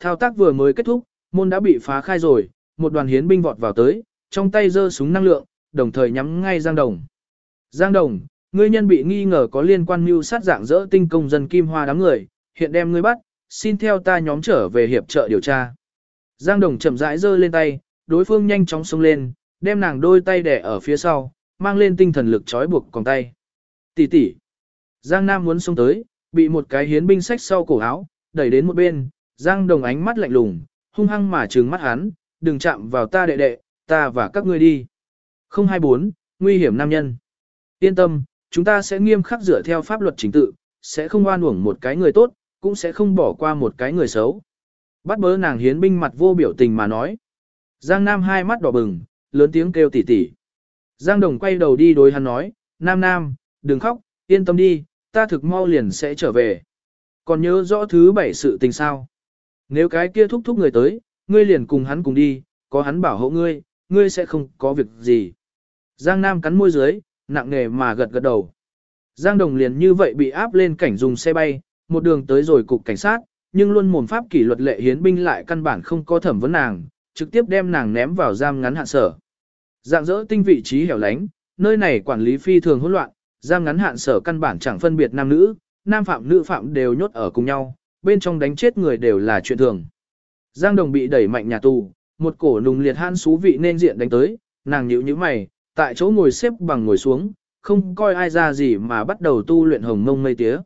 Thao tác vừa mới kết thúc, môn đã bị phá khai rồi, một đoàn hiến binh vọt vào tới, trong tay giơ súng năng lượng, đồng thời nhắm ngay Giang Đồng. Giang Đồng, ngươi nhân bị nghi ngờ có liên quan mưu sát dạng dỡ tinh công dân Kim Hoa đám người, hiện đem ngươi bắt, xin theo ta nhóm trở về hiệp trợ điều tra. Giang Đồng chậm rãi giơ lên tay, đối phương nhanh chóng xông lên, đem nàng đôi tay đẻ ở phía sau, mang lên tinh thần lực trói buộc còng tay. Tỷ tỷ. Giang Nam muốn xông tới, bị một cái hiến binh sách sau cổ áo, đẩy đến một bên, Giang Đồng ánh mắt lạnh lùng, hung hăng mà trừng mắt hắn, đừng chạm vào ta đệ đệ, ta và các ngươi đi. 024, nguy hiểm nam nhân. Yên tâm, chúng ta sẽ nghiêm khắc dựa theo pháp luật chính tự, sẽ không oan uổng một cái người tốt, cũng sẽ không bỏ qua một cái người xấu. Bắt bớ nàng hiến binh mặt vô biểu tình mà nói. Giang Nam hai mắt đỏ bừng, lớn tiếng kêu tỉ tỉ. Giang Đồng quay đầu đi đối hắn nói, Nam Nam, đừng khóc, yên tâm đi, ta thực mau liền sẽ trở về. Còn nhớ rõ thứ bảy sự tình sao. Nếu cái kia thúc thúc người tới, ngươi liền cùng hắn cùng đi, có hắn bảo hộ ngươi, ngươi sẽ không có việc gì. Giang Nam cắn môi dưới, nặng nề mà gật gật đầu. Giang Đồng liền như vậy bị áp lên cảnh dùng xe bay, một đường tới rồi cục cảnh sát, nhưng luôn mồm pháp kỷ luật lệ hiến binh lại căn bản không có thẩm vấn nàng, trực tiếp đem nàng ném vào giam ngắn hạn sở. Dạng dỡ tinh vị trí hẻo lánh, nơi này quản lý phi thường hỗn loạn, giam ngắn hạn sở căn bản chẳng phân biệt nam nữ, nam phạm nữ phạm đều nhốt ở cùng nhau, bên trong đánh chết người đều là chuyện thường. Giang Đồng bị đẩy mạnh nhà tù, một cổ nùng liệt han xú vị nên diện đánh tới, nàng nhíu nhíu mày, tại chỗ ngồi xếp bằng ngồi xuống, không coi ai ra gì mà bắt đầu tu luyện hồng mông mây tía.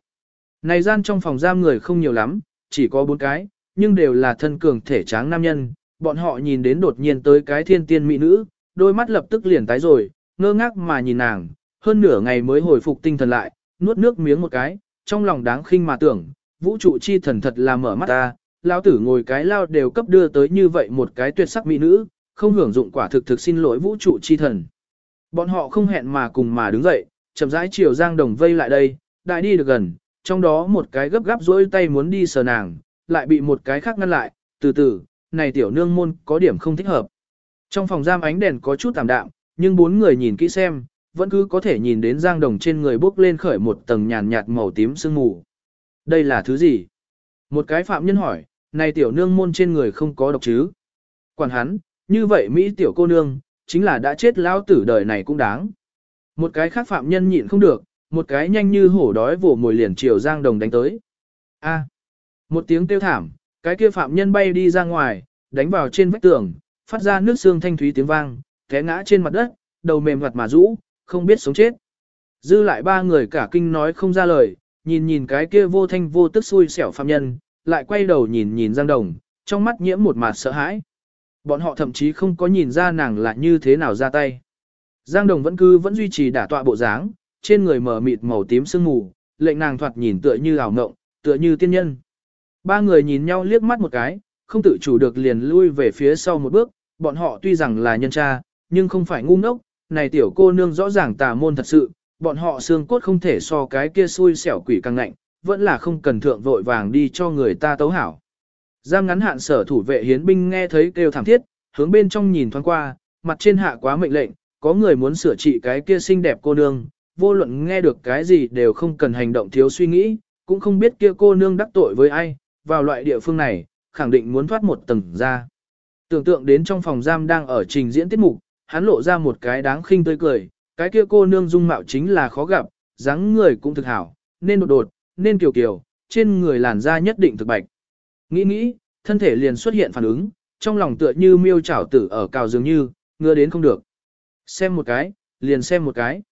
Này gian trong phòng giam người không nhiều lắm, chỉ có bốn cái, nhưng đều là thân cường thể tráng nam nhân, bọn họ nhìn đến đột nhiên tới cái thiên tiên mỹ nữ, đôi mắt lập tức liền tái rồi, ngơ ngác mà nhìn nàng, hơn nửa ngày mới hồi phục tinh thần lại, nuốt nước miếng một cái, trong lòng đáng khinh mà tưởng, vũ trụ chi thần thật là mở mắt ta, Lão tử ngồi cái lao đều cấp đưa tới như vậy một cái tuyệt sắc mỹ nữ, không hưởng dụng quả thực thực xin lỗi vũ trụ chi thần. Bọn họ không hẹn mà cùng mà đứng dậy, chậm rãi chiều Giang Đồng vây lại đây, đại đi được gần, trong đó một cái gấp gáp dỗi tay muốn đi sờ nàng, lại bị một cái khác ngăn lại, từ từ, này tiểu nương môn có điểm không thích hợp. Trong phòng giam ánh đèn có chút tạm đạm, nhưng bốn người nhìn kỹ xem, vẫn cứ có thể nhìn đến Giang Đồng trên người bốc lên khởi một tầng nhàn nhạt màu tím sương mù. Đây là thứ gì? Một cái phạm nhân hỏi, này tiểu nương môn trên người không có độc chứ? Quản hắn, như vậy Mỹ tiểu cô nương, chính là đã chết lao tử đời này cũng đáng. Một cái khác phạm nhân nhịn không được, một cái nhanh như hổ đói vồ mồi liền chiều Giang Đồng đánh tới. A. một tiếng kêu thảm, cái kia phạm nhân bay đi ra ngoài, đánh vào trên vách tường, phát ra nước xương thanh thúy tiếng vang, té ngã trên mặt đất, đầu mềm mặt mà rũ, không biết sống chết. Dư lại ba người cả kinh nói không ra lời, nhìn nhìn cái kia vô thanh vô tức xui xẻo phạm nhân, lại quay đầu nhìn nhìn Giang Đồng, trong mắt nhiễm một mặt sợ hãi. Bọn họ thậm chí không có nhìn ra nàng là như thế nào ra tay. Giang Đồng vẫn cứ vẫn duy trì đả tọa bộ dáng, trên người mở mịt màu tím sương mù, lệnh nàng thoạt nhìn tựa như ảo ngộng, tựa như tiên nhân. Ba người nhìn nhau liếc mắt một cái, không tự chủ được liền lui về phía sau một bước, bọn họ tuy rằng là nhân tra nhưng không phải ngu ngốc, này tiểu cô nương rõ ràng tà môn thật sự, bọn họ xương cốt không thể so cái kia xui xẻo quỷ căng ngạnh, vẫn là không cần thượng vội vàng đi cho người ta tấu hảo. Giam ngắn hạn sở thủ vệ hiến binh nghe thấy kêu thảm thiết, hướng bên trong nhìn thoáng qua, mặt trên hạ quá mệnh lệnh, có người muốn sửa trị cái kia xinh đẹp cô nương, vô luận nghe được cái gì đều không cần hành động thiếu suy nghĩ, cũng không biết kia cô nương đắc tội với ai, vào loại địa phương này, khẳng định muốn thoát một tầng ra. Tưởng tượng đến trong phòng giam đang ở trình diễn tiết mục, hắn lộ ra một cái đáng khinh tươi cười, cái kia cô nương dung mạo chính là khó gặp, dáng người cũng thực hảo, nên đột đột, nên kiều kiều, trên người làn da nhất định thực bạch. Nghĩ nghĩ, thân thể liền xuất hiện phản ứng, trong lòng tựa như miêu chảo tử ở cào dường như, ngứa đến không được. Xem một cái, liền xem một cái.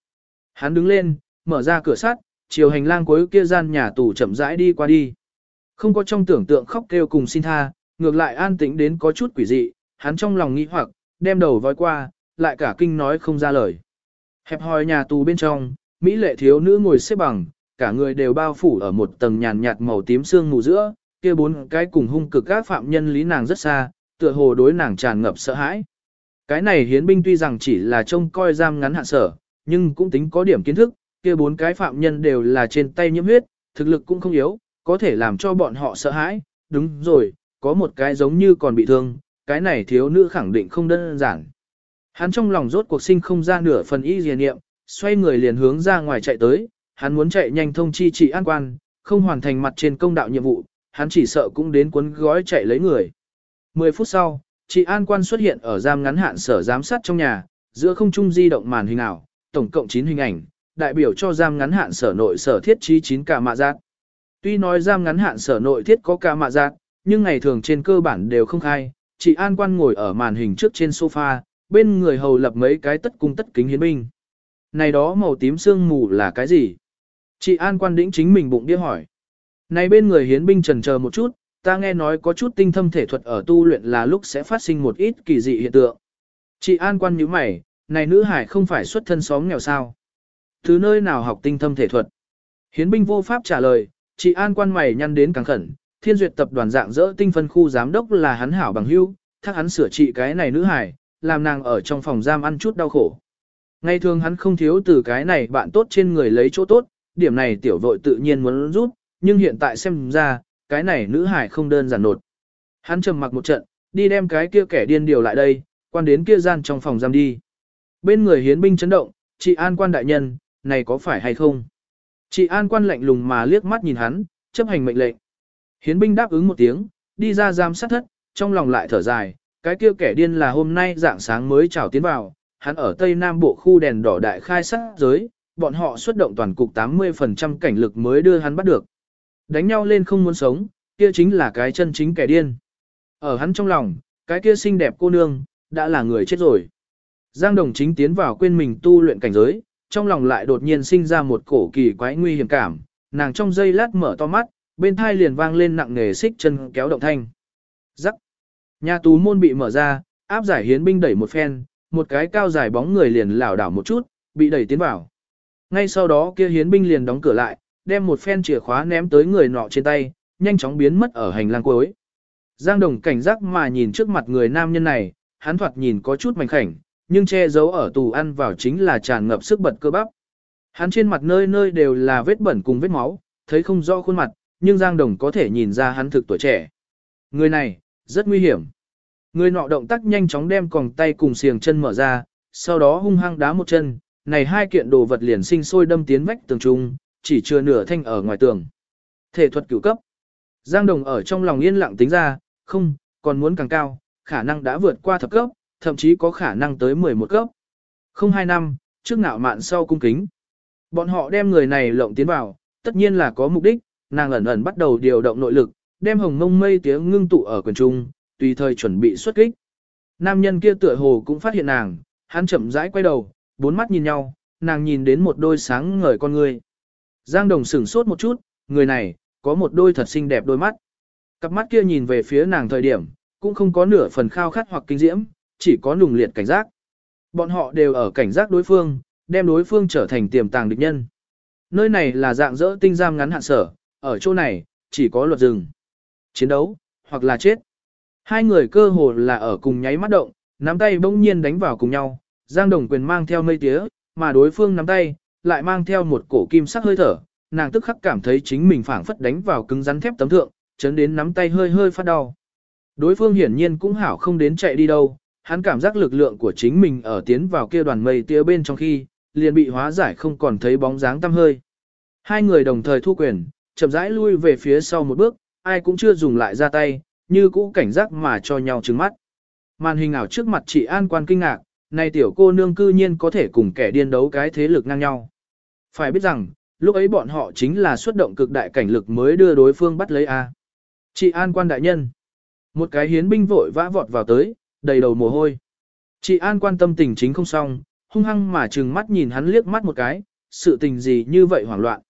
Hắn đứng lên, mở ra cửa sắt, chiều hành lang cuối kia gian nhà tù chậm rãi đi qua đi. Không có trong tưởng tượng khóc kêu cùng xin tha, ngược lại an tĩnh đến có chút quỷ dị, hắn trong lòng nghĩ hoặc, đem đầu voi qua, lại cả kinh nói không ra lời. Hẹp hòi nhà tù bên trong, Mỹ lệ thiếu nữ ngồi xếp bằng, cả người đều bao phủ ở một tầng nhàn nhạt màu tím sương mù giữa, kia bốn cái cùng hung cực các phạm nhân lý nàng rất xa, tựa hồ đối nàng tràn ngập sợ hãi. Cái này hiến binh tuy rằng chỉ là trông coi giam ngắn hạn sở, nhưng cũng tính có điểm kiến thức, kia bốn cái phạm nhân đều là trên tay nhiễm huyết, thực lực cũng không yếu, có thể làm cho bọn họ sợ hãi, đúng rồi, có một cái giống như còn bị thương, cái này thiếu nữ khẳng định không đơn giản. Hắn trong lòng rốt cuộc sinh không ra nửa phần ý dìa niệm, xoay người liền hướng ra ngoài chạy tới, hắn muốn chạy nhanh thông chi trị an quan, không hoàn thành mặt trên công đạo nhiệm vụ, hắn chỉ sợ cũng đến cuốn gói chạy lấy người. 10 phút sau, chị An Quan xuất hiện ở giam ngắn hạn sở giám sát trong nhà, giữa không trung di động màn hình ảo, tổng cộng 9 hình ảnh, đại biểu cho giam ngắn hạn sở nội sở thiết trí 9 cả mạ giác. Tuy nói giam ngắn hạn sở nội thiết có cả mạ giác, nhưng ngày thường trên cơ bản đều không khai, chị An Quan ngồi ở màn hình trước trên sofa, bên người hầu lập mấy cái tất cung tất kính hiến binh. Này đó màu tím sương mù là cái gì? Chị An Quan đĩnh chính mình bụng đĩa hỏi. Này bên người hiến binh trần chờ một chút, ta nghe nói có chút tinh thâm thể thuật ở tu luyện là lúc sẽ phát sinh một ít kỳ dị hiện tượng. Chị An Quan nhíu mày, này nữ hải không phải xuất thân xóm nghèo sao? Từ nơi nào học tinh thâm thể thuật? Hiến binh vô pháp trả lời, chị An Quan mày nhăn đến càng khẩn, thiên duyệt tập đoàn dạng dỡ tinh phân khu giám đốc là hắn hảo bằng hữu, thác hắn sửa trị cái này nữ hải, làm nàng ở trong phòng giam ăn chút đau khổ. Ngày thường hắn không thiếu từ cái này bạn tốt trên người lấy chỗ tốt, điểm này tiểu vội tự nhiên muốn rút, nhưng hiện tại xem ra, cái này nữ hải không đơn giản nột. Hắn trầm mặc một trận, đi đem cái kia kẻ điên điều lại đây, quan đến kia gian trong phòng giam đi. Bên người hiến binh chấn động, chị an quan đại nhân, này có phải hay không? Chị an quan lạnh lùng mà liếc mắt nhìn hắn, chấp hành mệnh lệnh. Hiến binh đáp ứng một tiếng, đi ra giam sát thất, trong lòng lại thở dài, cái kia kẻ điên là hôm nay dạng sáng mới trào tiến vào, hắn ở Tây Nam Bộ khu đèn đỏ đại khai sát giới, bọn họ xuất động toàn cục 80% cảnh lực mới đưa hắn bắt được. Đánh nhau lên không muốn sống, kia chính là cái chân chính kẻ điên. Ở hắn trong lòng, cái kia xinh đẹp cô nương, đã là người chết rồi. Giang Đồng chính tiến vào quên mình tu luyện cảnh giới, trong lòng lại đột nhiên sinh ra một cổ kỳ quái nguy hiểm cảm, nàng trong giây lát mở to mắt, bên thai liền vang lên nặng nghề xích chân kéo động thanh. Rắc. Nhà tù môn bị mở ra, áp giải hiến binh đẩy một phen, một cái cao dài bóng người liền lảo đảo một chút, bị đẩy tiến vào. Ngay sau đó kia hiến binh liền đóng cửa lại, đem một phen chìa khóa ném tới người nọ trên tay, nhanh chóng biến mất ở hành lang cuối. Giang Đồng cảnh giác mà nhìn trước mặt người nam nhân này, hắn thoạt nhìn có chút mảnh khảnh, nhưng che giấu ở tù ăn vào chính là tràn ngập sức bật cơ bắp. Hắn trên mặt nơi nơi đều là vết bẩn cùng vết máu, thấy không rõ khuôn mặt, nhưng Giang Đồng có thể nhìn ra hắn thực tuổi trẻ. Người này, rất nguy hiểm. Người nọ động tác nhanh chóng đem còng tay cùng xiềng chân mở ra, sau đó hung hăng đá một chân, này hai kiện đồ vật liền sinh sôi đâm tiến vách tường trung, chỉ chưa nửa thanh ở ngoài tường. Thể thuật cửu cấp. Giang Đồng ở trong lòng yên lặng tính ra, không, còn muốn càng cao, khả năng đã vượt qua thập cấp, thậm chí có khả năng tới 11 cấp. Không hai năm, trước nạo mạn sau cung kính. Bọn họ đem người này lộng tiến vào, tất nhiên là có mục đích, nàng ẩn ẩn bắt đầu điều động nội lực, đem hồng mông mây tiếng ngưng tụ ở quần trung, tùy thời chuẩn bị xuất kích. Nam nhân kia tựa hồ cũng phát hiện nàng, hắn chậm rãi quay đầu, bốn mắt nhìn nhau, nàng nhìn đến một đôi sáng ngời con người. Giang Đồng sửng sốt một chút, người này, có một đôi thật xinh đẹp đôi mắt. Cặp mắt kia nhìn về phía nàng thời điểm, cũng không có nửa phần khao khát hoặc kinh diễm, chỉ có nùng liệt cảnh giác. Bọn họ đều ở cảnh giác đối phương, đem đối phương trở thành tiềm tàng địch nhân. Nơi này là dạng dỡ tinh giam ngắn hạn sở, ở chỗ này, chỉ có luật rừng. Chiến đấu, hoặc là chết. Hai người cơ hồ là ở cùng nháy mắt động, nắm tay bỗng nhiên đánh vào cùng nhau, Giang Đồng quyền mang theo mây tía, mà đối phương nắm tay, lại mang theo một cổ kim sắc hơi thở, nàng tức khắc cảm thấy chính mình phảng phất đánh vào cứng rắn thép tấm thượng, chấn đến nắm tay hơi hơi phát đau. Đối phương hiển nhiên cũng hảo không đến chạy đi đâu, hắn cảm giác lực lượng của chính mình ở tiến vào kia đoàn mây tía bên trong khi, liền bị hóa giải không còn thấy bóng dáng tăm hơi. Hai người đồng thời thu quyền, chậm rãi lui về phía sau một bước, ai cũng chưa dùng lại ra tay, như cũ cảnh giác mà cho nhau trừng mắt. Màn hình ảo trước mặt chị An quan kinh ngạc, này tiểu cô nương cư nhiên có thể cùng kẻ điên đấu cái thế lực ngang nhau. Phải biết rằng, lúc ấy bọn họ chính là xuất động cực đại cảnh lực mới đưa đối phương bắt lấy A. Chị An quan đại nhân. Một cái hiến binh vội vã vọt vào tới, đầy đầu mồ hôi. Chị An quan tâm tình chính không xong, hung hăng mà trừng mắt nhìn hắn liếc mắt một cái, sự tình gì như vậy hoảng loạn.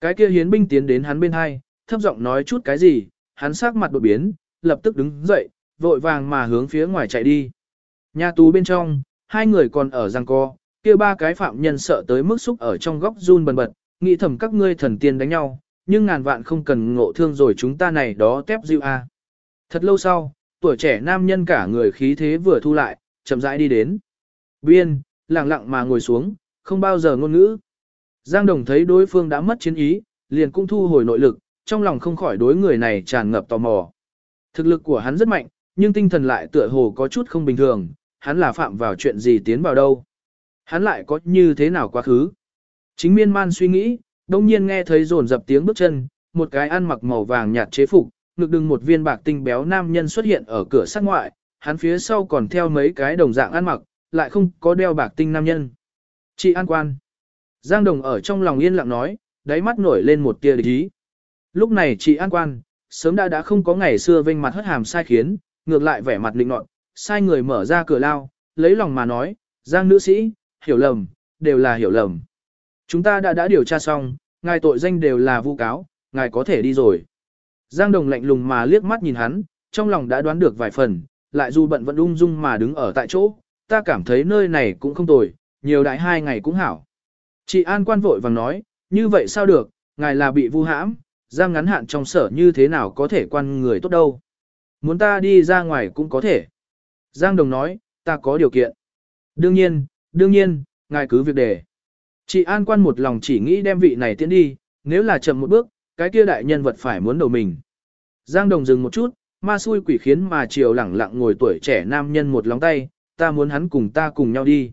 Cái kia hiến binh tiến đến hắn bên hai, thấp giọng nói chút cái gì, hắn sắc mặt đột biến, lập tức đứng dậy, vội vàng mà hướng phía ngoài chạy đi. Nhà tù bên trong, hai người còn ở giang co, kia ba cái phạm nhân sợ tới mức xúc ở trong góc run bần bật, nghĩ thầm các ngươi thần tiên đánh nhau, nhưng ngàn vạn không cần ngộ thương rồi chúng ta này đó tép dịu a. Thật lâu sau, tuổi trẻ nam nhân cả người khí thế vừa thu lại, chậm rãi đi đến. Biên, lặng lặng mà ngồi xuống, không bao giờ ngôn ngữ. Giang Đồng thấy đối phương đã mất chiến ý, liền cũng thu hồi nội lực, trong lòng không khỏi đối người này tràn ngập tò mò. Thực lực của hắn rất mạnh, nhưng tinh thần lại tựa hồ có chút không bình thường, hắn là phạm vào chuyện gì tiến vào đâu. Hắn lại có như thế nào quá khứ. Chính miên man suy nghĩ, đông nhiên nghe thấy rồn dập tiếng bước chân, một cái ăn mặc màu vàng nhạt chế phục, ngực đừng một viên bạc tinh béo nam nhân xuất hiện ở cửa sát ngoại, hắn phía sau còn theo mấy cái đồng dạng ăn mặc, lại không có đeo bạc tinh nam nhân. Chị an quan. Giang Đồng ở trong lòng yên lặng nói, đáy mắt nổi lên một tia địch ý. Lúc này chị an quan, sớm đã đã không có ngày xưa vênh mặt hất hàm sai khiến, ngược lại vẻ mặt lịnh nọt, sai người mở ra cửa lao, lấy lòng mà nói, Giang nữ sĩ, hiểu lầm, đều là hiểu lầm. Chúng ta đã đã điều tra xong, ngài tội danh đều là vu cáo, ngài có thể đi rồi. Giang Đồng lạnh lùng mà liếc mắt nhìn hắn, trong lòng đã đoán được vài phần, lại dù bận vẫn ung dung mà đứng ở tại chỗ, ta cảm thấy nơi này cũng không tồi, nhiều đại hai ngày cũng hảo. Chị An quan vội vàng nói, như vậy sao được, ngài là bị vu hãm, giam ngắn hạn trong sở như thế nào có thể quan người tốt đâu. Muốn ta đi ra ngoài cũng có thể. Giang Đồng nói, ta có điều kiện. Đương nhiên, đương nhiên, ngài cứ việc để. Chị An quan một lòng chỉ nghĩ đem vị này tiến đi, nếu là chậm một bước, cái kia đại nhân vật phải muốn đầu mình. Giang Đồng dừng một chút, ma xui quỷ khiến mà chiều lẳng lặng ngồi tuổi trẻ nam nhân một lóng tay, ta muốn hắn cùng ta cùng nhau đi.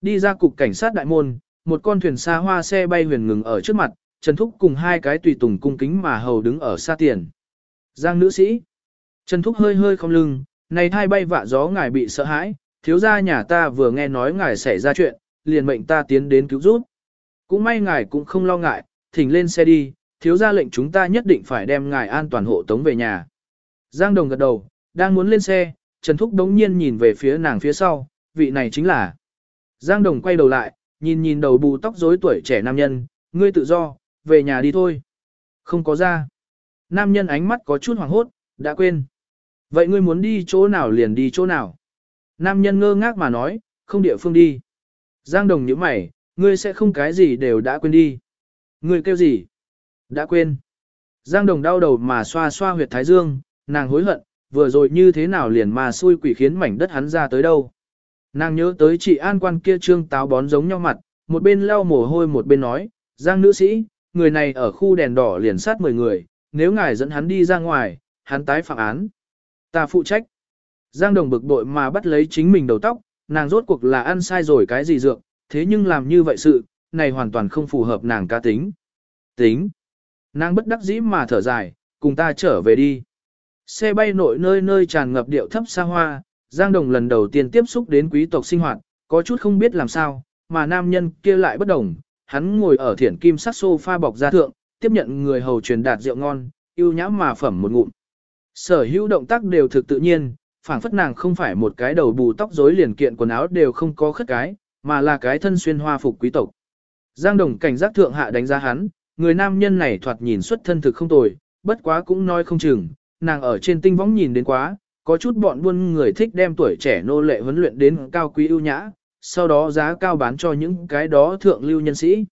Đi ra cục cảnh sát đại môn, một con thuyền xa hoa xe bay huyền ngừng ở trước mặt, Trần Thúc cùng hai cái tùy tùng cung kính mà hầu đứng ở xa tiền. Giang nữ sĩ. Trần Thúc hơi hơi không lưng, này thai bay vạ gió ngài bị sợ hãi, thiếu gia nhà ta vừa nghe nói ngài xảy ra chuyện, liền mệnh ta tiến đến cứu giúp. Cũng may ngài cũng không lo ngại, thỉnh lên xe đi, thiếu gia lệnh chúng ta nhất định phải đem ngài an toàn hộ tống về nhà. Giang Đồng gật đầu, đang muốn lên xe, Trần Thúc đống nhiên nhìn về phía nàng phía sau, vị này chính là. Giang Đồng quay đầu lại, nhìn nhìn đầu bù tóc rối tuổi trẻ nam nhân, ngươi tự do, về nhà đi thôi. Không có ra. Nam nhân ánh mắt có chút hoảng hốt, đã quên. Vậy ngươi muốn đi chỗ nào liền đi chỗ nào. Nam nhân ngơ ngác mà nói, không địa phương đi. Giang Đồng nhíu mày, ngươi sẽ không cái gì đều đã quên đi. Ngươi kêu gì? Đã quên. Giang Đồng đau đầu mà xoa xoa huyệt thái dương, nàng hối hận, vừa rồi như thế nào liền mà xui quỷ khiến mảnh đất hắn ra tới đâu. Nàng nhớ tới chị an quan kia trương táo bón giống nhau mặt, một bên lau mồ hôi một bên nói, Giang nữ sĩ, người này ở khu đèn đỏ liền sát 10 người, nếu ngài dẫn hắn đi ra ngoài, hắn tái phạm án. Ta phụ trách. Giang đồng bực bội mà bắt lấy chính mình đầu tóc, nàng rốt cuộc là ăn sai rồi cái gì dược, thế nhưng làm như vậy sự, này hoàn toàn không phù hợp nàng ca tính. Tính. Nàng bất đắc dĩ mà thở dài, cùng ta trở về đi. Xe bay nội nơi nơi tràn ngập điệu thấp xa hoa, Giang Đồng lần đầu tiên tiếp xúc đến quý tộc sinh hoạt, có chút không biết làm sao, mà nam nhân kia lại bất đồng, hắn ngồi ở thiển kim sắc sofa bọc ra thượng, tiếp nhận người hầu truyền đạt rượu ngon, yêu nhã mà phẩm một ngụm. Sở hữu động tác đều thực tự nhiên, phảng phất nàng không phải một cái đầu bù tóc rối liền kiện quần áo đều không có khất cái, mà là cái thân xuyên hoa phục quý tộc. Giang Đồng cảnh giác thượng hạ đánh giá hắn, người nam nhân này thoạt nhìn xuất thân thực không tồi, bất quá cũng nói không chừng, nàng ở trên tinh võng nhìn đến quá, có chút bọn buôn người thích đem tuổi trẻ nô lệ huấn luyện đến cao quý ưu nhã, sau đó giá cao bán cho những cái đó thượng lưu nhân sĩ.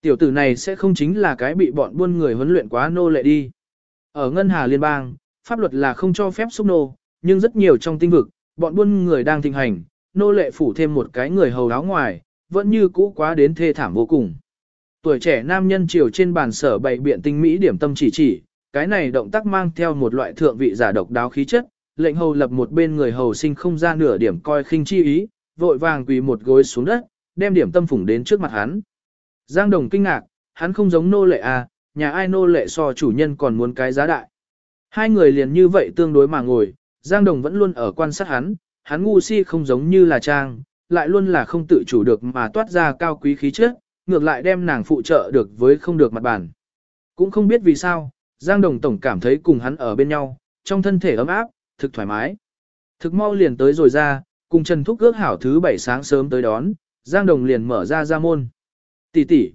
Tiểu tử này sẽ không chính là cái bị bọn buôn người huấn luyện quá nô lệ đi. Ở Ngân Hà Liên bang, pháp luật là không cho phép xúc nô, nhưng rất nhiều trong tinh vực, bọn buôn người đang thịnh hành, nô lệ phủ thêm một cái người hầu áo ngoài, vẫn như cũ quá đến thê thảm vô cùng. Tuổi trẻ nam nhân chiều trên bàn sở bày biện tinh mỹ điểm tâm chỉ chỉ, cái này động tác mang theo một loại thượng vị giả độc đáo khí chất, lệnh hầu lập một bên người hầu sinh không ra nửa điểm coi khinh chi ý, vội vàng quỳ một gối xuống đất, đem điểm tâm phủng đến trước mặt hắn. Giang Đồng kinh ngạc, hắn không giống nô lệ à, nhà ai nô lệ so chủ nhân còn muốn cái giá đại. Hai người liền như vậy tương đối mà ngồi, Giang Đồng vẫn luôn ở quan sát hắn, hắn ngu si không giống như là trang, lại luôn là không tự chủ được mà toát ra cao quý khí chất, ngược lại đem nàng phụ trợ được với không được mặt bản. Cũng không biết vì sao, Giang Đồng Tổng cảm thấy cùng hắn ở bên nhau, trong thân thể ấm áp, thực thoải mái. Thực mau liền tới rồi ra, cùng Trần Thúc ước hảo thứ bảy sáng sớm tới đón, Giang Đồng liền mở ra ra môn. Tỷ tỷ.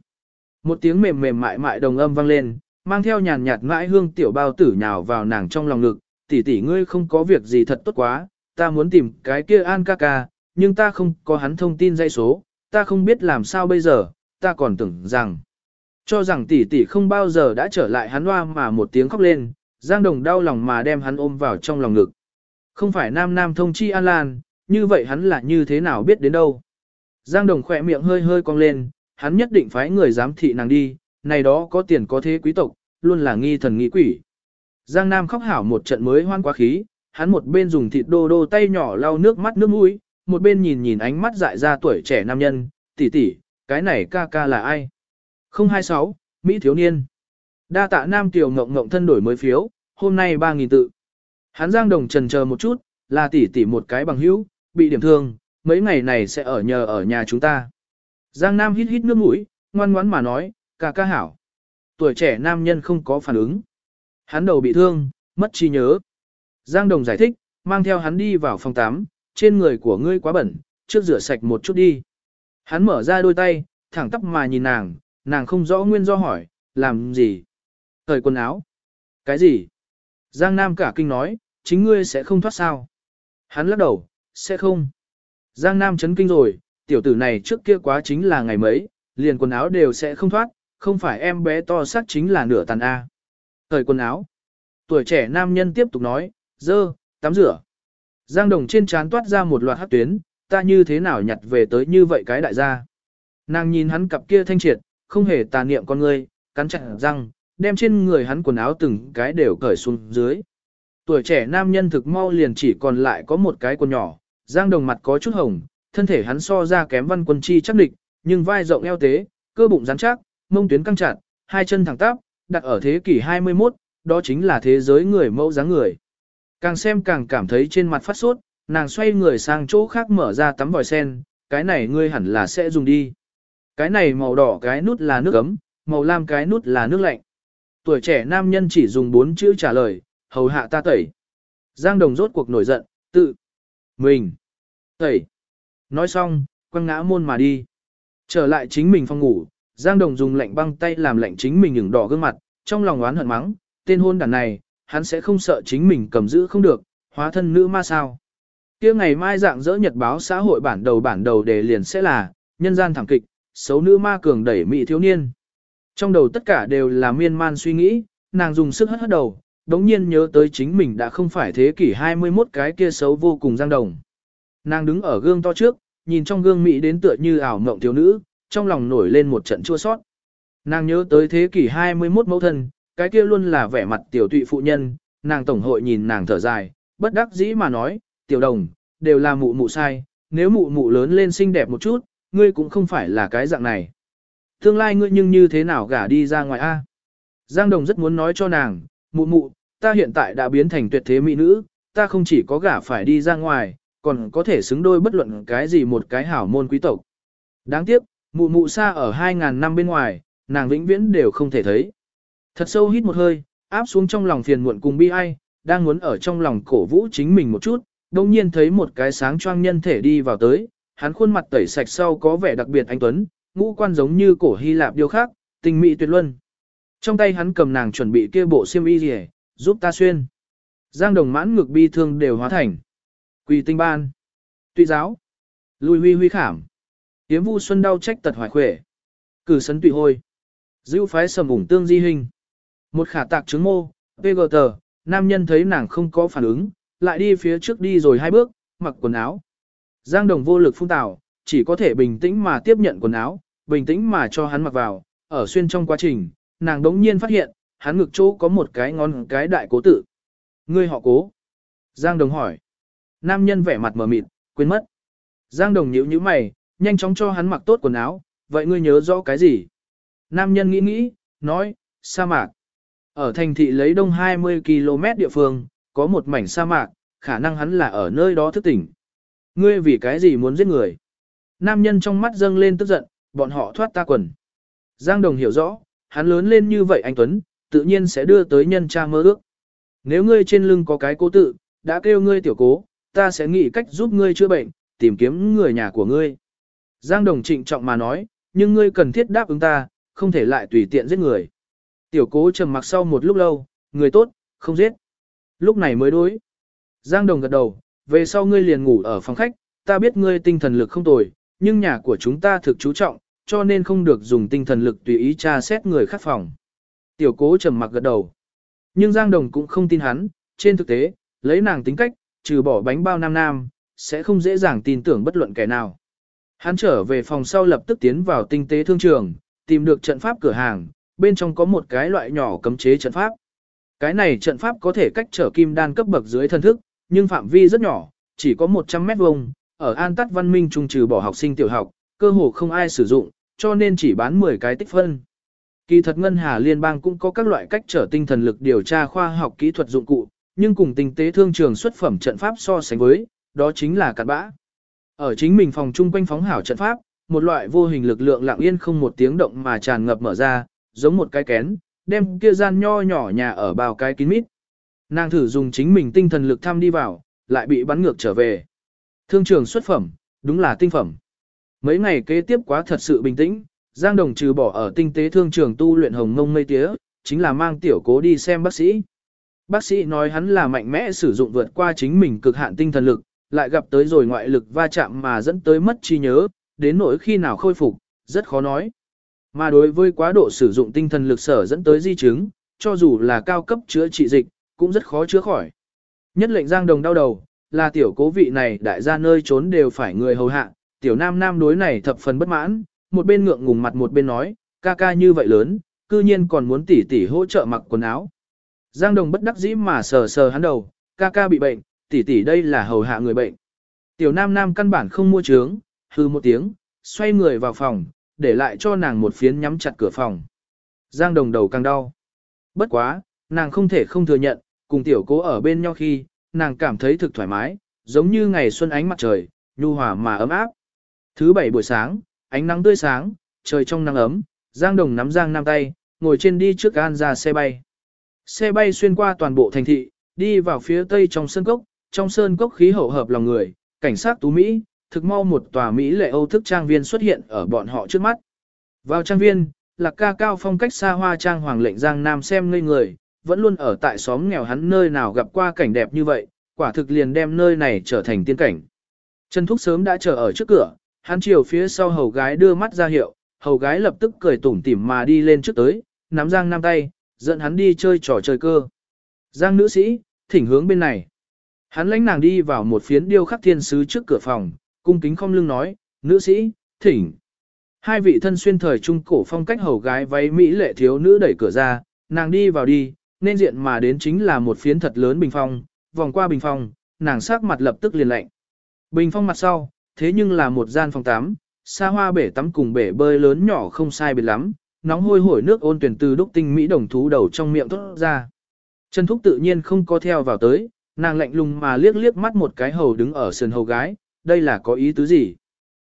Một tiếng mềm mềm mại mại đồng âm vang lên, mang theo nhàn nhạt ngãi hương tiểu bao tử nhào vào nàng trong lòng ngực. Tỷ tỷ ngươi không có việc gì thật tốt quá, ta muốn tìm cái kia An ca ca, nhưng ta không có hắn thông tin dây số, ta không biết làm sao bây giờ, ta còn tưởng rằng. Cho rằng tỷ tỷ không bao giờ đã trở lại hắn hoa mà một tiếng khóc lên, Giang Đồng đau lòng mà đem hắn ôm vào trong lòng ngực. Không phải nam nam thông chi An Lan, như vậy hắn là như thế nào biết đến đâu. Giang Đồng khỏe miệng hơi hơi cong lên, hắn nhất định phải người giám thị nàng đi, này đó có tiền có thế quý tộc, luôn là nghi thần nghi quỷ. Giang Nam khóc hảo một trận mới hoan quá khí, hắn một bên dùng thịt đô đô tay nhỏ lau nước mắt nước mũi, một bên nhìn nhìn ánh mắt dại ra tuổi trẻ nam nhân, tỷ tỷ, cái này ca ca là ai? 026, Mỹ thiếu niên. Đa tạ nam tiểu ngộng ngộng thân đổi mới phiếu, hôm nay 3.000 tự. Hắn Giang Đồng trần chờ một chút, là tỷ tỷ một cái bằng hữu, bị điểm thương, mấy ngày này sẽ ở nhờ ở nhà chúng ta. Giang Nam hít hít nước mũi, ngoan ngoãn mà nói, ca ca hảo. Tuổi trẻ nam nhân không có phản ứng. Hắn đầu bị thương, mất trí nhớ. Giang Đồng giải thích, mang theo hắn đi vào phòng 8, trên người của ngươi quá bẩn, trước rửa sạch một chút đi. Hắn mở ra đôi tay, thẳng tắp mà nhìn nàng, nàng không rõ nguyên do hỏi, làm gì? Thời quần áo. Cái gì? Giang Nam cả kinh nói, chính ngươi sẽ không thoát sao? Hắn lắc đầu, sẽ không. Giang Nam chấn kinh rồi, tiểu tử này trước kia quá chính là ngày mấy, liền quần áo đều sẽ không thoát, không phải em bé to xác chính là nửa tàn A. Thời quần áo. Tuổi trẻ nam nhân tiếp tục nói, dơ, tắm rửa. Giang Đồng trên trán toát ra một loạt hát tuyến, ta như thế nào nhặt về tới như vậy cái đại gia. Nàng nhìn hắn cặp kia thanh triệt, không hề tà niệm con ngươi, cắn chặt răng, đem trên người hắn quần áo từng cái đều cởi xuống dưới. Tuổi trẻ nam nhân thực mau liền chỉ còn lại có một cái quần nhỏ, Giang Đồng mặt có chút hồng, thân thể hắn so ra kém văn quân chi chắc địch, nhưng vai rộng eo tế, cơ bụng rắn chắc, mông tuyến căng chặt, hai chân thẳng tắp, đặt ở thế kỷ 21, đó chính là thế giới người mẫu dáng người. Càng xem càng cảm thấy trên mặt phát sốt, nàng xoay người sang chỗ khác mở ra tắm vòi sen, cái này ngươi hẳn là sẽ dùng đi. Cái này màu đỏ cái nút là nước ấm, màu lam cái nút là nước lạnh. Tuổi trẻ nam nhân chỉ dùng bốn chữ trả lời, hầu hạ ta tẩy. Giang Đồng rốt cuộc nổi giận, tự, mình, tẩy. Nói xong, quăng ngã môn mà đi. Trở lại chính mình phòng ngủ, Giang Đồng dùng lạnh băng tay làm lạnh chính mình nhửng đỏ gương mặt, trong lòng oán hận mắng, tên hôn đàn này, hắn sẽ không sợ chính mình cầm giữ không được, hóa thân nữ ma sao. kia ngày mai dạng dỡ nhật báo xã hội bản đầu bản đầu đề liền sẽ là, nhân gian thảm kịch, xấu nữ ma cường đẩy mỹ thiếu niên. Trong đầu tất cả đều là miên man suy nghĩ, nàng dùng sức hất hất đầu, đống nhiên nhớ tới chính mình đã không phải thế kỷ 21 cái kia xấu vô cùng giang đồng. Nàng đứng ở gương to trước, nhìn trong gương mỹ đến tựa như ảo mộng thiếu nữ, trong lòng nổi lên một trận chua sót. Nàng nhớ tới thế kỷ 21 mẫu thân, cái kia luôn là vẻ mặt tiểu tụy phụ nhân, nàng tổng hội nhìn nàng thở dài, bất đắc dĩ mà nói, tiểu đồng, đều là mụ mụ sai, nếu mụ mụ lớn lên xinh đẹp một chút, ngươi cũng không phải là cái dạng này. Tương lai ngươi nhưng như thế nào gả đi ra ngoài a? Giang Đồng rất muốn nói cho nàng, mụ mụ, ta hiện tại đã biến thành tuyệt thế mỹ nữ, ta không chỉ có gả phải đi ra ngoài, còn có thể xứng đôi bất luận cái gì một cái hảo môn quý tộc. Đáng tiếc, mụ mụ xa ở 2.000 năm bên ngoài, nàng vĩnh viễn đều không thể thấy. Thật sâu hít một hơi, áp xuống trong lòng phiền muộn cùng bi ai, đang muốn ở trong lòng cổ vũ chính mình một chút, đồng nhiên thấy một cái sáng choang nhân thể đi vào tới, hắn khuôn mặt tẩy sạch sau có vẻ đặc biệt anh Tuấn, ngũ quan giống như cổ Hy Lạp điêu khác, tình mỹ tuyệt luân. Trong tay hắn cầm nàng chuẩn bị kia bộ xiêm y rìa, giúp ta xuyên. Giang đồng mãn ngực bi thương đều hóa thành. Quỳ tinh ban. Tùy giáo. Lùi huy huy khảm. yếm vu xuân đau trách tật hoài khỏe. Cử sấn tùy hôi. Dữ phái sầm ủng tương di hình. Một khả tạc chứng mô, PGT, nam nhân thấy nàng không có phản ứng, lại đi phía trước đi rồi hai bước, mặc quần áo. Giang đồng vô lực phun tảo chỉ có thể bình tĩnh mà tiếp nhận quần áo, bình tĩnh mà cho hắn mặc vào, ở xuyên trong quá trình, nàng đống nhiên phát hiện, hắn ngực chỗ có một cái ngón cái đại cố tự. Ngươi họ cố. Giang đồng hỏi. Nam nhân vẻ mặt mờ mịt, quên mất. Giang đồng nhíu nhíu mày, nhanh chóng cho hắn mặc tốt quần áo, vậy ngươi nhớ rõ cái gì? Nam nhân nghĩ nghĩ, nói, sa mạc. Ở thành thị lấy đông 20 km địa phương, có một mảnh sa mạc, khả năng hắn là ở nơi đó thức tỉnh. Ngươi vì cái gì muốn giết người? Nam nhân trong mắt dâng lên tức giận, bọn họ thoát ta quần. Giang Đồng hiểu rõ, hắn lớn lên như vậy anh Tuấn, tự nhiên sẽ đưa tới nhân cha mơ ước. Nếu ngươi trên lưng có cái cố tự, đã kêu ngươi tiểu cố, ta sẽ nghĩ cách giúp ngươi chữa bệnh, tìm kiếm người nhà của ngươi. Giang Đồng trịnh trọng mà nói, nhưng ngươi cần thiết đáp ứng ta, không thể lại tùy tiện giết người. Tiểu cố trầm mặc sau một lúc lâu, người tốt, không giết. Lúc này mới đối. Giang Đồng gật đầu, về sau ngươi liền ngủ ở phòng khách, ta biết ngươi tinh thần lực không tồi, nhưng nhà của chúng ta thực chú trọng, cho nên không được dùng tinh thần lực tùy ý tra xét người khác phòng. Tiểu cố trầm mặc gật đầu. Nhưng Giang Đồng cũng không tin hắn, trên thực tế, lấy nàng tính cách, trừ bỏ bánh bao nam nam, sẽ không dễ dàng tin tưởng bất luận kẻ nào. Hắn trở về phòng sau lập tức tiến vào tinh tế thương trường, tìm được trận pháp cửa hàng, bên trong có một cái loại nhỏ cấm chế trận pháp. Cái này trận pháp có thể cách trở kim đan cấp bậc dưới thân thức, nhưng phạm vi rất nhỏ, chỉ có 100 mét vuông, ở An Tắt Văn Minh trung trừ bỏ học sinh tiểu học, cơ hồ không ai sử dụng, cho nên chỉ bán 10 cái tích phân. Kỳ thật Ngân Hà Liên bang cũng có các loại cách trở tinh thần lực điều tra khoa học kỹ thuật dụng cụ, nhưng cùng tinh tế thương trường xuất phẩm trận pháp so sánh với, đó chính là cặn bã. Ở chính mình phòng trung quanh phóng hảo trận pháp, một loại vô hình lực lượng lặng yên không một tiếng động mà tràn ngập mở ra, giống một cái kén, đem kia gian nho nhỏ nhà ở bao cái kín mít. Nàng thử dùng chính mình tinh thần lực thăm đi vào, lại bị bắn ngược trở về. Thương trường xuất phẩm, đúng là tinh phẩm. Mấy ngày kế tiếp quá thật sự bình tĩnh, Giang Đồng trừ bỏ ở tinh tế thương trường tu luyện hồng ngông mây tía, chính là mang tiểu cố đi xem bác sĩ. Bác sĩ nói hắn là mạnh mẽ sử dụng vượt qua chính mình cực hạn tinh thần lực, lại gặp tới rồi ngoại lực va chạm mà dẫn tới mất trí nhớ, đến nỗi khi nào khôi phục, rất khó nói. Mà đối với quá độ sử dụng tinh thần lực sở dẫn tới di chứng, cho dù là cao cấp chữa trị dịch, cũng rất khó chữa khỏi. Nhất lệnh Giang Đồng đau đầu, là tiểu cố vị này đại gia nơi trốn đều phải người hầu hạ, tiểu nam nam đối này thập phần bất mãn, một bên ngượng ngùng mặt một bên nói, ca ca như vậy lớn, cư nhiên còn muốn tỉ tỉ hỗ trợ mặc quần áo. Giang Đồng bất đắc dĩ mà sờ sờ hắn đầu, ca ca bị bệnh, tỉ tỉ đây là hầu hạ người bệnh. Tiểu nam nam căn bản không mua trướng, hư một tiếng, xoay người vào phòng, để lại cho nàng một phiến nhắm chặt cửa phòng. Giang Đồng đầu càng đau. Bất quá, nàng không thể không thừa nhận, cùng tiểu cố ở bên nhau khi, nàng cảm thấy thực thoải mái, giống như ngày xuân ánh mặt trời, nhu hòa mà ấm áp. Thứ bảy buổi sáng, ánh nắng tươi sáng, trời trong nắng ấm, Giang Đồng nắm Giang Nam tay, ngồi trên đi trước an ra xe bay. Xe bay xuyên qua toàn bộ thành thị, đi vào phía tây trong sơn cốc, trong sơn cốc khí hậu hợp lòng người, cảnh sát tú Mỹ, thực mau một tòa Mỹ lệ Âu thức trang viên xuất hiện ở bọn họ trước mắt. Vào trang viên, lạc ca cao phong cách xa hoa trang hoàng lệnh Giang Nam xem ngây người, vẫn luôn ở tại xóm nghèo hắn nơi nào gặp qua cảnh đẹp như vậy, quả thực liền đem nơi này trở thành tiên cảnh. Trần Thúc sớm đã chờ ở trước cửa, hắn chiều phía sau hầu gái đưa mắt ra hiệu, hầu gái lập tức cười tủm tỉm mà đi lên trước tới, nắm Giang Nam tay, dẫn hắn đi chơi trò chơi cơ. Giang nữ sĩ, thỉnh hướng bên này. Hắn lãnh nàng đi vào một phiến điêu khắc thiên sứ trước cửa phòng, cung kính không lưng nói, nữ sĩ, thỉnh. Hai vị thân xuyên thời trung cổ phong cách hầu gái váy mỹ lệ thiếu nữ đẩy cửa ra, nàng đi vào đi, nên diện mà đến chính là một phiến thật lớn bình phong, vòng qua bình phong, nàng sắc mặt lập tức liền lạnh. Bình phong mặt sau, thế nhưng là một gian phòng tắm, xa hoa bể tắm cùng bể bơi lớn nhỏ không sai biệt lắm, nóng hôi hổi nước ôn tuyển từ đúc tinh mỹ đồng thú đầu trong miệng thoát ra. Trần Thúc tự nhiên không có theo vào tới, nàng lạnh lùng mà liếc liếc mắt một cái hầu đứng ở sườn hầu gái, đây là có ý tứ gì?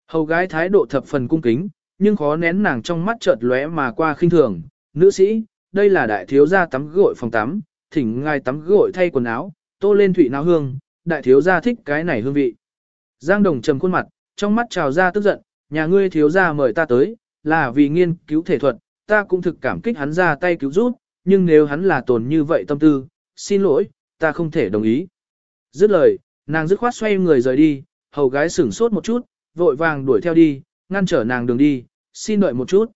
Hầu gái thái độ thập phần cung kính, nhưng khó nén nàng trong mắt chợt lóe mà qua khinh thường, nữ sĩ, đây là đại thiếu gia tắm gội phòng tắm, thỉnh ngài tắm gội thay quần áo, tô lên thủy náo hương, đại thiếu gia thích cái này hương vị. Giang Đồng trầm khuôn mặt, trong mắt trào ra tức giận, nhà ngươi thiếu gia mời ta tới, là vì nghiên cứu thể thuật, ta cũng thực cảm kích hắn ra tay cứu giúp, nhưng nếu hắn là tồn như vậy tâm tư, xin lỗi, ta không thể đồng ý. Dứt lời, nàng dứt khoát xoay người rời đi, hầu gái sửng sốt một chút, vội vàng đuổi theo đi, ngăn trở nàng đường đi, xin đợi một chút.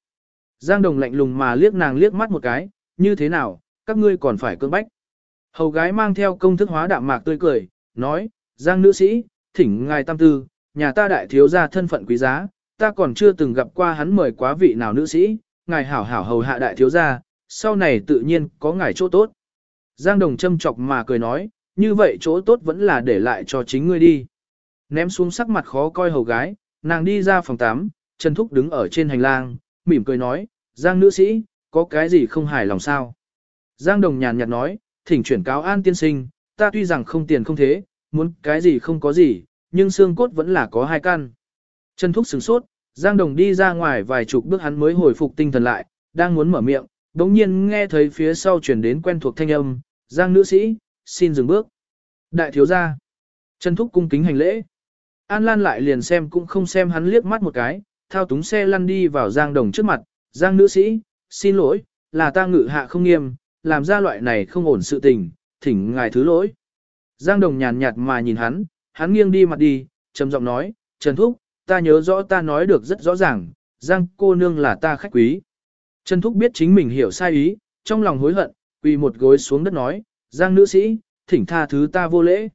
Giang Đồng lạnh lùng mà liếc nàng liếc mắt một cái, như thế nào, các ngươi còn phải cưỡng bách. Hầu gái mang theo công thức hóa đạm mạc tươi cười, nói, Giang nữ sĩ, thỉnh ngài tam tư, nhà ta đại thiếu gia thân phận quý giá, ta còn chưa từng gặp qua hắn mời quá vị nào nữ sĩ, ngài hảo hảo hầu hạ đại thiếu gia, sau này tự nhiên có ngài chỗ tốt. Giang Đồng châm chọc mà cười nói, như vậy chỗ tốt vẫn là để lại cho chính ngươi đi. Ném xuống sắc mặt khó coi hầu gái, nàng đi ra phòng 8, Trần Thúc đứng ở trên hành lang, mỉm cười nói, Giang nữ sĩ, có cái gì không hài lòng sao? Giang Đồng nhàn nhạt nói, thỉnh chuyển cáo an tiên sinh, ta tuy rằng không tiền không thế, muốn cái gì không có gì, nhưng xương cốt vẫn là có hai căn. Trần Thúc sửng sốt, Giang Đồng đi ra ngoài vài chục bước hắn mới hồi phục tinh thần lại, đang muốn mở miệng, đống nhiên nghe thấy phía sau chuyển đến quen thuộc thanh âm, Giang nữ sĩ, xin dừng bước. Đại thiếu gia. Trần Thúc cung kính hành lễ. An Lan lại liền xem cũng không xem hắn liếc mắt một cái, thao túng xe lăn đi vào Giang Đồng trước mặt, Giang nữ sĩ, xin lỗi, là ta ngự hạ không nghiêm, làm ra loại này không ổn sự tình, thỉnh ngài thứ lỗi. Giang Đồng nhàn nhạt mà nhìn hắn, hắn nghiêng đi mặt đi, trầm giọng nói, Trần Thúc, ta nhớ rõ ta nói được rất rõ ràng, Giang cô nương là ta khách quý. Trần Thúc biết chính mình hiểu sai ý, trong lòng hối hận, quỳ một gối xuống đất nói, Giang nữ sĩ, thỉnh tha thứ ta vô lễ.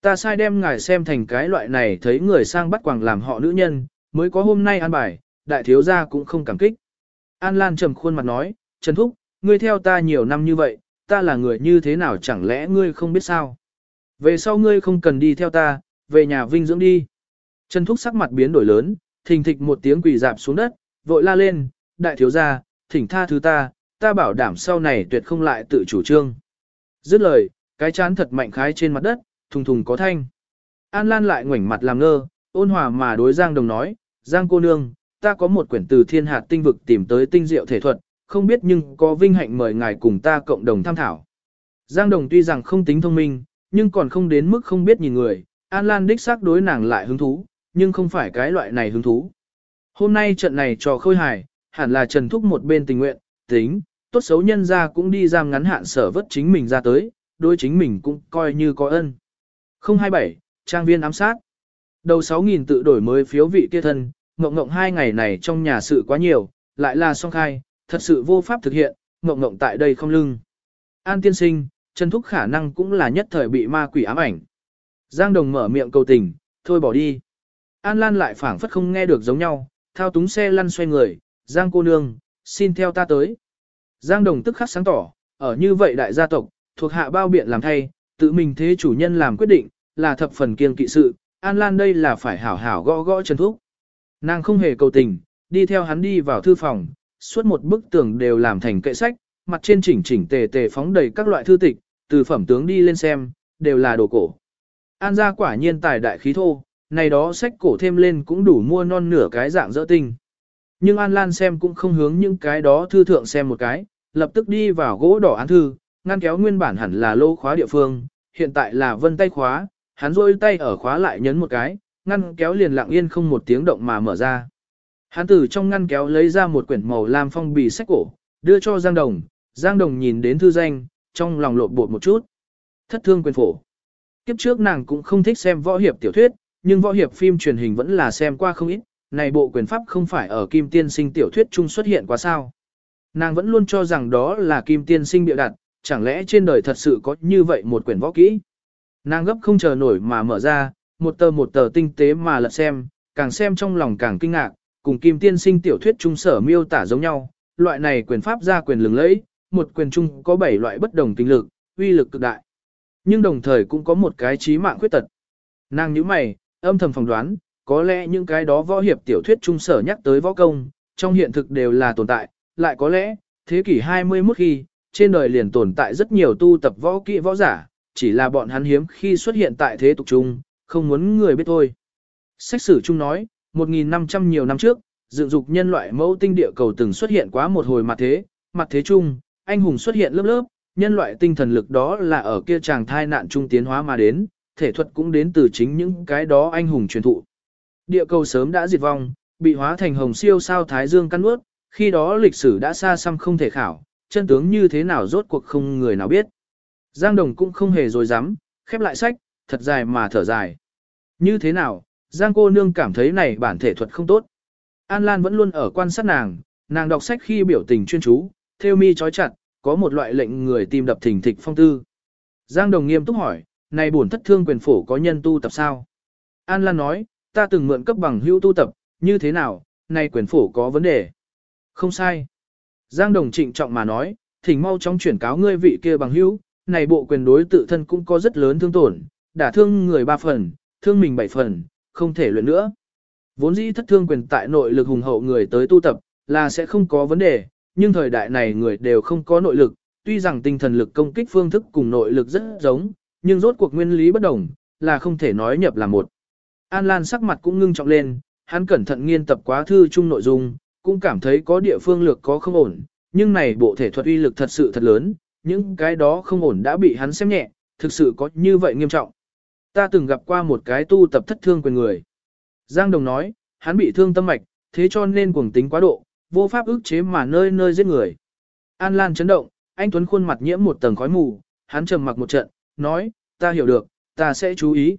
Ta sai đem ngài xem thành cái loại này thấy người sang bắt quàng làm họ nữ nhân, mới có hôm nay an bài, đại thiếu gia cũng không cảm kích. An Lan trầm khuôn mặt nói, Trần Thúc, ngươi theo ta nhiều năm như vậy, ta là người như thế nào chẳng lẽ ngươi không biết sao? Về sau ngươi không cần đi theo ta, về nhà vinh dưỡng đi. Trần Thúc sắc mặt biến đổi lớn, thình thịch một tiếng quỳ dạp xuống đất, vội la lên, đại thiếu gia, thỉnh tha thứ ta, ta bảo đảm sau này tuyệt không lại tự chủ trương. Dứt lời, cái chán thật mạnh khái trên mặt đất, thùng thùng có thanh. An Lan lại ngoảnh mặt làm ngơ, ôn hòa mà đối Giang Đồng nói, Giang cô nương, ta có một quyển từ thiên hạt tinh vực tìm tới tinh diệu thể thuật, không biết nhưng có vinh hạnh mời ngài cùng ta cộng đồng tham thảo. Giang Đồng tuy rằng không tính thông minh, nhưng còn không đến mức không biết nhìn người, An Lan đích xác đối nàng lại hứng thú, nhưng không phải cái loại này hứng thú. Hôm nay trận này trò khôi hài, hẳn là Trần Thúc một bên tình nguyện, tính, tốt xấu nhân ra cũng đi giam ngắn hạn sở vất chính mình ra tới, đối chính mình cũng coi như có ân. 027, trang viên ám sát. Đầu 6.000 tự đổi mới phiếu vị kia thân, ngộng ngộng hai ngày này trong nhà sự quá nhiều, lại là song khai, thật sự vô pháp thực hiện, ngộng ngộng tại đây không lưng. An tiên sinh, Trần Thúc khả năng cũng là nhất thời bị ma quỷ ám ảnh. Giang Đồng mở miệng cầu tình, thôi bỏ đi. An Lan lại phảng phất không nghe được giống nhau, thao túng xe lăn xoay người, Giang cô nương, xin theo ta tới. Giang Đồng tức khắc sáng tỏ, ở như vậy đại gia tộc, thuộc hạ bao biện làm thay, tự mình thế chủ nhân làm quyết định, là thập phần kiêng kỵ sự, An Lan đây là phải hảo hảo gõ gõ Trần Thúc. Nàng không hề cầu tình, đi theo hắn đi vào thư phòng, suốt một bức tường đều làm thành kệ sách, mặt trên chỉnh chỉnh tề tề phóng đầy các loại thư tịch, từ phẩm tướng đi lên xem, đều là đồ cổ. An gia quả nhiên tài đại khí thô, này đó sách cổ thêm lên cũng đủ mua non nửa cái dạng dỡ tinh. Nhưng An Lan xem cũng không hướng những cái đó thư thượng xem một cái, lập tức đi vào gỗ đỏ án thư, ngăn kéo nguyên bản hẳn là lô khóa địa phương, hiện tại là vân tay khóa, hắn rôi tay ở khóa lại nhấn một cái, ngăn kéo liền lặng yên không một tiếng động mà mở ra. Hắn từ trong ngăn kéo lấy ra một quyển màu lam phong bì sách cổ, đưa cho Giang Đồng, Giang Đồng nhìn đến thư danh, trong lòng lộn bột một chút. Thất thương quyền phổ. Kiếp trước nàng cũng không thích xem võ hiệp tiểu thuyết, nhưng võ hiệp phim truyền hình vẫn là xem qua không ít, này bộ quyền pháp không phải ở Kim Tiên Sinh tiểu thuyết chung xuất hiện quá sao. Nàng vẫn luôn cho rằng đó là Kim Tiên Sinh bịa đặt, chẳng lẽ trên đời thật sự có như vậy một quyển võ kỹ. Nàng gấp không chờ nổi mà mở ra, một tờ một tờ tinh tế mà lật xem, càng xem trong lòng càng kinh ngạc, cùng Kim Tiên Sinh tiểu thuyết trung sở miêu tả giống nhau, loại này quyền pháp ra quyền lừng lẫy, một quyền trung có 7 loại bất đồng tinh lực, uy lực cực đại. Nhưng đồng thời cũng có một cái trí mạng khuyết tật. Nàng nhíu mày, âm thầm phỏng đoán, có lẽ những cái đó võ hiệp tiểu thuyết trung sở nhắc tới võ công, trong hiện thực đều là tồn tại, lại có lẽ, thế kỷ 21 khi, trên đời liền tồn tại rất nhiều tu tập võ kỹ võ giả, chỉ là bọn hắn hiếm khi xuất hiện tại thế tục trung, không muốn người biết thôi. Sách sử chung nói, 1.500 nhiều năm trước, dựng dục nhân loại mẫu tinh địa cầu từng xuất hiện quá một hồi mặt thế, mặt thế chung, anh hùng xuất hiện lớp lớp, nhân loại tinh thần lực đó là ở kia chàng thai nạn trung tiến hóa mà đến, thể thuật cũng đến từ chính những cái đó anh hùng truyền thụ. Địa cầu sớm đã diệt vong, bị hóa thành hồng siêu sao Thái Dương căn ướt, khi đó lịch sử đã xa xăm không thể khảo, chân tướng như thế nào rốt cuộc không người nào biết. Giang Đồng cũng không hề dối dám, khép lại sách, thật dài mà thở dài. Như thế nào, Giang cô nương cảm thấy này bản thể thuật không tốt. An Lan vẫn luôn ở quan sát nàng, nàng đọc sách khi biểu tình chuyên chú, theo mi trói chặt, có một loại lệnh người tìm đập thỉnh thịch phong tư. Giang Đồng nghiêm túc hỏi, này bổn thất thương quyền phổ có nhân tu tập sao? An Lan nói, ta từng mượn cấp bằng hữu tu tập, như thế nào, này quyền phổ có vấn đề. Không sai. Giang Đồng trịnh trọng mà nói, thỉnh mau chóng chuyển cáo ngươi vị kia bằng hữu, này bộ quyền đối tự thân cũng có rất lớn thương tổn, đả thương người ba phần, thương mình bảy phần, không thể luyện nữa. Vốn dĩ thất thương quyền tại nội lực hùng hậu người tới tu tập, là sẽ không có vấn đề, nhưng thời đại này người đều không có nội lực, tuy rằng tinh thần lực công kích phương thức cùng nội lực rất giống, nhưng rốt cuộc nguyên lý bất đồng, là không thể nói nhập là một. An Lan sắc mặt cũng ngưng trọng lên, hắn cẩn thận nghiên tập quá thư chung nội dung, cũng cảm thấy có địa phương lược có không ổn, nhưng này bộ thể thuật uy lực thật sự thật lớn, những cái đó không ổn đã bị hắn xem nhẹ, thực sự có như vậy nghiêm trọng. Ta từng gặp qua một cái tu tập thất thương quyền người. Giang Đồng nói, hắn bị thương tâm mạch, thế cho nên cuồng tính quá độ, vô pháp ức chế mà nơi nơi giết người. An Lan chấn động, anh Tuấn khuôn mặt nhiễm một tầng khói mù, hắn trầm mặc một trận, nói, ta hiểu được, ta sẽ chú ý.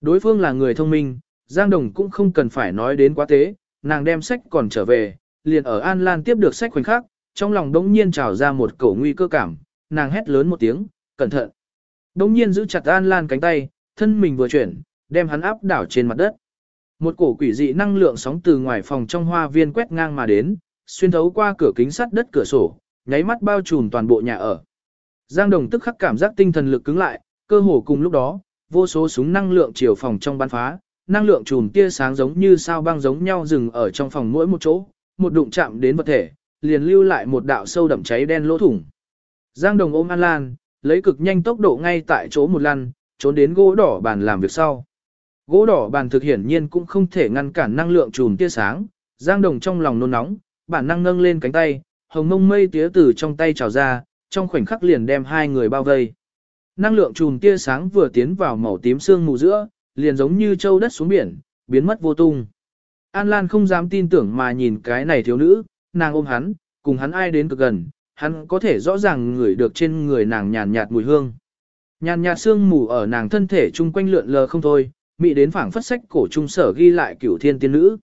Đối phương là người thông minh, Giang Đồng cũng không cần phải nói đến quá tế, nàng đem sách còn trở về, liền ở An Lan tiếp được sách khoảnh khắc, trong lòng đống nhiên trào ra một cổ nguy cơ cảm, nàng hét lớn một tiếng, cẩn thận. Đống nhiên giữ chặt An Lan cánh tay, thân mình vừa chuyển, đem hắn áp đảo trên mặt đất. Một cổ quỷ dị năng lượng sóng từ ngoài phòng trong hoa viên quét ngang mà đến, xuyên thấu qua cửa kính sắt đất cửa sổ, nháy mắt bao trùm toàn bộ nhà ở. Giang Đồng tức khắc cảm giác tinh thần lực cứng lại, cơ hồ cùng lúc đó, vô số súng năng lượng chiều phòng trong bắn phá, năng lượng chùm tia sáng giống như sao băng giống nhau dừng ở trong phòng mỗi một chỗ, một đụng chạm đến vật thể, liền lưu lại một đạo sâu đậm cháy đen lỗ thủng. Giang Đồng ôm An Lan, lấy cực nhanh tốc độ ngay tại chỗ một lăn, trốn đến gỗ đỏ bàn làm việc sau. Gỗ đỏ bàn thực hiển nhiên cũng không thể ngăn cản năng lượng trùm tia sáng, Giang Đồng trong lòng nôn nóng, bản năng nâng lên cánh tay, hồng mông mây tía từ trong tay trào ra, trong khoảnh khắc liền đem hai người bao vây. Năng lượng trùm tia sáng vừa tiến vào màu tím xương mù giữa, liền giống như châu đất xuống biển, biến mất vô tung. An Lan không dám tin tưởng mà nhìn cái này thiếu nữ, nàng ôm hắn, cùng hắn ai đến cực gần, hắn có thể rõ ràng ngửi được trên người nàng nhàn nhạt mùi hương. Nhàn nhạt xương mù ở nàng thân thể chung quanh lượn lờ không thôi, mị đến phảng phất sách cổ trung sở ghi lại cửu thiên tiên nữ.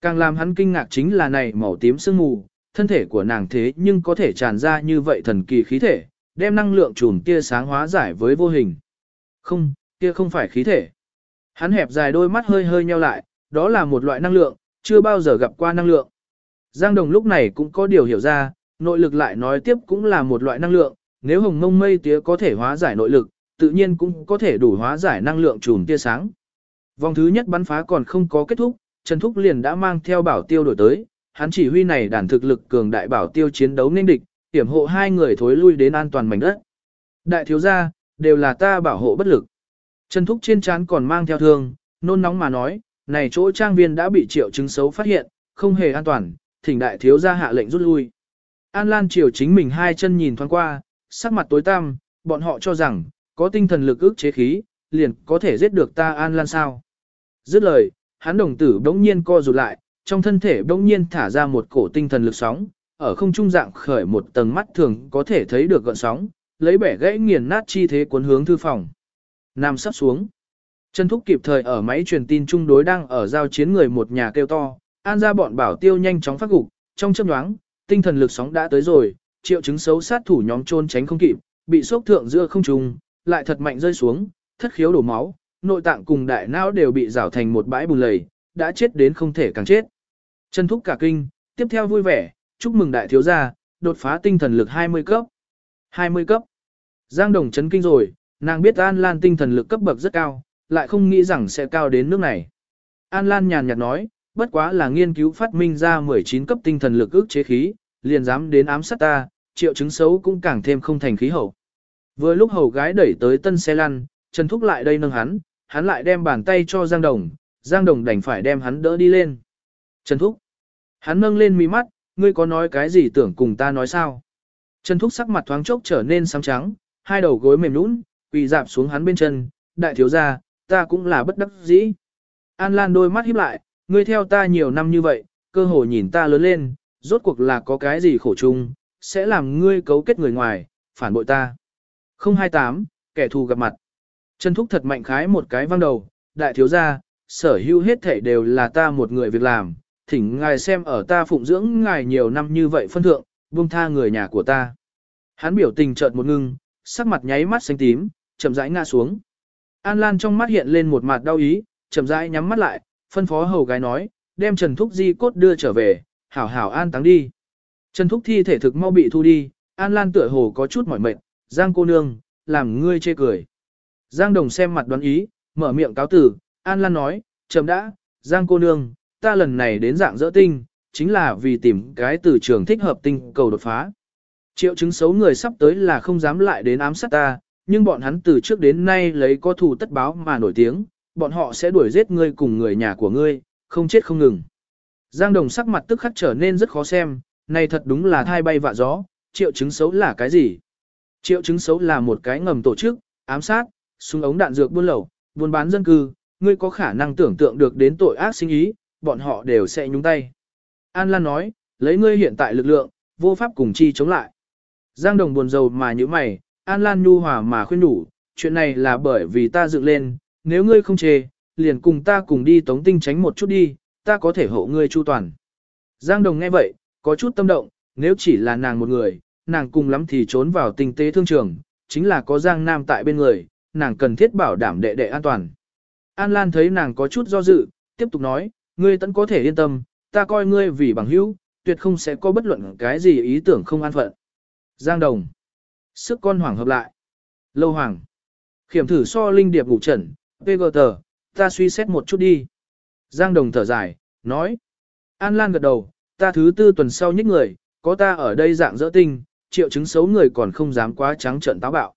Càng làm hắn kinh ngạc chính là này màu tím sương mù, thân thể của nàng thế nhưng có thể tràn ra như vậy thần kỳ khí thể, đem năng lượng trùm tia sáng hóa giải với vô hình. Không, kia không phải khí thể. Hắn hẹp dài đôi mắt hơi hơi nheo lại, đó là một loại năng lượng, chưa bao giờ gặp qua năng lượng. Giang Đồng lúc này cũng có điều hiểu ra, nội lực lại nói tiếp cũng là một loại năng lượng, nếu hồng ngông mây tía có thể hóa giải nội lực, tự nhiên cũng có thể đủ hóa giải năng lượng trùm tia sáng. Vòng thứ nhất bắn phá còn không có kết thúc, Trần Thúc liền đã mang theo bảo tiêu đổi tới, hắn chỉ huy này đàn thực lực cường đại bảo tiêu chiến đấu nên địch, hiểm hộ hai người thối lui đến an toàn mảnh đất. Đại thiếu gia, đều là ta bảo hộ bất lực. Trần Thúc trên trán còn mang theo thương, nôn nóng mà nói, này chỗ trang viên đã bị triệu chứng xấu phát hiện, không hề an toàn, thỉnh đại thiếu gia hạ lệnh rút lui. An Lan triều chính mình hai chân nhìn thoáng qua, sắc mặt tối tăm, bọn họ cho rằng, có tinh thần lực ức chế khí, liền có thể giết được ta An Lan sao. Dứt lời, hắn đồng tử bỗng nhiên co rụt lại, trong thân thể bỗng nhiên thả ra một cổ tinh thần lực sóng, ở không trung dạng khởi một tầng mắt thường có thể thấy được gợn sóng, lấy bẻ gãy nghiền nát chi thế cuốn hướng thư phòng. Nam sắp xuống. Trần Thúc kịp thời ở máy truyền tin trung đối đang ở giao chiến người một nhà kêu to, an ra bọn bảo tiêu nhanh chóng phát gục, trong chớp nhoáng, tinh thần lực sóng đã tới rồi, triệu chứng xấu sát thủ nhóm trôn tránh không kịp, bị sốc thượng giữa không trung, lại thật mạnh rơi xuống, thất khiếu đổ máu, nội tạng cùng đại não đều bị rào thành một bãi bùn lầy, đã chết đến không thể càng chết. Trần thúc cả kinh, tiếp theo vui vẻ, chúc mừng đại thiếu gia, đột phá tinh thần lực 20 cấp. 20 cấp. Giang Đồng chấn kinh rồi, nàng biết An Lan tinh thần lực cấp bậc rất cao, lại không nghĩ rằng sẽ cao đến nước này. An Lan nhàn nhạt nói, bất quá là nghiên cứu phát minh ra 19 cấp tinh thần lực ước chế khí, liền dám đến ám sát ta, triệu chứng xấu cũng càng thêm không thành khí hậu. Vừa lúc hầu gái đẩy tới tân xe lăn, Trần Thúc lại đây nâng hắn, hắn lại đem bàn tay cho Giang Đồng, Giang Đồng đành phải đem hắn đỡ đi lên. Trần Thúc. Hắn nâng lên mí mắt, ngươi có nói cái gì tưởng cùng ta nói sao? Trần Thúc sắc mặt thoáng chốc trở nên sáng trắng, hai đầu gối mềm nũng, quỳ dạp xuống hắn bên chân, đại thiếu gia, ta cũng là bất đắc dĩ. An Lan đôi mắt híp lại, ngươi theo ta nhiều năm như vậy, cơ hội nhìn ta lớn lên, rốt cuộc là có cái gì khổ chung, sẽ làm ngươi cấu kết người ngoài, phản bội ta. 028, kẻ thù gặp mặt. Trần Thúc thật mạnh khái một cái văng đầu, đại thiếu gia, sở hữu hết thể đều là ta một người việc làm, thỉnh ngài xem ở ta phụng dưỡng ngài nhiều năm như vậy phân thượng, buông tha người nhà của ta. Hắn biểu tình chợt một ngưng, sắc mặt nháy mắt xanh tím, chậm rãi ngã xuống. An Lan trong mắt hiện lên một mặt đau ý, chậm rãi nhắm mắt lại, phân phó hầu gái nói, đem Trần Thúc di cốt đưa trở về, hảo hảo an táng đi. Trần Thúc thi thể thực mau bị thu đi, An Lan tựa hồ có chút mỏi mệt, Giang cô nương, làm ngươi chê cười. Giang Đồng xem mặt đoán ý, mở miệng cáo tử, An Lan nói, chậm đã, Giang cô nương, ta lần này đến dạng dỡ tinh, chính là vì tìm cái từ trường thích hợp tinh cầu đột phá. Triệu chứng xấu người sắp tới là không dám lại đến ám sát ta, nhưng bọn hắn từ trước đến nay lấy có thù tất báo mà nổi tiếng, bọn họ sẽ đuổi giết ngươi cùng người nhà của ngươi, không chết không ngừng. Giang Đồng sắc mặt tức khắc trở nên rất khó xem, này thật đúng là thai bay vạ gió, triệu chứng xấu là cái gì? Triệu chứng xấu là một cái ngầm tổ chức, ám sát, súng ống đạn dược buôn lậu, buôn bán dân cư, ngươi có khả năng tưởng tượng được đến tội ác sinh ý, bọn họ đều sẽ nhúng tay. An Lan nói, lấy ngươi hiện tại lực lượng, vô pháp cùng chi chống lại. Giang Đồng buồn rầu mà như mày, An Lan nhu hòa mà khuyên đủ, chuyện này là bởi vì ta dựng lên, nếu ngươi không chê, liền cùng ta cùng đi tống tinh tránh một chút đi, ta có thể hộ ngươi chu toàn. Giang Đồng nghe vậy, có chút tâm động, nếu chỉ là nàng một người, nàng cùng lắm thì trốn vào tinh tế thương trường, chính là có Giang Nam tại bên người, nàng cần thiết bảo đảm đệ đệ an toàn. An Lan thấy nàng có chút do dự, tiếp tục nói, ngươi tẫn có thể yên tâm, ta coi ngươi vì bằng hữu, tuyệt không sẽ có bất luận cái gì ý tưởng không an phận. Giang Đồng. Sức con hoàng hợp lại. Lâu hoàng. Khiểm thử so linh điệp ngủ trần, PGT, ta suy xét một chút đi. Giang Đồng thở dài, nói. An Lan gật đầu, ta thứ tư tuần sau nhích người, có ta ở đây dạng dỡ tinh, triệu chứng xấu người còn không dám quá trắng trợn táo bạo.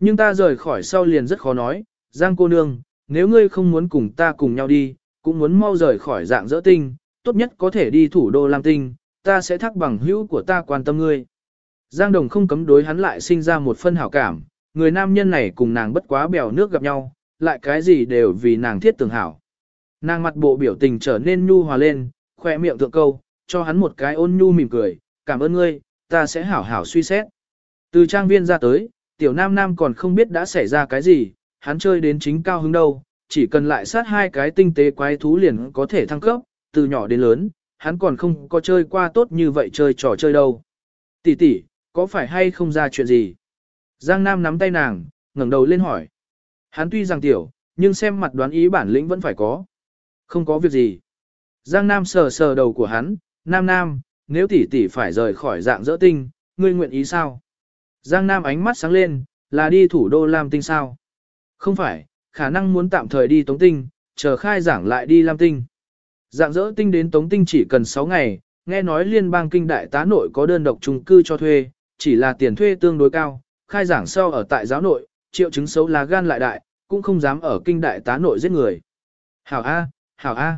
Nhưng ta rời khỏi sau liền rất khó nói, Giang cô nương, nếu ngươi không muốn cùng ta cùng nhau đi, cũng muốn mau rời khỏi dạng dỡ tinh, tốt nhất có thể đi thủ đô Lam Tinh, ta sẽ thắc bằng hữu của ta quan tâm ngươi. Giang Đồng không cấm đối hắn lại sinh ra một phân hảo cảm, người nam nhân này cùng nàng bất quá bèo nước gặp nhau, lại cái gì đều vì nàng thiết tưởng hảo. Nàng mặt bộ biểu tình trở nên nhu hòa lên, khoe miệng thượng câu, cho hắn một cái ôn nhu mỉm cười, cảm ơn ngươi, ta sẽ hảo hảo suy xét. Từ trang viên ra tới, tiểu nam nam còn không biết đã xảy ra cái gì, hắn chơi đến chính cao hứng đâu, chỉ cần lại sát hai cái tinh tế quái thú liền có thể thăng cấp, từ nhỏ đến lớn, hắn còn không có chơi qua tốt như vậy chơi trò chơi đâu. Tỷ tỷ, có phải hay không ra chuyện gì? Giang Nam nắm tay nàng, ngẩng đầu lên hỏi. Hắn tuy rằng tiểu, nhưng xem mặt đoán ý bản lĩnh vẫn phải có. Không có việc gì. Giang Nam sờ sờ đầu của hắn, Nam Nam, nếu tỷ tỷ phải rời khỏi dạng dỡ tinh, ngươi nguyện ý sao? Giang Nam ánh mắt sáng lên, là đi thủ đô Lam Tinh sao? Không phải, khả năng muốn tạm thời đi Tống Tinh, chờ khai giảng lại đi Lam Tinh. Dạng dỡ tinh đến Tống Tinh chỉ cần 6 ngày, nghe nói liên bang kinh đại tá nội có đơn độc trung cư cho thuê, chỉ là tiền thuê tương đối cao, khai giảng sau ở tại giáo nội, triệu chứng xấu là gan lại đại, cũng không dám ở kinh đại tá nội giết người. Hảo A, hảo A.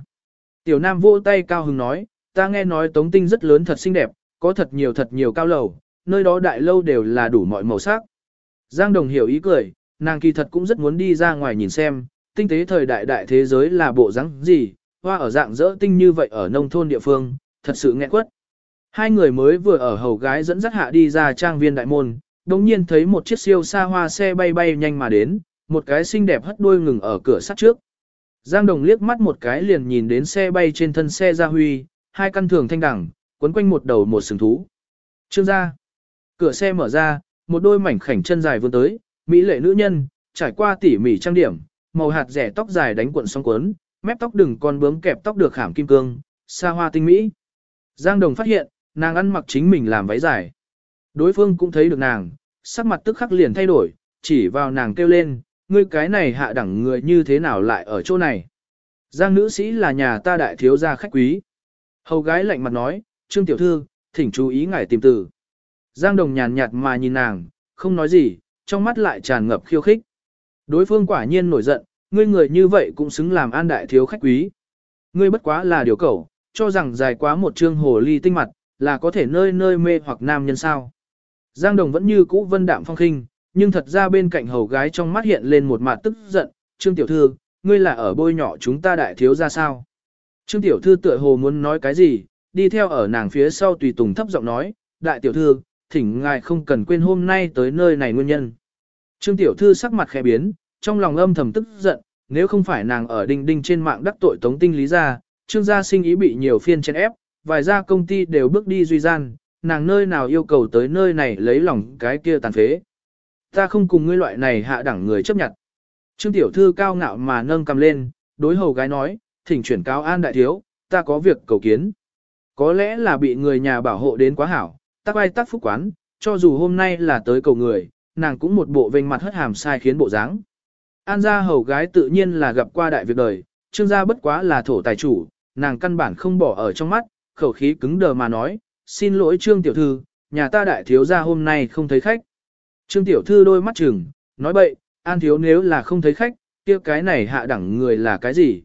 Tiểu Nam vỗ tay cao hứng nói, ta nghe nói Tống Tinh rất lớn thật xinh đẹp, có thật nhiều thật nhiều cao lầu, nơi đó đại lâu đều là đủ mọi màu sắc. Giang Đồng hiểu ý cười, nàng kỳ thật cũng rất muốn đi ra ngoài nhìn xem, tinh tế thời đại đại thế giới là bộ rắn gì, hoa ở dạng dỡ tinh như vậy ở nông thôn địa phương, thật sự nghẹn quất. Hai người mới vừa ở hầu gái dẫn dắt hạ đi ra trang viên đại môn, đồng nhiên thấy một chiếc siêu xa hoa xe bay bay nhanh mà đến, một cái xinh đẹp hất đuôi ngừng ở cửa sắt trước. Giang Đồng liếc mắt một cái liền nhìn đến xe bay trên thân xe gia huy, hai căn thường thanh đẳng, quấn quanh một đầu một sừng thú. Trương gia. Cửa xe mở ra, một đôi mảnh khảnh chân dài vươn tới, mỹ lệ nữ nhân, trải qua tỉ mỉ trang điểm, màu hạt rẻ tóc dài đánh cuộn song cuốn, mép tóc đừng con bướm kẹp tóc được khảm kim cương, xa hoa tinh mỹ. Giang Đồng phát hiện, nàng ăn mặc chính mình làm váy dài. Đối phương cũng thấy được nàng, sắc mặt tức khắc liền thay đổi, chỉ vào nàng kêu lên, ngươi cái này hạ đẳng người như thế nào lại ở chỗ này. Giang nữ sĩ là nhà ta đại thiếu gia khách quý. Hầu gái lạnh mặt nói, Trương Tiểu Thư, thỉnh chú ý ngài tìm từ. Giang Đồng nhàn nhạt mà nhìn nàng, không nói gì, trong mắt lại tràn ngập khiêu khích. Đối phương quả nhiên nổi giận, ngươi người như vậy cũng xứng làm an đại thiếu khách quý. Ngươi bất quá là điều cẩu, cho rằng dài quá một trương hồ ly tinh mặt, là có thể nơi nơi mê hoặc nam nhân sao. Giang Đồng vẫn như cũ vân đạm phong khinh, nhưng thật ra bên cạnh hầu gái trong mắt hiện lên một mặt tức giận, Trương Tiểu Thư, ngươi là ở bôi nhỏ chúng ta đại thiếu ra sao. Trương Tiểu Thư tựa hồ muốn nói cái gì, đi theo ở nàng phía sau tùy tùng thấp giọng nói, đại tiểu thư, thỉnh ngài không cần quên hôm nay tới nơi này nguyên nhân. Trương Tiểu Thư sắc mặt khẽ biến, trong lòng âm thầm tức giận, nếu không phải nàng ở đinh đinh trên mạng đắc tội tống tinh lý ra, trương gia sinh ý bị nhiều phiên chen ép, vài gia công ty đều bước đi duy gian, nàng nơi nào yêu cầu tới nơi này lấy lòng cái kia tàn phế. Ta không cùng ngươi loại này hạ đẳng người chấp nhận. Trương tiểu thư cao ngạo mà nâng cầm lên, đối hầu gái nói, thỉnh chuyển cáo an đại thiếu, ta có việc cầu kiến. Có lẽ là bị người nhà bảo hộ đến quá hảo, tác ai tác phúc quán, cho dù hôm nay là tới cầu người, nàng cũng một bộ vênh mặt hất hàm sai khiến bộ dáng. An gia hầu gái tự nhiên là gặp qua đại việc đời, trương gia bất quá là thổ tài chủ, nàng căn bản không bỏ ở trong mắt, khẩu khí cứng đờ mà nói, xin lỗi trương tiểu thư, nhà ta đại thiếu gia hôm nay không thấy khách. Trương tiểu thư đôi mắt chừng, nói bậy, an thiếu nếu là không thấy khách, kia cái này hạ đẳng người là cái gì?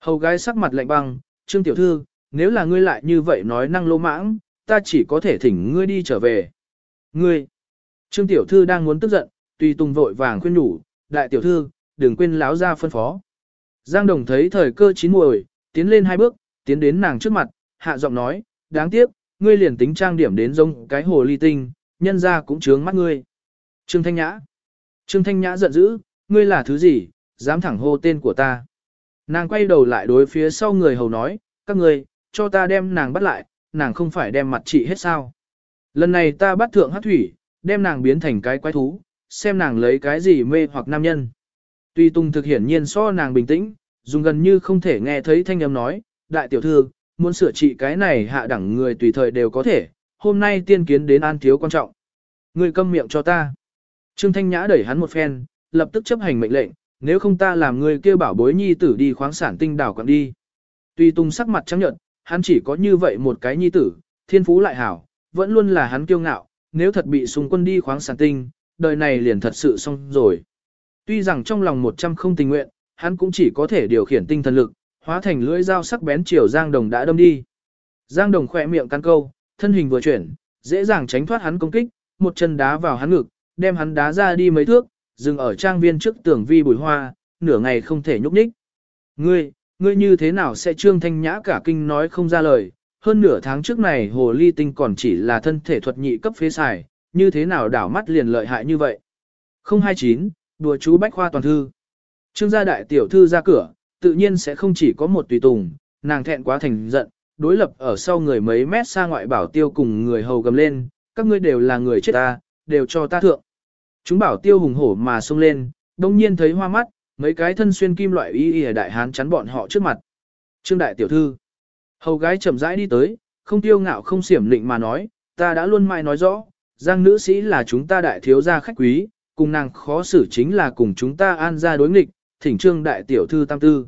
Hầu gái sắc mặt lạnh băng, trương tiểu thư, nếu là ngươi lại như vậy nói năng lô mãng, ta chỉ có thể thỉnh ngươi đi trở về. Ngươi! Trương tiểu thư đang muốn tức giận, tùy tùng vội vàng khuyên nhủ, đại tiểu thư, đừng quên láo ra phân phó. Giang Đồng thấy thời cơ chín muồi, tiến lên hai bước, tiến đến nàng trước mặt, hạ giọng nói, đáng tiếc, ngươi liền tính trang điểm đến giống cái hồ ly tinh, nhân ra cũng trướng mắt ngươi. Trương Thanh Nhã. Trương Thanh Nhã giận dữ, ngươi là thứ gì, dám thẳng hô tên của ta. Nàng quay đầu lại đối phía sau người hầu nói, các ngươi, cho ta đem nàng bắt lại, nàng không phải đem mặt trị hết sao. Lần này ta bắt thượng hát thủy, đem nàng biến thành cái quái thú, xem nàng lấy cái gì mê hoặc nam nhân. Tuy Tùng thực hiển nhiên so nàng bình tĩnh, dùng gần như không thể nghe thấy thanh âm nói, đại tiểu thư, muốn sửa trị cái này hạ đẳng người tùy thời đều có thể, hôm nay tiên kiến đến an thiếu quan trọng. Người câm miệng cho ta. Trương Thanh Nhã đẩy hắn một phen, lập tức chấp hành mệnh lệnh, nếu không ta làm người kêu bảo bối nhi tử đi khoáng sản tinh đảo quặng đi. Tuy Tùng sắc mặt trắng nhợt, hắn chỉ có như vậy một cái nhi tử, thiên phú lại hảo, vẫn luôn là hắn kiêu ngạo, nếu thật bị súng quân đi khoáng sản tinh, đời này liền thật sự xong rồi. Tuy rằng trong lòng một trăm không tình nguyện, hắn cũng chỉ có thể điều khiển tinh thần lực, hóa thành lưỡi dao sắc bén chiều Giang Đồng đã đâm đi. Giang Đồng khỏe miệng căn câu, thân hình vừa chuyển, dễ dàng tránh thoát hắn công kích, một chân đá vào hắn ngực, đem hắn đá ra đi mấy thước, dừng ở trang viên trước tường vi bùi hoa, nửa ngày không thể nhúc nhích. Ngươi, ngươi như thế nào sẽ trương thanh nhã cả kinh nói không ra lời, hơn nửa tháng trước này hồ ly tinh còn chỉ là thân thể thuật nhị cấp phế xài, như thế nào đảo mắt liền lợi hại như vậy. 029, đùa chú bách khoa toàn thư. Trương gia đại tiểu thư ra cửa, tự nhiên sẽ không chỉ có một tùy tùng, nàng thẹn quá thành giận, đối lập ở sau người mấy mét xa ngoại bảo tiêu cùng người hầu gầm lên, các ngươi đều là người chết ta, đều cho ta thượng. Chúng bảo tiêu hùng hổ mà xông lên, đông nhiên thấy hoa mắt, mấy cái thân xuyên kim loại y y đại hán chắn bọn họ trước mặt. Trương đại tiểu thư. Hầu gái chậm rãi đi tới, không tiêu ngạo không xiểm lịnh mà nói, ta đã luôn mãi nói rõ, giang nữ sĩ là chúng ta đại thiếu gia khách quý, cùng nàng khó xử chính là cùng chúng ta an ra đối nghịch, thỉnh trương đại tiểu thư tam tư.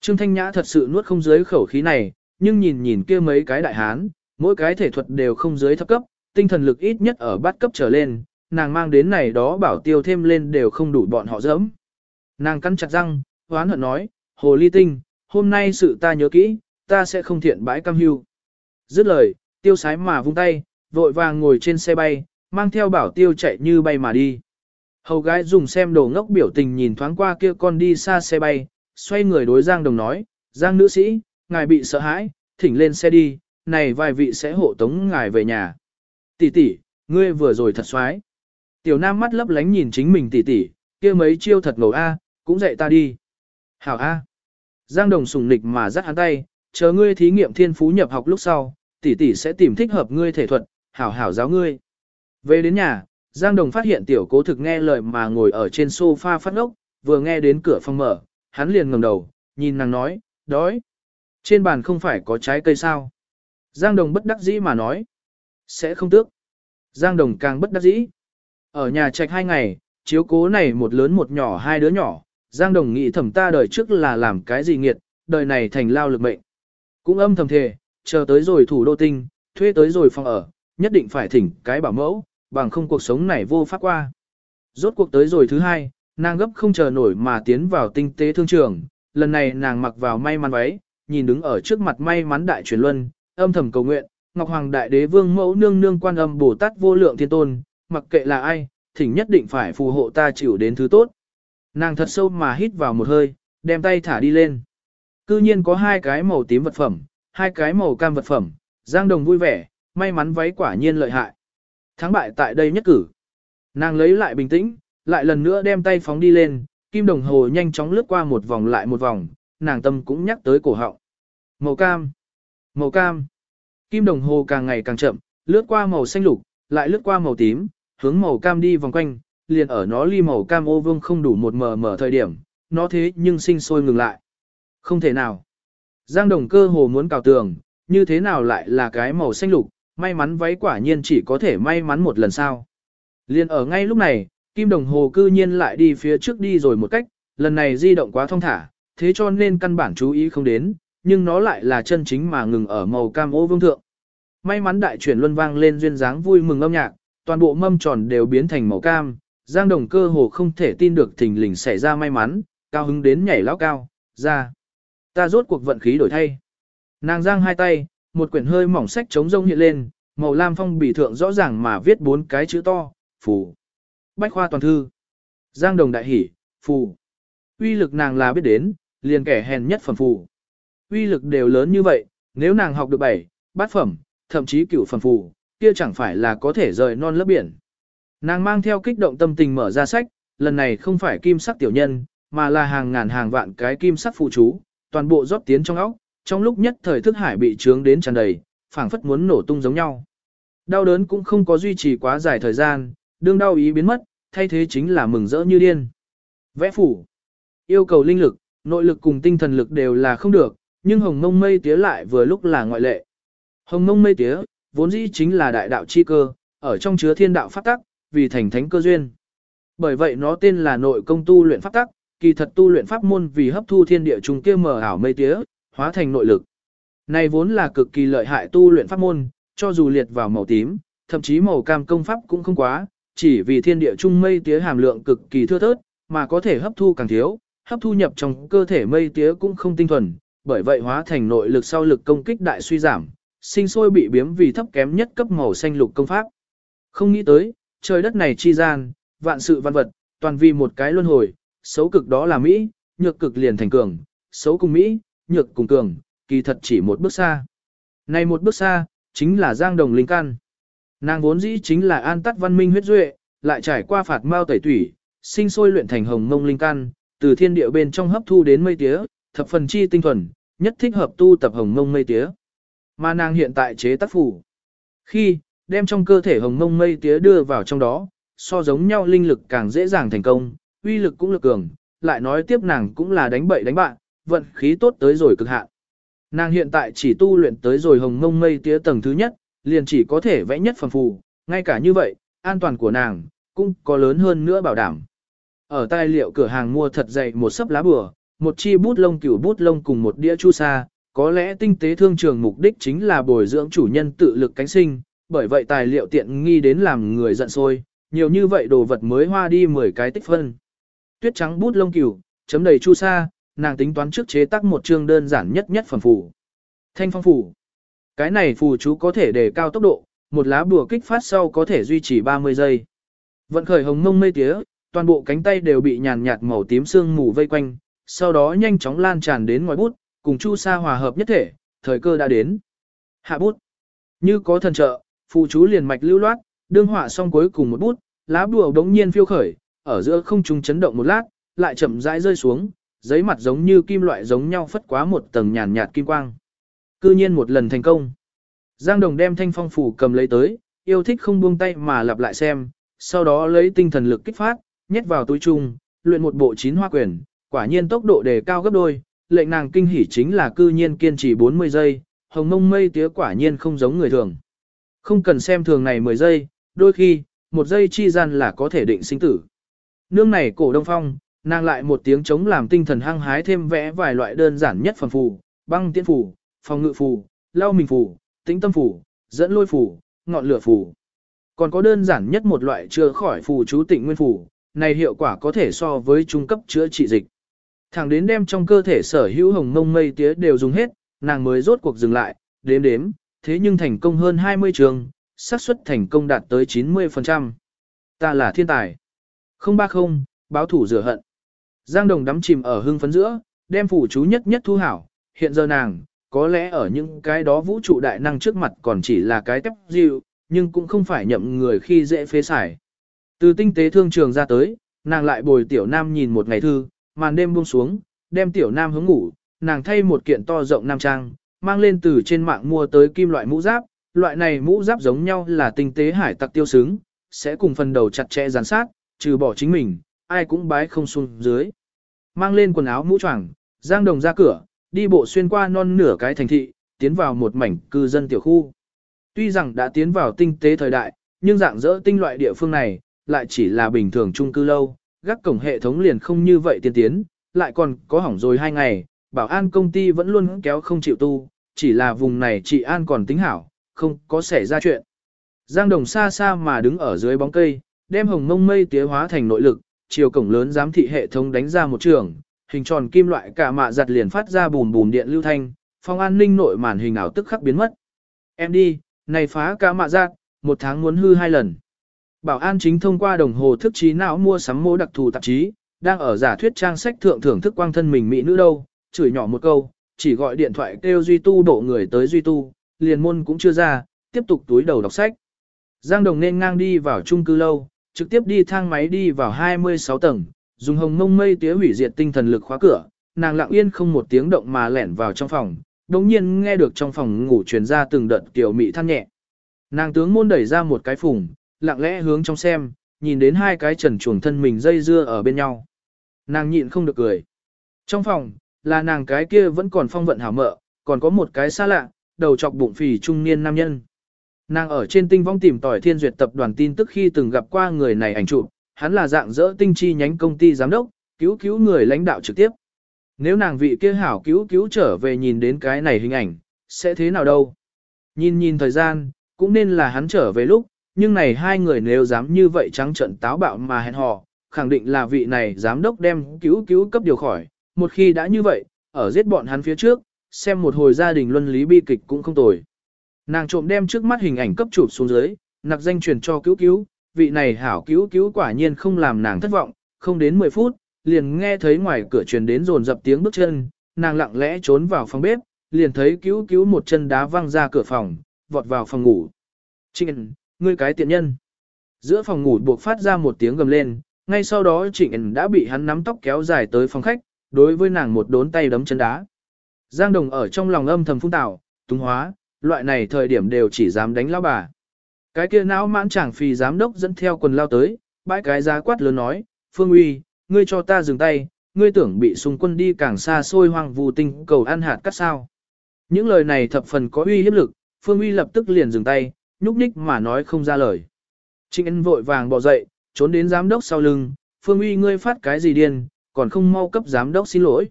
Trương Thanh Nhã thật sự nuốt không dưới khẩu khí này, nhưng nhìn nhìn kia mấy cái đại hán, mỗi cái thể thuật đều không dưới thấp cấp, tinh thần lực ít nhất ở bát cấp trở lên, nàng mang đến này đó bảo tiêu thêm lên đều không đủ bọn họ dẫm. Nàng cắn chặt răng, hoán hận nói, hồ ly tinh, hôm nay sự ta nhớ kỹ, ta sẽ không thiện bãi cam hưu. Dứt lời, tiêu sái mà vung tay, vội vàng ngồi trên xe bay, mang theo bảo tiêu chạy như bay mà đi. Hầu gái dùng xem đồ ngốc biểu tình nhìn thoáng qua kia con đi xa xe bay, xoay người đối Giang Đồng nói, Giang nữ sĩ, ngài bị sợ hãi, thỉnh lên xe đi, này vài vị sẽ hộ tống ngài về nhà. Tỷ tỷ, ngươi vừa rồi thật xoái. Tiểu Nam mắt lấp lánh nhìn chính mình tỷ tỷ, kia mấy chiêu thật ngầu a, cũng dạy ta đi. Hảo a. Giang Đồng sùng nịch mà dắt hắn tay, chờ ngươi thí nghiệm thiên phú nhập học lúc sau, tỷ tỷ sẽ tìm thích hợp ngươi thể thuật, hảo hảo giáo ngươi. Về đến nhà, Giang Đồng phát hiện tiểu cố thực nghe lời mà ngồi ở trên sofa phát ngốc, vừa nghe đến cửa phòng mở, hắn liền ngẩng đầu, nhìn nàng nói, đói. Trên bàn không phải có trái cây sao? Giang Đồng bất đắc dĩ mà nói, sẽ không tước. Giang Đồng càng bất đắc dĩ. Ở nhà trạch hai ngày, chiếu cố này một lớn một nhỏ hai đứa nhỏ, Giang Đồng nghĩ thầm ta đời trước là làm cái gì nghiệt, đời này thành lao lực mệnh. Cũng âm thầm thề, chờ tới rồi thủ đô tinh, thuê tới rồi phòng ở, nhất định phải thỉnh cái bảo mẫu, bằng không cuộc sống này vô pháp qua. Rốt cuộc tới rồi thứ hai, nàng gấp không chờ nổi mà tiến vào tinh tế thương trường, lần này nàng mặc vào may mắn váy, nhìn đứng ở trước mặt may mắn đại truyền luân, âm thầm cầu nguyện, Ngọc Hoàng Đại Đế Vương mẫu nương nương quan âm Bồ Tát vô lượng thiên tôn, mặc kệ là ai, thỉnh nhất định phải phù hộ ta chịu đến thứ tốt. Nàng thật sâu mà hít vào một hơi, đem tay thả đi lên. Cư nhiên có hai cái màu tím vật phẩm, hai cái màu cam vật phẩm, Giang Đồng vui vẻ, may mắn váy quả nhiên lợi hại. Thắng bại tại đây nhất cử. Nàng lấy lại bình tĩnh, lại lần nữa đem tay phóng đi lên, kim đồng hồ nhanh chóng lướt qua một vòng lại một vòng, nàng tâm cũng nhắc tới cổ họng. Màu cam, màu cam. Kim đồng hồ càng ngày càng chậm, lướt qua màu xanh lục, lại lướt qua màu tím, hướng màu cam đi vòng quanh, liền ở nó ly màu cam ô vương không đủ một mờ mờ thời điểm, nó thế nhưng sinh sôi ngừng lại. Không thể nào. Giang đồng cơ hồ muốn cào tường, như thế nào lại là cái màu xanh lục, may mắn váy quả nhiên chỉ có thể may mắn một lần sao. liền ở ngay lúc này, kim đồng hồ cư nhiên lại đi phía trước đi rồi một cách, lần này di động quá thông thả, thế cho nên căn bản chú ý không đến, nhưng nó lại là chân chính mà ngừng ở màu cam ô vương thượng. May mắn đại chuyển luân vang lên duyên dáng vui mừng âm nhạc, toàn bộ mâm tròn đều biến thành màu cam, Giang Đồng cơ hồ không thể tin được thình lình xảy ra may mắn, cao hứng đến nhảy lão cao, ra. Ta rốt cuộc vận khí đổi thay. Nàng giang hai tay, một quyển hơi mỏng sách chống rông hiện lên, màu lam phong bì thượng rõ ràng mà viết bốn cái chữ to, phù. Bách khoa toàn thư. Giang Đồng đại hỉ, phù. Uy lực nàng là biết đến, liền kẻ hèn nhất phẩm phù. Uy lực đều lớn như vậy, nếu nàng học được bảy, bát phẩm, thậm chí cửu phẩm phù, kia chẳng phải là có thể rời non lớp biển. Nàng mang theo kích động tâm tình mở ra sách, lần này không phải kim sắc tiểu nhân, mà là hàng ngàn hàng vạn cái kim sắc phụ chú, toàn bộ rót tiến trong óc, trong lúc nhất thời thức hải bị trướng đến tràn đầy, phảng phất muốn nổ tung giống nhau. Đau đớn cũng không có duy trì quá dài thời gian, đương đau ý biến mất, thay thế chính là mừng rỡ như điên. Vẽ phủ. Yêu cầu linh lực, nội lực cùng tinh thần lực đều là không được, nhưng hồng mông mây tía lại vừa lúc là ngoại lệ. Hồng mông mây tía, vốn dĩ chính là đại đạo chi cơ, ở trong chứa thiên đạo pháp tắc, vì thành thánh cơ duyên. Bởi vậy nó tên là nội công tu luyện pháp tắc, kỳ thật tu luyện pháp môn vì hấp thu thiên địa trùng kia mở ảo mây tía, hóa thành nội lực. Này vốn là cực kỳ lợi hại tu luyện pháp môn, cho dù liệt vào màu tím, thậm chí màu cam công pháp cũng không quá, chỉ vì thiên địa trung mây tía hàm lượng cực kỳ thưa thớt, mà có thể hấp thu càng thiếu, hấp thu nhập trong cơ thể mây tía cũng không tinh thuần, bởi vậy hóa thành nội lực sau lực công kích đại suy giảm, sinh sôi bị biếm vì thấp kém nhất cấp màu xanh lục công pháp. Không nghĩ tới, trời đất này chi gian, vạn sự văn vật, toàn vì một cái luân hồi, xấu cực đó là Mỹ, nhược cực liền thành cường, xấu cùng Mỹ, nhược cùng cường, kỳ thật chỉ một bước xa. Này một bước xa, chính là giang đồng linh căn. Nàng vốn dĩ chính là an tắt văn minh huyết duệ, lại trải qua phạt mao tẩy tủy, sinh sôi luyện thành hồng mông linh căn, từ thiên địa bên trong hấp thu đến mây tía, thập phần chi tinh thuần, nhất thích hợp tu tập hồng mông mây tía. Mà nàng hiện tại chế tác phủ. Khi, đem trong cơ thể hồng mông mây tía đưa vào trong đó, so giống nhau linh lực càng dễ dàng thành công, uy lực cũng lực cường, lại nói tiếp nàng cũng là đánh bậy đánh bạn, vận khí tốt tới rồi cực hạn. Nàng hiện tại chỉ tu luyện tới rồi hồng mông mây tía tầng thứ nhất, liền chỉ có thể vẽ nhất phần phù, ngay cả như vậy, an toàn của nàng, cũng có lớn hơn nữa bảo đảm. Ở tài liệu cửa hàng mua thật dày một sấp lá bừa, một chi bút lông cửu bút lông cùng một đĩa chu sa, có lẽ tinh tế thương trường mục đích chính là bồi dưỡng chủ nhân tự lực cánh sinh, bởi vậy tài liệu tiện nghi đến làm người giận sôi, nhiều như vậy đồ vật mới hoa đi 10 cái tích phân. Tuyết trắng bút lông cửu, chấm đầy chu sa, nàng tính toán trước chế tác một chương đơn giản nhất nhất phẩm phù. Thanh phong phù. Cái này phù chú có thể đề cao tốc độ, một lá bùa kích phát sau có thể duy trì 30 giây. Vận khởi hồng mông mây tía, toàn bộ cánh tay đều bị nhàn nhạt màu tím sương mù vây quanh, sau đó nhanh chóng lan tràn đến ngoài bút, cùng chu sa hòa hợp nhất thể, thời cơ đã đến. Hạ bút. Như có thần trợ, phù chú liền mạch lưu loát, đương họa xong cuối cùng một bút, lá bùa đống nhiên phiêu khởi, ở giữa không trung chấn động một lát, lại chậm rãi rơi xuống, giấy mặt giống như kim loại giống nhau phất quá một tầng nhàn nhạt kim quang. Cư nhiên một lần thành công. Giang Đồng đem thanh phong phủ cầm lấy tới, yêu thích không buông tay mà lặp lại xem, sau đó lấy tinh thần lực kích phát, nhét vào túi chung, luyện một bộ chín hoa quyền, quả nhiên tốc độ đề cao gấp đôi, lệnh nàng kinh hỉ chính là cư nhiên kiên trì 40 giây, hồng mông mây tía quả nhiên không giống người thường. Không cần xem thường này 10 giây, đôi khi, một giây chi gian là có thể định sinh tử. Nương này cổ đông phong, nàng lại một tiếng chống làm tinh thần hăng hái thêm vẽ vài loại đơn giản nhất phần phù, băng tiễn phù, phòng ngự phù, lau mình phù, tĩnh tâm phù, dẫn lôi phù, ngọn lửa phù. Còn có đơn giản nhất một loại chưa khỏi phù chú tịnh nguyên phù, này hiệu quả có thể so với trung cấp chữa trị dịch. Thẳng đến đem trong cơ thể sở hữu hồng mông mây tía đều dùng hết, nàng mới rốt cuộc dừng lại, đếm đếm, thế nhưng thành công hơn 20 trường, xác suất thành công đạt tới 90%. Ta là thiên tài. 030, báo thủ rửa hận. Giang Đồng đắm chìm ở hưng phấn giữa, đem phủ chú nhất nhất thu hảo, hiện giờ nàng, có lẽ ở những cái đó vũ trụ đại năng trước mặt còn chỉ là cái tép dịu, nhưng cũng không phải nhậm người khi dễ phế xài. Từ tinh tế thương trường ra tới, nàng lại bồi tiểu nam nhìn một ngày thư, màn đêm buông xuống, đem tiểu nam hướng ngủ, nàng thay một kiện to rộng nam trang, mang lên từ trên mạng mua tới kim loại mũ giáp, loại này mũ giáp giống nhau là tinh tế hải tặc tiêu xứng, sẽ cùng phần đầu chặt chẽ gián sát, trừ bỏ chính mình, ai cũng bái không xuống dưới. Mang lên quần áo mũ choàng, Giang Đồng ra cửa, đi bộ xuyên qua non nửa cái thành thị, tiến vào một mảnh cư dân tiểu khu. Tuy rằng đã tiến vào tinh tế thời đại, nhưng dạng dỡ tinh loại địa phương này, lại chỉ là bình thường chung cư lâu, gác cổng hệ thống liền không như vậy tiên tiến, lại còn có hỏng rồi hai ngày, bảo an công ty vẫn luôn kéo không chịu tu, chỉ là vùng này chị an còn tính hảo, không có xảy ra chuyện. Giang Đồng xa xa mà đứng ở dưới bóng cây, đem hồng mông mây tía hóa thành nội lực, chiều cổng lớn giám thị hệ thống đánh ra một trường, hình tròn kim loại cả mạ giặt liền phát ra bùm bùm điện lưu thanh, phòng an ninh nội màn hình ảo tức khắc biến mất. Em đi, này phá cả mạ giặt, một tháng muốn hư hai lần. Bảo an chính thông qua đồng hồ thức trí não mua sắm mô đặc thù tạp chí, đang ở giả thuyết trang sách thượng thưởng thức quang thân mình mỹ nữ đâu, chửi nhỏ một câu, chỉ gọi điện thoại kêu Duy Tu đổ người tới Duy Tu, liền môn cũng chưa ra, tiếp tục túi đầu đọc sách. Giang Đồng nên ngang đi vào chung cư lâu, trực tiếp đi thang máy đi vào 26 tầng, dùng hồng mông mây tía hủy diệt tinh thần lực khóa cửa, nàng lặng yên không một tiếng động mà lẻn vào trong phòng, đồng nhiên nghe được trong phòng ngủ truyền ra từng đợt tiểu mị than nhẹ. Nàng tướng môn đẩy ra một cái phùng, lặng lẽ hướng trong xem, nhìn đến hai cái trần chuồng thân mình dây dưa ở bên nhau. Nàng nhịn không được cười. Trong phòng, là nàng cái kia vẫn còn phong vận hảo mợ, còn có một cái xa lạ, đầu chọc bụng phì trung niên nam nhân. Nàng ở trên tinh vong tìm tỏi thiên duyệt tập đoàn tin tức khi từng gặp qua người này ảnh chụp, hắn là dạng dỡ tinh chi nhánh công ty giám đốc, cứu cứu người lãnh đạo trực tiếp. Nếu nàng vị kia hảo cứu cứu trở về nhìn đến cái này hình ảnh, sẽ thế nào đâu? Nhìn nhìn thời gian, cũng nên là hắn trở về lúc, nhưng này hai người nếu dám như vậy trắng trận táo bạo mà hẹn hò, khẳng định là vị này giám đốc đem cứu cứu cấp điều khỏi, một khi đã như vậy, ở giết bọn hắn phía trước, xem một hồi gia đình luân lý bi kịch cũng không tồi. Nàng trộm đem trước mắt hình ảnh cấp chụp xuống dưới, nặc danh truyền cho cứu cứu, vị này hảo cứu cứu quả nhiên không làm nàng thất vọng, không đến 10 phút, liền nghe thấy ngoài cửa truyền đến rồn dập tiếng bước chân, nàng lặng lẽ trốn vào phòng bếp, liền thấy cứu cứu một chân đá văng ra cửa phòng, vọt vào phòng ngủ. Trịnh ngươi cái tiện nhân. Giữa phòng ngủ buộc phát ra một tiếng gầm lên, ngay sau đó Trịnh đã bị hắn nắm tóc kéo dài tới phòng khách, đối với nàng một đốn tay đấm chân đá. Giang Đồng ở trong lòng âm thầm phun tạo, túng hóa, loại này thời điểm đều chỉ dám đánh lao bà. Cái kia não mãn chẳng phì giám đốc dẫn theo quần lao tới, bãi cái giá quát lớn nói, Phương Uy, ngươi cho ta dừng tay, ngươi tưởng bị xung quân đi càng xa xôi hoang vu tinh cầu ăn hạt cắt sao. Những lời này thập phần có uy hiếp lực, Phương Uy lập tức liền dừng tay, nhúc nhích mà nói không ra lời. Trịnh Ân vội vàng bỏ dậy, trốn đến giám đốc sau lưng, Phương Uy ngươi phát cái gì điên, còn không mau cấp giám đốc xin lỗi.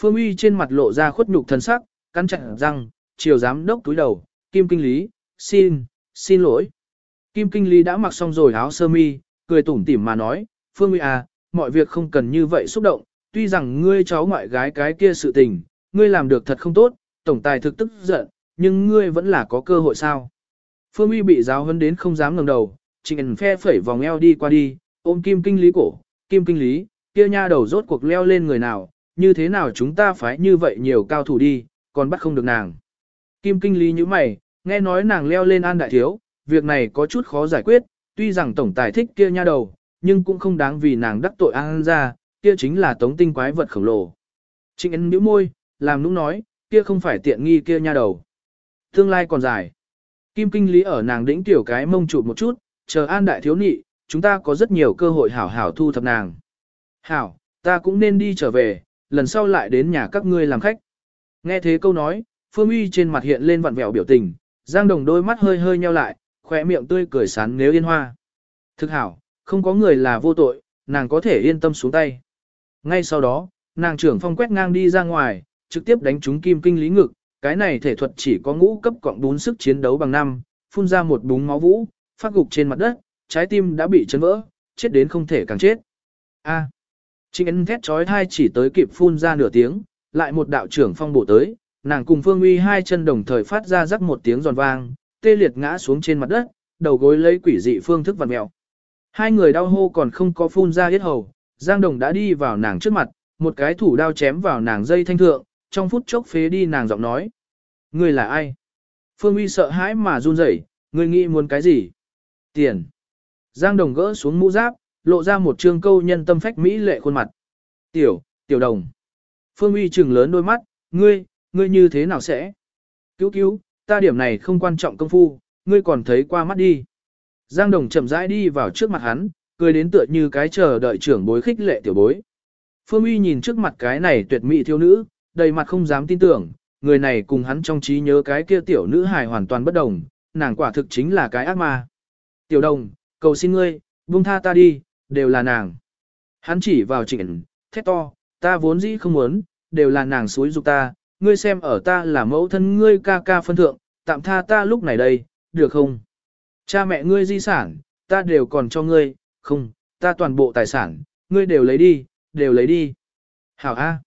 Phương Uy trên mặt lộ ra khuất nhục thân sắc, cắn chặt răng, chiều giám đốc túi đầu, Kim Kinh lý, xin, xin lỗi. Kim Kinh lý đã mặc xong rồi áo sơ mi, cười tủm tỉm mà nói, Phương Uy à, mọi việc không cần như vậy xúc động, tuy rằng ngươi cháu ngoại gái cái kia sự tình, ngươi làm được thật không tốt, tổng tài thực tức giận, nhưng ngươi vẫn là có cơ hội sao. Phương Uy bị giáo huấn đến không dám ngẩng đầu, chỉ phe phẩy vòng eo đi qua đi, ôm Kim Kinh lý cổ, Kim Kinh lý, kia nha đầu rốt cuộc leo lên người nào, như thế nào chúng ta phải như vậy nhiều cao thủ đi, còn bắt không được nàng. Kim Kinh lý như mày, nghe nói nàng leo lên an đại thiếu, việc này có chút khó giải quyết, tuy rằng tổng tài thích kia nha đầu, nhưng cũng không đáng vì nàng đắc tội an ra, kia chính là tống tinh quái vật khổng lồ. Trịnh ấn nhíu môi, làm nũng nói, kia không phải tiện nghi kia nha đầu. Tương lai còn dài. Kim kinh lý ở nàng đĩnh tiểu cái mông chụp một chút, chờ an đại thiếu nị, chúng ta có rất nhiều cơ hội hảo hảo thu thập nàng. Hảo, ta cũng nên đi trở về, lần sau lại đến nhà các ngươi làm khách. Nghe thế câu nói, Phương Uy trên mặt hiện lên vặn vẹo biểu tình, Giang Đồng đôi mắt hơi hơi nheo lại, khỏe miệng tươi cười sán nếu yên hoa. Thực hảo, không có người là vô tội, nàng có thể yên tâm xuống tay. Ngay sau đó, nàng trưởng phong quét ngang đi ra ngoài, trực tiếp đánh trúng kim kinh lý ngực, cái này thể thuật chỉ có ngũ cấp cộng bốn sức chiến đấu bằng năm, phun ra một búng máu vũ, phát gục trên mặt đất, trái tim đã bị chấn vỡ, chết đến không thể càng chết. A. À. Trịnh ấn thét trói thai chỉ tới kịp phun ra nửa tiếng, lại một đạo trưởng phong bổ tới, nàng cùng Phương Uy hai chân đồng thời phát ra rắc một tiếng giòn vang, tê liệt ngã xuống trên mặt đất, đầu gối lấy quỷ dị phương thức vặn mèo. Hai người đau hô còn không có phun ra hết hầu, Giang Đồng đã đi vào nàng trước mặt, một cái thủ đao chém vào nàng dây thanh thượng, trong phút chốc phế đi nàng giọng nói. Ngươi là ai? Phương Uy sợ hãi mà run rẩy, ngươi nghĩ muốn cái gì? Tiền. Giang Đồng gỡ xuống mũ giáp, lộ ra một trương câu nhân tâm phách mỹ lệ khuôn mặt. Tiểu, tiểu đồng. Phương Uy trừng lớn đôi mắt, ngươi, ngươi như thế nào sẽ? Cứu cứu, ta điểm này không quan trọng công phu, ngươi còn thấy qua mắt đi. Giang Đồng chậm rãi đi vào trước mặt hắn, cười đến tựa như cái chờ đợi trưởng bối khích lệ tiểu bối. Phương Uy nhìn trước mặt cái này tuyệt mỹ thiếu nữ, đầy mặt không dám tin tưởng, người này cùng hắn trong trí nhớ cái kia tiểu nữ hài hoàn toàn bất đồng, nàng quả thực chính là cái ác ma. Tiểu đồng, cầu xin ngươi, buông tha ta đi, đều là nàng. Hắn chỉ vào trịnh, thét to, ta vốn dĩ không muốn, đều là nàng suối dục ta, ngươi xem ở ta là mẫu thân ngươi ca ca phân thượng, tạm tha ta lúc này đây, được không? Cha mẹ ngươi di sản, ta đều còn cho ngươi, không, ta toàn bộ tài sản, ngươi đều lấy đi, đều lấy đi. Hảo A.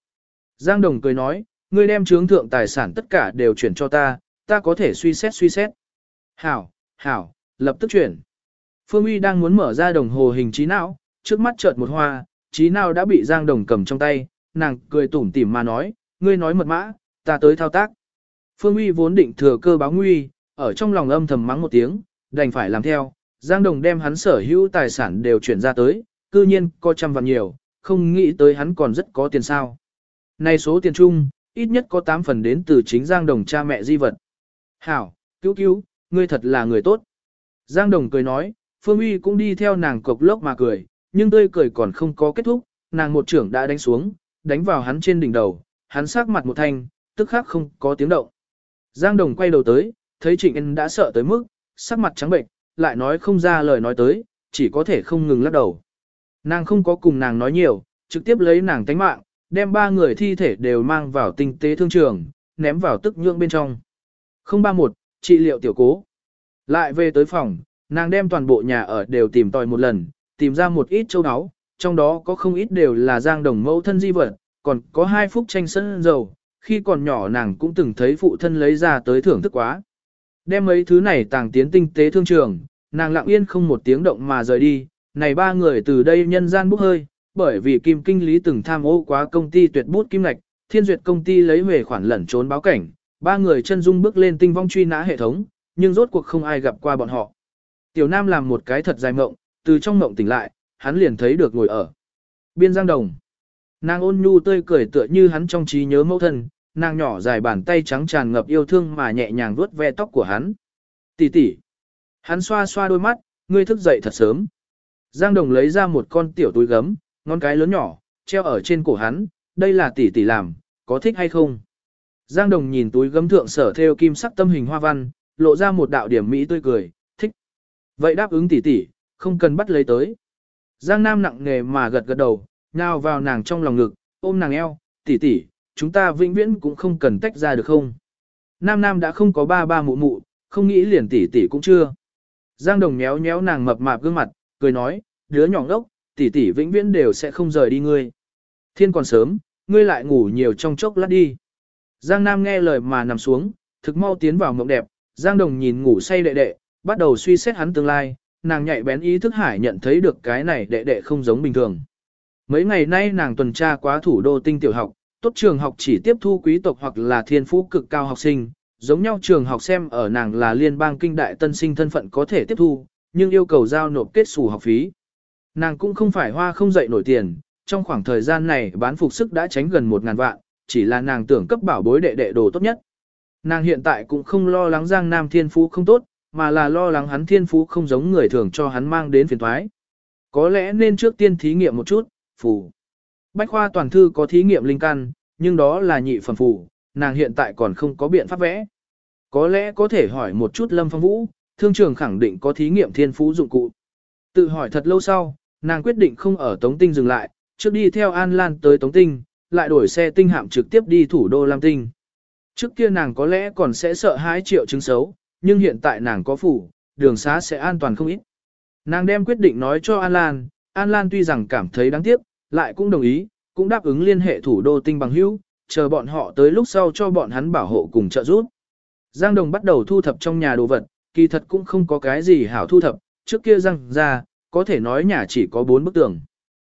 Giang Đồng cười nói, ngươi đem trướng thượng tài sản tất cả đều chuyển cho ta, ta có thể suy xét suy xét. Hảo, hảo, lập tức chuyển. Phương Uy đang muốn mở ra đồng hồ hình trí não, trước mắt chợt một hoa, trí não đã bị Giang Đồng cầm trong tay, nàng cười tủm tỉm mà nói, ngươi nói mật mã, ta tới thao tác. Phương Uy vốn định thừa cơ báo nguy, ở trong lòng âm thầm mắng một tiếng, đành phải làm theo. Giang Đồng đem hắn sở hữu tài sản đều chuyển ra tới, cư nhiên có trăm vạn nhiều, không nghĩ tới hắn còn rất có tiền sao. Này số tiền chung, ít nhất có 8 phần đến từ chính Giang Đồng cha mẹ di vật. Hảo, cứu cứu, ngươi thật là người tốt. Giang Đồng cười nói, Phương Uy cũng đi theo nàng cộc lốc mà cười, nhưng tươi cười còn không có kết thúc, nàng một trưởng đã đánh xuống, đánh vào hắn trên đỉnh đầu, hắn sắc mặt một thanh, tức khắc không có tiếng động. Giang Đồng quay đầu tới, thấy Trịnh Ân đã sợ tới mức, sắc mặt trắng bệnh, lại nói không ra lời nói tới, chỉ có thể không ngừng lắc đầu. Nàng không có cùng nàng nói nhiều, trực tiếp lấy nàng tánh mạng, đem ba người thi thể đều mang vào tinh tế thương trường, ném vào tức nhượng bên trong. 031, trị liệu tiểu cố. Lại về tới phòng, nàng đem toàn bộ nhà ở đều tìm tòi một lần, tìm ra một ít châu áo, trong đó có không ít đều là giang đồng mẫu thân di vật, còn có hai phúc tranh sân dầu, khi còn nhỏ nàng cũng từng thấy phụ thân lấy ra tới thưởng thức quá. Đem mấy thứ này tàng tiến tinh tế thương trường, nàng lặng yên không một tiếng động mà rời đi, này ba người từ đây nhân gian bốc hơi, bởi vì Kim Kinh Lý từng tham ô quá công ty tuyệt bút kim lạch, thiên duyệt công ty lấy về khoản lẩn trốn báo cảnh, ba người chân dung bước lên tinh vong truy nã hệ thống, nhưng rốt cuộc không ai gặp qua bọn họ. Tiểu Nam làm một cái thật dài mộng, từ trong mộng tỉnh lại, hắn liền thấy được ngồi ở biên giang đồng. Nàng ôn nhu tươi cười tựa như hắn trong trí nhớ mẫu thân, nàng nhỏ dài bàn tay trắng tràn ngập yêu thương mà nhẹ nhàng vuốt ve tóc của hắn. Tỷ tỷ. Hắn xoa xoa đôi mắt, ngươi thức dậy thật sớm. Giang Đồng lấy ra một con tiểu túi gấm, ngón cái lớn nhỏ, treo ở trên cổ hắn, đây là tỷ tỷ làm, có thích hay không? Giang Đồng nhìn túi gấm thượng sở theo kim sắc tâm hình hoa văn, lộ ra một đạo điểm mỹ tươi cười. Vậy đáp ứng tỷ tỷ, không cần bắt lấy tới. Giang Nam nặng nề mà gật gật đầu, nhào vào nàng trong lòng ngực, ôm nàng eo, tỷ tỷ, chúng ta vĩnh viễn cũng không cần tách ra được không? Nam Nam đã không có ba ba mụ mụ, không nghĩ liền tỷ tỷ cũng chưa. Giang Đồng nhéo nhéo nàng mập mạp gương mặt, cười nói, đứa nhỏ ngốc, tỷ tỷ vĩnh viễn đều sẽ không rời đi ngươi. Thiên còn sớm, ngươi lại ngủ nhiều trong chốc lát đi. Giang Nam nghe lời mà nằm xuống, thực mau tiến vào mộng đẹp, Giang Đồng nhìn ngủ say đệ đệ, bắt đầu suy xét hắn tương lai, nàng nhạy bén ý thức hải nhận thấy được cái này đệ đệ không giống bình thường. Mấy ngày nay nàng tuần tra quá thủ đô tinh tiểu học, tốt trường học chỉ tiếp thu quý tộc hoặc là thiên phú cực cao học sinh, giống nhau trường học xem ở nàng là liên bang kinh đại tân sinh thân phận có thể tiếp thu, nhưng yêu cầu giao nộp kết sủ học phí. Nàng cũng không phải hoa không dậy nổi tiền, trong khoảng thời gian này bán phục sức đã tránh gần một ngàn vạn, chỉ là nàng tưởng cấp bảo bối đệ đệ đồ tốt nhất. Nàng hiện tại cũng không lo lắng Giang Nam thiên phú không tốt, mà là lo lắng hắn thiên phú không giống người thường cho hắn mang đến phiền thoái. Có lẽ nên trước tiên thí nghiệm một chút, phù. Bách khoa toàn thư có thí nghiệm linh căn, nhưng đó là nhị phẩm phù, nàng hiện tại còn không có biện pháp vẽ. Có lẽ có thể hỏi một chút Lâm Phong Vũ, thương trường khẳng định có thí nghiệm thiên phú dụng cụ. Tự hỏi thật lâu sau, nàng quyết định không ở Tống Tinh dừng lại, trước đi theo An Lan tới Tống Tinh, lại đổi xe tinh hạm trực tiếp đi thủ đô Lam Tinh. Trước kia nàng có lẽ còn sẽ sợ hãi triệu chứng xấu, nhưng hiện tại nàng có phủ, đường xá sẽ an toàn không ít. Nàng đem quyết định nói cho An Lan, An Lan tuy rằng cảm thấy đáng tiếc, lại cũng đồng ý, cũng đáp ứng liên hệ thủ đô tinh bằng hữu, chờ bọn họ tới lúc sau cho bọn hắn bảo hộ cùng trợ giúp. Giang Đồng bắt đầu thu thập trong nhà đồ vật, kỳ thật cũng không có cái gì hảo thu thập, trước kia Giang ra, có thể nói nhà chỉ có bốn bức tường.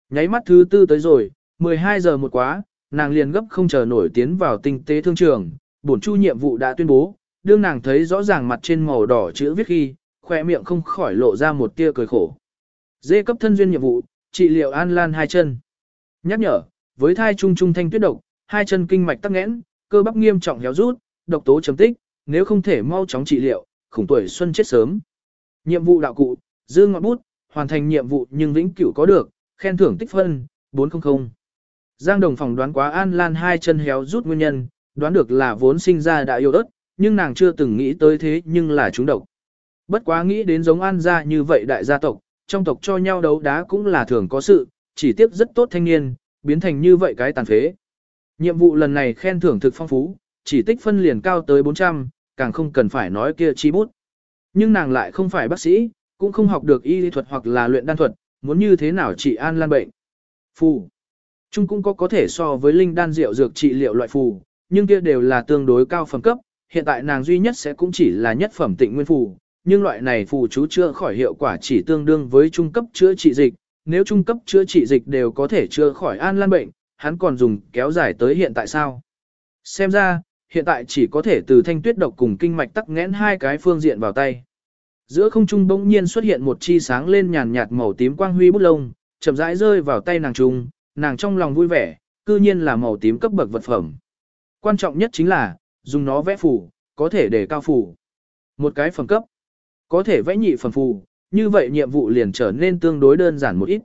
Nháy mắt thứ tư tới rồi, 12 giờ một quá, nàng liền gấp không chờ nổi tiến vào tinh tế thương trường, bổn chu nhiệm vụ đã tuyên bố, đương nàng thấy rõ ràng mặt trên màu đỏ chữ viết khi, khoe miệng không khỏi lộ ra một tia cười khổ. Dê cấp thân duyên nhiệm vụ, trị liệu an lan hai chân. Nhắc nhở, với thai trung trung thanh tuyết độc, hai chân kinh mạch tắc nghẽn, cơ bắp nghiêm trọng héo rút, độc tố chấm tích, nếu không thể mau chóng trị liệu, khủng tuổi xuân chết sớm. Nhiệm vụ đạo cụ, dư ngọn bút, hoàn thành nhiệm vụ nhưng vĩnh cửu có được, khen thưởng tích phân, 400. Giang Đồng phòng đoán quá An Lan hai chân héo rút nguyên nhân, đoán được là vốn sinh ra đã yêu ớt, nhưng nàng chưa từng nghĩ tới thế nhưng là chúng độc. Bất quá nghĩ đến giống An gia như vậy đại gia tộc, trong tộc cho nhau đấu đá cũng là thường có sự, chỉ tiếp rất tốt thanh niên, biến thành như vậy cái tàn phế. Nhiệm vụ lần này khen thưởng thực phong phú, chỉ tích phân liền cao tới 400, càng không cần phải nói kia chi bút. Nhưng nàng lại không phải bác sĩ, cũng không học được y lý thuật hoặc là luyện đan thuật, muốn như thế nào trị an lan bệnh. Phù. Trung cũng có có thể so với linh đan rượu dược trị liệu loại phù, nhưng kia đều là tương đối cao phẩm cấp, hiện tại nàng duy nhất sẽ cũng chỉ là nhất phẩm tịnh nguyên phù, nhưng loại này phù chú chữa khỏi hiệu quả chỉ tương đương với trung cấp chữa trị dịch, nếu trung cấp chữa trị dịch đều có thể chữa khỏi an lan bệnh, hắn còn dùng kéo dài tới hiện tại sao? Xem ra, hiện tại chỉ có thể từ thanh tuyết độc cùng kinh mạch tắc nghẽn hai cái phương diện vào tay. Giữa không trung bỗng nhiên xuất hiện một chi sáng lên nhàn nhạt màu tím quang huy bút lông, chậm rãi rơi vào tay nàng trung, nàng trong lòng vui vẻ, cư nhiên là màu tím cấp bậc vật phẩm. Quan trọng nhất chính là, dùng nó vẽ phù, có thể để cao phù. Một cái phẩm cấp, có thể vẽ nhị phẩm phù, như vậy nhiệm vụ liền trở nên tương đối đơn giản một ít.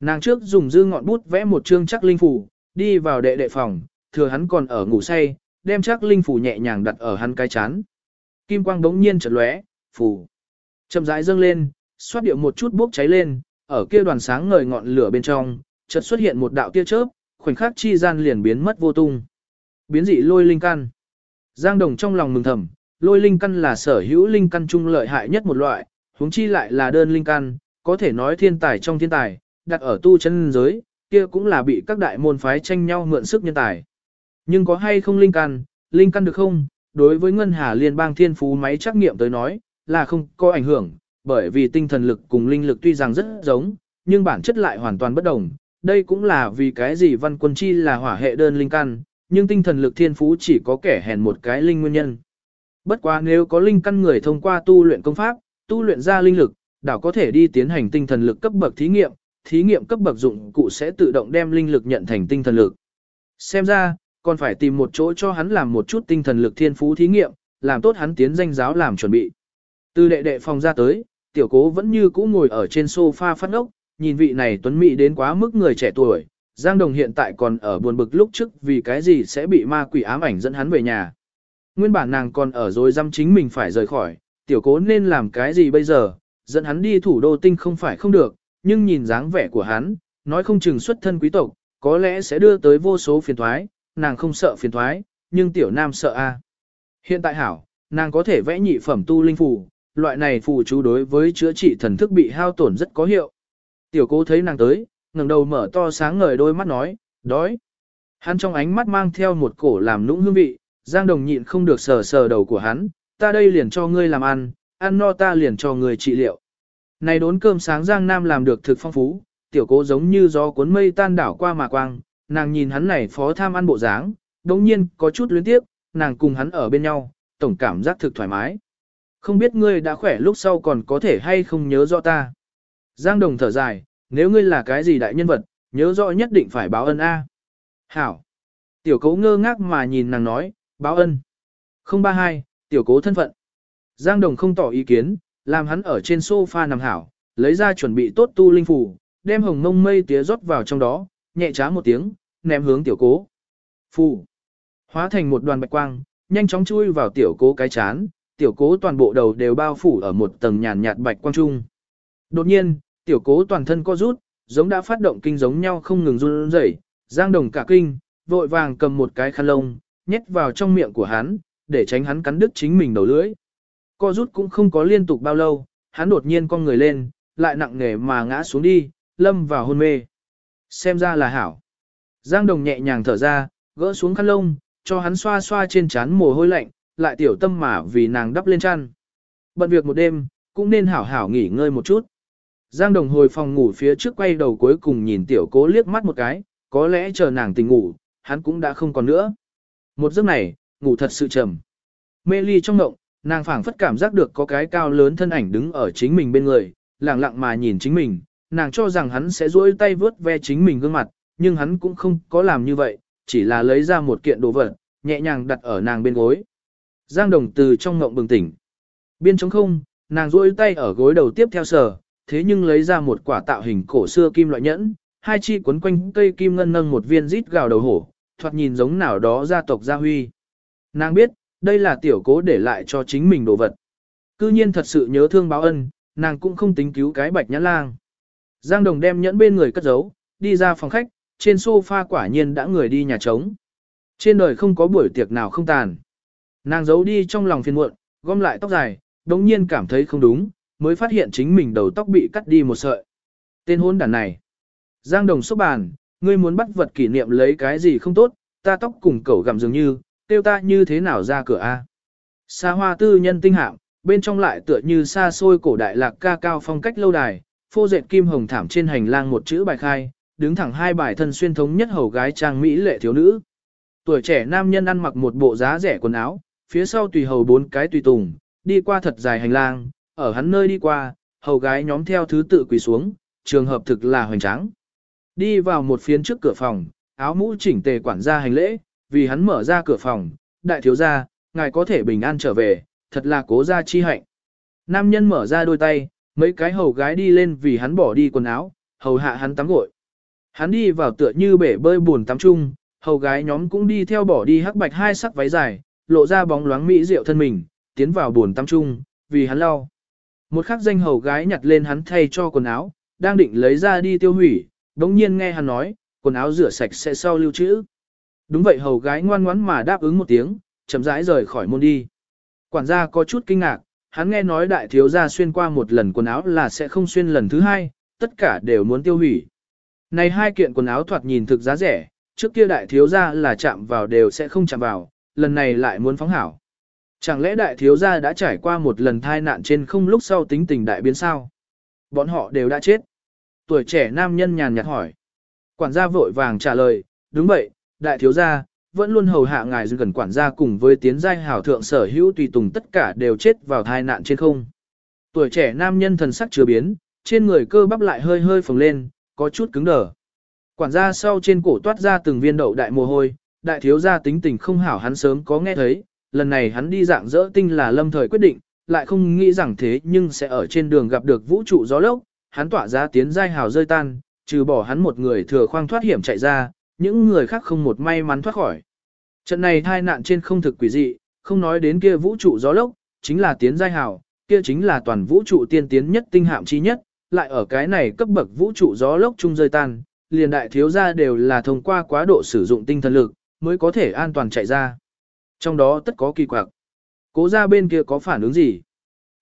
Nàng trước dùng dư ngọn bút vẽ một chương chắc linh phù, đi vào đệ đệ phòng, thừa hắn còn ở ngủ say, đem chắc linh phù nhẹ nhàng đặt ở hắn cái chán. Kim quang đống nhiên chợt lóe, phù chậm rãi dâng lên, xoát điệu một chút bốc cháy lên, ở kia đoàn sáng ngời ngọn lửa bên trong, chợt xuất hiện một đạo tia chớp, khoảnh khắc chi gian liền biến mất vô tung. Biến dị lôi linh căn. Giang Đồng trong lòng mừng thầm, lôi linh căn là sở hữu linh căn trung lợi hại nhất một loại, huống chi lại là đơn linh căn, có thể nói thiên tài trong thiên tài, đặt ở tu chân giới, kia cũng là bị các đại môn phái tranh nhau mượn sức nhân tài. Nhưng có hay không linh căn, linh căn được không? Đối với Ngân Hà Liên bang thiên phú máy trắc nghiệm tới nói, là không có ảnh hưởng, bởi vì tinh thần lực cùng linh lực tuy rằng rất giống, nhưng bản chất lại hoàn toàn bất đồng. Đây cũng là vì cái gì văn quân chi là hỏa hệ đơn linh căn, nhưng tinh thần lực thiên phú chỉ có kẻ hèn một cái linh nguyên nhân. Bất quá nếu có linh căn người thông qua tu luyện công pháp, tu luyện ra linh lực, đảo có thể đi tiến hành tinh thần lực cấp bậc thí nghiệm, thí nghiệm cấp bậc dụng cụ sẽ tự động đem linh lực nhận thành tinh thần lực. Xem ra, còn phải tìm một chỗ cho hắn làm một chút tinh thần lực thiên phú thí nghiệm, làm tốt hắn tiến danh giáo làm chuẩn bị. Từ đệ đệ phòng ra tới, tiểu cố vẫn như cũ ngồi ở trên sofa phát ốc, nhìn vị này tuấn mỹ đến quá mức người trẻ tuổi, Giang Đồng hiện tại còn ở buồn bực lúc trước vì cái gì sẽ bị ma quỷ ám ảnh dẫn hắn về nhà. Nguyên bản nàng còn ở rồi dăm chính mình phải rời khỏi, tiểu cố nên làm cái gì bây giờ, dẫn hắn đi thủ đô tinh không phải không được, nhưng nhìn dáng vẻ của hắn, nói không chừng xuất thân quý tộc, có lẽ sẽ đưa tới vô số phiền thoái, nàng không sợ phiền thoái, nhưng tiểu nam sợ a. Hiện tại hảo, nàng có thể vẽ nhị phẩm tu linh phù, loại này phù chú đối với chữa trị thần thức bị hao tổn rất có hiệu. Tiểu cố thấy nàng tới, ngẩng đầu mở to sáng ngời đôi mắt nói, đói. Hắn trong ánh mắt mang theo một cổ làm nũng hương vị, Giang Đồng nhịn không được sờ sờ đầu của hắn, ta đây liền cho ngươi làm ăn, ăn no ta liền cho ngươi trị liệu. Này đốn cơm sáng Giang Nam làm được thực phong phú, tiểu cố giống như gió cuốn mây tan đảo qua mà quang, nàng nhìn hắn này phó tham ăn bộ dáng, đồng nhiên có chút luyến tiếp, nàng cùng hắn ở bên nhau, tổng cảm giác thực thoải mái. Không biết ngươi đã khỏe lúc sau còn có thể hay không nhớ rõ ta. Giang Đồng thở dài, nếu ngươi là cái gì đại nhân vật, nhớ rõ nhất định phải báo ân A. Hảo. Tiểu cố ngơ ngác mà nhìn nàng nói, báo ân. 032, tiểu cố thân phận. Giang Đồng không tỏ ý kiến, làm hắn ở trên sofa nằm hảo, lấy ra chuẩn bị tốt tu linh phù, đem hồng mông mây tía rót vào trong đó, nhẹ trá một tiếng, ném hướng tiểu cố. Phù. Hóa thành một đoàn bạch quang, nhanh chóng chui vào tiểu cố cái chán, tiểu cố toàn bộ đầu đều bao phủ ở một tầng nhàn nhạt bạch quang trung. Đột nhiên, tiểu cố toàn thân co rút, giống đã phát động kinh giống nhau không ngừng run rẩy, Giang Đồng cả kinh, vội vàng cầm một cái khăn lông, nhét vào trong miệng của hắn, để tránh hắn cắn đứt chính mình đầu lưỡi. Co rút cũng không có liên tục bao lâu, hắn đột nhiên con người lên, lại nặng nề mà ngã xuống đi, lâm vào hôn mê. Xem ra là hảo. Giang Đồng nhẹ nhàng thở ra, gỡ xuống khăn lông, cho hắn xoa xoa trên trán mồ hôi lạnh, lại tiểu tâm mà vì nàng đắp lên chăn. Bận việc một đêm, cũng nên hảo hảo nghỉ ngơi một chút. Giang Đồng hồi phòng ngủ phía trước quay đầu cuối cùng nhìn tiểu cố liếc mắt một cái, có lẽ chờ nàng tỉnh ngủ, hắn cũng đã không còn nữa. Một giấc này, ngủ thật sự trầm. Mê ly trong ngộng, nàng phảng phất cảm giác được có cái cao lớn thân ảnh đứng ở chính mình bên người, lặng lặng mà nhìn chính mình, nàng cho rằng hắn sẽ duỗi tay vướt ve chính mình gương mặt, nhưng hắn cũng không có làm như vậy, chỉ là lấy ra một kiện đồ vật, nhẹ nhàng đặt ở nàng bên gối. Giang Đồng từ trong ngộng bừng tỉnh. Biên trống không, nàng duỗi tay ở gối đầu tiếp theo sờ, thế nhưng lấy ra một quả tạo hình cổ xưa kim loại nhẫn, hai chi quấn quanh cây kim ngân nâng một viên rít gào đầu hổ, thoạt nhìn giống nào đó gia tộc gia huy. Nàng biết, đây là tiểu cố để lại cho chính mình đồ vật. Cư nhiên thật sự nhớ thương báo ân, nàng cũng không tính cứu cái bạch nhãn lang. Giang Đồng đem nhẫn bên người cất giấu, đi ra phòng khách, trên sofa quả nhiên đã người đi nhà trống. Trên đời không có buổi tiệc nào không tàn. Nàng giấu đi trong lòng phiền muộn, gom lại tóc dài, đống nhiên cảm thấy không đúng, mới phát hiện chính mình đầu tóc bị cắt đi một sợi. Tên hôn đàn này. Giang đồng xúc bàn, ngươi muốn bắt vật kỷ niệm lấy cái gì không tốt, ta tóc cùng cẩu gặm dường như, tiêu ta như thế nào ra cửa a? Xa hoa tư nhân tinh hạm, bên trong lại tựa như xa xôi cổ đại lạc ca cao phong cách lâu đài, phô dệt kim hồng thảm trên hành lang một chữ bài khai, đứng thẳng hai bài thân xuyên thống nhất hầu gái trang mỹ lệ thiếu nữ. Tuổi trẻ nam nhân ăn mặc một bộ giá rẻ quần áo, phía sau tùy hầu bốn cái tùy tùng, đi qua thật dài hành lang, ở hắn nơi đi qua, hầu gái nhóm theo thứ tự quỳ xuống, trường hợp thực là hoành tráng. Đi vào một phiến trước cửa phòng, áo mũ chỉnh tề quản gia hành lễ, vì hắn mở ra cửa phòng, đại thiếu gia, ngài có thể bình an trở về, thật là cố gia chi hạnh. Nam nhân mở ra đôi tay, mấy cái hầu gái đi lên vì hắn bỏ đi quần áo, hầu hạ hắn tắm gội. Hắn đi vào tựa như bể bơi buồn tắm chung, hầu gái nhóm cũng đi theo bỏ đi hắc bạch hai sắc váy dài, lộ ra bóng loáng mỹ diệu thân mình, tiến vào buồn tắm chung, vì hắn lau. Một khắc danh hầu gái nhặt lên hắn thay cho quần áo, đang định lấy ra đi tiêu hủy, đống nhiên nghe hắn nói, quần áo rửa sạch sẽ sau lưu trữ. Đúng vậy hầu gái ngoan ngoãn mà đáp ứng một tiếng, chậm rãi rời khỏi môn đi. Quản gia có chút kinh ngạc, hắn nghe nói đại thiếu gia xuyên qua một lần quần áo là sẽ không xuyên lần thứ hai, tất cả đều muốn tiêu hủy. Này hai kiện quần áo thoạt nhìn thực giá rẻ, trước kia đại thiếu gia là chạm vào đều sẽ không chạm vào, lần này lại muốn phóng hảo. Chẳng lẽ đại thiếu gia đã trải qua một lần thai nạn trên không lúc sau tính tình đại biến sao? Bọn họ đều đã chết. Tuổi trẻ nam nhân nhàn nhạt hỏi. Quản gia vội vàng trả lời, đúng vậy, đại thiếu gia, vẫn luôn hầu hạ ngài gần quản gia cùng với tiến giai hảo thượng sở hữu tùy tùng tất cả đều chết vào thai nạn trên không. Tuổi trẻ nam nhân thần sắc chưa biến, trên người cơ bắp lại hơi hơi phồng lên, có chút cứng đờ. Quản gia sau trên cổ toát ra từng viên đậu đại mồ hôi, đại thiếu gia tính tình không hảo hắn sớm có nghe thấy, lần này hắn đi dạng dỡ tinh là lâm thời quyết định, lại không nghĩ rằng thế nhưng sẽ ở trên đường gặp được vũ trụ gió lốc, hắn tỏa ra tiến giai hào rơi tan, trừ bỏ hắn một người thừa khoang thoát hiểm chạy ra, những người khác không một may mắn thoát khỏi. Trận này thai nạn trên không thực quỷ dị, không nói đến kia vũ trụ gió lốc, chính là tiến giai hào, kia chính là toàn vũ trụ tiên tiến nhất tinh hạm chi nhất, lại ở cái này cấp bậc vũ trụ gió lốc chung rơi tan, liền đại thiếu gia đều là thông qua quá độ sử dụng tinh thần lực, mới có thể an toàn chạy ra. Trong đó tất có kỳ quặc. Cố ra bên kia có phản ứng gì?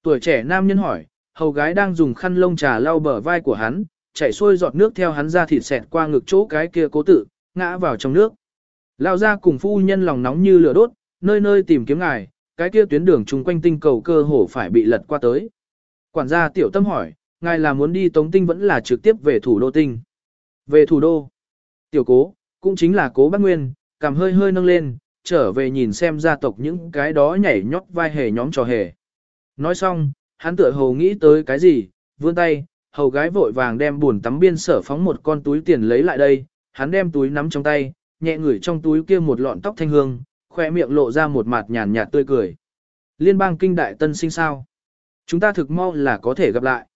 Tuổi trẻ nam nhân hỏi, hầu gái đang dùng khăn lông trà lau bờ vai của hắn, chảy xuôi giọt nước theo hắn ra thịt xẹt qua ngực chỗ cái kia cố tự, ngã vào trong nước. Lao ra cùng phu nhân lòng nóng như lửa đốt, nơi nơi tìm kiếm ngài, cái kia tuyến đường chung quanh tinh cầu cơ hồ phải bị lật qua tới. Quản gia tiểu tâm hỏi, ngài là muốn đi Tống Tinh vẫn là trực tiếp về thủ đô tinh. Về thủ đô, tiểu cố, cũng chính là cố bác Nguyên, cảm hơi hơi nâng lên, trở về nhìn xem gia tộc những cái đó nhảy nhót vai hề nhóm trò hề. Nói xong, hắn tựa hồ nghĩ tới cái gì, vươn tay, hầu gái vội vàng đem buồn tắm biên sở phóng một con túi tiền lấy lại đây, hắn đem túi nắm trong tay, nhẹ ngửi trong túi kia một lọn tóc thanh hương, khoe miệng lộ ra một mặt nhàn nhạt tươi cười. Liên bang kinh đại tân sinh sao? Chúng ta thực mau là có thể gặp lại.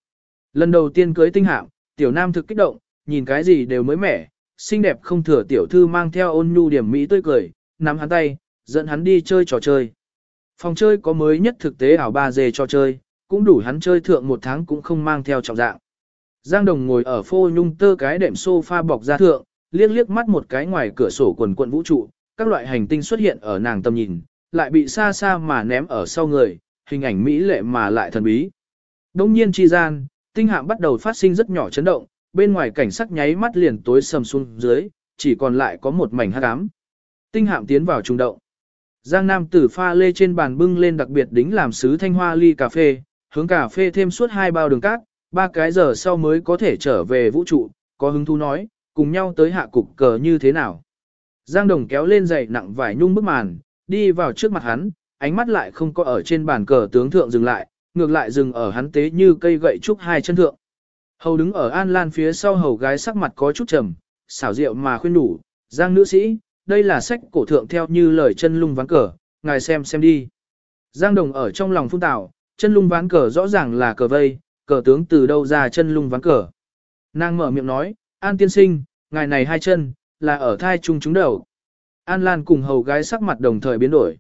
Lần đầu tiên cưới tinh hạm, tiểu nam thực kích động, nhìn cái gì đều mới mẻ, xinh đẹp không thừa tiểu thư mang theo ôn nhu điểm mỹ tươi cười, nắm hắn tay, dẫn hắn đi chơi trò chơi. Phòng chơi có mới nhất thực tế ảo 3D trò chơi, cũng đủ hắn chơi thượng một tháng cũng không mang theo trọng dạng. Giang Đồng ngồi ở phô nhung tơ cái đệm sofa bọc ra thượng, liếc liếc mắt một cái ngoài cửa sổ quần quận vũ trụ, các loại hành tinh xuất hiện ở nàng tầm nhìn, lại bị xa xa mà ném ở sau người, hình ảnh mỹ lệ mà lại thần bí. Đông nhiên chi gian, tinh hạm bắt đầu phát sinh rất nhỏ chấn động, bên ngoài cảnh sắc nháy mắt liền tối sầm xuống dưới, chỉ còn lại có một mảnh hắc ám. Tinh hạm tiến vào trung động. Giang Nam tử pha lê trên bàn bưng lên đặc biệt đính làm sứ thanh hoa ly cà phê, hướng cà phê thêm suốt hai bao đường cát, ba cái giờ sau mới có thể trở về vũ trụ, có hứng thú nói, cùng nhau tới hạ cục cờ như thế nào. Giang Đồng kéo lên giày nặng vải nhung bức màn, đi vào trước mặt hắn, ánh mắt lại không có ở trên bàn cờ tướng thượng dừng lại, ngược lại dừng ở hắn tế như cây gậy trúc hai chân thượng. Hầu đứng ở An Lan phía sau hầu gái sắc mặt có chút trầm, xảo rượu mà khuyên đủ, Giang nữ sĩ, đây là sách cổ thượng theo như lời chân lung ván cờ, ngài xem xem đi. Giang Đồng ở trong lòng phun tạo, chân lung ván cờ rõ ràng là cờ vây, cờ tướng từ đâu ra chân lung ván cờ. Nàng mở miệng nói, An tiên sinh, ngài này hai chân, là ở thai chung chúng đầu. An Lan cùng hầu gái sắc mặt đồng thời biến đổi.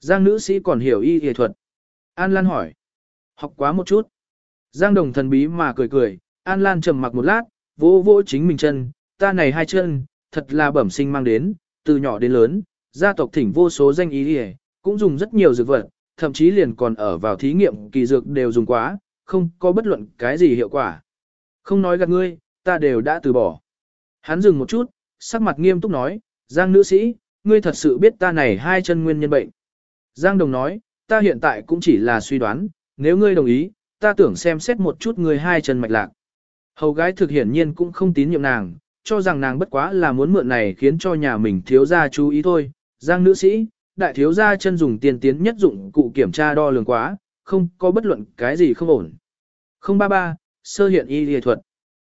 Giang nữ sĩ còn hiểu y y thuật. An Lan hỏi. Học quá một chút. Giang đồng thần bí mà cười cười, An Lan trầm mặc một lát, vỗ vỗ chính mình chân, ta này hai chân, thật là bẩm sinh mang đến, từ nhỏ đến lớn, gia tộc thỉnh vô số danh ý y, cũng dùng rất nhiều dược vật, thậm chí liền còn ở vào thí nghiệm kỳ dược đều dùng quá, không có bất luận cái gì hiệu quả. Không nói gạt ngươi, ta đều đã từ bỏ. Hắn dừng một chút, sắc mặt nghiêm túc nói, Giang nữ sĩ, ngươi thật sự biết ta này hai chân nguyên nhân bệnh. Giang đồng nói, ta hiện tại cũng chỉ là suy đoán, nếu ngươi đồng ý, ta tưởng xem xét một chút ngươi hai chân mạch lạc. Hầu gái thực hiển nhiên cũng không tín nhiệm nàng, cho rằng nàng bất quá là muốn mượn này khiến cho nhà mình thiếu gia chú ý thôi. Giang nữ sĩ, đại thiếu gia chân dùng tiền tiến nhất dụng cụ kiểm tra đo lường quá, không có bất luận cái gì không ổn. 033, sơ hiện y lìa thuật.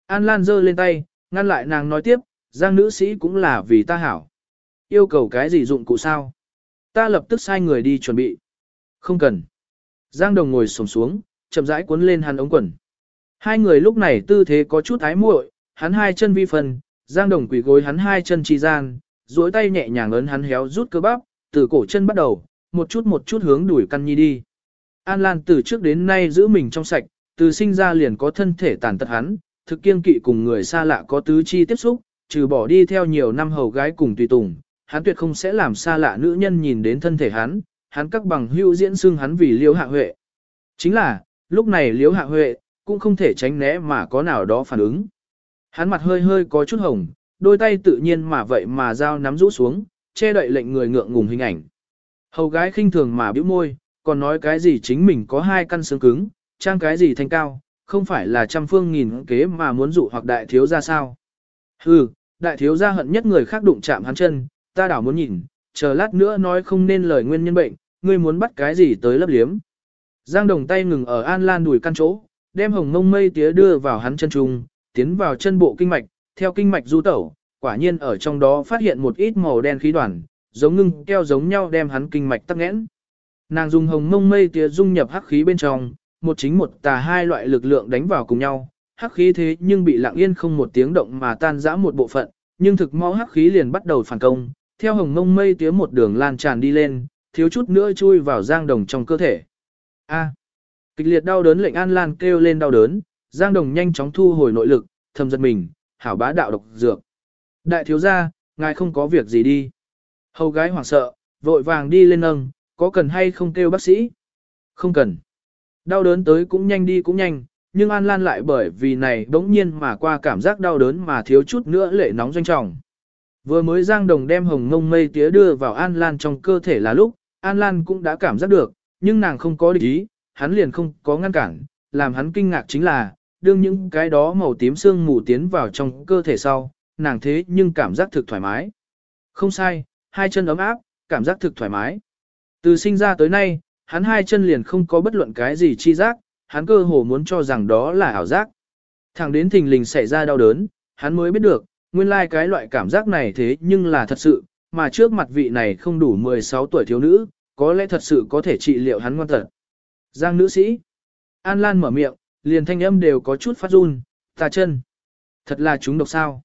An Lan giơ lên tay, ngăn lại nàng nói tiếp, Giang nữ sĩ cũng là vì ta hảo. Yêu cầu cái gì dụng cụ sao? Ta lập tức sai người đi chuẩn bị. Không cần. Giang đồng ngồi sổng xuống, chậm rãi cuốn lên hắn ống quần. Hai người lúc này tư thế có chút ái muội, hắn hai chân vi phân, Giang đồng quỳ gối hắn hai chân chi gian, duỗi tay nhẹ nhàng ấn hắn héo rút cơ bắp, từ cổ chân bắt đầu, một chút một chút hướng đuổi căn nhi đi. An Lan từ trước đến nay giữ mình trong sạch, từ sinh ra liền có thân thể tàn tật hắn, thực kiên kỵ cùng người xa lạ có tứ chi tiếp xúc, trừ bỏ đi theo nhiều năm hầu gái cùng tùy tùng, hắn tuyệt không sẽ làm xa lạ nữ nhân nhìn đến thân thể hắn, hắn các bằng hữu diễn xưng hắn vì liêu hạ huệ. Chính là, lúc này liêu hạ huệ, cũng không thể tránh né mà có nào đó phản ứng. Hắn mặt hơi hơi có chút hồng, đôi tay tự nhiên mà vậy mà dao nắm rũ xuống, che đậy lệnh người ngượng ngùng hình ảnh. Hầu gái khinh thường mà bĩu môi, còn nói cái gì chính mình có hai căn xương cứng, trang cái gì thanh cao, không phải là trăm phương nghìn kế mà muốn dụ hoặc đại thiếu ra sao. Hừ, đại thiếu gia hận nhất người khác đụng chạm hắn chân, ta đảo muốn nhìn, chờ lát nữa nói không nên lời nguyên nhân bệnh, ngươi muốn bắt cái gì tới lấp liếm. Giang đồng tay ngừng ở An Lan đùi căn chỗ, đem hồng mông mây tía đưa vào hắn chân trung, tiến vào chân bộ kinh mạch, theo kinh mạch du tẩu, quả nhiên ở trong đó phát hiện một ít màu đen khí đoàn, giống ngưng keo giống nhau đem hắn kinh mạch tắc nghẽn. Nàng dùng hồng mông mây tia dung nhập hắc khí bên trong, một chính một tà hai loại lực lượng đánh vào cùng nhau, hắc khí thế nhưng bị lặng yên không một tiếng động mà tan rã một bộ phận, nhưng thực mau hắc khí liền bắt đầu phản công, theo hồng mông mây tía một đường lan tràn đi lên, thiếu chút nữa chui vào giang đồng trong cơ thể. A. kịch liệt đau đớn lệnh An Lan kêu lên đau đớn, giang đồng nhanh chóng thu hồi nội lực, thầm giật mình, hảo bá đạo độc dược. Đại thiếu gia, ngài không có việc gì đi. Hầu gái hoảng sợ, vội vàng đi lên nâng, có cần hay không kêu bác sĩ? Không cần. Đau đớn tới cũng nhanh đi cũng nhanh, nhưng An Lan lại bởi vì này đống nhiên mà qua cảm giác đau đớn mà thiếu chút nữa lệ nóng doanh trọng. Vừa mới Giang Đồng đem hồng ngông mây tía đưa vào An Lan trong cơ thể là lúc, An Lan cũng đã cảm giác được, nhưng nàng không có địch ý, hắn liền không có ngăn cản, làm hắn kinh ngạc chính là, đương những cái đó màu tím sương mù tiến vào trong cơ thể sau, nàng thế nhưng cảm giác thực thoải mái. Không sai, hai chân ấm áp, cảm giác thực thoải mái. Từ sinh ra tới nay, hắn hai chân liền không có bất luận cái gì chi giác, hắn cơ hồ muốn cho rằng đó là ảo giác. Thẳng đến thình lình xảy ra đau đớn, hắn mới biết được, nguyên lai like cái loại cảm giác này thế nhưng là thật sự, mà trước mặt vị này không đủ 16 tuổi thiếu nữ, có lẽ thật sự có thể trị liệu hắn ngoan tật. Giang nữ sĩ. An Lan mở miệng, liền thanh âm đều có chút phát run, ta chân. Thật là chúng độc sao?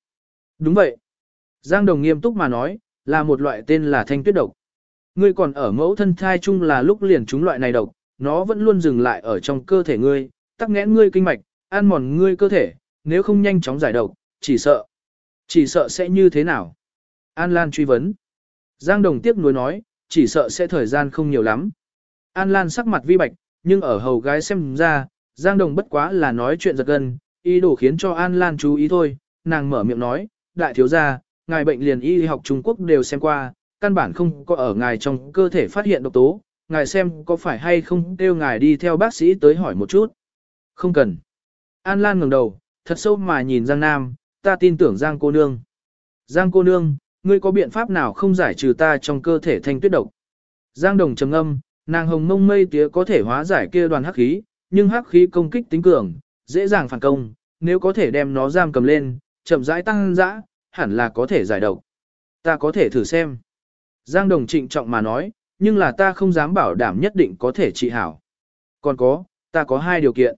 Đúng vậy. Giang Đồng nghiêm túc mà nói, là một loại tên là thanh tuyết độc. Ngươi còn ở mẫu thân thai chung là lúc liền chúng loại này độc, nó vẫn luôn dừng lại ở trong cơ thể ngươi, tắc nghẽn ngươi kinh mạch, ăn mòn ngươi cơ thể, nếu không nhanh chóng giải độc, chỉ sợ. Chỉ sợ sẽ như thế nào? An Lan truy vấn. Giang Đồng tiếp nối nói, chỉ sợ sẽ thời gian không nhiều lắm. An Lan sắc mặt vi bạch, nhưng ở hầu gái xem ra, Giang Đồng bất quá là nói chuyện giật gân, ý đồ khiến cho An Lan chú ý thôi, nàng mở miệng nói, đại thiếu gia, ngài bệnh liền y học Trung Quốc đều xem qua, căn bản không có ở ngài trong cơ thể phát hiện độc tố, ngài xem có phải hay không kêu ngài đi theo bác sĩ tới hỏi một chút. Không cần. An Lan ngẩng đầu, thật sâu mà nhìn Giang Nam, ta tin tưởng Giang cô nương. Giang cô nương, ngươi có biện pháp nào không giải trừ ta trong cơ thể thanh tuyết độc? Giang Đồng trầm âm, nàng hồng mông mây tía có thể hóa giải kia đoàn hắc khí, nhưng hắc khí công kích tính cường, dễ dàng phản công, nếu có thể đem nó giam cầm lên, chậm rãi tăng dã, hẳn là có thể giải độc. Ta có thể thử xem. Giang Đồng trịnh trọng mà nói, nhưng là ta không dám bảo đảm nhất định có thể trị hảo. Còn có, ta có hai điều kiện.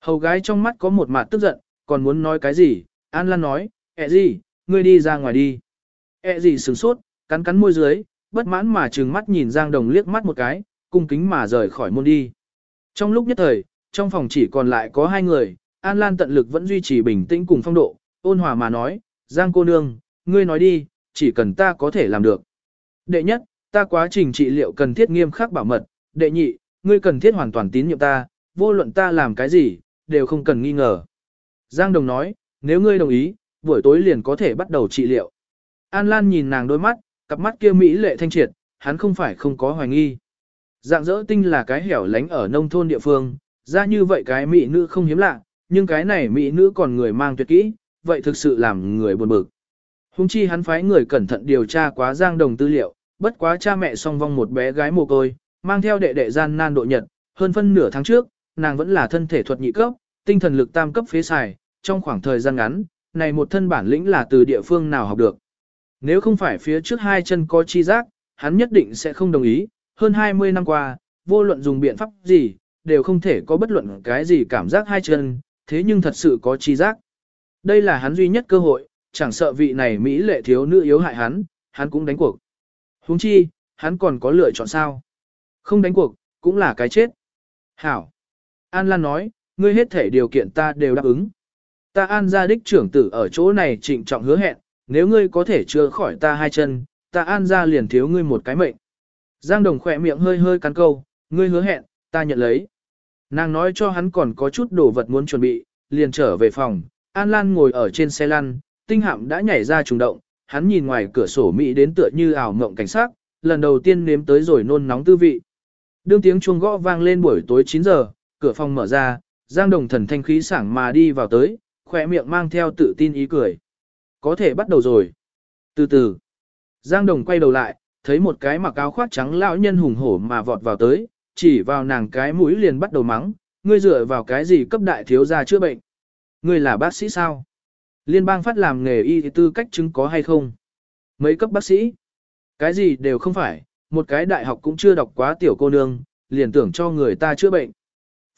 Hầu gái trong mắt có một mặt tức giận, còn muốn nói cái gì, An Lan nói, ẹ gì, ngươi đi ra ngoài đi. ẹ gì sửng sốt, cắn cắn môi dưới, bất mãn mà trừng mắt nhìn Giang Đồng liếc mắt một cái, cung kính mà rời khỏi môn đi. Trong lúc nhất thời, trong phòng chỉ còn lại có hai người, An Lan tận lực vẫn duy trì bình tĩnh cùng phong độ, ôn hòa mà nói, Giang cô nương, ngươi nói đi, chỉ cần ta có thể làm được. Đệ nhất, ta quá trình trị liệu cần thiết nghiêm khắc bảo mật, đệ nhị, ngươi cần thiết hoàn toàn tín nhiệm ta, vô luận ta làm cái gì, đều không cần nghi ngờ. Giang Đồng nói, nếu ngươi đồng ý, buổi tối liền có thể bắt đầu trị liệu. An Lan nhìn nàng đôi mắt, cặp mắt kia mỹ lệ thanh triệt, hắn không phải không có hoài nghi. Dạng dỡ tinh là cái hẻo lánh ở nông thôn địa phương, ra như vậy cái mỹ nữ không hiếm lạ, nhưng cái này mỹ nữ còn người mang tuyệt kỹ, vậy thực sự làm người buồn bực. Hùng chi hắn phái người cẩn thận điều tra quá Giang Đồng tư liệu, bất quá cha mẹ song vong một bé gái mồ côi, mang theo đệ đệ gian nan độ nhật, hơn phân nửa tháng trước, nàng vẫn là thân thể thuật nhị cấp, tinh thần lực tam cấp phế xài, trong khoảng thời gian ngắn, này một thân bản lĩnh là từ địa phương nào học được. Nếu không phải phía trước hai chân có chi giác, hắn nhất định sẽ không đồng ý, hơn 20 năm qua, vô luận dùng biện pháp gì, đều không thể có bất luận cái gì cảm giác hai chân, thế nhưng thật sự có chi giác. Đây là hắn duy nhất cơ hội, chẳng sợ vị này Mỹ lệ thiếu nữ yếu hại hắn, hắn cũng đánh cuộc. huống chi, hắn còn có lựa chọn sao? Không đánh cuộc, cũng là cái chết. Hảo. An Lan nói, ngươi hết thể điều kiện ta đều đáp ứng. Ta An gia đích trưởng tử ở chỗ này trịnh trọng hứa hẹn, nếu ngươi có thể chữa khỏi ta hai chân, ta An gia liền thiếu ngươi một cái mệnh. Giang Đồng khỏe miệng hơi hơi cắn câu, ngươi hứa hẹn, ta nhận lấy. Nàng nói cho hắn còn có chút đồ vật muốn chuẩn bị, liền trở về phòng. An Lan ngồi ở trên xe lăn, tinh hạm đã nhảy ra trùng động, hắn nhìn ngoài cửa sổ Mỹ đến tựa như ảo mộng cảnh sát, lần đầu tiên nếm tới rồi nôn nóng tư vị. Đương tiếng chuông gõ vang lên buổi tối 9 giờ, cửa phòng mở ra, Giang Đồng thần thanh khí sảng mà đi vào tới, khỏe miệng mang theo tự tin ý cười. Có thể bắt đầu rồi. Từ từ, Giang Đồng quay đầu lại, thấy một cái mặc áo khoác trắng lão nhân hùng hổ mà vọt vào tới, chỉ vào nàng cái mũi liền bắt đầu mắng, ngươi dựa vào cái gì cấp đại thiếu gia chữa bệnh? Ngươi là bác sĩ sao? Liên bang phát làm nghề y thì tư cách chứng có hay không? Mấy cấp bác sĩ? Cái gì đều không phải, một cái đại học cũng chưa đọc quá tiểu cô nương, liền tưởng cho người ta chữa bệnh.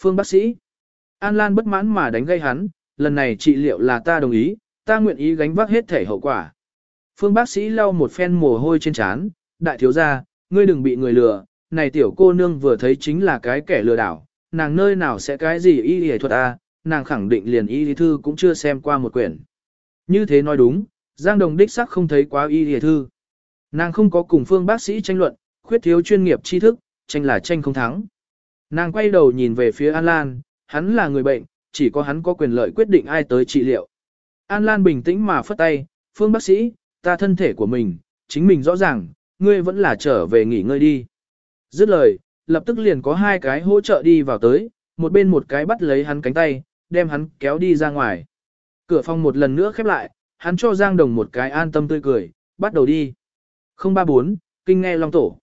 Phương bác sĩ. An Lan bất mãn mà đánh gây hắn, lần này trị liệu là ta đồng ý, ta nguyện ý gánh vác hết thể hậu quả. Phương bác sĩ lau một phen mồ hôi trên trán, đại thiếu gia, ngươi đừng bị người lừa, này tiểu cô nương vừa thấy chính là cái kẻ lừa đảo, nàng nơi nào sẽ cái gì y y thuật a, nàng khẳng định liền y lý thư cũng chưa xem qua một quyển. Như thế nói đúng, Giang Đồng đích sắc không thấy quá y y thư. Nàng không có cùng phương bác sĩ tranh luận, khuyết thiếu chuyên nghiệp tri thức, tranh là tranh không thắng. Nàng quay đầu nhìn về phía An Lan, hắn là người bệnh, chỉ có hắn có quyền lợi quyết định ai tới trị liệu. An Lan bình tĩnh mà phất tay, phương bác sĩ, ta thân thể của mình, chính mình rõ ràng, ngươi vẫn là trở về nghỉ ngơi đi. Dứt lời, lập tức liền có hai cái hỗ trợ đi vào tới, một bên một cái bắt lấy hắn cánh tay, đem hắn kéo đi ra ngoài. Cửa phòng một lần nữa khép lại, hắn cho Giang Đồng một cái an tâm tươi cười, bắt đầu đi. 034, kinh nghe long tổ.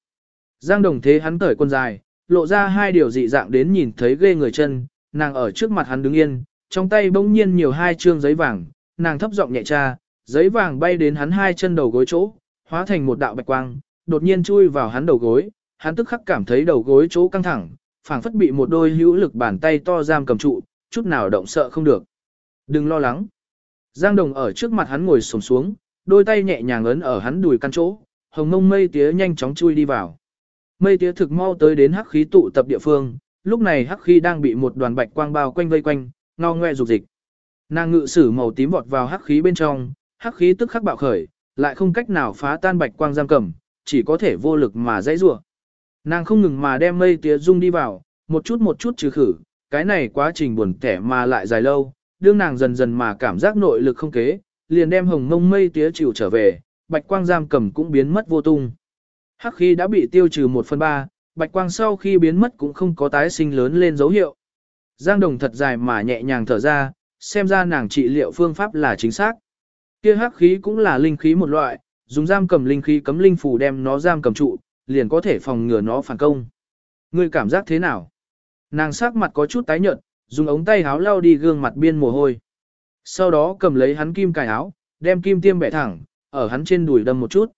Giang Đồng thế hắn cởi quần dài, lộ ra hai điều dị dạng đến nhìn thấy ghê người chân, nàng ở trước mặt hắn đứng yên, trong tay bỗng nhiên nhiều hai trương giấy vàng, nàng thấp giọng nhẹ tra, giấy vàng bay đến hắn hai chân đầu gối chỗ, hóa thành một đạo bạch quang, đột nhiên chui vào hắn đầu gối, hắn tức khắc cảm thấy đầu gối chỗ căng thẳng, phảng phất bị một đôi hữu lực bàn tay to giam cầm trụ, chút nào động sợ không được. Đừng lo lắng. Giang Đồng ở trước mặt hắn ngồi xổm xuống, đôi tay nhẹ nhàng ấn ở hắn đùi căn chỗ, hồng mông mây tía nhanh chóng chui đi vào. Mây tía thực mau tới đến hắc khí tụ tập địa phương, lúc này hắc khí đang bị một đoàn bạch quang bao quanh vây quanh, ngao ngoe dục dịch. Nàng ngự sử màu tím vọt vào hắc khí bên trong, hắc khí tức khắc bạo khởi, lại không cách nào phá tan bạch quang giam cầm, chỉ có thể vô lực mà dãy rủa. Nàng không ngừng mà đem mây tía dung đi vào, một chút một chút trừ khử, cái này quá trình buồn tẻ mà lại dài lâu, đương nàng dần dần mà cảm giác nội lực không kế, liền đem hồng mông mây tía chịu trở về, bạch quang giam cầm cũng biến mất vô tung. Hắc khí đã bị tiêu trừ một phần ba, bạch quang sau khi biến mất cũng không có tái sinh lớn lên dấu hiệu. Giang đồng thật dài mà nhẹ nhàng thở ra, xem ra nàng trị liệu phương pháp là chính xác. Kia hắc khí cũng là linh khí một loại, dùng giam cầm linh khí cấm linh phù đem nó giam cầm trụ, liền có thể phòng ngừa nó phản công. Ngươi cảm giác thế nào? Nàng sắc mặt có chút tái nhợt, dùng ống tay áo lau đi gương mặt biên mồ hôi. Sau đó cầm lấy hắn kim cài áo, đem kim tiêm bẻ thẳng, ở hắn trên đùi đâm một chút.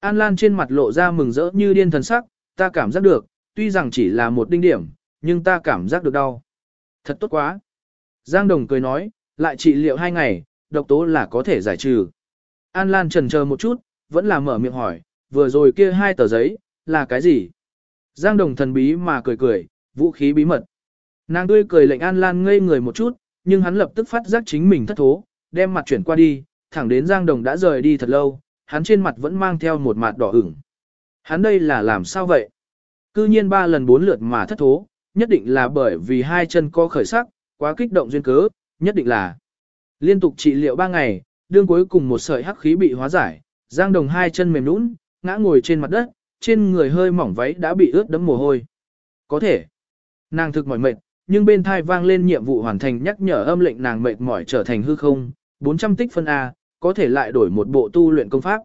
An Lan trên mặt lộ ra mừng rỡ như điên thần sắc, ta cảm giác được, tuy rằng chỉ là một đinh điểm, nhưng ta cảm giác được đau. Thật tốt quá. Giang Đồng cười nói, lại trị liệu hai ngày, độc tố là có thể giải trừ. An Lan trần chờ một chút, vẫn là mở miệng hỏi, vừa rồi kia hai tờ giấy, là cái gì? Giang Đồng thần bí mà cười cười, vũ khí bí mật. Nàng tươi cười lệnh An Lan ngây người một chút, nhưng hắn lập tức phát giác chính mình thất thố, đem mặt chuyển qua đi, thẳng đến Giang Đồng đã rời đi thật lâu, hắn trên mặt vẫn mang theo một mặt đỏ ửng. Hắn đây là làm sao vậy? Cư nhiên ba lần bốn lượt mà thất thố, nhất định là bởi vì hai chân co khởi sắc, quá kích động duyên cớ, nhất định là liên tục trị liệu ba ngày, đương cuối cùng một sợi hắc khí bị hóa giải, Giang Đồng hai chân mềm nhũn, ngã ngồi trên mặt đất, trên người hơi mỏng váy đã bị ướt đẫm mồ hôi. Có thể, nàng thực mỏi mệt, nhưng bên thai vang lên nhiệm vụ hoàn thành nhắc nhở âm lệnh nàng mệt mỏi trở thành hư không, 400 tích phân A, có thể lại đổi một bộ tu luyện công pháp.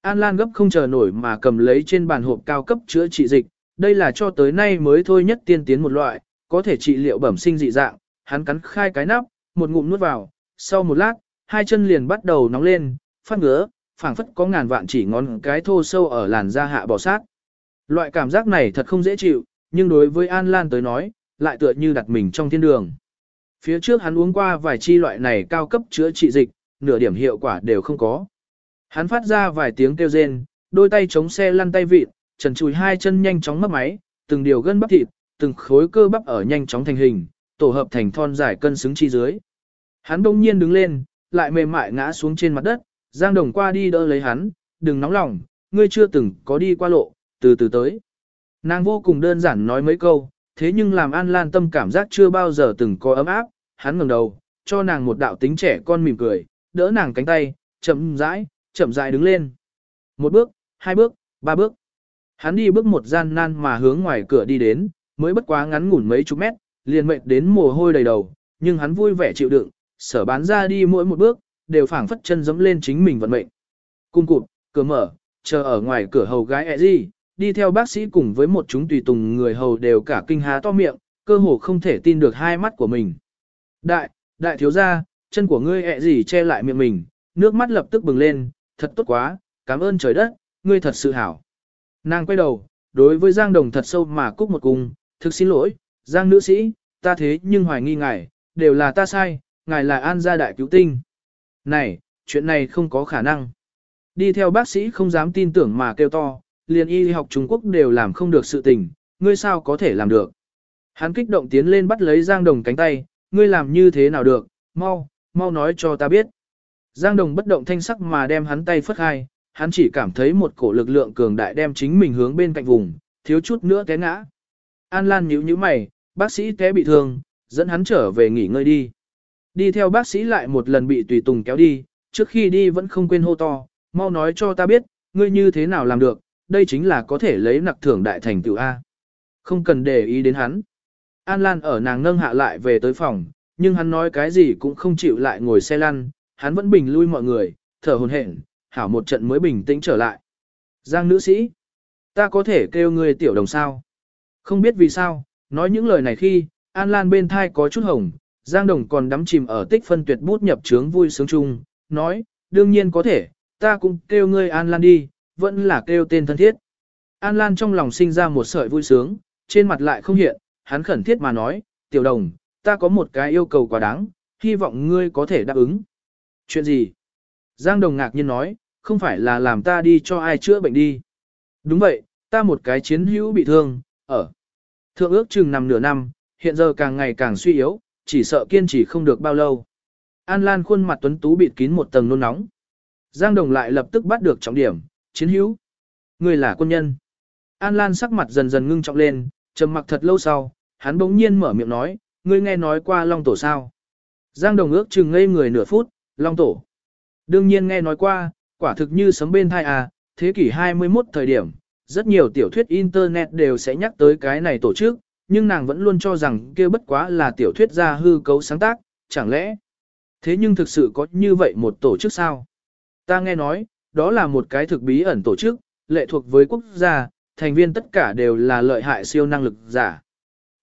An Lan gấp không chờ nổi mà cầm lấy trên bàn hộp cao cấp chữa trị dịch, đây là cho tới nay mới thôi nhất tiên tiến một loại, có thể trị liệu bẩm sinh dị dạng, hắn cắn khai cái nắp, một ngụm nuốt vào, sau một lát, hai chân liền bắt đầu nóng lên, phát ngứa, phảng phất có ngàn vạn chỉ ngón cái thô sâu ở làn da hạ bò sát. Loại cảm giác này thật không dễ chịu, nhưng đối với An Lan tới nói, lại tựa như đặt mình trong thiên đường. Phía trước hắn uống qua vài chi loại này cao cấp chữa trị dịch, nửa điểm hiệu quả đều không có. Hắn phát ra vài tiếng kêu rên, đôi tay chống xe lăn tay vịt, trần chùi hai chân nhanh chóng mất máy, từng điều gân bắp thịt, từng khối cơ bắp ở nhanh chóng thành hình, tổ hợp thành thon dài cân xứng chi dưới. Hắn đông nhiên đứng lên, lại mềm mại ngã xuống trên mặt đất, Giang Đồng qua đi đỡ lấy hắn, đừng nóng lòng, ngươi chưa từng có đi qua lộ, từ từ tới. Nàng vô cùng đơn giản nói mấy câu, thế nhưng làm An Lan tâm cảm giác chưa bao giờ từng có ấm áp, hắn ngẩng đầu, cho nàng một đạo tính trẻ con mỉm cười, đỡ nàng cánh tay, chậm rãi, chậm rãi đứng lên. Một bước, hai bước, ba bước. Hắn đi bước một gian nan mà hướng ngoài cửa đi đến, mới bất quá ngắn ngủn mấy chục mét, liền mệt đến mồ hôi đầy đầu, nhưng hắn vui vẻ chịu đựng, sở bán ra đi mỗi một bước, đều phảng phất chân dẫm lên chính mình vận mệnh. Cung cụt, cửa mở, chờ ở ngoài cửa hầu gái ẹ gì, đi theo bác sĩ cùng với một chúng tùy tùng người hầu đều cả kinh há to miệng, cơ hồ không thể tin được hai mắt của mình. Đại, đại thiếu gia, chân của ngươi ẹ gì che lại miệng mình, nước mắt lập tức bừng lên, thật tốt quá, cảm ơn trời đất, ngươi thật sự hảo. Nàng quay đầu, đối với Giang Đồng thật sâu mà cúc một cung, thực xin lỗi, Giang nữ sĩ, ta thế nhưng hoài nghi ngài, đều là ta sai, ngài là an gia đại cứu tinh. Này, chuyện này không có khả năng. Đi theo bác sĩ không dám tin tưởng mà kêu to, liền y học Trung Quốc đều làm không được sự tình, ngươi sao có thể làm được. Hắn kích động tiến lên bắt lấy Giang Đồng cánh tay, ngươi làm như thế nào được, mau, mau nói cho ta biết. Giang Đồng bất động thanh sắc mà đem hắn tay phất hai, hắn chỉ cảm thấy một cổ lực lượng cường đại đem chính mình hướng bên cạnh vùng, thiếu chút nữa té ngã. An Lan nhíu nhíu mày, bác sĩ té bị thương, dẫn hắn trở về nghỉ ngơi đi. Đi theo bác sĩ lại một lần bị tùy tùng kéo đi, trước khi đi vẫn không quên hô to, mau nói cho ta biết, ngươi như thế nào làm được, đây chính là có thể lấy nặc thưởng đại thành tựu A. Không cần để ý đến hắn. An Lan ở nàng nâng hạ lại về tới phòng, nhưng hắn nói cái gì cũng không chịu lại ngồi xe lăn, hắn vẫn bình lui mọi người, thở hồn hển, hảo một trận mới bình tĩnh trở lại. Giang nữ sĩ, ta có thể kêu ngươi tiểu đồng sao? Không biết vì sao, nói những lời này khi, An Lan bên thai có chút hồng, Giang đồng còn đắm chìm ở tích phân tuyệt bút nhập trướng vui sướng chung, nói, đương nhiên có thể, ta cũng kêu ngươi An Lan đi, vẫn là kêu tên thân thiết. An Lan trong lòng sinh ra một sợi vui sướng, trên mặt lại không hiện, hắn khẩn thiết mà nói, tiểu đồng, ta có một cái yêu cầu quá đáng, hy vọng ngươi có thể đáp ứng. Chuyện gì? Giang đồng ngạc nhiên nói, không phải là làm ta đi cho ai chữa bệnh đi. Đúng vậy, ta một cái chiến hữu bị thương, ở. Thượng ước chừng nằm nửa năm, hiện giờ càng ngày càng suy yếu, chỉ sợ kiên trì không được bao lâu. An Lan khuôn mặt tuấn tú bịt kín một tầng nôn nóng. Giang Đồng lại lập tức bắt được trọng điểm, chiến hữu. Người là quân nhân. An Lan sắc mặt dần dần ngưng trọng lên, trầm mặc thật lâu sau, hắn bỗng nhiên mở miệng nói, ngươi nghe nói qua Long Tổ sao? Giang Đồng ước chừng ngây người nửa phút, Long Tổ. Đương nhiên nghe nói qua, quả thực như sấm bên thai à, thế kỷ 21 thời điểm, rất nhiều tiểu thuyết Internet đều sẽ nhắc tới cái này tổ chức, nhưng nàng vẫn luôn cho rằng kia bất quá là tiểu thuyết gia hư cấu sáng tác, chẳng lẽ? Thế nhưng thực sự có như vậy một tổ chức sao? Ta nghe nói, đó là một cái thực bí ẩn tổ chức, lệ thuộc với quốc gia, thành viên tất cả đều là lợi hại siêu năng lực giả.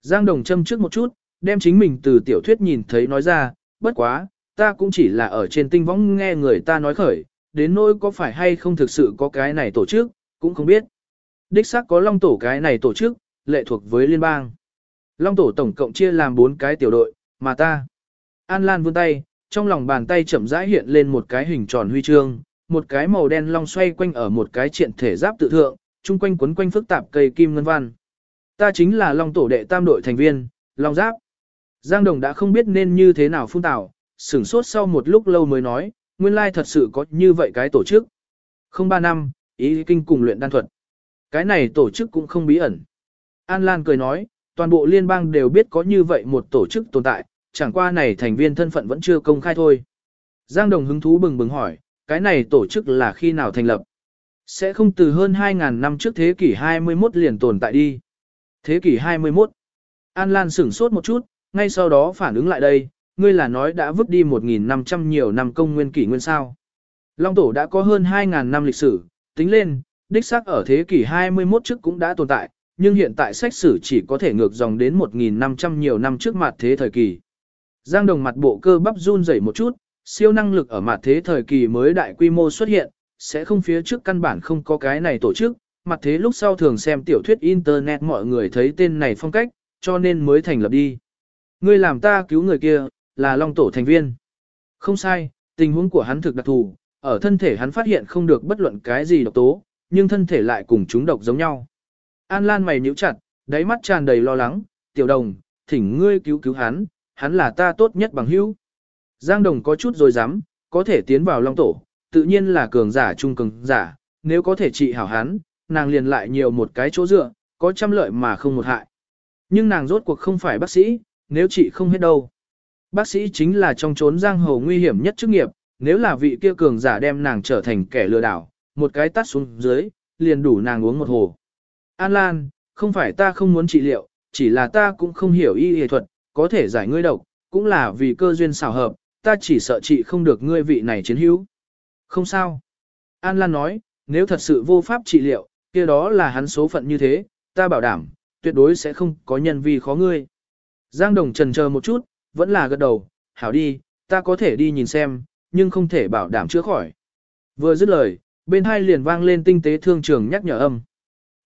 Giang Đồng châm trước một chút, đem chính mình từ tiểu thuyết nhìn thấy nói ra, bất quá, ta cũng chỉ là ở trên tinh võng nghe người ta nói khởi, đến nỗi có phải hay không thực sự có cái này tổ chức, cũng không biết. Đích xác có Long Tổ cái này tổ chức, lệ thuộc với liên bang. Long Tổ tổng cộng chia làm 4 cái tiểu đội, mà ta. An Lan vươn tay, trong lòng bàn tay chậm rãi hiện lên một cái hình tròn huy chương, một cái màu đen long xoay quanh ở một cái triện thể giáp tự thượng, chung quanh quấn quanh phức tạp cây kim ngân văn. Ta chính là Long Tổ đệ tam đội thành viên, Long Giáp. Giang Đồng đã không biết nên như thế nào phun tảo, sửng sốt sau một lúc lâu mới nói, nguyên lai thật sự có như vậy cái tổ chức. Không ba năm, ý kinh cùng luyện đan thuật. Cái này tổ chức cũng không bí ẩn. An Lan cười nói, toàn bộ liên bang đều biết có như vậy một tổ chức tồn tại, chẳng qua này thành viên thân phận vẫn chưa công khai thôi. Giang Đồng hứng thú bừng bừng hỏi, cái này tổ chức là khi nào thành lập? Sẽ không từ hơn 2.000 năm trước thế kỷ 21 liền tồn tại đi. Thế kỷ 21. An Lan sửng sốt một chút, ngay sau đó phản ứng lại đây, ngươi là nói đã vứt đi 1.500 nhiều năm công nguyên kỷ nguyên sao. Long Tổ đã có hơn 2.000 năm lịch sử, tính lên, đích xác ở thế kỷ 21 trước cũng đã tồn tại, nhưng hiện tại sách sử chỉ có thể ngược dòng đến 1.500 nhiều năm trước mặt thế thời kỳ. Giang Đồng mặt bộ cơ bắp run rẩy một chút, siêu năng lực ở mặt thế thời kỳ mới đại quy mô xuất hiện, sẽ không phía trước căn bản không có cái này tổ chức, mặt thế lúc sau thường xem tiểu thuyết internet mọi người thấy tên này phong cách, cho nên mới thành lập đi. Ngươi làm ta cứu người kia, là Long Tổ thành viên. Không sai, tình huống của hắn thực đặc thù, ở thân thể hắn phát hiện không được bất luận cái gì độc tố, nhưng thân thể lại cùng chúng độc giống nhau. An Lan mày nhíu chặt, đáy mắt tràn đầy lo lắng, tiểu đồng, thỉnh ngươi cứu cứu hắn, hắn là ta tốt nhất bằng hữu. Giang Đồng có chút rồi dám, có thể tiến vào Long Tổ, tự nhiên là cường giả trung cường giả, nếu có thể trị hảo hắn, nàng liền lại nhiều một cái chỗ dựa, có trăm lợi mà không một hại. Nhưng nàng rốt cuộc không phải bác sĩ, nếu chị không hết đâu. Bác sĩ chính là trong chốn giang hồ nguy hiểm nhất chức nghiệp, nếu là vị kia cường giả đem nàng trở thành kẻ lừa đảo, một cái tắt xuống dưới, liền đủ nàng uống một hồ. An Lan, không phải ta không muốn trị liệu, chỉ là ta cũng không hiểu y y thuật, có thể giải ngươi độc, cũng là vì cơ duyên xảo hợp, ta chỉ sợ trị không được ngươi vị này chiến hữu. Không sao. An Lan nói, nếu thật sự vô pháp trị liệu, kia đó là hắn số phận như thế, ta bảo đảm, tuyệt đối sẽ không có nhân vi khó ngươi. Giang Đồng trần chờ một chút, vẫn là gật đầu, hảo đi, ta có thể đi nhìn xem, nhưng không thể bảo đảm chữa khỏi. Vừa dứt lời, bên hai liền vang lên tinh tế thương trường nhắc nhở âm.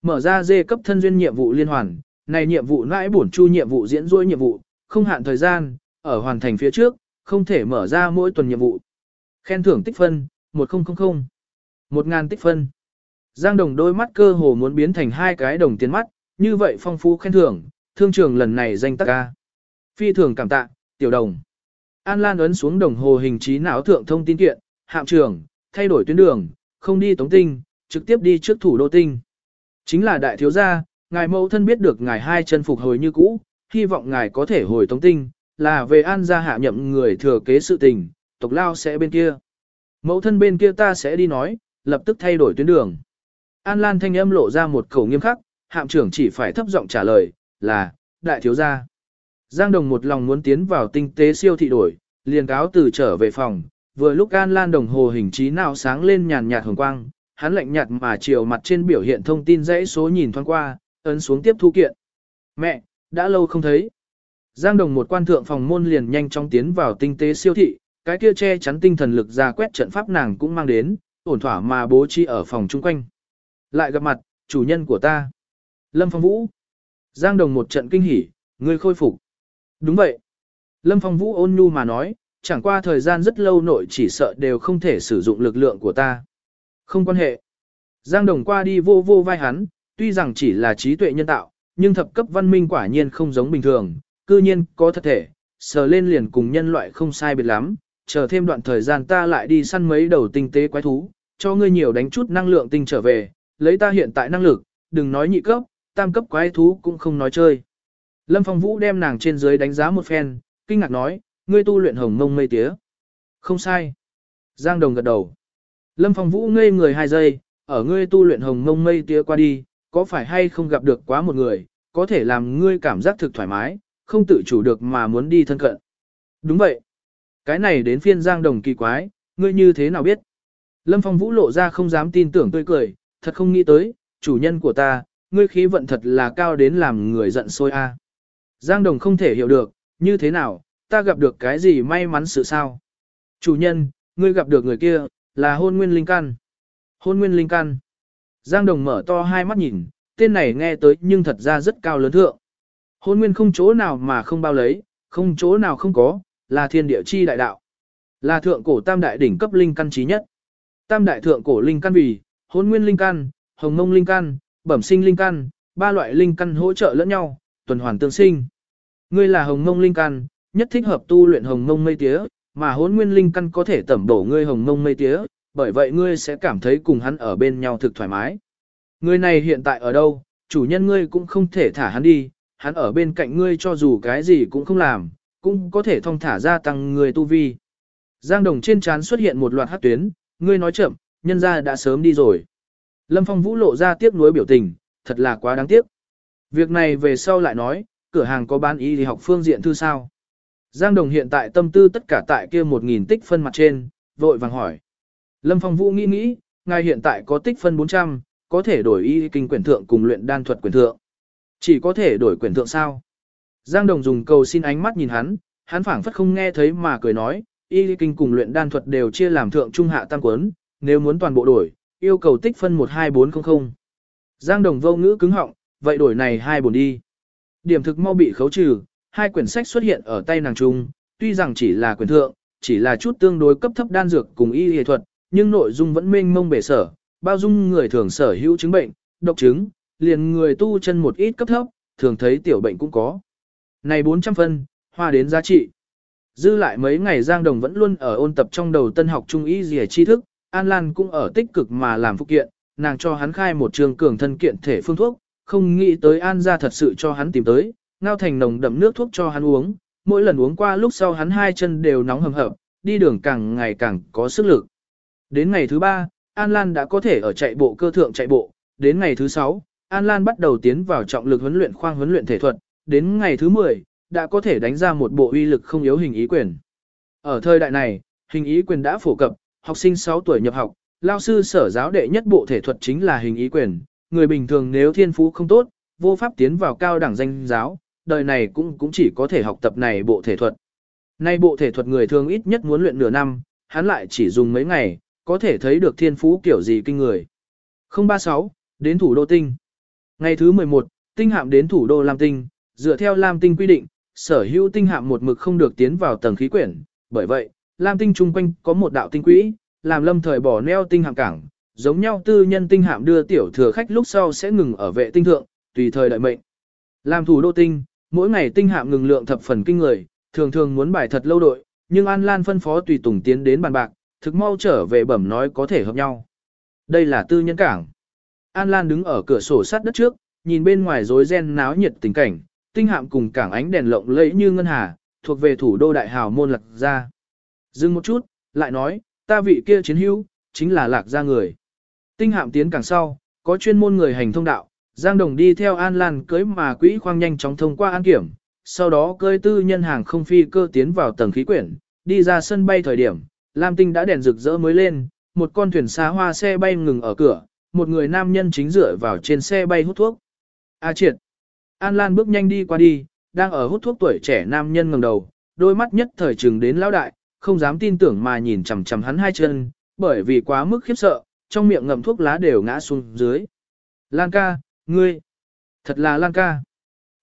Mở ra dê cấp thân duyên nhiệm vụ liên hoàn, này nhiệm vụ nãi bổn chu nhiệm vụ diễn duỗi nhiệm vụ, không hạn thời gian, ở hoàn thành phía trước, không thể mở ra mỗi tuần nhiệm vụ. Khen thưởng tích phân, 1000, 1000 tích phân. Giang Đồng đôi mắt cơ hồ muốn biến thành hai cái đồng tiền mắt, như vậy phong phú khen thưởng, thương trường lần này danh tắc ca. Phi thường cảm tạ, tiểu đồng. An Lan ấn xuống đồng hồ hình trí não thượng thông tin kiện, hạm trưởng thay đổi tuyến đường, không đi tống tinh, trực tiếp đi trước thủ đô tinh. Chính là đại thiếu gia, ngài mẫu thân biết được ngài hai chân phục hồi như cũ, hy vọng ngài có thể hồi tống tinh, là về an gia hạ nhậm người thừa kế sự tình, tộc lao sẽ bên kia. Mẫu thân bên kia ta sẽ đi nói, lập tức thay đổi tuyến đường. An Lan thanh âm lộ ra một khẩu nghiêm khắc, hạm trưởng chỉ phải thấp giọng trả lời, là, đại thiếu gia. Giang Đồng một lòng muốn tiến vào tinh tế siêu thị đổi, liền cáo từ trở về phòng, vừa lúc An Lan đồng hồ hình trí nào sáng lên nhàn nhạt hồng quang, hắn lạnh nhạt mà chiều mặt trên biểu hiện thông tin dãy số nhìn thoáng qua, ấn xuống tiếp thu kiện. Mẹ, đã lâu không thấy. Giang Đồng một quan thượng phòng môn liền nhanh chóng tiến vào tinh tế siêu thị, cái kia che chắn tinh thần lực ra quét trận pháp nàng cũng mang đến, ổn thỏa mà bố trí ở phòng chung quanh. Lại gặp mặt, chủ nhân của ta. Lâm Phong Vũ. Giang Đồng một trận kinh hỉ, ngươi khôi phục. Đúng vậy. Lâm Phong Vũ ôn nhu mà nói, chẳng qua thời gian rất lâu nội chỉ sợ đều không thể sử dụng lực lượng của ta. Không quan hệ. Giang Đồng qua đi vô vô vai hắn, tuy rằng chỉ là trí tuệ nhân tạo, nhưng thập cấp văn minh quả nhiên không giống bình thường, cư nhiên có thật thể, sờ lên liền cùng nhân loại không sai biệt lắm, chờ thêm đoạn thời gian ta lại đi săn mấy đầu tinh tế quái thú, cho ngươi nhiều đánh chút năng lượng tinh trở về, lấy ta hiện tại năng lực, đừng nói nhị cấp, tam cấp quái thú cũng không nói chơi. Lâm Phong Vũ đem nàng trên dưới đánh giá một phen, kinh ngạc nói, ngươi tu luyện hồng mông mây tía. Không sai. Giang Đồng gật đầu. Lâm Phong Vũ ngây người hai giây, ở ngươi tu luyện hồng mông mây tía qua đi, có phải hay không gặp được quá một người, có thể làm ngươi cảm giác thực thoải mái, không tự chủ được mà muốn đi thân cận. Đúng vậy. Cái này đến phiên Giang Đồng kỳ quái, ngươi như thế nào biết? Lâm Phong Vũ lộ ra không dám tin tưởng tươi cười, thật không nghĩ tới, chủ nhân của ta, ngươi khí vận thật là cao đến làm người giận sôi a. Giang Đồng không thể hiểu được, như thế nào, ta gặp được cái gì may mắn sự sao? Chủ nhân, ngươi gặp được người kia, là hôn nguyên linh căn. Hôn nguyên linh căn. Giang Đồng mở to hai mắt nhìn, tên này nghe tới nhưng thật ra rất cao lớn thượng. Hôn nguyên không chỗ nào mà không bao lấy, không chỗ nào không có, là thiên địa chi đại đạo. Là thượng cổ tam đại đỉnh cấp linh căn trí nhất. Tam đại thượng cổ linh căn vì, hôn nguyên linh căn, hồng mông linh căn, bẩm sinh linh căn, ba loại linh căn hỗ trợ lẫn nhau, tuần hoàn tương sinh. Ngươi là hồng mông linh căn, nhất thích hợp tu luyện hồng mông mây tía, mà hốn nguyên linh căn có thể tẩm bổ ngươi hồng mông mây tía, bởi vậy ngươi sẽ cảm thấy cùng hắn ở bên nhau thực thoải mái. Người này hiện tại ở đâu, chủ nhân ngươi cũng không thể thả hắn đi, hắn ở bên cạnh ngươi cho dù cái gì cũng không làm, cũng có thể thông thả gia tăng người tu vi. Giang đồng trên trán xuất hiện một loạt hát tuyến, ngươi nói chậm, nhân ra đã sớm đi rồi. Lâm Phong Vũ lộ ra tiếc nuối biểu tình, thật là quá đáng tiếc. Việc này về sau lại nói, cửa hàng có bán y thì học phương diện thư sao. Giang Đồng hiện tại tâm tư tất cả tại kia 1.000 tích phân mặt trên, vội vàng hỏi. Lâm Phong Vũ nghĩ nghĩ, ngài hiện tại có tích phân 400, có thể đổi y kinh quyển thượng cùng luyện đan thuật quyển thượng. Chỉ có thể đổi quyển thượng sao? Giang Đồng dùng cầu xin ánh mắt nhìn hắn, hắn phảng phất không nghe thấy mà cười nói, y kinh cùng luyện đan thuật đều chia làm thượng trung hạ tam quấn, nếu muốn toàn bộ đổi, yêu cầu tích phân 12400. Giang Đồng vô ngữ cứng họng, vậy đổi này hai bổn đi. Điểm thực mau bị khấu trừ, hai quyển sách xuất hiện ở tay nàng trung, tuy rằng chỉ là quyển thượng, chỉ là chút tương đối cấp thấp đan dược cùng y y thuật, nhưng nội dung vẫn mênh mông bể sở, bao dung người thường sở hữu chứng bệnh, độc chứng, liền người tu chân một ít cấp thấp, thường thấy tiểu bệnh cũng có. Này 400 phân, hoa đến giá trị. Dư lại mấy ngày Giang Đồng vẫn luôn ở ôn tập trong đầu tân học trung y dìa tri thức, An Lan cũng ở tích cực mà làm phụ kiện, nàng cho hắn khai một trường cường thân kiện thể phương thuốc, không nghĩ tới An gia thật sự cho hắn tìm tới, ngao thành nồng đậm nước thuốc cho hắn uống, mỗi lần uống qua lúc sau hắn hai chân đều nóng hầm hập, đi đường càng ngày càng có sức lực. Đến ngày thứ ba, An Lan đã có thể ở chạy bộ cơ thượng chạy bộ, đến ngày thứ sáu, An Lan bắt đầu tiến vào trọng lực huấn luyện khoang huấn luyện thể thuật, đến ngày thứ 10, đã có thể đánh ra một bộ uy lực không yếu hình ý quyền. Ở thời đại này, hình ý quyền đã phổ cập, học sinh 6 tuổi nhập học, lao sư sở giáo đệ nhất bộ thể thuật chính là hình ý quyền, người bình thường nếu thiên phú không tốt, vô pháp tiến vào cao đẳng danh giáo, đời này cũng cũng chỉ có thể học tập này bộ thể thuật. Nay bộ thể thuật người thường ít nhất muốn luyện nửa năm, hắn lại chỉ dùng mấy ngày, có thể thấy được thiên phú kiểu gì kinh người. 036, đến thủ đô tinh. Ngày thứ 11, tinh hạm đến thủ đô Lam Tinh, dựa theo Lam Tinh quy định, sở hữu tinh hạm một mực không được tiến vào tầng khí quyển, bởi vậy, Lam Tinh chung quanh có một đạo tinh quỹ, làm lâm thời bỏ neo tinh hạm cảng, giống nhau tư nhân tinh hạm đưa tiểu thừa khách lúc sau sẽ ngừng ở vệ tinh thượng, tùy thời đợi mệnh. Làm thủ đô tinh, mỗi ngày tinh hạm ngừng lượng thập phần kinh người, thường thường muốn bài thật lâu đội, nhưng An Lan phân phó tùy tùng tiến đến bàn bạc, thực mau trở về bẩm nói có thể hợp nhau. Đây là tư nhân cảng. An Lan đứng ở cửa sổ sát đất trước, nhìn bên ngoài rối ren náo nhiệt tình cảnh, tinh hạm cùng cảng ánh đèn lộng lẫy như ngân hà, thuộc về thủ đô đại hào môn lạc gia. Dừng một chút, lại nói, ta vị kia chiến hữu, chính là lạc gia người. Tinh hạm tiến cảng sau, có chuyên môn người hành thông đạo, Giang Đồng đi theo An Lan cưới mà quỹ khoang nhanh chóng thông qua an kiểm, sau đó cơi tư nhân hàng không phi cơ tiến vào tầng khí quyển, đi ra sân bay thời điểm, Lam Tinh đã đèn rực rỡ mới lên, một con thuyền xa hoa xe bay ngừng ở cửa, một người nam nhân chính dựa vào trên xe bay hút thuốc. A triệt. An Lan bước nhanh đi qua đi, đang ở hút thuốc tuổi trẻ nam nhân ngẩng đầu, đôi mắt nhất thời trừng đến lão đại, không dám tin tưởng mà nhìn chằm chằm hắn hai chân, bởi vì quá mức khiếp sợ, trong miệng ngậm thuốc lá đều ngã xuống dưới. Lan ca, ngươi, thật là Lan ca.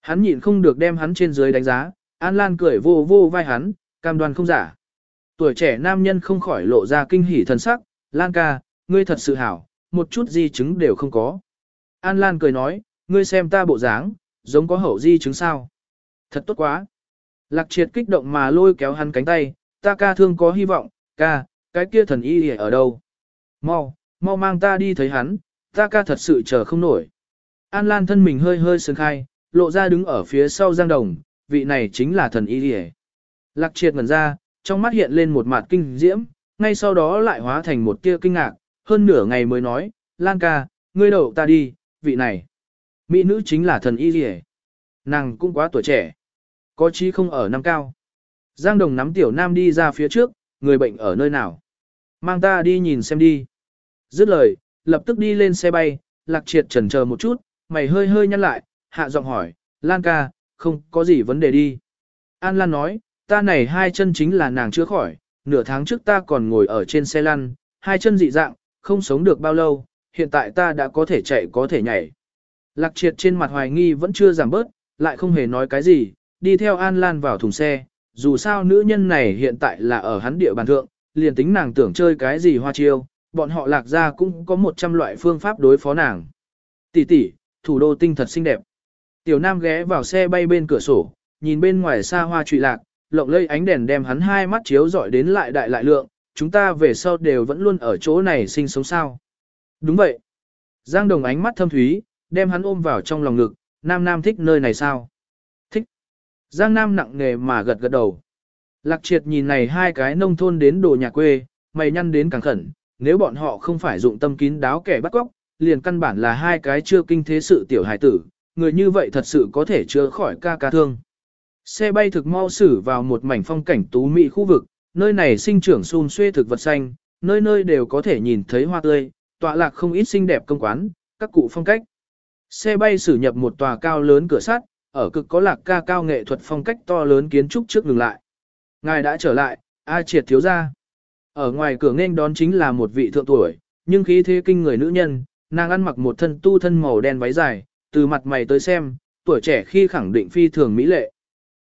Hắn nhịn không được đem hắn trên dưới đánh giá, An Lan cười vô vô vai hắn, cam đoan không giả. Tuổi trẻ nam nhân không khỏi lộ ra kinh hỉ thần sắc, Lan ca, ngươi thật sự hảo, một chút di chứng đều không có. An Lan cười nói, ngươi xem ta bộ dáng, giống có hậu di chứng sao. Thật tốt quá. Lạc triệt kích động mà lôi kéo hắn cánh tay, ta ca thương có hy vọng, ca, cái kia thần y ở đâu. Mau, mau mang ta đi thấy hắn, ta ca thật sự chờ không nổi. An Lan thân mình hơi hơi sướng khai, lộ ra đứng ở phía sau Giang Đồng, vị này chính là thần y đi Lạc triệt ngẩn ra, trong mắt hiện lên một mặt kinh diễm, ngay sau đó lại hóa thành một tia kinh ngạc, hơn nửa ngày mới nói, Lan ca, ngươi đậu ta đi, vị này. Mỹ nữ chính là thần y đi Nàng cũng quá tuổi trẻ. Có chí không ở năm cao. Giang Đồng nắm tiểu nam đi ra phía trước, người bệnh ở nơi nào. Mang ta đi nhìn xem đi. Dứt lời, lập tức đi lên xe bay, lạc triệt chần chờ một chút, mày hơi hơi nhăn lại, hạ giọng hỏi, Lan ca, không có gì vấn đề đi. An Lan nói, ta này hai chân chính là nàng chữa khỏi, nửa tháng trước ta còn ngồi ở trên xe lăn, hai chân dị dạng, không sống được bao lâu, hiện tại ta đã có thể chạy có thể nhảy. Lạc triệt trên mặt hoài nghi vẫn chưa giảm bớt, lại không hề nói cái gì, đi theo An Lan vào thùng xe, dù sao nữ nhân này hiện tại là ở hắn địa bàn thượng, liền tính nàng tưởng chơi cái gì hoa chiêu, bọn họ lạc ra cũng có 100 loại phương pháp đối phó nàng. Tỷ tỷ, thủ đô tinh thật xinh đẹp. Tiểu Nam ghé vào xe bay bên cửa sổ, nhìn bên ngoài xa hoa trụy lạc, lộng lây ánh đèn đem hắn hai mắt chiếu rọi đến lại đại lại lượng, chúng ta về sau đều vẫn luôn ở chỗ này sinh sống sao. Đúng vậy. Giang Đồng ánh mắt thâm thúy, đem hắn ôm vào trong lòng ngực, Nam Nam thích nơi này sao? Thích. Giang Nam nặng nề mà gật gật đầu. Lạc triệt nhìn này hai cái nông thôn đến đồ nhà quê, mày nhăn đến càng khẩn, nếu bọn họ không phải dụng tâm kín đáo kẻ bắt cóc, liền căn bản là hai cái chưa kinh thế sự tiểu hài tử, người như vậy thật sự có thể chữa khỏi ca ca thương. Xe bay thực mau xử vào một mảnh phong cảnh tú mỹ khu vực, nơi này sinh trưởng xun xuê thực vật xanh, nơi nơi đều có thể nhìn thấy hoa tươi, tọa lạc không ít xinh đẹp công quán, các cụ phong cách. Xe bay xử nhập một tòa cao lớn cửa sắt, ở cực có lạc ca cao nghệ thuật phong cách to lớn kiến trúc trước ngừng lại. Ngài đã trở lại, A triệt thiếu gia Ở ngoài cửa nghênh đón chính là một vị thượng tuổi, nhưng khí thế kinh người nữ nhân, nàng ăn mặc một thân tu thân màu đen váy dài, từ mặt mày tới xem, tuổi trẻ khi khẳng định phi thường mỹ lệ.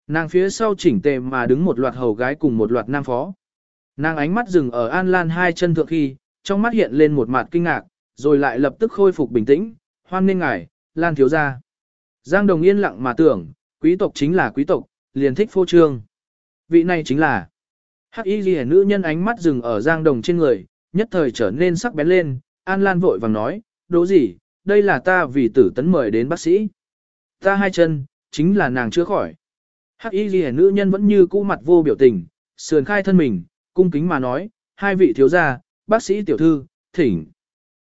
Nàng phía sau chỉnh tề mà đứng một loạt hầu gái cùng một loạt nam phó. Nàng ánh mắt dừng ở An Lan hai chân thượng khi, trong mắt hiện lên một mặt kinh ngạc, rồi lại lập tức khôi phục bình tĩnh, hoan nên ngài, Lan thiếu gia. Giang Đồng yên lặng mà tưởng, quý tộc chính là quý tộc, liền thích phô trương. Vị này chính là Hắc Y Liễu nữ nhân ánh mắt dừng ở Giang Đồng trên người, nhất thời trở nên sắc bén lên, An Lan vội vàng nói, "Đố gì, đây là ta vì tử tấn mời đến bác sĩ. Ta hai chân, chính là nàng chữa khỏi. Hắc y ghi nữ nhân vẫn như cũ mặt vô biểu tình, sườn khai thân mình, cung kính mà nói, hai vị thiếu gia, bác sĩ tiểu thư, thỉnh.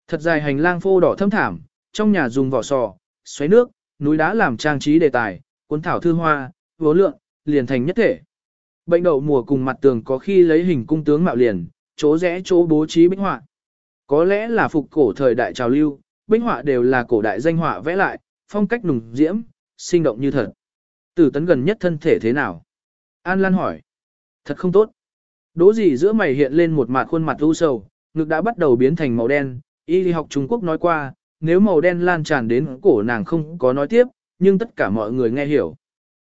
Thật dài hành lang phô đỏ thâm thảm, trong nhà dùng vỏ sò, xoáy nước, núi đá làm trang trí đề tài, cuốn thảo thư hoa, vô lượng, liền thành nhất thể. Bệnh đậu mùa cùng mặt tường có khi lấy hình cung tướng mạo liền, chỗ rẽ chỗ bố trí bích họa. Có lẽ là phục cổ thời đại trào lưu, bích họa đều là cổ đại danh họa vẽ lại, phong cách nùng diễm, sinh động như thật. Tử tấn gần nhất thân thể thế nào? An Lan hỏi. Thật không tốt. Đố gì giữa mày hiện lên một mặt khuôn mặt u sầu, ngực đã bắt đầu biến thành màu đen. Y học Trung Quốc nói qua, nếu màu đen lan tràn đến cổ nàng không có nói tiếp, nhưng tất cả mọi người nghe hiểu.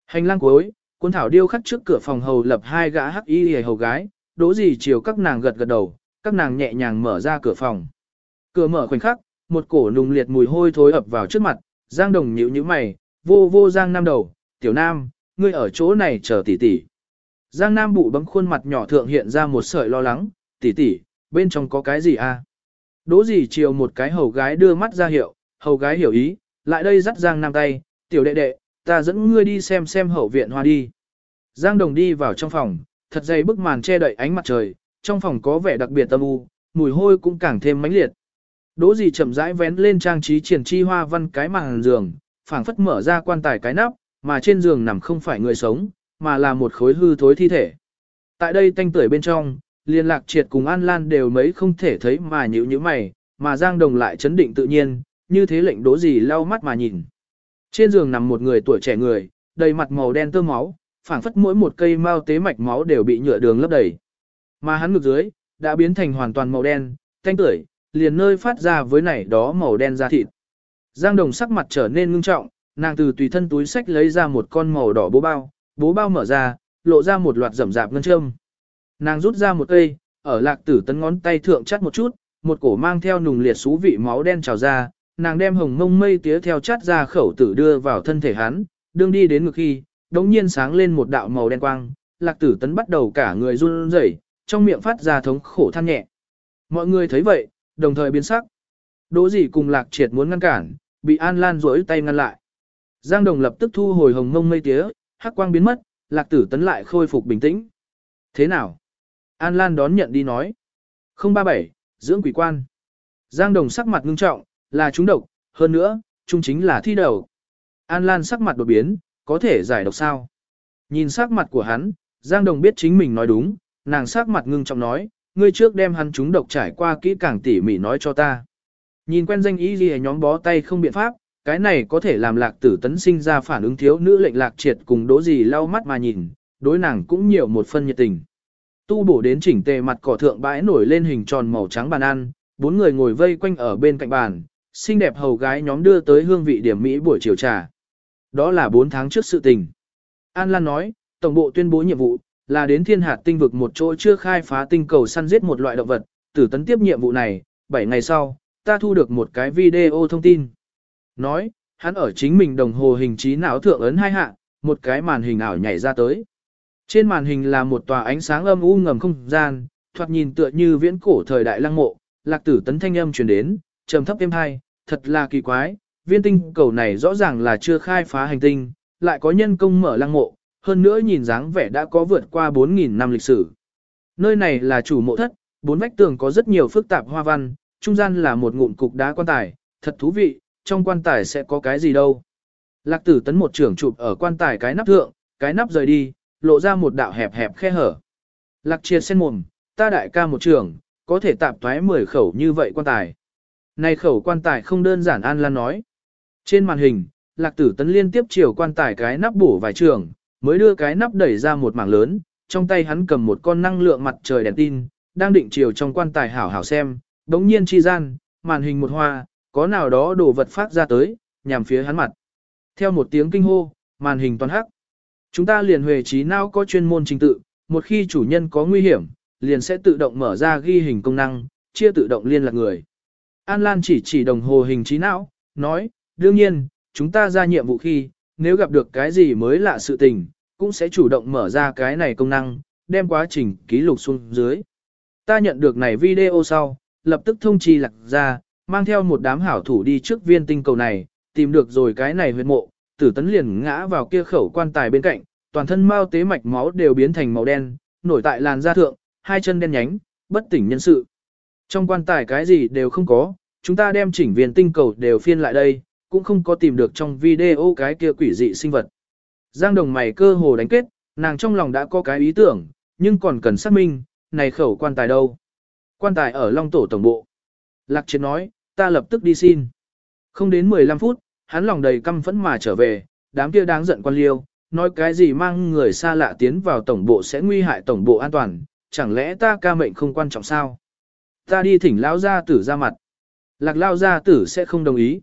Hành lang cuối, quân thảo điêu khắc trước cửa phòng hầu lập hai gã hắc y hầu gái, đố gì chiều các nàng gật gật đầu, các nàng nhẹ nhàng mở ra cửa phòng. Cửa mở khoảnh khắc, một cổ nùng liệt mùi hôi thối ập vào trước mặt, Giang Đồng nhíu nhíu mày, vô vô Giang Nam đầu, "Tiểu Nam, ngươi ở chỗ này chờ tỷ tỷ." Giang Nam bụ bấm khuôn mặt nhỏ thượng hiện ra một sợi lo lắng, "Tỷ tỷ, bên trong có cái gì a?" À? Đỗ gì chiều một cái hầu gái đưa mắt ra hiệu, hầu gái hiểu ý, lại đây dắt Giang Nam tay, "Tiểu đệ đệ, ta dẫn ngươi đi xem xem hậu viện hoa đi." Giang Đồng đi vào trong phòng, thật dày bức màn che đậy ánh mặt trời, trong phòng có vẻ đặc biệt âm u, mùi hôi cũng càng thêm mãnh liệt. Đỗ gì chậm rãi vén lên trang trí triển chi hoa văn cái màn giường, phảng phất mở ra quan tài cái nắp, mà trên giường nằm không phải người sống, mà là một khối hư thối thi thể. Tại đây tanh tưởi bên trong, liên lạc triệt cùng An Lan đều mấy không thể thấy mà nhữ như mày, mà Giang Đồng lại chấn định tự nhiên, như thế lệnh đố gì lau mắt mà nhìn. Trên giường nằm một người tuổi trẻ người, đầy mặt màu đen tơ máu, phảng phất mỗi một cây mao tế mạch máu đều bị nhựa đường lấp đầy. Mà hắn ngực dưới, đã biến thành hoàn toàn màu đen, thanh tưởi, liền nơi phát ra với nảy đó màu đen da thịt. Giang Đồng sắc mặt trở nên ngưng trọng, nàng từ tùy thân túi sách lấy ra một con màu đỏ bố bao, bố bao mở ra, lộ ra một loạt rậm rạp ngân châm. Nàng rút ra một cây, ở lạc tử tấn ngón tay thượng chắt một chút, một cổ mang theo nùng liệt xú vị máu đen trào ra, nàng đem hồng mông mây tía theo chắt ra khẩu tử đưa vào thân thể hắn, đương đi đến ngực khi, đống nhiên sáng lên một đạo màu đen quang, lạc tử tấn bắt đầu cả người run rẩy, trong miệng phát ra thống khổ than nhẹ. Mọi người thấy vậy, đồng thời biến sắc. Đỗ gì cùng lạc triệt muốn ngăn cản, bị An Lan rỗi tay ngăn lại. Giang Đồng lập tức thu hồi hồng mông mây tía, hắc quang biến mất, lạc tử tấn lại khôi phục bình tĩnh. Thế nào? An Lan đón nhận đi nói. 037, dưỡng quỷ quan. Giang Đồng sắc mặt ngưng trọng, là chúng độc, hơn nữa, chúng chính là thi đầu. An Lan sắc mặt đột biến, có thể giải độc sao? Nhìn sắc mặt của hắn, Giang Đồng biết chính mình nói đúng, nàng sát mặt ngưng trọng nói, ngươi trước đem hắn chúng độc trải qua kỹ càng tỉ mỉ nói cho ta. Nhìn quen danh ý gì nhóm bó tay không biện pháp, cái này có thể làm lạc tử tấn sinh ra phản ứng thiếu nữ lệnh lạc triệt cùng đố gì lau mắt mà nhìn, đối nàng cũng nhiều một phân nhiệt tình. Tu bổ đến chỉnh tề mặt cỏ thượng bãi nổi lên hình tròn màu trắng bàn ăn, bốn người ngồi vây quanh ở bên cạnh bàn, xinh đẹp hầu gái nhóm đưa tới hương vị điểm mỹ buổi chiều trà. Đó là 4 tháng trước sự tình. An Lan nói, tổng bộ tuyên bố nhiệm vụ, là đến thiên hạt tinh vực một chỗ chưa khai phá tinh cầu săn giết một loại động vật, tử tấn tiếp nhiệm vụ này, 7 ngày sau, ta thu được một cái video thông tin. Nói, hắn ở chính mình đồng hồ hình trí não thượng ấn hai hạ, một cái màn hình ảo nhảy ra tới. Trên màn hình là một tòa ánh sáng âm u ngầm không gian, thoạt nhìn tựa như viễn cổ thời đại lăng mộ, lạc tử tấn thanh âm truyền đến, trầm thấp êm hai, thật là kỳ quái, viên tinh cầu này rõ ràng là chưa khai phá hành tinh, lại có nhân công mở lăng mộ, hơn nữa nhìn dáng vẻ đã có vượt qua 4.000 năm lịch sử. Nơi này là chủ mộ thất, bốn vách tường có rất nhiều phức tạp hoa văn, trung gian là một ngụm cục đá quan tài, thật thú vị, trong quan tài sẽ có cái gì đâu. Lạc tử tấn một trưởng chụp ở quan tài cái nắp thượng, cái nắp rời đi, lộ ra một đạo hẹp hẹp khe hở. Lạc triệt sen mồm, ta đại ca một trưởng, có thể tạp thoái 10 khẩu như vậy quan tài. Này khẩu quan tài không đơn giản An Lan nói. Trên màn hình, lạc tử tấn liên tiếp chiều quan tài cái nắp bổ vài trường, mới đưa cái nắp đẩy ra một mảng lớn, trong tay hắn cầm một con năng lượng mặt trời đèn tin, đang định chiều trong quan tài hảo hảo xem, đống nhiên chi gian, màn hình một hoa, có nào đó đồ vật phát ra tới, nhằm phía hắn mặt. Theo một tiếng kinh hô, màn hình toàn hắc. Chúng ta liền huề trí não có chuyên môn trình tự, một khi chủ nhân có nguy hiểm, liền sẽ tự động mở ra ghi hình công năng, chia tự động liên lạc người. An Lan chỉ chỉ đồng hồ hình trí não, nói, đương nhiên, chúng ta ra nhiệm vụ khi, nếu gặp được cái gì mới lạ sự tình, cũng sẽ chủ động mở ra cái này công năng, đem quá trình ký lục xuống dưới. Ta nhận được này video sau, lập tức thông chi lạc ra, mang theo một đám hảo thủ đi trước viên tinh cầu này, tìm được rồi cái này huyệt mộ, tử tấn liền ngã vào kia khẩu quan tài bên cạnh, toàn thân mao tế mạch máu đều biến thành màu đen, nổi tại làn da thượng, hai chân đen nhánh, bất tỉnh nhân sự. Trong quan tài cái gì đều không có, chúng ta đem chỉnh viên tinh cầu đều phiên lại đây, cũng không có tìm được trong video cái kia quỷ dị sinh vật. Giang đồng mày cơ hồ đánh kết, nàng trong lòng đã có cái ý tưởng, nhưng còn cần xác minh, này khẩu quan tài đâu? Quan tài ở Long Tổ Tổng Bộ. Lạc Triệt nói, ta lập tức đi xin. Không đến 15 phút, hắn lòng đầy căm phẫn mà trở về, đám kia đáng giận quan liêu, nói cái gì mang người xa lạ tiến vào Tổng Bộ sẽ nguy hại Tổng Bộ an toàn, chẳng lẽ ta ca mệnh không quan trọng sao? Ta đi thỉnh lão gia tử ra mặt. Lạc lao gia tử sẽ không đồng ý.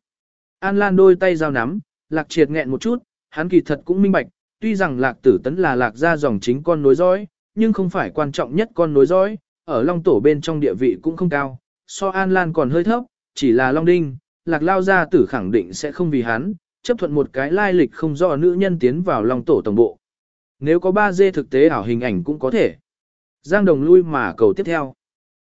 An Lan đôi tay giao nắm, Lạc Triệt nghẹn một chút, hắn kỳ thật cũng minh bạch, tuy rằng Lạc Tử Tấn là Lạc gia dòng chính con nối dõi, nhưng không phải quan trọng nhất con nối dõi, ở Long Tổ bên trong địa vị cũng không cao, so An Lan còn hơi thấp, chỉ là Long Đinh, Lạc Lao gia tử khẳng định sẽ không vì hắn, chấp thuận một cái lai lịch không rõ nữ nhân tiến vào Long Tổ tổng bộ. Nếu có 3D thực tế ảo hình ảnh cũng có thể. Giang Đồng lui mà cầu tiếp theo.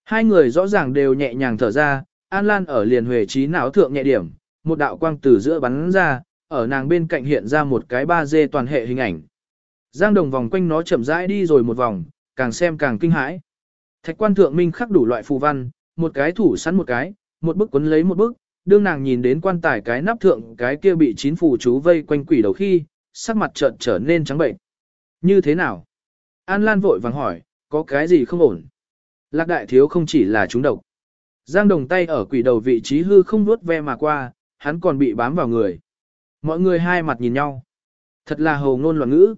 Hai người rõ ràng đều nhẹ nhàng thở ra, An Lan ở liền huề trí não thượng nhẹ điểm, một đạo quang từ giữa bắn ra, ở nàng bên cạnh hiện ra một cái 3D toàn hệ hình ảnh. Giang Đồng vòng quanh nó chậm rãi đi rồi một vòng, càng xem càng kinh hãi. Thạch quan thượng minh khắc đủ loại phù văn, một cái thủ sẵn một cái, một bức quấn lấy một bức, đương nàng nhìn đến quan tài cái nắp thượng cái kia bị chín phù chú vây quanh quỷ đầu khi, sắc mặt chợt trở nên trắng bệnh. Như thế nào? An Lan vội vàng hỏi, có cái gì không ổn? Lạc đại thiếu không chỉ là chúng độc. Giang đồng tay ở quỷ đầu vị trí hư không nuốt ve mà qua, hắn còn bị bám vào người. Mọi người hai mặt nhìn nhau. Thật là hầu ngôn loạn ngữ.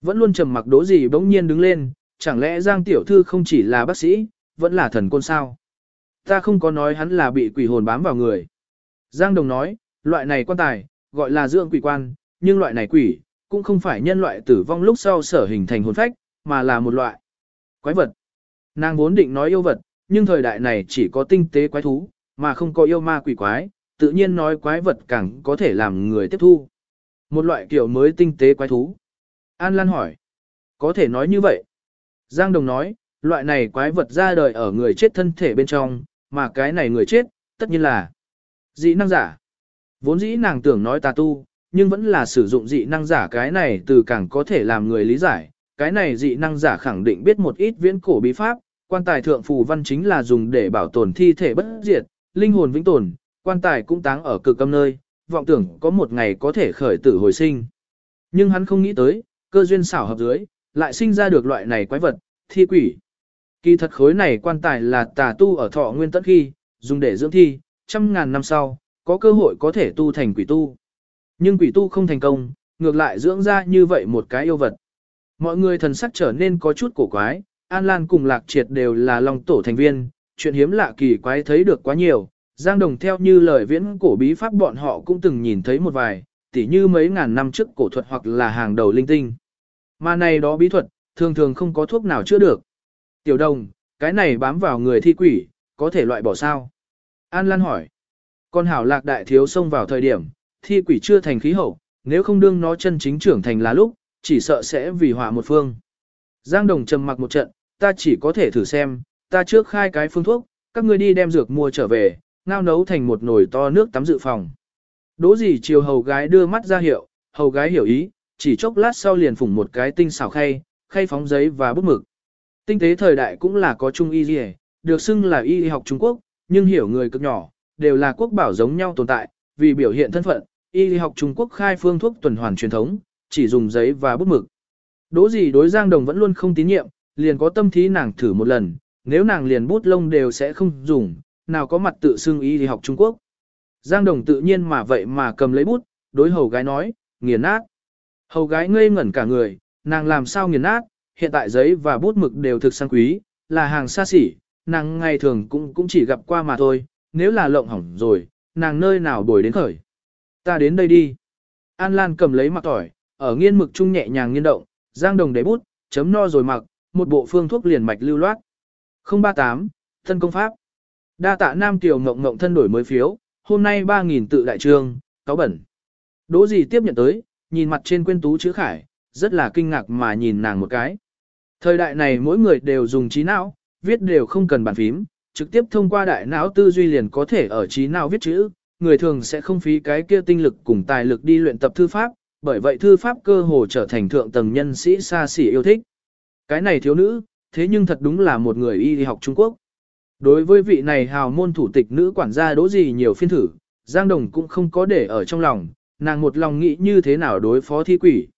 Vẫn luôn trầm mặc đố gì bỗng nhiên đứng lên, chẳng lẽ Giang tiểu thư không chỉ là bác sĩ, vẫn là thần côn sao? Ta không có nói hắn là bị quỷ hồn bám vào người. Giang Đồng nói, loại này quan tài, gọi là dưỡng quỷ quan, nhưng loại này quỷ, cũng không phải nhân loại tử vong lúc sau sở hình thành hồn phách, mà là một loại quái vật. Nàng vốn định nói yêu vật, nhưng thời đại này chỉ có tinh tế quái thú, mà không có yêu ma quỷ quái, tự nhiên nói quái vật càng có thể làm người tiếp thu. Một loại kiểu mới tinh tế quái thú. An Lan hỏi, có thể nói như vậy. Giang Đồng nói, loại này quái vật ra đời ở người chết thân thể bên trong, mà cái này người chết, tất nhiên là dị năng giả. Vốn dĩ nàng tưởng nói tà tu, nhưng vẫn là sử dụng dị năng giả cái này từ càng có thể làm người lý giải. Cái này dị năng giả khẳng định biết một ít viễn cổ bí pháp, quan tài thượng phù văn chính là dùng để bảo tồn thi thể bất diệt, linh hồn vĩnh tồn, quan tài cũng táng ở cực âm nơi, vọng tưởng có một ngày có thể khởi tử hồi sinh. Nhưng hắn không nghĩ tới, cơ duyên xảo hợp dưới, lại sinh ra được loại này quái vật, thi quỷ. Kỳ thật khối này quan tài là tà tu ở thọ nguyên tất khi, dùng để dưỡng thi, trăm ngàn năm sau, có cơ hội có thể tu thành quỷ tu. Nhưng quỷ tu không thành công, ngược lại dưỡng ra như vậy một cái yêu vật. Mọi người thần sắc trở nên có chút cổ quái, An Lan cùng Lạc Triệt đều là lòng tổ thành viên, chuyện hiếm lạ kỳ quái thấy được quá nhiều. Giang Đồng theo như lời viễn cổ bí pháp bọn họ cũng từng nhìn thấy một vài, tỉ như mấy ngàn năm trước cổ thuật hoặc là hàng đầu linh tinh. Mà này đó bí thuật, thường thường không có thuốc nào chữa được. Tiểu đồng, cái này bám vào người thi quỷ, có thể loại bỏ sao? An Lan hỏi. Con hảo lạc đại thiếu xông vào thời điểm, thi quỷ chưa thành khí hậu, nếu không đương nó chân chính trưởng thành là lúc, chỉ sợ sẽ vì họa một phương. Giang đồng trầm mặc một trận, ta chỉ có thể thử xem, ta trước khai cái phương thuốc, các ngươi đi đem dược mua trở về, ngao nấu thành một nồi to nước tắm dự phòng. Đỗ gì chiều hầu gái đưa mắt ra hiệu, hầu gái hiểu ý, chỉ chốc lát sau liền phủng một cái tinh xảo khay, khay phóng giấy và bút mực. Tinh tế thời đại cũng là có trung y gì, được xưng là y học Trung Quốc, nhưng hiểu người cực nhỏ, đều là quốc bảo giống nhau tồn tại, vì biểu hiện thân phận, y học Trung Quốc khai phương thuốc tuần hoàn truyền thống, chỉ dùng giấy và bút mực. Đỗ gì đối Giang Đồng vẫn luôn không tín nhiệm, liền có tâm thí nàng thử một lần, nếu nàng liền bút lông đều sẽ không dùng, nào có mặt tự xưng y học Trung Quốc. Giang Đồng tự nhiên mà vậy mà cầm lấy bút, đối hầu gái nói, nghiền nát. Hầu gái ngây ngẩn cả người, nàng làm sao nghiền nát, hiện tại giấy và bút mực đều thực sang quý, là hàng xa xỉ, nàng ngày thường cũng cũng chỉ gặp qua mà thôi, nếu là lộng hỏng rồi, nàng nơi nào bồi đến khởi. Ta đến đây đi. An Lan cầm lấy mặt tỏi, ở nghiên mực trung nhẹ nhàng nghiên động, giang đồng đế bút, chấm no rồi mặc, một bộ phương thuốc liền mạch lưu loát. 038, thân công pháp. Đa tạ Nam Kiều Ngộng Ngộng thân đổi mới phiếu, hôm nay 3.000 tự đại trương, cáo bẩn. Đỗ gì tiếp nhận tới, nhìn mặt trên quên tú chữ khải, rất là kinh ngạc mà nhìn nàng một cái. Thời đại này mỗi người đều dùng trí não, viết đều không cần bàn phím, trực tiếp thông qua đại não tư duy liền có thể ở trí não viết chữ, người thường sẽ không phí cái kia tinh lực cùng tài lực đi luyện tập thư pháp, bởi vậy thư pháp cơ hồ trở thành thượng tầng nhân sĩ xa xỉ yêu thích. Cái này thiếu nữ, thế nhưng thật đúng là một người y đi học Trung Quốc. Đối với vị này hào môn thủ tịch nữ quản gia đỗ gì nhiều phiên thử, Giang Đồng cũng không có để ở trong lòng, nàng một lòng nghĩ như thế nào đối phó thi quỷ.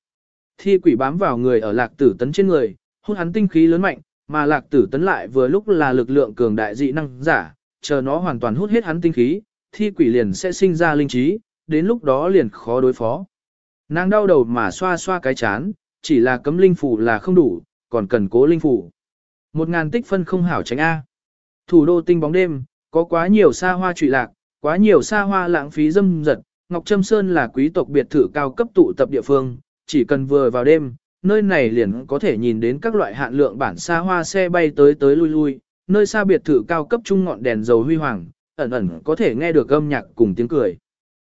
Thi quỷ bám vào người ở lạc tử tấn trên người, hút hắn tinh khí lớn mạnh, mà lạc tử tấn lại vừa lúc là lực lượng cường đại dị năng giả, chờ nó hoàn toàn hút hết hắn tinh khí, thi quỷ liền sẽ sinh ra linh trí, đến lúc đó liền khó đối phó. Nàng đau đầu mà xoa xoa cái chán, chỉ là cấm linh phủ là không đủ, còn cần cố linh phủ. Một ngàn tích phân không hảo tránh A. Thủ đô tinh bóng đêm, có quá nhiều xa hoa trụy lạc, quá nhiều xa hoa lãng phí dâm dật. Ngọc Trâm Sơn là quý tộc biệt thự cao cấp tụ tập địa phương, chỉ cần vừa vào đêm, nơi này liền có thể nhìn đến các loại hạn lượng bản xa hoa xe bay tới tới lui lui, nơi xa biệt thự cao cấp trung ngọn đèn dầu huy hoàng, ẩn ẩn có thể nghe được âm nhạc cùng tiếng cười.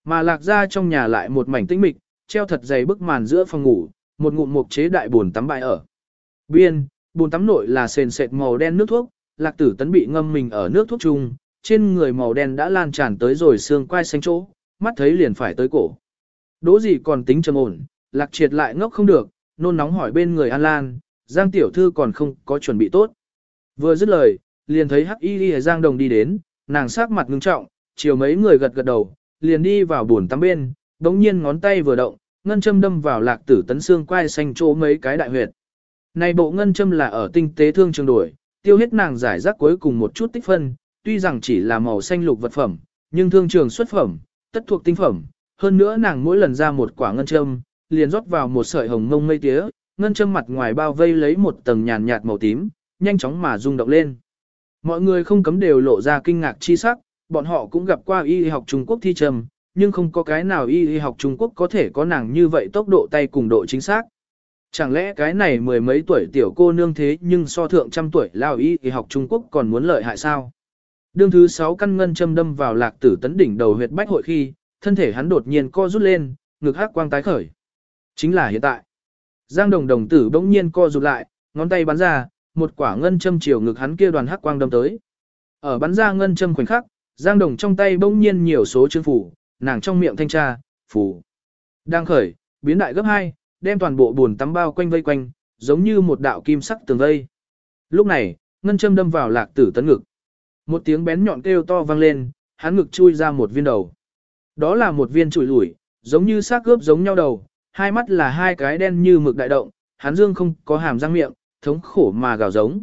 Mà lạc ra trong nhà lại một mảnh tĩnh mịch, treo thật dày bức màn giữa phòng ngủ, một ngụm mục chế đại buồn tắm bãi ở. Biên, buồn tắm nội là sền sệt màu đen nước thuốc, lạc tử tấn bị ngâm mình ở nước thuốc chung, trên người màu đen đã lan tràn tới rồi xương quai xanh chỗ, mắt thấy liền phải tới cổ. Đỗ gì còn tính trầm ổn, lạc triệt lại ngốc không được, nôn nóng hỏi bên người An Lan, Giang tiểu thư còn không có chuẩn bị tốt. Vừa dứt lời, liền thấy Hắc Y Y Giang Đồng đi đến, nàng sắc mặt ngưng trọng, chiều mấy người gật gật đầu, liền đi vào buồn tắm bên, đống nhiên ngón tay vừa động, ngân châm đâm vào lạc tử tấn xương quai xanh chỗ mấy cái đại huyệt. Này bộ ngân châm là ở tinh tế thương trường đổi, tiêu hết nàng giải rác cuối cùng một chút tích phân, tuy rằng chỉ là màu xanh lục vật phẩm, nhưng thương trường xuất phẩm, tất thuộc tinh phẩm. Hơn nữa nàng mỗi lần ra một quả ngân châm, liền rót vào một sợi hồng mông mây tía, ngân châm mặt ngoài bao vây lấy một tầng nhàn nhạt màu tím, nhanh chóng mà rung động lên. Mọi người không cấm đều lộ ra kinh ngạc chi sắc, bọn họ cũng gặp qua y học Trung Quốc thi trầm, nhưng không có cái nào y học Trung Quốc có thể có nàng như vậy tốc độ tay cùng độ chính xác. Chẳng lẽ cái này mười mấy tuổi tiểu cô nương thế nhưng so thượng trăm tuổi lao y thì học Trung Quốc còn muốn lợi hại sao? Đương thứ sáu căn ngân châm đâm vào lạc tử tấn đỉnh đầu huyệt bách hội khi, thân thể hắn đột nhiên co rút lên, ngực hắc quang tái khởi. Chính là hiện tại. Giang đồng đồng tử bỗng nhiên co rụt lại, ngón tay bắn ra, một quả ngân châm chiều ngực hắn kia đoàn hắc quang đâm tới. Ở bắn ra ngân châm khoảnh khắc, Giang đồng trong tay bỗng nhiên nhiều số chương phủ, nàng trong miệng thanh tra, phủ. Đang khởi, biến đại gấp 2, đem toàn bộ buồn tắm bao quanh vây quanh, giống như một đạo kim sắc tường vây. Lúc này, ngân châm đâm vào lạc tử tấn ngực. Một tiếng bén nhọn kêu to vang lên, hắn ngực chui ra một viên đầu. Đó là một viên chùi lủi, giống như xác cướp giống nhau đầu, hai mắt là hai cái đen như mực đại động, hắn dương không có hàm răng miệng, thống khổ mà gào giống.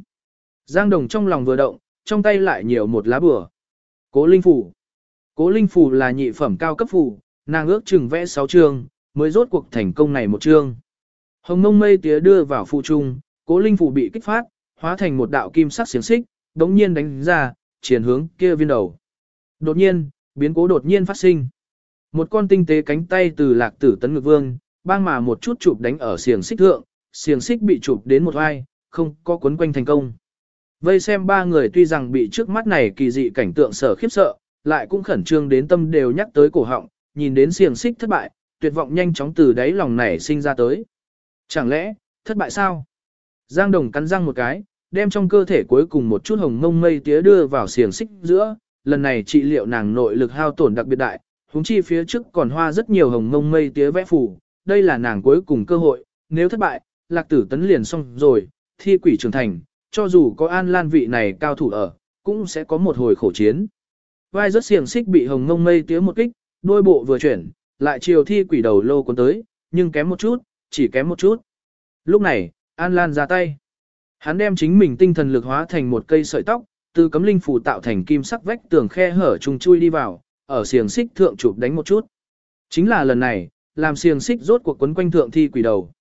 Giang đồng trong lòng vừa động, trong tay lại nhiều một lá bừa. Cố linh phủ. Cố linh phủ là nhị phẩm cao cấp phủ, nàng ước chừng vẽ 6 trường mới rốt cuộc thành công này một chương. Hồng mông mây tía đưa vào phụ trung, cố linh phủ bị kích phát, hóa thành một đạo kim sắc xiềng xích, đống nhiên đánh ra, triển hướng kia viên đầu. Đột nhiên, biến cố đột nhiên phát sinh. Một con tinh tế cánh tay từ lạc tử tấn ngực vương, bang mà một chút chụp đánh ở xiềng xích thượng, xiềng xích bị chụp đến một ai, không có cuốn quanh thành công. Vây xem ba người tuy rằng bị trước mắt này kỳ dị cảnh tượng sở khiếp sợ, lại cũng khẩn trương đến tâm đều nhắc tới cổ họng, nhìn đến xiềng xích thất bại, tuyệt vọng nhanh chóng từ đáy lòng nảy sinh ra tới. Chẳng lẽ, thất bại sao? Giang Đồng cắn răng một cái, đem trong cơ thể cuối cùng một chút hồng mông mây tía đưa vào xiềng xích giữa, lần này trị liệu nàng nội lực hao tổn đặc biệt đại, huống chi phía trước còn hoa rất nhiều hồng mông mây tía vẽ phủ, đây là nàng cuối cùng cơ hội, nếu thất bại, lạc tử tấn liền xong rồi, thi quỷ trưởng thành, cho dù có an lan vị này cao thủ ở, cũng sẽ có một hồi khổ chiến. Vai rất xiềng xích bị hồng mông mây tía một kích, đôi bộ vừa chuyển, lại chiều thi quỷ đầu lô cuốn tới, nhưng kém một chút, chỉ kém một chút. Lúc này, An Lan ra tay. Hắn đem chính mình tinh thần lực hóa thành một cây sợi tóc, từ cấm linh phù tạo thành kim sắc vách tường khe hở trùng chui đi vào, ở xiềng xích thượng chụp đánh một chút. Chính là lần này, làm xiềng xích rốt cuộc quấn quanh thượng thi quỷ đầu.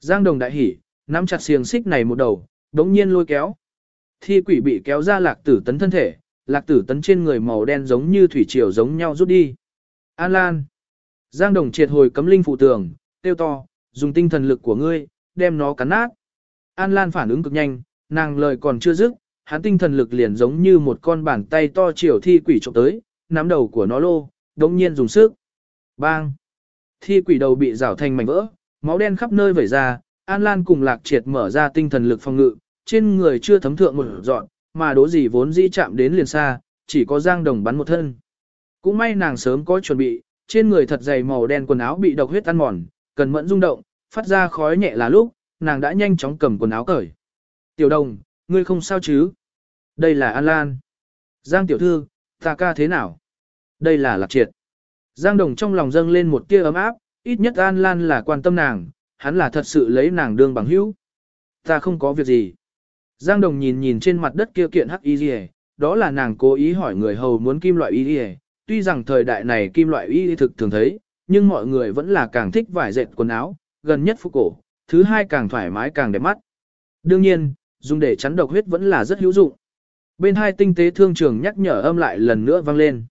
Giang Đồng đại hỉ, nắm chặt xiềng xích này một đầu, đống nhiên lôi kéo. Thi quỷ bị kéo ra lạc tử tấn thân thể, lạc tử tấn trên người màu đen giống như thủy triều giống nhau rút đi. An Lan. Giang Đồng triệt hồi cấm linh phụ tường, tiêu to, dùng tinh thần lực của ngươi, đem nó cắn nát. An Lan phản ứng cực nhanh, nàng lời còn chưa dứt, hắn tinh thần lực liền giống như một con bàn tay to chiều thi quỷ trộm tới, nắm đầu của nó lô, đống nhiên dùng sức. Bang! Thi quỷ đầu bị rào thành mảnh vỡ, máu đen khắp nơi vẩy ra, An Lan cùng Lạc Triệt mở ra tinh thần lực phòng ngự, trên người chưa thấm thượng một dọn, mà đố gì vốn dĩ chạm đến liền xa, chỉ có Giang Đồng bắn một thân. Cũng may nàng sớm có chuẩn bị, trên người thật dày màu đen quần áo bị độc huyết ăn mòn, cần mẫn rung động, phát ra khói nhẹ là lúc, nàng đã nhanh chóng cầm quần áo cởi. Tiểu đồng, ngươi không sao chứ? Đây là An Lan. Giang tiểu thư, ta ca thế nào? Đây là lạc triệt. Giang đồng trong lòng dâng lên một tia ấm áp, ít nhất An Lan là quan tâm nàng, hắn là thật sự lấy nàng đương bằng hữu. Ta không có việc gì. Giang đồng nhìn nhìn trên mặt đất kia kiện hắc y đó là nàng cố ý hỏi người hầu muốn kim loại y tuy rằng thời đại này kim loại y thực thường thấy, nhưng mọi người vẫn là càng thích vải dệt quần áo, gần nhất phục cổ, thứ hai càng thoải mái càng đẹp mắt. Đương nhiên, dùng để chắn độc huyết vẫn là rất hữu dụng. Bên hai tinh tế thương trường nhắc nhở âm lại lần nữa vang lên.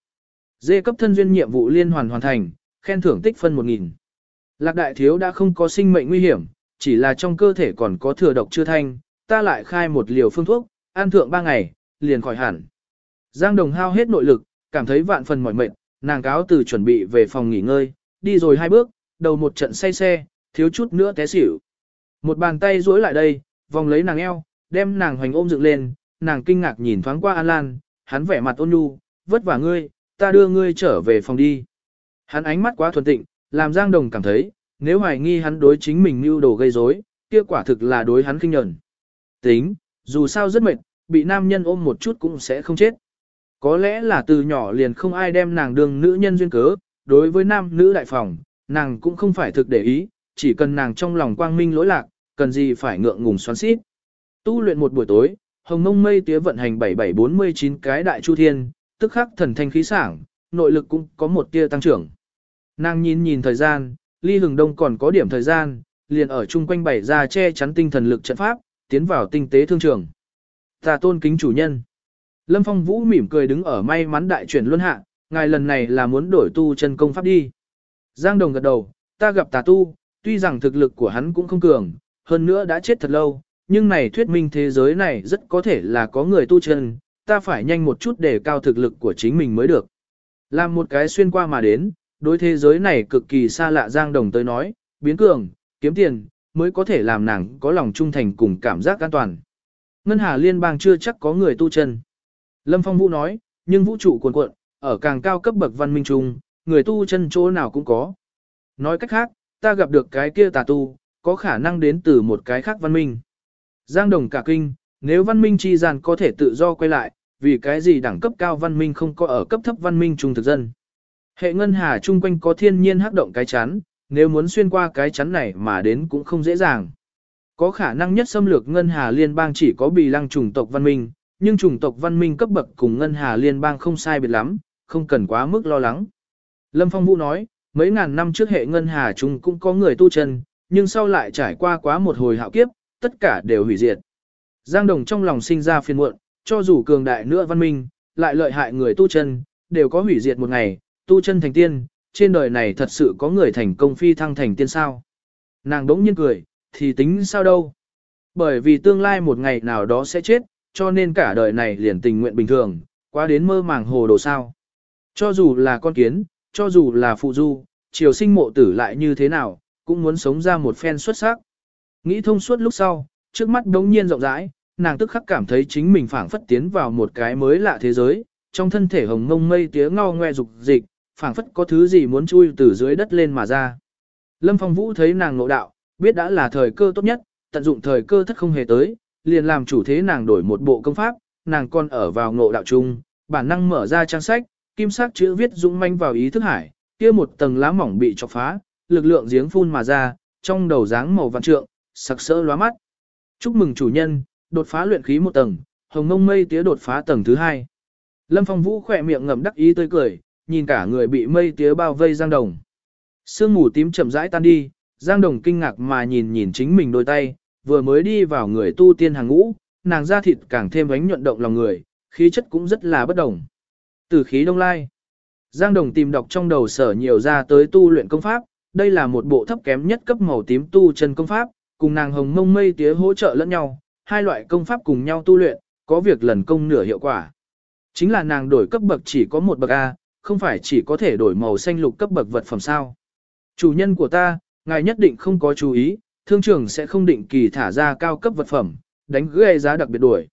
Dê cấp thân duyên nhiệm vụ liên hoàn hoàn thành, khen thưởng tích phân 1.000. Lạc đại thiếu đã không có sinh mệnh nguy hiểm, chỉ là trong cơ thể còn có thừa độc chưa thanh, ta lại khai một liều phương thuốc, ăn thượng 3 ngày, liền khỏi hẳn. Giang đồng hao hết nội lực, cảm thấy vạn phần mỏi mệt, nàng cáo từ chuẩn bị về phòng nghỉ ngơi, đi rồi hai bước, đầu một trận say xe, thiếu chút nữa té xỉu. Một bàn tay duỗi lại đây, vòng lấy nàng eo, đem nàng hoành ôm dựng lên, nàng kinh ngạc nhìn thoáng qua An Lan, hắn vẻ mặt ôn nhu, vất vả ngươi, ta đưa ngươi trở về phòng đi. Hắn ánh mắt quá thuần tịnh, làm Giang Đồng cảm thấy, nếu hoài nghi hắn đối chính mình mưu đồ gây rối, kia quả thực là đối hắn kinh nhẫn. Tính, dù sao rất mệt, bị nam nhân ôm một chút cũng sẽ không chết. Có lẽ là từ nhỏ liền không ai đem nàng đương nữ nhân duyên cớ, đối với nam nữ đại phòng, nàng cũng không phải thực để ý, chỉ cần nàng trong lòng quang minh lỗi lạc, cần gì phải ngượng ngùng xoắn xít. Tu luyện một buổi tối, hồng mông mây tía vận hành 7749 cái đại chu thiên, tức khắc thần thanh khí sảng, nội lực cũng có một tia tăng trưởng. Nàng nhìn nhìn thời gian, ly hừng đông còn có điểm thời gian, liền ở chung quanh bảy ra che chắn tinh thần lực trận pháp, tiến vào tinh tế thương trường. Ta tôn kính chủ nhân. Lâm Phong Vũ mỉm cười đứng ở may mắn đại chuyển luân hạ, ngài lần này là muốn đổi tu chân công pháp đi. Giang Đồng gật đầu, ta gặp tà tu, tuy rằng thực lực của hắn cũng không cường, hơn nữa đã chết thật lâu, nhưng này thuyết minh thế giới này rất có thể là có người tu chân, ta phải nhanh một chút để cao thực lực của chính mình mới được. Làm một cái xuyên qua mà đến, đối thế giới này cực kỳ xa lạ Giang Đồng tới nói, biến cường, kiếm tiền, mới có thể làm nàng có lòng trung thành cùng cảm giác an toàn. Ngân Hà Liên bang chưa chắc có người tu chân. Lâm Phong Vũ nói, nhưng vũ trụ cuồn cuộn, ở càng cao cấp bậc văn minh trung, người tu chân chỗ nào cũng có. Nói cách khác, ta gặp được cái kia tà tu, có khả năng đến từ một cái khác văn minh. Giang Đồng cả kinh, nếu văn minh chi gian có thể tự do quay lại, vì cái gì đẳng cấp cao văn minh không có ở cấp thấp văn minh trung thực dân. Hệ ngân hà chung quanh có thiên nhiên hắc động cái chắn, nếu muốn xuyên qua cái chắn này mà đến cũng không dễ dàng. Có khả năng nhất xâm lược ngân hà liên bang chỉ có bì lăng chủng tộc văn minh, nhưng chủng tộc văn minh cấp bậc cùng ngân hà liên bang không sai biệt lắm, không cần quá mức lo lắng. Lâm Phong Vũ nói, mấy ngàn năm trước hệ ngân hà chúng cũng có người tu chân, nhưng sau lại trải qua quá một hồi hạo kiếp, tất cả đều hủy diệt. Giang Đồng trong lòng sinh ra phiền muộn, cho dù cường đại nữa văn minh, lại lợi hại người tu chân, đều có hủy diệt một ngày, tu chân thành tiên, trên đời này thật sự có người thành công phi thăng thành tiên sao. Nàng đống nhiên cười, thì tính sao đâu. Bởi vì tương lai một ngày nào đó sẽ chết, cho nên cả đời này liền tình nguyện bình thường, quá đến mơ màng hồ đồ sao. Cho dù là con kiến, cho dù là phụ du, triều sinh mộ tử lại như thế nào, cũng muốn sống ra một phen xuất sắc. Nghĩ thông suốt lúc sau, trước mắt đống nhiên rộng rãi, nàng tức khắc cảm thấy chính mình phảng phất tiến vào một cái mới lạ thế giới, trong thân thể hồng ngông mây tía ngao ngoe dục dịch, phảng phất có thứ gì muốn chui từ dưới đất lên mà ra. Lâm Phong Vũ thấy nàng ngộ đạo, biết đã là thời cơ tốt nhất, tận dụng thời cơ thất không hề tới, liền làm chủ thế nàng đổi một bộ công pháp, nàng còn ở vào ngộ đạo trung, bản năng mở ra trang sách, kim sắc chữ viết dũng manh vào ý thức hải, kia một tầng lá mỏng bị chọc phá, lực lượng giếng phun mà ra, trong đầu dáng màu vạn trượng, sặc sỡ lóa mắt. Chúc mừng chủ nhân, đột phá luyện khí một tầng, hồng ngông mây tía đột phá tầng thứ hai. Lâm Phong Vũ khỏe miệng ngậm đắc ý tươi cười, nhìn cả người bị mây tía bao vây Giang Đồng. Sương mù tím chậm rãi tan đi, Giang Đồng kinh ngạc mà nhìn nhìn chính mình đôi tay, vừa mới đi vào người tu tiên hàng ngũ, nàng da thịt càng thêm ánh nhuận động lòng người, khí chất cũng rất là bất đồng. Từ khí đông lai, Giang Đồng tìm đọc trong đầu sở nhiều ra tới tu luyện công pháp, đây là một bộ thấp kém nhất cấp màu tím tu chân công pháp, cùng nàng hồng mông mây tía hỗ trợ lẫn nhau, hai loại công pháp cùng nhau tu luyện, có việc lần công nửa hiệu quả. Chính là nàng đổi cấp bậc chỉ có một bậc A, không phải chỉ có thể đổi màu xanh lục cấp bậc vật phẩm sao. Chủ nhân của ta, ngài nhất định không có chú ý, thương trường sẽ không định kỳ thả ra cao cấp vật phẩm, đánh gây giá đặc biệt đuổi.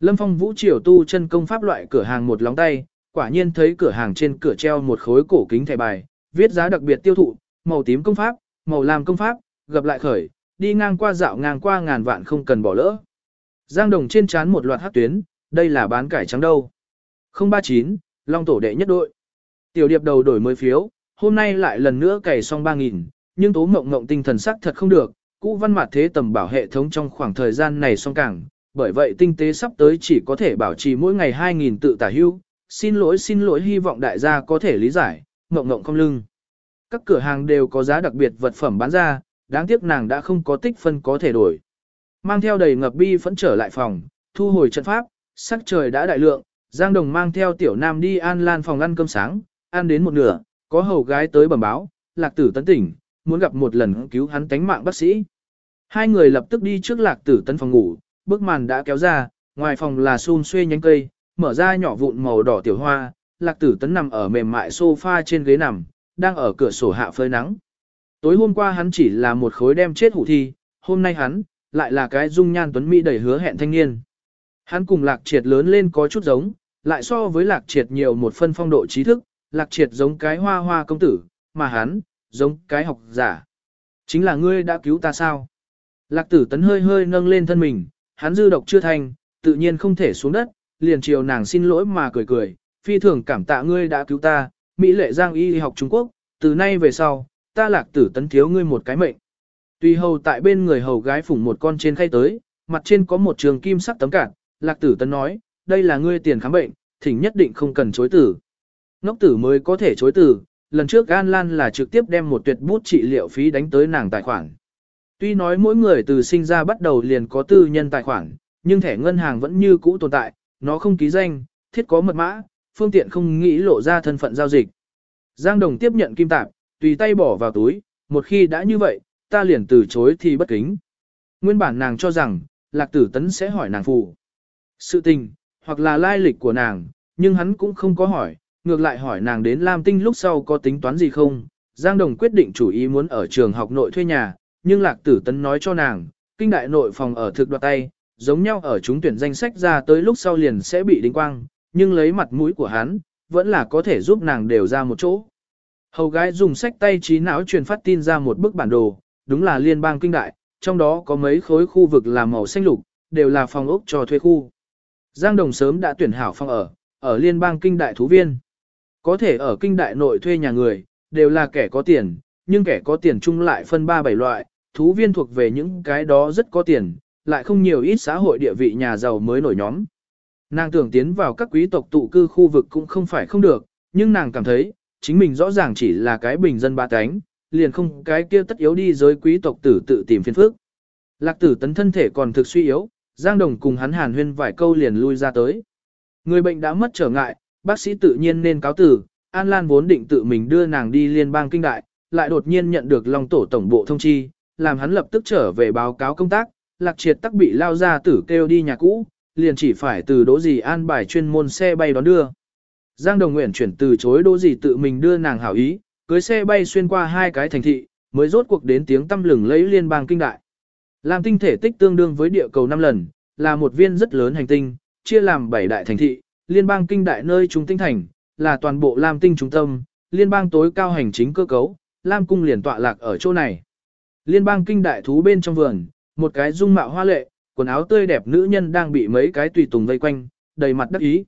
Lâm Phong Vũ Triều tu chân công pháp loại cửa hàng một lóng tay, quả nhiên thấy cửa hàng trên cửa treo một khối cổ kính thẻ bài, viết giá đặc biệt tiêu thụ, màu tím công pháp, màu lam công pháp, gặp lại khởi, đi ngang qua dạo ngang qua ngàn vạn không cần bỏ lỡ. Giang Đồng trên chán một loạt hát tuyến, đây là bán cải trắng đâu. 039, Long tổ đệ nhất đội. Tiểu điệp đầu đổi mới phiếu, hôm nay lại lần nữa cày xong 3.000, nhưng tố mộng mộng tinh thần sắc thật không được, cũ văn mặt thế tầm bảo hệ thống trong khoảng thời gian này xong càng, bởi vậy tinh tế sắp tới chỉ có thể bảo trì mỗi ngày 2.000 tự tả hưu, xin lỗi xin lỗi hy vọng đại gia có thể lý giải, ngộng ngộng không lưng. Các cửa hàng đều có giá đặc biệt vật phẩm bán ra, đáng tiếc nàng đã không có tích phân có thể đổi. Mang theo đầy ngập bi phẫn trở lại phòng, thu hồi trận pháp, sắc trời đã đại lượng, Giang Đồng mang theo tiểu nam đi an lan phòng ăn cơm sáng, ăn đến một nửa, có hầu gái tới bẩm báo, lạc tử tấn tỉnh, muốn gặp một lần cứu hắn tánh mạng bác sĩ. Hai người lập tức đi trước lạc tử tấn phòng ngủ, bức màn đã kéo ra, ngoài phòng là xun xuê nhánh cây, mở ra nhỏ vụn màu đỏ tiểu hoa, lạc tử tấn nằm ở mềm mại sofa trên ghế nằm, đang ở cửa sổ hạ phơi nắng. Tối hôm qua hắn chỉ là một khối đem chết hủ thi, hôm nay hắn, lại là cái dung nhan tuấn mỹ đầy hứa hẹn thanh niên. Hắn cùng lạc triệt lớn lên có chút giống, lại so với lạc triệt nhiều một phân phong độ trí thức, lạc triệt giống cái hoa hoa công tử, mà hắn, giống cái học giả. Chính là ngươi đã cứu ta sao? Lạc tử tấn hơi hơi nâng lên thân mình, hắn dư độc chưa thành, tự nhiên không thể xuống đất, liền chiều nàng xin lỗi mà cười cười, phi thường cảm tạ ngươi đã cứu ta, Mỹ lệ giang y học Trung Quốc, từ nay về sau, ta lạc tử tấn thiếu ngươi một cái mệnh. Tùy hầu tại bên người hầu gái phủng một con trên khay tới, mặt trên có một trường kim sắc tấm cản, lạc tử tấn nói, đây là ngươi tiền khám bệnh, thỉnh nhất định không cần chối tử. Ngốc tử mới có thể chối tử, lần trước An Lan là trực tiếp đem một tuyệt bút trị liệu phí đánh tới nàng tài khoản. Tuy nói mỗi người từ sinh ra bắt đầu liền có tư nhân tài khoản, nhưng thẻ ngân hàng vẫn như cũ tồn tại, nó không ký danh, thiết có mật mã, phương tiện không nghĩ lộ ra thân phận giao dịch. Giang Đồng tiếp nhận kim tạp, tùy tay bỏ vào túi, một khi đã như vậy, ta liền từ chối thì bất kính. Nguyên bản nàng cho rằng, Lạc Tử Tấn sẽ hỏi nàng phụ. Sự tình, hoặc là lai lịch của nàng, nhưng hắn cũng không có hỏi, ngược lại hỏi nàng đến Lam Tinh lúc sau có tính toán gì không. Giang Đồng quyết định chủ ý muốn ở trường học nội thuê nhà, nhưng Lạc Tử Tấn nói cho nàng, kinh đại nội phòng ở thực đoạt tay, giống nhau ở chúng tuyển danh sách ra tới lúc sau liền sẽ bị đính quang, nhưng lấy mặt mũi của hắn, vẫn là có thể giúp nàng đều ra một chỗ. Hầu gái dùng sách tay trí não truyền phát tin ra một bức bản đồ, đúng là liên bang kinh đại, trong đó có mấy khối khu vực là màu xanh lục, đều là phòng ốc cho thuê khu. Giang Đồng sớm đã tuyển hảo phòng ở, ở liên bang kinh đại thú viên. Có thể ở kinh đại nội thuê nhà người, đều là kẻ có tiền, nhưng kẻ có tiền chung lại phân ba bảy loại, thú viên thuộc về những cái đó rất có tiền, lại không nhiều ít xã hội địa vị nhà giàu mới nổi nhóm. Nàng tưởng tiến vào các quý tộc tụ cư khu vực cũng không phải không được, nhưng nàng cảm thấy, chính mình rõ ràng chỉ là cái bình dân ba cánh, liền không cái kia tất yếu đi giới quý tộc tử tự tìm phiền phức. Lạc tử tấn thân thể còn thực suy yếu, Giang Đồng cùng hắn hàn huyên vài câu liền lui ra tới. Người bệnh đã mất trở ngại, bác sĩ tự nhiên nên cáo tử, An Lan vốn định tự mình đưa nàng đi liên bang kinh đại, lại đột nhiên nhận được Long Tổ Tổng bộ thông chi, làm hắn lập tức trở về báo cáo công tác, lạc triệt tắc bị lao ra tử kêu đi nhà cũ, liền chỉ phải từ đỗ gì an bài chuyên môn xe bay đón đưa. Giang Đồng Nguyện chuyển từ chối đỗ gì tự mình đưa nàng hảo ý, cưới xe bay xuyên qua hai cái thành thị, mới rốt cuộc đến tiếng tâm lừng lấy liên bang kinh đại. Làm tinh thể tích tương đương với địa cầu 5 lần, là một viên rất lớn hành tinh, chia làm 7 đại thành thị, liên bang kinh đại nơi chúng tinh thành, là toàn bộ Lam tinh trung tâm, liên bang tối cao hành chính cơ cấu, Lam cung liền tọa lạc ở chỗ này. Liên bang kinh đại thú bên trong vườn, một cái dung mạo hoa lệ, quần áo tươi đẹp nữ nhân đang bị mấy cái tùy tùng vây quanh, đầy mặt đắc ý.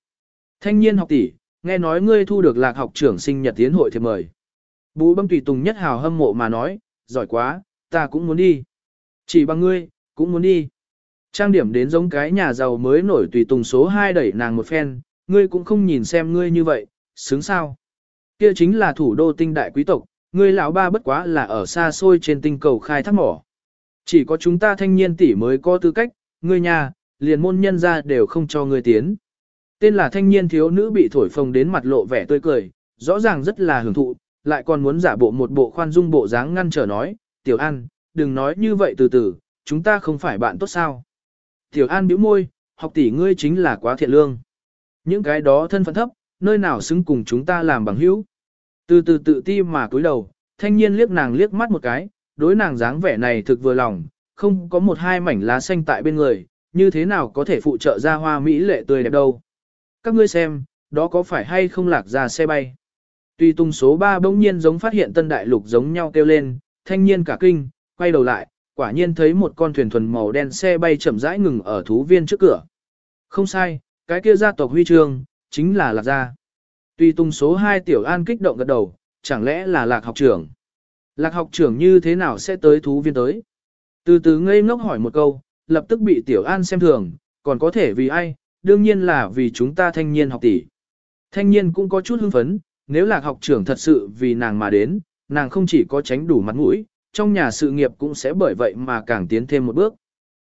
Thanh niên học tỷ, nghe nói ngươi thu được lạc học trưởng sinh nhật tiến hội thì mời. Bú bâm tùy tùng nhất hào hâm mộ mà nói, giỏi quá, ta cũng muốn đi. Chỉ bằng ngươi, cũng muốn đi. Trang điểm đến giống cái nhà giàu mới nổi tùy tùng số 2 đẩy nàng một phen, ngươi cũng không nhìn xem ngươi như vậy, sướng sao. Kia chính là thủ đô tinh đại quý tộc, ngươi lão ba bất quá là ở xa xôi trên tinh cầu khai thác mỏ. Chỉ có chúng ta thanh niên tỷ mới có tư cách, ngươi nhà, liền môn nhân ra đều không cho ngươi tiến. Tên là thanh niên thiếu nữ bị thổi phồng đến mặt lộ vẻ tươi cười, rõ ràng rất là hưởng thụ, lại còn muốn giả bộ một bộ khoan dung bộ dáng ngăn trở nói, Tiểu An, đừng nói như vậy từ từ, chúng ta không phải bạn tốt sao. Tiểu An bĩu môi, học tỷ ngươi chính là quá thiện lương. Những cái đó thân phận thấp, nơi nào xứng cùng chúng ta làm bằng hữu. Từ từ tự ti mà cúi đầu, thanh niên liếc nàng liếc mắt một cái, đối nàng dáng vẻ này thực vừa lòng, không có một hai mảnh lá xanh tại bên người, như thế nào có thể phụ trợ ra hoa Mỹ lệ tươi đẹp đâu. Các ngươi xem, đó có phải hay không lạc ra xe bay. Tuy tung số 3 bỗng nhiên giống phát hiện tân đại lục giống nhau kêu lên, thanh niên cả kinh, quay đầu lại, quả nhiên thấy một con thuyền thuần màu đen xe bay chậm rãi ngừng ở thú viên trước cửa. Không sai, cái kia gia tộc huy chương, chính là lạc gia. Tuy tung số 2 tiểu an kích động gật đầu, chẳng lẽ là lạc học trưởng. Lạc học trưởng như thế nào sẽ tới thú viên tới? Từ từ ngây ngốc hỏi một câu, lập tức bị tiểu an xem thường, còn có thể vì ai, đương nhiên là vì chúng ta thanh niên học tỷ. Thanh niên cũng có chút hưng phấn, nếu lạc học trưởng thật sự vì nàng mà đến, nàng không chỉ có tránh đủ mặt mũi, trong nhà sự nghiệp cũng sẽ bởi vậy mà càng tiến thêm một bước.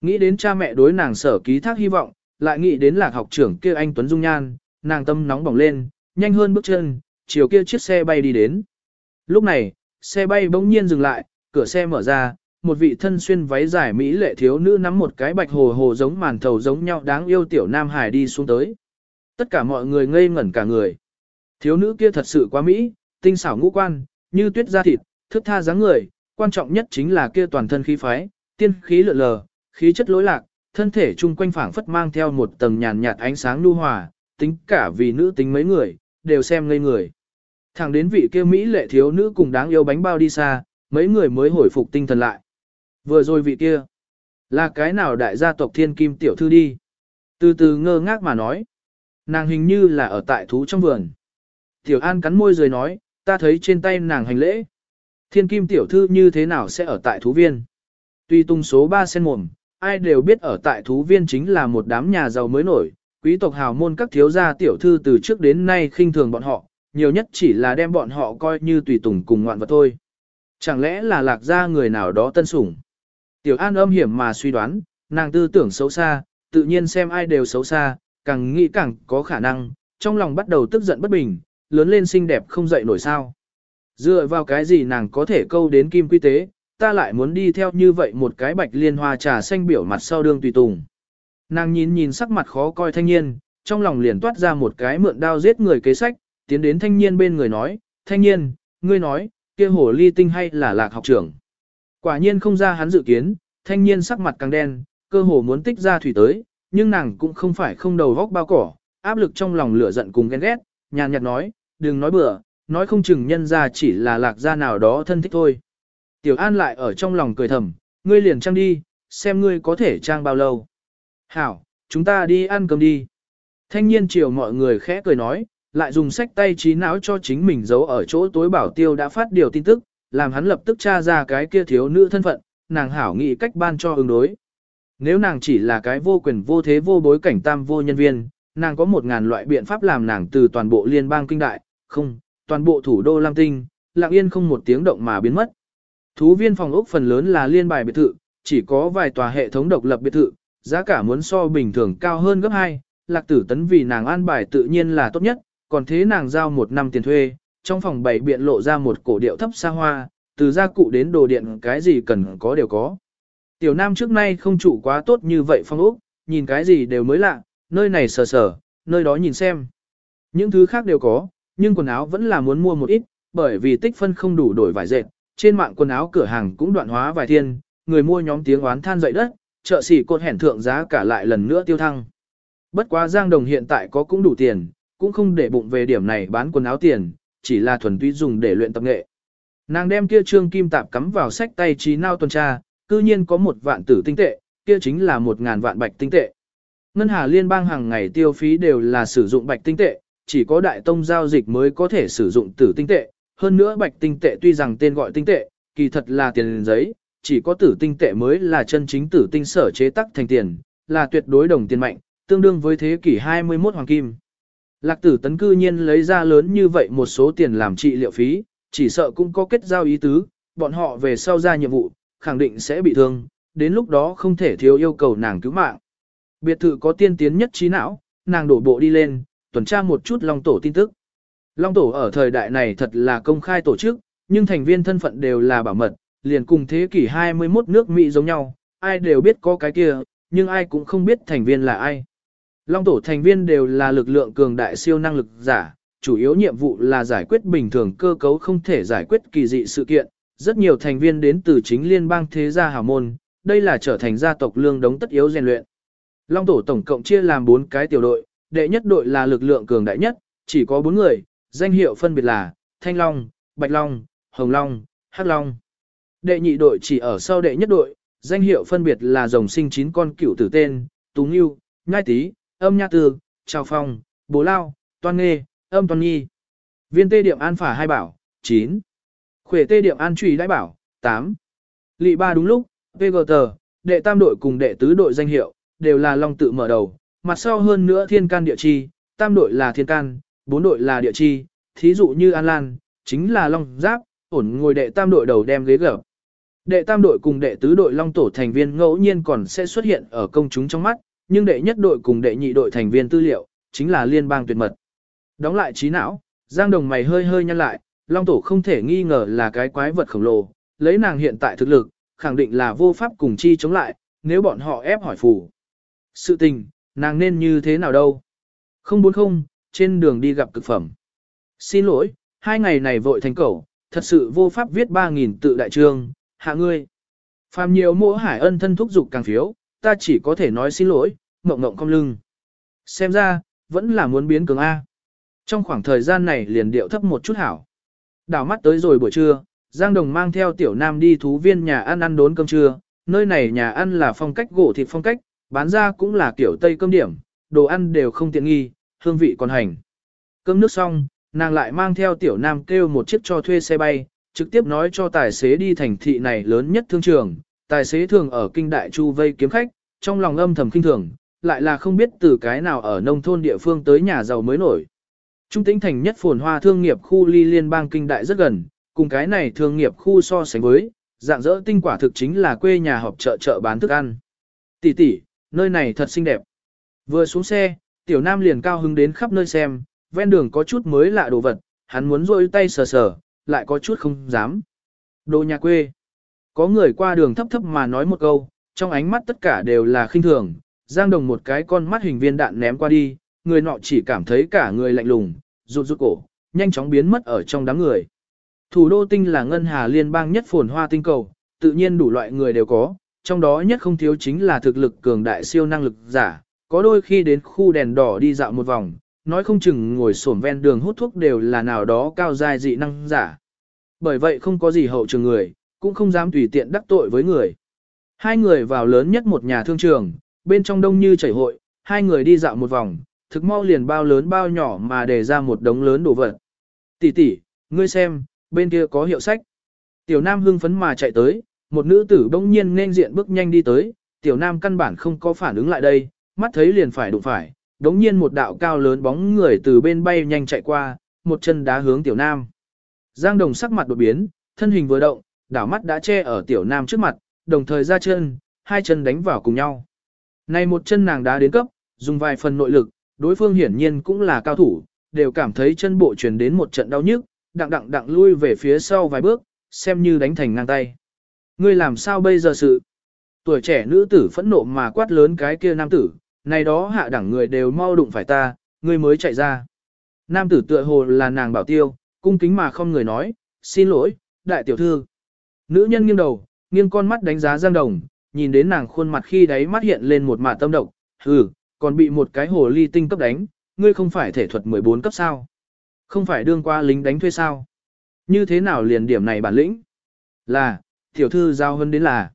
Nghĩ đến cha mẹ đối nàng sở ký thác hy vọng, lại nghĩ đến lạc học trưởng kia anh Tuấn Dung Nhan, nàng tâm nóng bỏng lên, nhanh hơn bước chân, chiều kia chiếc xe bay đi đến. Lúc này, xe bay bỗng nhiên dừng lại, cửa xe mở ra, một vị thân xuyên váy dài mỹ lệ thiếu nữ nắm một cái bạch hồ hồ giống màn thầu giống nhau đáng yêu tiểu nam hải đi xuống tới. Tất cả mọi người ngây ngẩn cả người. Thiếu nữ kia thật sự quá mỹ, tinh xảo ngũ quan, như tuyết da thịt, thước tha dáng người, quan trọng nhất chính là kia toàn thân khí phái, tiên khí lượn lờ, khí chất lối lạc, thân thể chung quanh phảng phất mang theo một tầng nhàn nhạt ánh sáng nhu hòa, tính cả vì nữ tính mấy người, đều xem ngây người. Thẳng đến vị kia Mỹ lệ thiếu nữ cùng đáng yêu bánh bao đi xa, mấy người mới hồi phục tinh thần lại. Vừa rồi vị kia, là cái nào đại gia tộc thiên kim tiểu thư đi. Từ từ ngơ ngác mà nói. Nàng hình như là ở tại thú trong vườn. Tiểu An cắn môi rồi nói, ta thấy trên tay nàng hành lễ. Thiên kim tiểu thư như thế nào sẽ ở tại thú viên? Tuy tung số 3 sen mồm, ai đều biết ở tại thú viên chính là một đám nhà giàu mới nổi, quý tộc hào môn các thiếu gia tiểu thư từ trước đến nay khinh thường bọn họ, nhiều nhất chỉ là đem bọn họ coi như tùy tùng cùng ngoạn vật thôi. Chẳng lẽ là lạc gia người nào đó tân sủng? Tiểu An âm hiểm mà suy đoán, nàng tư tưởng xấu xa, tự nhiên xem ai đều xấu xa, càng nghĩ càng có khả năng, trong lòng bắt đầu tức giận bất bình, lớn lên xinh đẹp không dậy nổi sao. Dựa vào cái gì nàng có thể câu đến kim quy tế, ta lại muốn đi theo như vậy một cái bạch liên hoa trà xanh biểu mặt sau đương tùy tùng. Nàng nhìn nhìn sắc mặt khó coi thanh niên, trong lòng liền toát ra một cái mượn đao giết người kế sách, tiến đến thanh niên bên người nói, thanh niên, ngươi nói, kia hồ ly tinh hay là lạc học trưởng. Quả nhiên không ra hắn dự kiến, thanh niên sắc mặt càng đen, cơ hồ muốn tích ra thủy tới, nhưng nàng cũng không phải không đầu vóc bao cỏ, áp lực trong lòng lửa giận cùng ghen ghét, nhàn nhạt nói, đừng nói bừa, nói không chừng nhân ra chỉ là lạc gia nào đó thân thích thôi. Tiểu An lại ở trong lòng cười thầm, ngươi liền trang đi, xem ngươi có thể trang bao lâu. Hảo, chúng ta đi ăn cơm đi. Thanh niên chiều mọi người khẽ cười nói, lại dùng sách tay trí não cho chính mình giấu ở chỗ tối bảo tiêu đã phát điều tin tức, làm hắn lập tức tra ra cái kia thiếu nữ thân phận, nàng hảo nghĩ cách ban cho ứng đối. Nếu nàng chỉ là cái vô quyền vô thế vô bối cảnh tam vô nhân viên, nàng có một ngàn loại biện pháp làm nàng từ toàn bộ liên bang kinh đại, không, toàn bộ thủ đô Lam Tinh, lặng yên không một tiếng động mà biến mất. Thú viên phòng ốc phần lớn là liên bài biệt thự, chỉ có vài tòa hệ thống độc lập biệt thự, giá cả muốn so bình thường cao hơn gấp 2, lạc tử tấn vì nàng an bài tự nhiên là tốt nhất, còn thế nàng giao một năm tiền thuê, trong phòng bảy biện lộ ra một cổ điệu thấp xa hoa, từ gia cụ đến đồ điện cái gì cần có đều có. Tiểu Nam trước nay không chủ quá tốt như vậy phong ốc, nhìn cái gì đều mới lạ, nơi này sờ sờ, nơi đó nhìn xem. Những thứ khác đều có, nhưng quần áo vẫn là muốn mua một ít, bởi vì tích phân không đủ đổi vải dệt, trên mạng quần áo cửa hàng cũng đoạn hóa vài thiên, người mua nhóm tiếng oán than dậy đất, chợ xỉ cột hẻn thượng giá cả lại lần nữa tiêu thăng. Bất quá Giang Đồng hiện tại có cũng đủ tiền, cũng không để bụng về điểm này bán quần áo tiền, chỉ là thuần túy dùng để luyện tập nghệ. Nàng đem kia trương kim tạp cắm vào sách tay trí nao tuần tra, cư nhiên có một vạn tử tinh tệ, kia chính là một ngàn vạn bạch tinh tệ. Ngân hà liên bang hàng ngày tiêu phí đều là sử dụng bạch tinh tệ, chỉ có đại tông giao dịch mới có thể sử dụng tử tinh tệ. Hơn nữa bạch tinh tệ tuy rằng tên gọi tinh tệ, kỳ thật là tiền giấy, chỉ có tử tinh tệ mới là chân chính tử tinh sở chế tác thành tiền, là tuyệt đối đồng tiền mạnh, tương đương với thế kỷ 21 hoàng kim. Lạc tử tấn cư nhiên lấy ra lớn như vậy một số tiền làm trị liệu phí, chỉ sợ cũng có kết giao ý tứ, bọn họ về sau ra nhiệm vụ, khẳng định sẽ bị thương, đến lúc đó không thể thiếu yêu cầu nàng cứu mạng. Biệt thự có tiên tiến nhất trí não, nàng đổ bộ đi lên, tuần tra một chút Long Tổ tin tức. Long Tổ ở thời đại này thật là công khai tổ chức, nhưng thành viên thân phận đều là bảo mật, liền cùng thế kỷ 21 nước Mỹ giống nhau, ai đều biết có cái kia, nhưng ai cũng không biết thành viên là ai. Long Tổ thành viên đều là lực lượng cường đại siêu năng lực giả, chủ yếu nhiệm vụ là giải quyết bình thường cơ cấu không thể giải quyết kỳ dị sự kiện. Rất nhiều thành viên đến từ chính liên bang thế gia hào môn, đây là trở thành gia tộc lương đống tất yếu rèn luyện. Long tổ tổng cộng chia làm 4 cái tiểu đội, đệ nhất đội là lực lượng cường đại nhất, chỉ có 4 người, danh hiệu phân biệt là Thanh Long, Bạch Long, Hồng Long, Hắc Long. Đệ nhị đội chỉ ở sau đệ nhất đội, danh hiệu phân biệt là rồng sinh 9 con cửu tử tên, Tú Nghiêu, Nhai Tý, Âm Nha Tư, Trào Phong, Bố Lao, Toan Nghê, Âm Toan Nhi. Viên tê điểm an phả hai bảo, 9. Khuể tê điểm an trùy đại bảo, 8. Lị ba đúng lúc, VGT, đệ tam đội cùng đệ tứ đội danh hiệu, đều là long tự mở đầu, mặt sau hơn nữa thiên can địa chi, tam đội là thiên can, bốn đội là địa chi, thí dụ như An Lan, chính là long giáp, ổn ngồi đệ tam đội đầu đem ghế gập. Đệ tam đội cùng đệ tứ đội long tổ thành viên ngẫu nhiên còn sẽ xuất hiện ở công chúng trong mắt, nhưng đệ nhất đội cùng đệ nhị đội thành viên tư liệu, chính là liên bang tuyệt mật. Đóng lại trí não, Giang Đồng mày hơi hơi nhăn lại, long tổ không thể nghi ngờ là cái quái vật khổng lồ, lấy nàng hiện tại thực lực, khẳng định là vô pháp cùng chi chống lại, nếu bọn họ ép hỏi phủ Sự tình, nàng nên như thế nào đâu? Không bốn không, trên đường đi gặp cực phẩm. Xin lỗi, hai ngày này vội thành cẩu, thật sự vô pháp viết 3.000 tự đại trương, hạ ngươi. Phàm nhiều mỗ hải ân thân thúc dục càng phiếu, ta chỉ có thể nói xin lỗi, mộng mộng cong lưng. Xem ra, vẫn là muốn biến cường A. Trong khoảng thời gian này liền điệu thấp một chút hảo. Đảo mắt tới rồi buổi trưa, Giang Đồng mang theo tiểu nam đi thú viên nhà ăn ăn đốn cơm trưa, nơi này nhà ăn là phong cách gỗ thịt phong cách, bán ra cũng là kiểu Tây cơm điểm, đồ ăn đều không tiện nghi, hương vị còn hành. Cơm nước xong, nàng lại mang theo tiểu nam kêu một chiếc cho thuê xe bay, trực tiếp nói cho tài xế đi thành thị này lớn nhất thương trường, tài xế thường ở kinh đại chu vây kiếm khách, trong lòng âm thầm kinh thường, lại là không biết từ cái nào ở nông thôn địa phương tới nhà giàu mới nổi. Trung tĩnh thành nhất phồn hoa thương nghiệp khu ly liên bang kinh đại rất gần, cùng cái này thương nghiệp khu so sánh với, dạng dỡ tinh quả thực chính là quê nhà họp chợ chợ bán thức ăn. Tỷ tỷ, nơi này thật xinh đẹp. Vừa xuống xe, tiểu nam liền cao hứng đến khắp nơi xem, ven đường có chút mới lạ đồ vật, hắn muốn rôi tay sờ sờ, lại có chút không dám. Đồ nhà quê. Có người qua đường thấp thấp mà nói một câu, trong ánh mắt tất cả đều là khinh thường, giang đồng một cái con mắt hình viên đạn ném qua đi, người nọ chỉ cảm thấy cả người lạnh lùng, rụt rụt cổ, nhanh chóng biến mất ở trong đám người. Thủ đô tinh là ngân hà liên bang nhất phồn hoa tinh cầu, tự nhiên đủ loại người đều có, trong đó nhất không thiếu chính là thực lực cường đại siêu năng lực giả, có đôi khi đến khu đèn đỏ đi dạo một vòng, nói không chừng ngồi xổm ven đường hút thuốc đều là nào đó cao dài dị năng giả. Bởi vậy không có gì hậu trường người, cũng không dám tùy tiện đắc tội với người. Hai người vào lớn nhất một nhà thương trường, bên trong đông như chảy hội, hai người đi dạo một vòng, thực mau liền bao lớn bao nhỏ mà để ra một đống lớn đồ vật. Tỷ tỷ, ngươi xem, bên kia có hiệu sách. Tiểu Nam hưng phấn mà chạy tới, một nữ tử bỗng nhiên nên diện bước nhanh đi tới, Tiểu Nam căn bản không có phản ứng lại đây, mắt thấy liền phải đụng phải, đống nhiên một đạo cao lớn bóng người từ bên bay nhanh chạy qua, một chân đá hướng Tiểu Nam. Giang Đồng sắc mặt đột biến, thân hình vừa động, đảo mắt đã che ở Tiểu Nam trước mặt, đồng thời ra chân, hai chân đánh vào cùng nhau. Này một chân nàng đá đến cấp, dùng vài phần nội lực, đối phương hiển nhiên cũng là cao thủ, đều cảm thấy chân bộ truyền đến một trận đau nhức, đặng đặng đặng lui về phía sau vài bước, xem như đánh thành ngang tay. Ngươi làm sao bây giờ sự? Tuổi trẻ nữ tử phẫn nộ mà quát lớn cái kia nam tử, này đó hạ đẳng người đều mau đụng phải ta, ngươi mới chạy ra. Nam tử tựa hồ là nàng bảo tiêu, cung kính mà không người nói, xin lỗi, đại tiểu thư. Nữ nhân nghiêng đầu, nghiêng con mắt đánh giá Giang Đồng, nhìn đến nàng khuôn mặt khi đấy mắt hiện lên một mạt tâm động. hừ, còn bị một cái hồ ly tinh cấp đánh, ngươi không phải thể thuật 14 cấp sao? Không phải đương qua lính đánh thuê sao? Như thế nào liền điểm này bản lĩnh? Là, tiểu thư giao hấn đến là.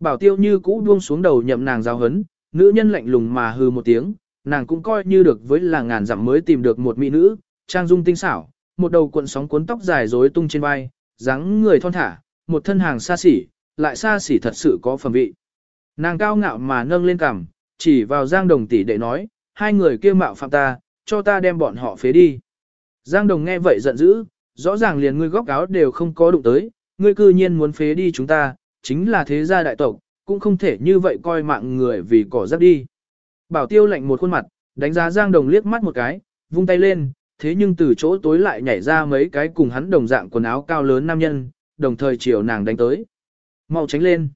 Bảo tiêu như cũ buông xuống đầu nhậm nàng giao hấn, nữ nhân lạnh lùng mà hừ một tiếng, nàng cũng coi như được với là ngàn dặm mới tìm được một mỹ nữ, trang dung tinh xảo, một đầu cuộn sóng cuốn tóc dài rối tung trên vai, dáng người thon thả, một thân hàng xa xỉ, lại xa xỉ thật sự có phẩm vị. Nàng cao ngạo mà nâng lên cằm, chỉ vào Giang Đồng tỷ để nói, hai người kia mạo phạm ta, cho ta đem bọn họ phế đi. Giang Đồng nghe vậy giận dữ, rõ ràng liền ngươi góc áo đều không có đụng tới, ngươi cư nhiên muốn phế đi chúng ta, chính là thế gia đại tộc, cũng không thể như vậy coi mạng người vì cỏ rác đi. Bảo tiêu lạnh một khuôn mặt, đánh giá Giang Đồng liếc mắt một cái, vung tay lên, thế nhưng từ chỗ tối lại nhảy ra mấy cái cùng hắn đồng dạng quần áo cao lớn nam nhân, đồng thời chiều nàng đánh tới. Mau tránh lên.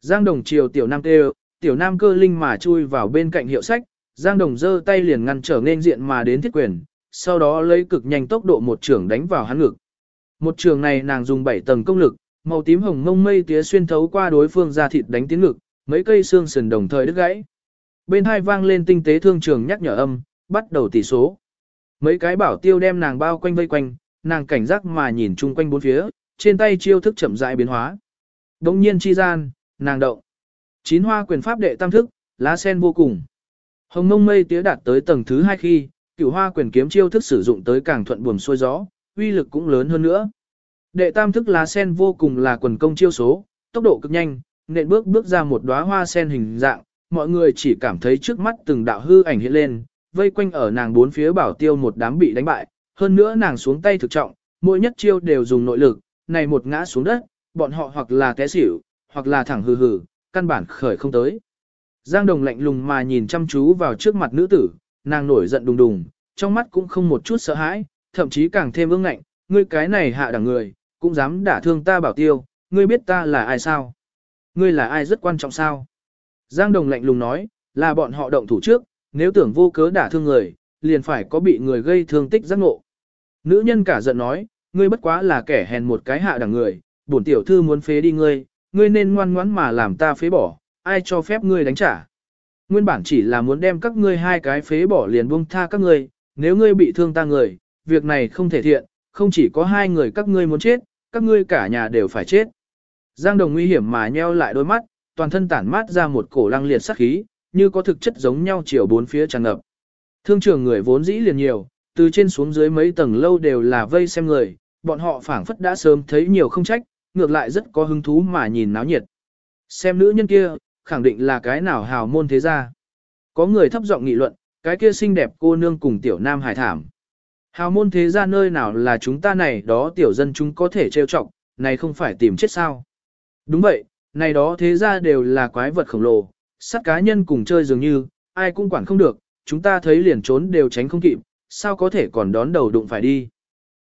Giang Đồng chiều tiểu nam kêu, tiểu nam cơ linh mà chui vào bên cạnh hiệu sách, Giang Đồng giơ tay liền ngăn trở nên diện mà đến thiết quyền, sau đó lấy cực nhanh tốc độ một trường đánh vào hắn ngực. Một trường này nàng dùng 7 tầng công lực, màu tím hồng mông mây tía xuyên thấu qua đối phương ra thịt đánh tiến ngực, mấy cây xương sườn đồng thời đứt gãy. Bên hai vang lên tinh tế thương trường nhắc nhở âm, bắt đầu tỷ số. Mấy cái bảo tiêu đem nàng bao quanh vây quanh, nàng cảnh giác mà nhìn chung quanh bốn phía, trên tay chiêu thức chậm rãi biến hóa. Đông nhiên chi gian, nàng động. Chín hoa quyền pháp đệ tam thức, lá sen vô cùng. Hồng mông mây tía đạt tới tầng thứ hai khi, cửu hoa quyền kiếm chiêu thức sử dụng tới càng thuận buồm xuôi gió, uy lực cũng lớn hơn nữa. Đệ tam thức lá sen vô cùng là quần công chiêu số, tốc độ cực nhanh, nện bước bước ra một đóa hoa sen hình dạng, mọi người chỉ cảm thấy trước mắt từng đạo hư ảnh hiện lên, vây quanh ở nàng bốn phía bảo tiêu một đám bị đánh bại, hơn nữa nàng xuống tay thực trọng, mỗi nhất chiêu đều dùng nội lực, này một ngã xuống đất, bọn họ hoặc là té xỉu, hoặc là thẳng hừ hừ, căn bản khởi không tới. Giang Đồng lạnh lùng mà nhìn chăm chú vào trước mặt nữ tử, nàng nổi giận đùng đùng, trong mắt cũng không một chút sợ hãi, thậm chí càng thêm ương ngạnh, ngươi cái này hạ đẳng người, cũng dám đả thương ta bảo tiêu, ngươi biết ta là ai sao? Ngươi là ai rất quan trọng sao? Giang Đồng lạnh lùng nói, là bọn họ động thủ trước, nếu tưởng vô cớ đả thương người, liền phải có bị người gây thương tích giác ngộ. Nữ nhân cả giận nói, ngươi bất quá là kẻ hèn một cái hạ đẳng người, bổn tiểu thư muốn phế đi ngươi, ngươi nên ngoan ngoãn mà làm ta phế bỏ, ai cho phép ngươi đánh trả. Nguyên bản chỉ là muốn đem các ngươi hai cái phế bỏ liền buông tha các ngươi, nếu ngươi bị thương ta người, việc này không thể thiện, không chỉ có hai người các ngươi muốn chết, các ngươi cả nhà đều phải chết. Giang Đồng nguy hiểm mà nheo lại đôi mắt, toàn thân tản mát ra một cổ lăng liệt sắc khí, như có thực chất giống nhau chiều bốn phía tràn ngập. Thương trường người vốn dĩ liền nhiều, từ trên xuống dưới mấy tầng lâu đều là vây xem người, bọn họ phảng phất đã sớm thấy nhiều không trách, ngược lại rất có hứng thú mà nhìn náo nhiệt. Xem nữ nhân kia, khẳng định là cái nào hào môn thế gia. Có người thấp giọng nghị luận, cái kia xinh đẹp cô nương cùng tiểu nam hải thảm. Hào môn thế gia nơi nào là chúng ta này đó tiểu dân chúng có thể trêu chọc, này không phải tìm chết sao. Đúng vậy, này đó thế gia đều là quái vật khổng lồ, sát cá nhân cùng chơi dường như, ai cũng quản không được, chúng ta thấy liền trốn đều tránh không kịp, sao có thể còn đón đầu đụng phải đi.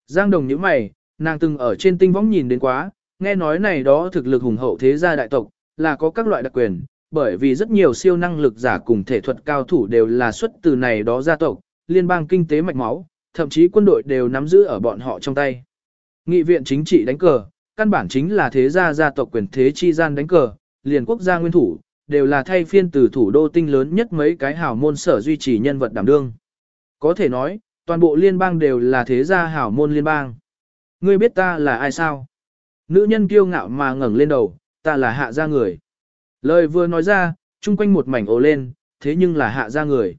Giang đồng những mày, nàng từng ở trên tinh võng nhìn đến quá, nghe nói này đó thực lực hùng hậu thế gia đại tộc, là có các loại đặc quyền, bởi vì rất nhiều siêu năng lực giả cùng thể thuật cao thủ đều là xuất từ này đó gia tộc, liên bang kinh tế mạch máu, thậm chí quân đội đều nắm giữ ở bọn họ trong tay. Nghị viện chính trị đánh cờ, căn bản chính là thế gia gia tộc quyền thế chi gian đánh cờ, liền quốc gia nguyên thủ, đều là thay phiên từ thủ đô tinh lớn nhất mấy cái hảo môn sở duy trì nhân vật đảm đương. Có thể nói, toàn bộ liên bang đều là thế gia hảo môn liên bang. Ngươi biết ta là ai sao? Nữ nhân kiêu ngạo mà ngẩng lên đầu, ta là hạ gia người. Lời vừa nói ra, chung quanh một mảnh ồ lên, thế nhưng là hạ gia người.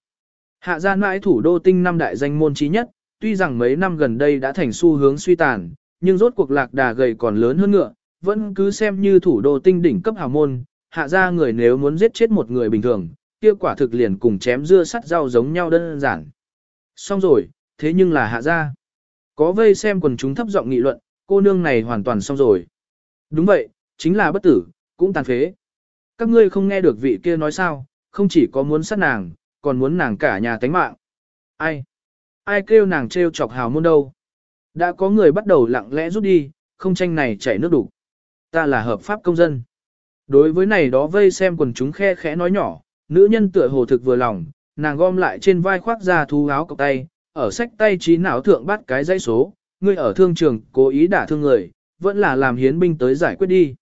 Hạ gia mãi thủ đô tinh năm đại danh môn trí nhất, tuy rằng mấy năm gần đây đã thành xu hướng suy tàn, nhưng rốt cuộc lạc đà gầy còn lớn hơn ngựa, vẫn cứ xem như thủ đô tinh đỉnh cấp hào môn, hạ gia người nếu muốn giết chết một người bình thường, kia quả thực liền cùng chém dưa sắt rau giống nhau đơn giản. Xong rồi, thế nhưng là hạ gia. Có vây xem quần chúng thấp giọng nghị luận, cô nương này hoàn toàn xong rồi. Đúng vậy, chính là bất tử, cũng tàn phế. Các ngươi không nghe được vị kia nói sao, không chỉ có muốn sát nàng, còn muốn nàng cả nhà tánh mạng. Ai? Ai kêu nàng trêu chọc hào môn đâu? Đã có người bắt đầu lặng lẽ rút đi, không tranh này chảy nước đủ. Ta là hợp pháp công dân. Đối với này đó vây xem quần chúng khe khẽ nói nhỏ, nữ nhân tựa hồ thực vừa lòng, nàng gom lại trên vai khoác ra thú áo cọc tay, ở sách tay trí não thượng bắt cái dãy số, ngươi ở thương trường cố ý đả thương người, vẫn là làm hiến binh tới giải quyết đi.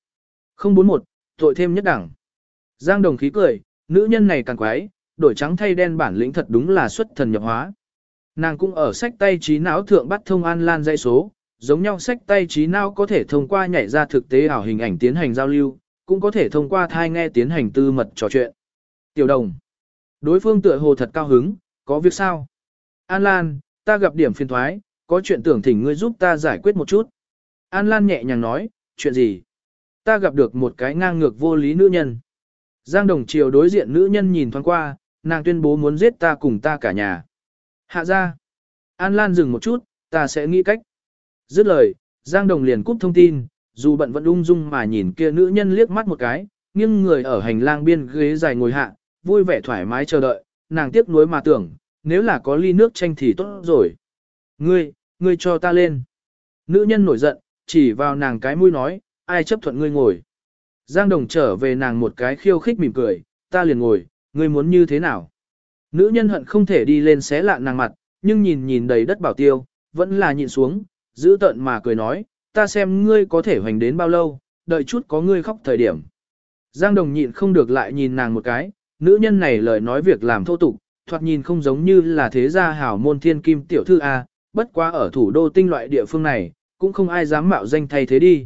041, tội thêm nhất đẳng. Giang đồng khí cười, nữ nhân này càng quái, đổi trắng thay đen bản lĩnh thật đúng là xuất thần nhập hóa. Nàng cũng ở sách tay trí não thượng bắt thông an lan dãy số, giống nhau sách tay trí não có thể thông qua nhảy ra thực tế ảo hình ảnh tiến hành giao lưu, cũng có thể thông qua thai nghe tiến hành tư mật trò chuyện. Tiểu đồng. Đối phương tựa hồ thật cao hứng, có việc sao? An Lan, ta gặp điểm phiền thoái, có chuyện tưởng thỉnh ngươi giúp ta giải quyết một chút. An Lan nhẹ nhàng nói, chuyện gì? Ta gặp được một cái ngang ngược vô lý nữ nhân. Giang Đồng Triều đối diện nữ nhân nhìn thoáng qua, nàng tuyên bố muốn giết ta cùng ta cả nhà. Hạ ra. An Lan dừng một chút, ta sẽ nghĩ cách. Dứt lời, Giang Đồng liền cúp thông tin, dù bận vẫn ung dung mà nhìn kia nữ nhân liếc mắt một cái, nhưng người ở hành lang biên ghế dài ngồi hạ, vui vẻ thoải mái chờ đợi, nàng tiếc nuối mà tưởng, nếu là có ly nước chanh thì tốt rồi. Ngươi, ngươi cho ta lên. Nữ nhân nổi giận, chỉ vào nàng cái mũi nói, ai chấp thuận ngươi ngồi. Giang Đồng trở về nàng một cái khiêu khích mỉm cười, ta liền ngồi, ngươi muốn như thế nào? Nữ nhân hận không thể đi lên xé lạ nàng mặt, nhưng nhìn nhìn đầy đất bảo tiêu, vẫn là nhịn xuống, giữ tận mà cười nói, ta xem ngươi có thể hoành đến bao lâu, đợi chút có ngươi khóc thời điểm. Giang Đồng nhịn không được lại nhìn nàng một cái, nữ nhân này lời nói việc làm thô tục, thoạt nhìn không giống như là thế gia hảo môn thiên kim tiểu thư A, bất quá ở thủ đô tinh loại địa phương này, cũng không ai dám mạo danh thay thế đi.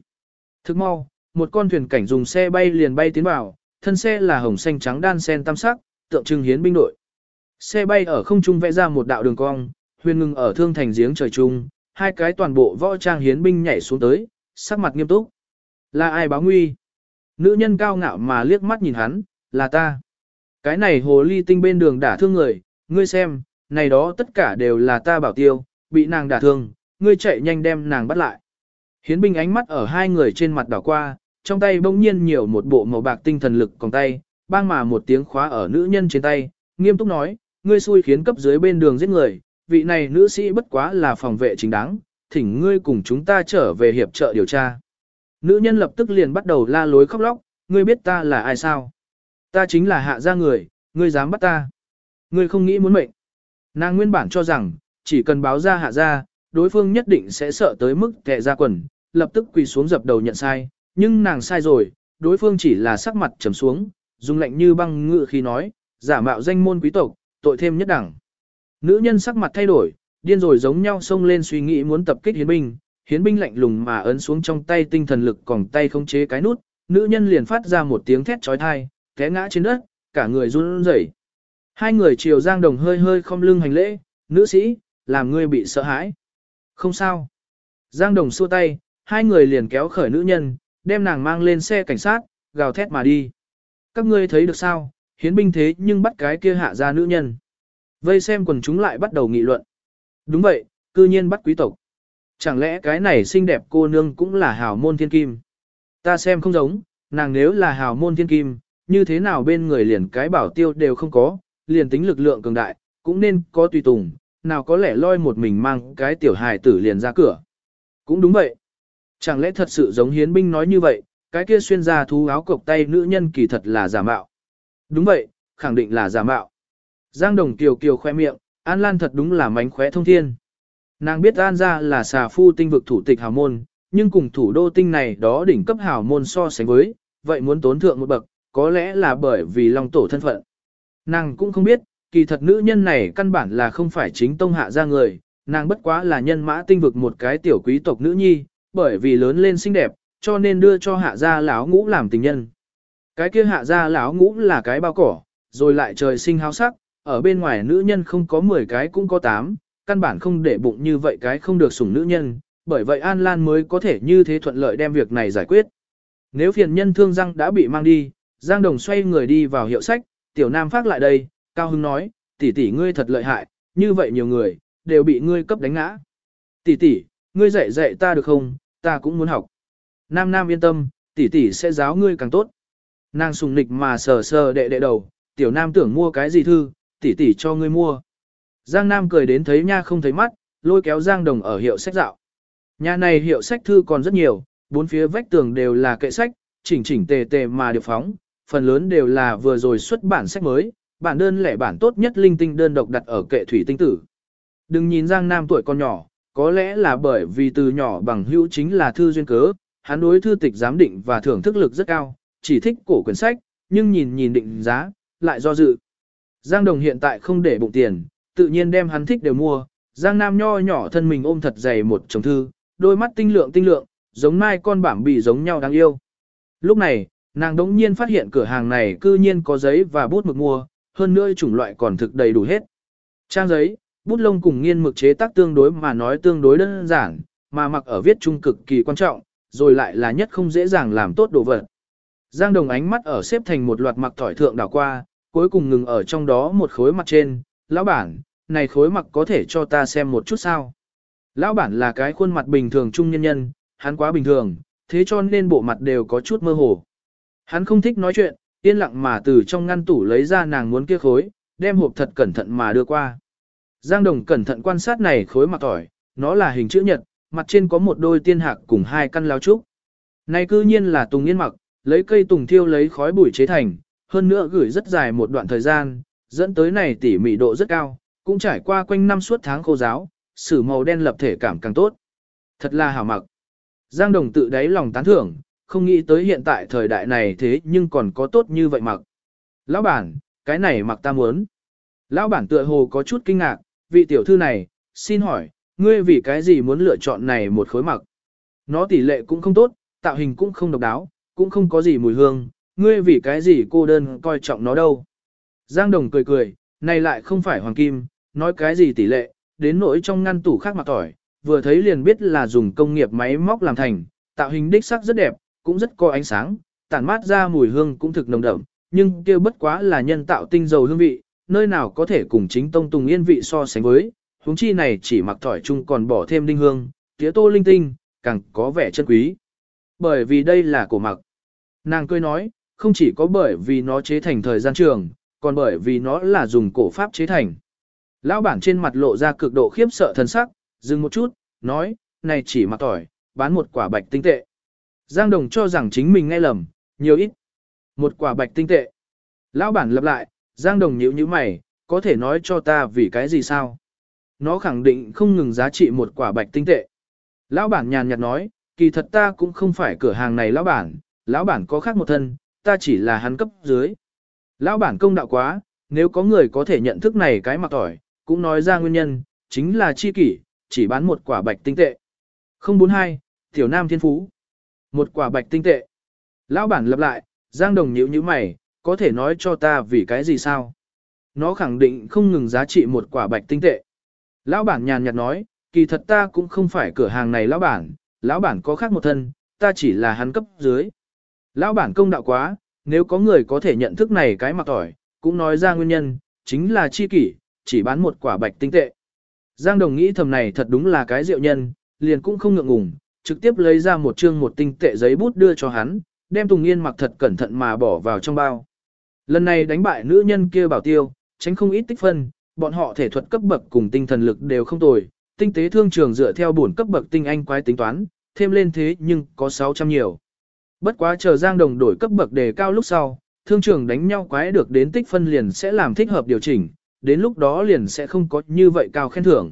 Thức mau, một con thuyền cảnh dùng xe bay liền bay tiến vào, thân xe là hồng xanh trắng đan sen tam sắc, tượng trưng hiến binh đội. Xe bay ở không trung vẽ ra một đạo đường cong, huyền ngừng ở thương thành giếng trời trung, hai cái toàn bộ võ trang hiến binh nhảy xuống tới, sắc mặt nghiêm túc. Là ai báo nguy? Nữ nhân cao ngạo mà liếc mắt nhìn hắn, là ta. Cái này hồ ly tinh bên đường đả thương người, ngươi xem, này đó tất cả đều là ta bảo tiêu, bị nàng đả thương, ngươi chạy nhanh đem nàng bắt lại. Hiến binh ánh mắt ở hai người trên mặt đảo qua, trong tay bỗng nhiên nhiều một bộ màu bạc tinh thần lực còn tay, bang mà một tiếng khóa ở nữ nhân trên tay, nghiêm túc nói, ngươi xui khiến cấp dưới bên đường giết người, vị này nữ sĩ bất quá là phòng vệ chính đáng, thỉnh ngươi cùng chúng ta trở về hiệp trợ điều tra. Nữ nhân lập tức liền bắt đầu la lối khóc lóc, ngươi biết ta là ai sao? Ta chính là hạ gia người, ngươi dám bắt ta. Ngươi không nghĩ muốn mệnh. Nàng nguyên bản cho rằng, chỉ cần báo ra hạ gia, đối phương nhất định sẽ sợ tới mức tệ ra quần, lập tức quỳ xuống dập đầu nhận sai, nhưng nàng sai rồi, đối phương chỉ là sắc mặt trầm xuống, dùng lạnh như băng ngự khi nói, giả mạo danh môn quý tộc, tội thêm nhất đẳng. Nữ nhân sắc mặt thay đổi, điên rồi giống nhau xông lên suy nghĩ muốn tập kích hiến binh, hiến binh lạnh lùng mà ấn xuống trong tay tinh thần lực còn tay không chế cái nút, nữ nhân liền phát ra một tiếng thét trói thai, té ngã trên đất, cả người run rẩy. Hai người chiều giang đồng hơi hơi không lưng hành lễ, nữ sĩ, làm ngươi bị sợ hãi. Không sao. Giang đồng xua tay, hai người liền kéo khởi nữ nhân, đem nàng mang lên xe cảnh sát, gào thét mà đi. Các ngươi thấy được sao, hiến binh thế nhưng bắt cái kia hạ ra nữ nhân. Vây xem quần chúng lại bắt đầu nghị luận. Đúng vậy, cư nhiên bắt quý tộc. Chẳng lẽ cái này xinh đẹp cô nương cũng là hào môn thiên kim? Ta xem không giống, nàng nếu là hào môn thiên kim, như thế nào bên người liền cái bảo tiêu đều không có, liền tính lực lượng cường đại, cũng nên có tùy tùng, nào có lẽ loi một mình mang cái tiểu hài tử liền ra cửa. Cũng đúng vậy. Chẳng lẽ thật sự giống hiến binh nói như vậy, cái kia xuyên ra thú áo cộc tay nữ nhân kỳ thật là giả mạo. Đúng vậy, khẳng định là giả mạo. Giang Đồng Kiều Kiều khoe miệng, An Lan thật đúng là mánh khóe thông thiên. Nàng biết An ra là xà phu tinh vực thủ tịch hào môn, nhưng cùng thủ đô tinh này đó đỉnh cấp hào môn so sánh với, vậy muốn tốn thượng một bậc, có lẽ là bởi vì lòng tổ thân phận. Nàng cũng không biết, kỳ thật nữ nhân này căn bản là không phải chính tông hạ ra người, nàng bất quá là nhân mã tinh vực một cái tiểu quý tộc nữ nhi, bởi vì lớn lên xinh đẹp, cho nên đưa cho hạ gia lão ngũ làm tình nhân. Cái kia hạ ra lão ngũ là cái bao cỏ, rồi lại trời sinh háo sắc, ở bên ngoài nữ nhân không có 10 cái cũng có 8, căn bản không để bụng như vậy cái không được sủng nữ nhân, bởi vậy An Lan mới có thể như thế thuận lợi đem việc này giải quyết. Nếu phiền nhân thương răng đã bị mang đi, Giang Đồng xoay người đi vào hiệu sách, tiểu nam phát lại đây, Cao Hưng nói, tỷ tỷ ngươi thật lợi hại, như vậy nhiều người, đều bị ngươi cấp đánh ngã. Tỷ tỷ, ngươi dạy dạy ta được không, ta cũng muốn học. Nam Nam yên tâm, tỷ tỷ sẽ giáo ngươi càng tốt. Nàng sùng nịch mà sờ sờ đệ đệ đầu, tiểu Nam tưởng mua cái gì thư, tỷ tỷ cho ngươi mua. Giang Nam cười đến thấy nha không thấy mắt, lôi kéo Giang Đồng ở hiệu sách dạo. Nhà này hiệu sách thư còn rất nhiều, bốn phía vách tường đều là kệ sách, chỉnh chỉnh tề tề mà được phóng, phần lớn đều là vừa rồi xuất bản sách mới, bản đơn lẻ bản tốt nhất linh tinh đơn độc đặt ở kệ thủy tinh tử. Đừng nhìn Giang Nam tuổi còn nhỏ, có lẽ là bởi vì từ nhỏ bằng hữu chính là thư duyên cớ, hắn đối thư tịch giám định và thưởng thức lực rất cao, chỉ thích cổ quyển sách, nhưng nhìn nhìn định giá, lại do dự. Giang Đồng hiện tại không để bụng tiền, tự nhiên đem hắn thích đều mua, Giang Nam nho nhỏ thân mình ôm thật dày một chồng thư, đôi mắt tinh lượng tinh lượng, giống mai con bảm bị giống nhau đáng yêu. Lúc này, nàng đống nhiên phát hiện cửa hàng này cư nhiên có giấy và bút mực mua, hơn nữa chủng loại còn thực đầy đủ hết. Trang giấy, bút lông cùng nghiên mực chế tác tương đối mà nói tương đối đơn giản, mà mặc ở viết trung cực kỳ quan trọng, rồi lại là nhất không dễ dàng làm tốt đồ vật. Giang Đồng ánh mắt ở xếp thành một loạt mặc tỏi thượng đảo qua, cuối cùng ngừng ở trong đó một khối mặt trên, lão bản, này khối mặc có thể cho ta xem một chút sao. Lão bản là cái khuôn mặt bình thường trung nhân nhân, hắn quá bình thường, thế cho nên bộ mặt đều có chút mơ hồ. Hắn không thích nói chuyện, yên lặng mà từ trong ngăn tủ lấy ra nàng muốn kia khối, đem hộp thật cẩn thận mà đưa qua. Giang Đồng cẩn thận quan sát này khối mặt tỏi, nó là hình chữ nhật, mặt trên có một đôi tiên hạc cùng hai căn láo trúc. Này cư nhiên là tùng yên mặc, lấy cây tùng thiêu lấy khói bụi chế thành, hơn nữa gửi rất dài một đoạn thời gian, dẫn tới này tỉ mỉ độ rất cao, cũng trải qua quanh năm suốt tháng khô giáo, sử màu đen lập thể cảm càng tốt. Thật là hảo mặc. Giang Đồng tự đáy lòng tán thưởng, không nghĩ tới hiện tại thời đại này thế nhưng còn có tốt như vậy mặc. Lão bản, cái này mặc ta muốn. Lão bản tựa hồ có chút kinh ngạc, vị tiểu thư này, xin hỏi, ngươi vì cái gì muốn lựa chọn này một khối mặc? Nó tỷ lệ cũng không tốt, tạo hình cũng không độc đáo, cũng không có gì mùi hương, ngươi vì cái gì cô đơn coi trọng nó đâu. Giang Đồng cười cười, này lại không phải hoàng kim, nói cái gì tỷ lệ, đến nỗi trong ngăn tủ khác mặc tỏi, vừa thấy liền biết là dùng công nghiệp máy móc làm thành, tạo hình đích sắc rất đẹp, cũng rất có ánh sáng, tản mát ra mùi hương cũng thực nồng đậm, nhưng kia bất quá là nhân tạo tinh dầu hương vị, nơi nào có thể cùng chính tông tùng yên vị so sánh với, huống chi này chỉ mặc tỏi chung còn bỏ thêm đinh hương, tía tô linh tinh, càng có vẻ chân quý. Bởi vì đây là cổ mặc. Nàng cười nói, không chỉ có bởi vì nó chế thành thời gian trường, còn bởi vì nó là dùng cổ pháp chế thành. Lão bản trên mặt lộ ra cực độ khiếp sợ thần sắc, dừng một chút, nói, này chỉ mặc tỏi, bán một quả bạch tinh tệ. Giang Đồng cho rằng chính mình nghe lầm, nhiều ít. Một quả bạch tinh tệ. Lão bản lặp lại, Giang Đồng nhíu như mày, có thể nói cho ta vì cái gì sao? Nó khẳng định không ngừng giá trị một quả bạch tinh tệ. Lão bản nhàn nhạt nói, kỳ thật ta cũng không phải cửa hàng này lão bản, lão bản có khác một thân, ta chỉ là hắn cấp dưới. Lão bản công đạo quá, nếu có người có thể nhận thức này cái mặc tỏi, cũng nói ra nguyên nhân, chính là chi kỷ, chỉ bán một quả bạch tinh tệ. 042, Tiểu Nam Thiên Phú. Một quả bạch tinh tệ. Lão bản lặp lại, Giang Đồng nhíu như mày, có thể nói cho ta vì cái gì sao? Nó khẳng định không ngừng giá trị một quả bạch tinh tệ. Lão bản nhàn nhạt nói, kỳ thật ta cũng không phải cửa hàng này lão bản, lão bản có khác một thân, ta chỉ là hắn cấp dưới. Lão bản công đạo quá, nếu có người có thể nhận thức này cái mặc tỏi, cũng nói ra nguyên nhân, chính là chi kỷ, chỉ bán một quả bạch tinh tệ. Giang Đồng nghĩ thầm này thật đúng là cái diệu nhân, liền cũng không ngượng ngùng, trực tiếp lấy ra một chương một tinh tệ giấy bút đưa cho hắn, đem Tùng Yên mặc thật cẩn thận mà bỏ vào trong bao. Lần này đánh bại nữ nhân kia bảo tiêu, tránh không ít tích phân, bọn họ thể thuật cấp bậc cùng tinh thần lực đều không tồi, tinh tế thương trường dựa theo bổn cấp bậc tinh anh quái tính toán, thêm lên thế nhưng có 600 nhiều. Bất quá chờ Giang Đồng đổi cấp bậc đề cao lúc sau, thương trường đánh nhau quái được đến tích phân liền sẽ làm thích hợp điều chỉnh, đến lúc đó liền sẽ không có như vậy cao khen thưởng.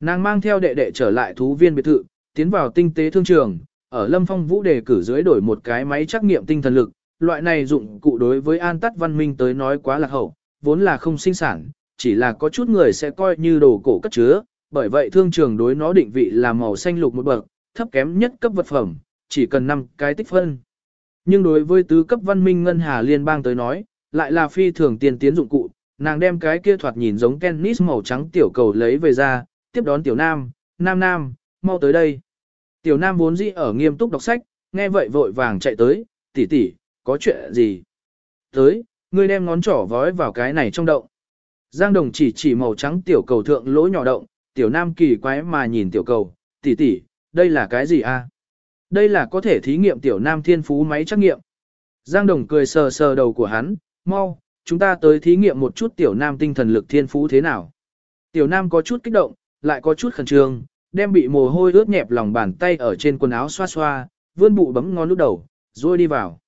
Nàng mang theo đệ đệ trở lại thú viên biệt thự, tiến vào tinh tế thương trường, ở Lâm Phong Vũ đề cử dưới đổi một cái máy trắc nghiệm tinh thần lực, loại này dụng cụ đối với an tắt văn minh tới nói quá là hậu, vốn là không sinh sản, chỉ là có chút người sẽ coi như đồ cổ cất chứa, bởi vậy thương trường đối nó định vị là màu xanh lục một bậc, thấp kém nhất cấp vật phẩm, chỉ cần 5 cái tích phân. Nhưng đối với tứ cấp văn minh ngân hà liên bang tới nói, lại là phi thường tiền tiến dụng cụ, nàng đem cái kia thoạt nhìn giống tennis màu trắng tiểu cầu lấy về ra, tiếp đón tiểu nam, nam nam, mau tới đây. Tiểu nam vốn dĩ ở nghiêm túc đọc sách, nghe vậy vội vàng chạy tới, tỷ tỷ, có chuyện gì? Tới, ngươi đem ngón trỏ vói vào cái này trong động. Giang đồng chỉ chỉ màu trắng tiểu cầu thượng lỗ nhỏ động, tiểu nam kỳ quái mà nhìn tiểu cầu, tỷ tỷ, đây là cái gì a? Đây là có thể thí nghiệm tiểu nam thiên phú máy trắc nghiệm. Giang đồng cười sờ sờ đầu của hắn, mau, chúng ta tới thí nghiệm một chút tiểu nam tinh thần lực thiên phú thế nào. Tiểu nam có chút kích động, lại có chút khẩn trương, đem bị mồ hôi ướt nhẹp lòng bàn tay ở trên quần áo xoa xoa, vươn bụ bấm ngón lúc đầu, rồi đi vào.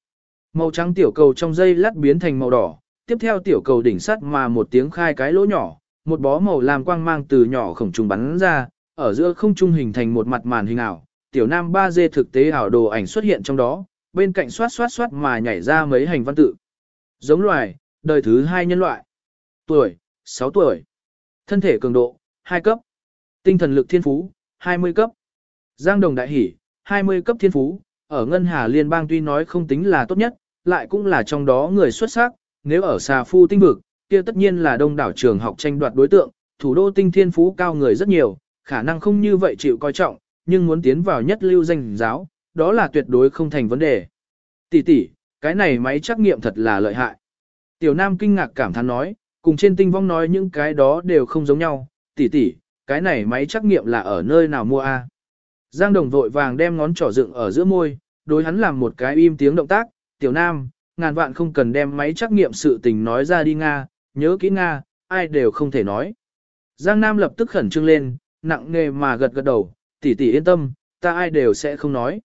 Màu trắng tiểu cầu trong dây lát biến thành màu đỏ, tiếp theo tiểu cầu đỉnh sắt mà một tiếng khai cái lỗ nhỏ, một bó màu làm quang mang từ nhỏ khổng trùng bắn ra, ở giữa không trung hình thành một mặt màn hình ảo, tiểu nam 3D thực tế ảo đồ ảnh xuất hiện trong đó, bên cạnh xoát xoát xoát mà nhảy ra mấy hành văn tự. Giống loài, đời thứ hai nhân loại. Tuổi, 6 tuổi. Thân thể cường độ, 2 cấp. Tinh thần lực thiên phú, 20 cấp. Giang đồng đại hỷ, 20 cấp thiên phú, ở Ngân Hà Liên bang tuy nói không tính là tốt nhất, lại cũng là trong đó người xuất sắc, nếu ở xà phu tinh vực, kia tất nhiên là đông đảo trường học tranh đoạt đối tượng, thủ đô tinh thiên phú cao người rất nhiều, khả năng không như vậy chịu coi trọng, nhưng muốn tiến vào nhất lưu danh giáo, đó là tuyệt đối không thành vấn đề. Tỷ tỷ, cái này máy trắc nghiệm thật là lợi hại. Tiểu Nam kinh ngạc cảm thán nói, cùng trên tinh vong nói những cái đó đều không giống nhau, tỷ tỷ, cái này máy trắc nghiệm là ở nơi nào mua a? Giang Đồng vội vàng đem ngón trỏ dựng ở giữa môi, đối hắn làm một cái im tiếng động tác, tiểu nam, ngàn vạn không cần đem máy trắc nghiệm sự tình nói ra đi Nga, nhớ kỹ Nga, ai đều không thể nói. Giang Nam lập tức khẩn trương lên, nặng nề mà gật gật đầu, tỷ tỷ yên tâm, ta ai đều sẽ không nói.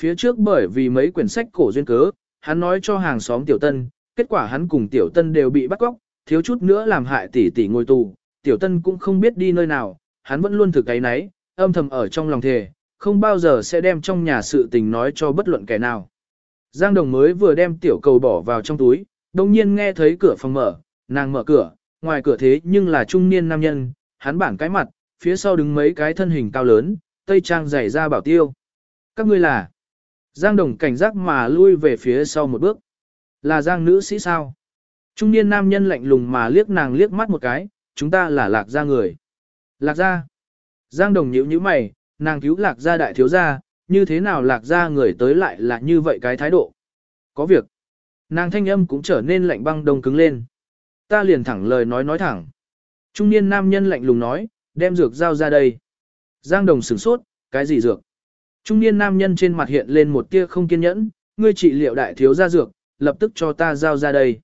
Phía trước bởi vì mấy quyển sách cổ duyên cớ, hắn nói cho hàng xóm tiểu tân, kết quả hắn cùng tiểu tân đều bị bắt cóc, thiếu chút nữa làm hại tỷ tỷ ngồi tù, tiểu tân cũng không biết đi nơi nào, hắn vẫn luôn thực cái nấy, âm thầm ở trong lòng thề, không bao giờ sẽ đem trong nhà sự tình nói cho bất luận kẻ nào. Giang Đồng mới vừa đem tiểu cầu bỏ vào trong túi, đồng nhiên nghe thấy cửa phòng mở, nàng mở cửa, ngoài cửa thế nhưng là trung niên nam nhân, hắn bản cái mặt, phía sau đứng mấy cái thân hình cao lớn, tây trang dày ra bảo tiêu. Các ngươi là? Giang Đồng cảnh giác mà lui về phía sau một bước. Là Giang nữ sĩ sao? Trung niên nam nhân lạnh lùng mà liếc nàng liếc mắt một cái, chúng ta là lạc gia người. Lạc gia. Giang Đồng nhíu nhíu mày, nàng cứu lạc gia đại thiếu gia, như thế nào lạc gia người tới lại là như vậy cái thái độ. Có việc. Nàng thanh âm cũng trở nên lạnh băng đông cứng lên. Ta liền thẳng lời nói nói thẳng. Trung niên nam nhân lạnh lùng nói, đem dược giao ra đây. Giang Đồng sửng sốt, cái gì dược? Trung niên nam nhân trên mặt hiện lên một tia không kiên nhẫn, ngươi trị liệu đại thiếu gia dược, lập tức cho ta giao ra đây.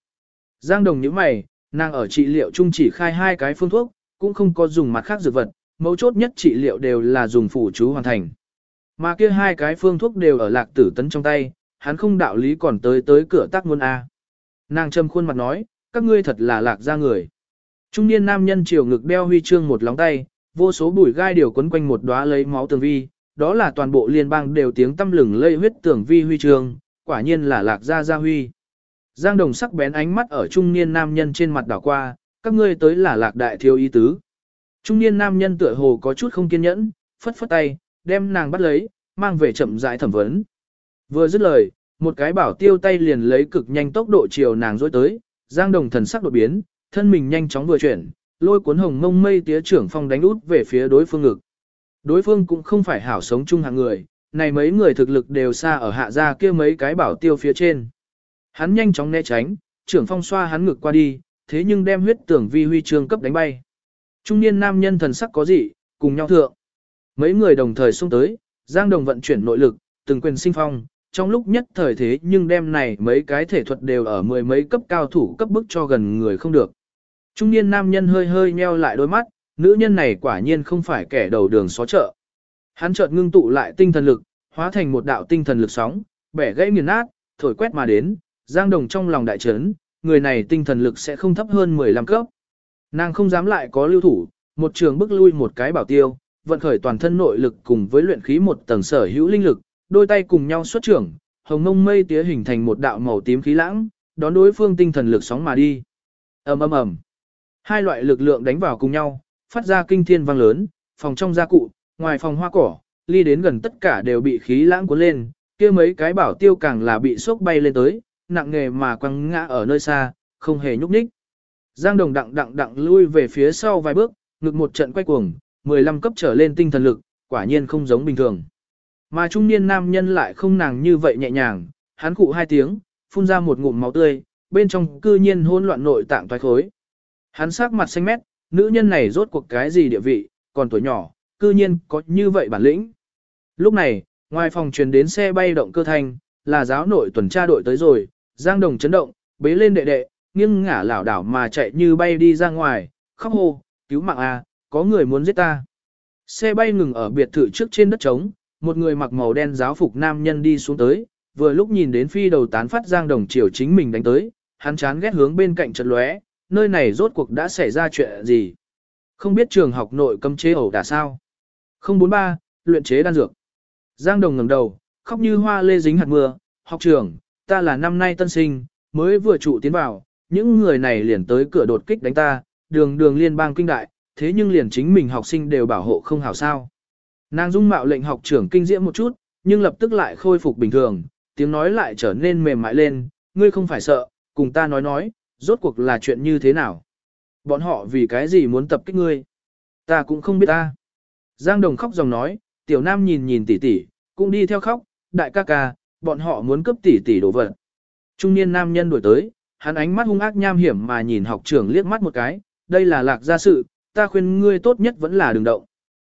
Giang Đồng nhíu mày, nàng ở trị liệu chung chỉ khai hai cái phương thuốc, cũng không có dùng mặt khác dược vật, mấu chốt nhất trị liệu đều là dùng phủ chú hoàn thành. Mà kia hai cái phương thuốc đều ở lạc tử tấn trong tay, hắn không đạo lý còn tới tới cửa tác muôn A. Nàng châm khuôn mặt nói, các ngươi thật là lạc ra người. Trung niên nam nhân chiều ngực đeo huy chương một lóng tay, vô số bụi gai điều quấn quanh một đóa lấy máu tường vi, đó là toàn bộ liên bang đều tiếng tâm lừng lây huyết tường vi huy chương, quả nhiên là lạc gia gia huy. Giang đồng sắc bén ánh mắt ở trung niên nam nhân trên mặt đảo qua, các ngươi tới là lạc đại thiếu ý tứ. Trung niên nam nhân tựa hồ có chút không kiên nhẫn, phất phất tay, đem nàng bắt lấy, mang về chậm rãi thẩm vấn. Vừa dứt lời, một cái bảo tiêu tay liền lấy cực nhanh tốc độ chiều nàng dối tới, Giang Đồng thần sắc đột biến, thân mình nhanh chóng vừa chuyển, lôi cuốn hồng mông mây tía trưởng phong đánh út về phía đối phương ngực. Đối phương cũng không phải hảo sống chung hạng người, này mấy người thực lực đều xa ở hạ gia kia mấy cái bảo tiêu phía trên. Hắn nhanh chóng né tránh, trưởng phong xoa hắn ngực qua đi, thế nhưng đem huyết tưởng vi huy chương cấp đánh bay. Trung niên nam nhân thần sắc có gì, cùng nhau thượng. Mấy người đồng thời xung tới, Giang Đồng vận chuyển nội lực, từng quyền sinh phong, trong lúc nhất thời thế nhưng đêm này mấy cái thể thuật đều ở mười mấy cấp cao thủ cấp bức cho gần người không được. Trung niên nam nhân hơi hơi nheo lại đôi mắt, nữ nhân này quả nhiên không phải kẻ đầu đường xó chợ. Hắn chợt ngưng tụ lại tinh thần lực, hóa thành một đạo tinh thần lực sóng, bẻ gãy nghiền nát, thổi quét mà đến, Giang Đồng trong lòng đại chấn, người này tinh thần lực sẽ không thấp hơn 15 cấp. Nàng không dám lại có lưu thủ, một trường bức lui một cái bảo tiêu, vận khởi toàn thân nội lực cùng với luyện khí một tầng sở hữu linh lực, đôi tay cùng nhau xuất trưởng, hồng ngông mây tía hình thành một đạo màu tím khí lãng, đón đối phương tinh thần lực sóng mà đi. ầm ầm ầm, hai loại lực lượng đánh vào cùng nhau, phát ra kinh thiên vang lớn, phòng trong gia cụ, ngoài phòng hoa cỏ, ly đến gần tất cả đều bị khí lãng cuốn lên, kia mấy cái bảo tiêu càng là bị sốc bay lên tới, nặng nghề mà quăng ngã ở nơi xa, không hề nhúc nhích. Giang Đồng đặng đặng đặng lui về phía sau vài bước, ngực một trận quay cuồng, 15 cấp trở lên tinh thần lực, quả nhiên không giống bình thường. Mà trung niên nam nhân lại không nàng như vậy nhẹ nhàng, hắn cụ hai tiếng, phun ra một ngụm máu tươi, bên trong cư nhiên hỗn loạn nội tạng toái khối. Hắn sắc mặt xanh mét, nữ nhân này rốt cuộc cái gì địa vị, còn tuổi nhỏ, cư nhiên có như vậy bản lĩnh. Lúc này, ngoài phòng truyền đến xe bay động cơ thanh, là giáo nội tuần tra đội tới rồi, Giang Đồng chấn động, bế lên đệ đệ, nghiêng ngả lảo đảo mà chạy như bay đi ra ngoài, khóc hô, cứu mạng a, có người muốn giết ta. Xe bay ngừng ở biệt thự trước trên đất trống, một người mặc màu đen giáo phục nam nhân đi xuống tới, vừa lúc nhìn đến phi đầu tán phát giang đồng chiều chính mình đánh tới, hắn chán ghét hướng bên cạnh chợt lóe, nơi này rốt cuộc đã xảy ra chuyện gì. Không biết trường học nội cấm chế ẩu đả sao. 043, luyện chế đan dược. Giang đồng ngẩng đầu, khóc như hoa lê dính hạt mưa, học trưởng, ta là năm nay tân sinh, mới vừa trụ tiến vào, những người này liền tới cửa đột kích đánh ta, đường đường liên bang kinh đại, thế nhưng liền chính mình học sinh đều bảo hộ không hảo sao. Nàng dung mạo lệnh học trưởng kinh diễm một chút, nhưng lập tức lại khôi phục bình thường, tiếng nói lại trở nên mềm mại lên, ngươi không phải sợ, cùng ta nói nói, rốt cuộc là chuyện như thế nào. Bọn họ vì cái gì muốn tập kích ngươi? Ta cũng không biết ta. Giang Đồng khóc dòng nói, tiểu nam nhìn nhìn tỷ tỷ, cũng đi theo khóc, đại ca ca, bọn họ muốn cướp tỷ tỷ đồ vật. Trung niên nam nhân đuổi tới, hắn ánh mắt hung ác nham hiểm mà nhìn học trưởng liếc mắt một cái, đây là lạc gia sự, ta khuyên ngươi tốt nhất vẫn là đừng động.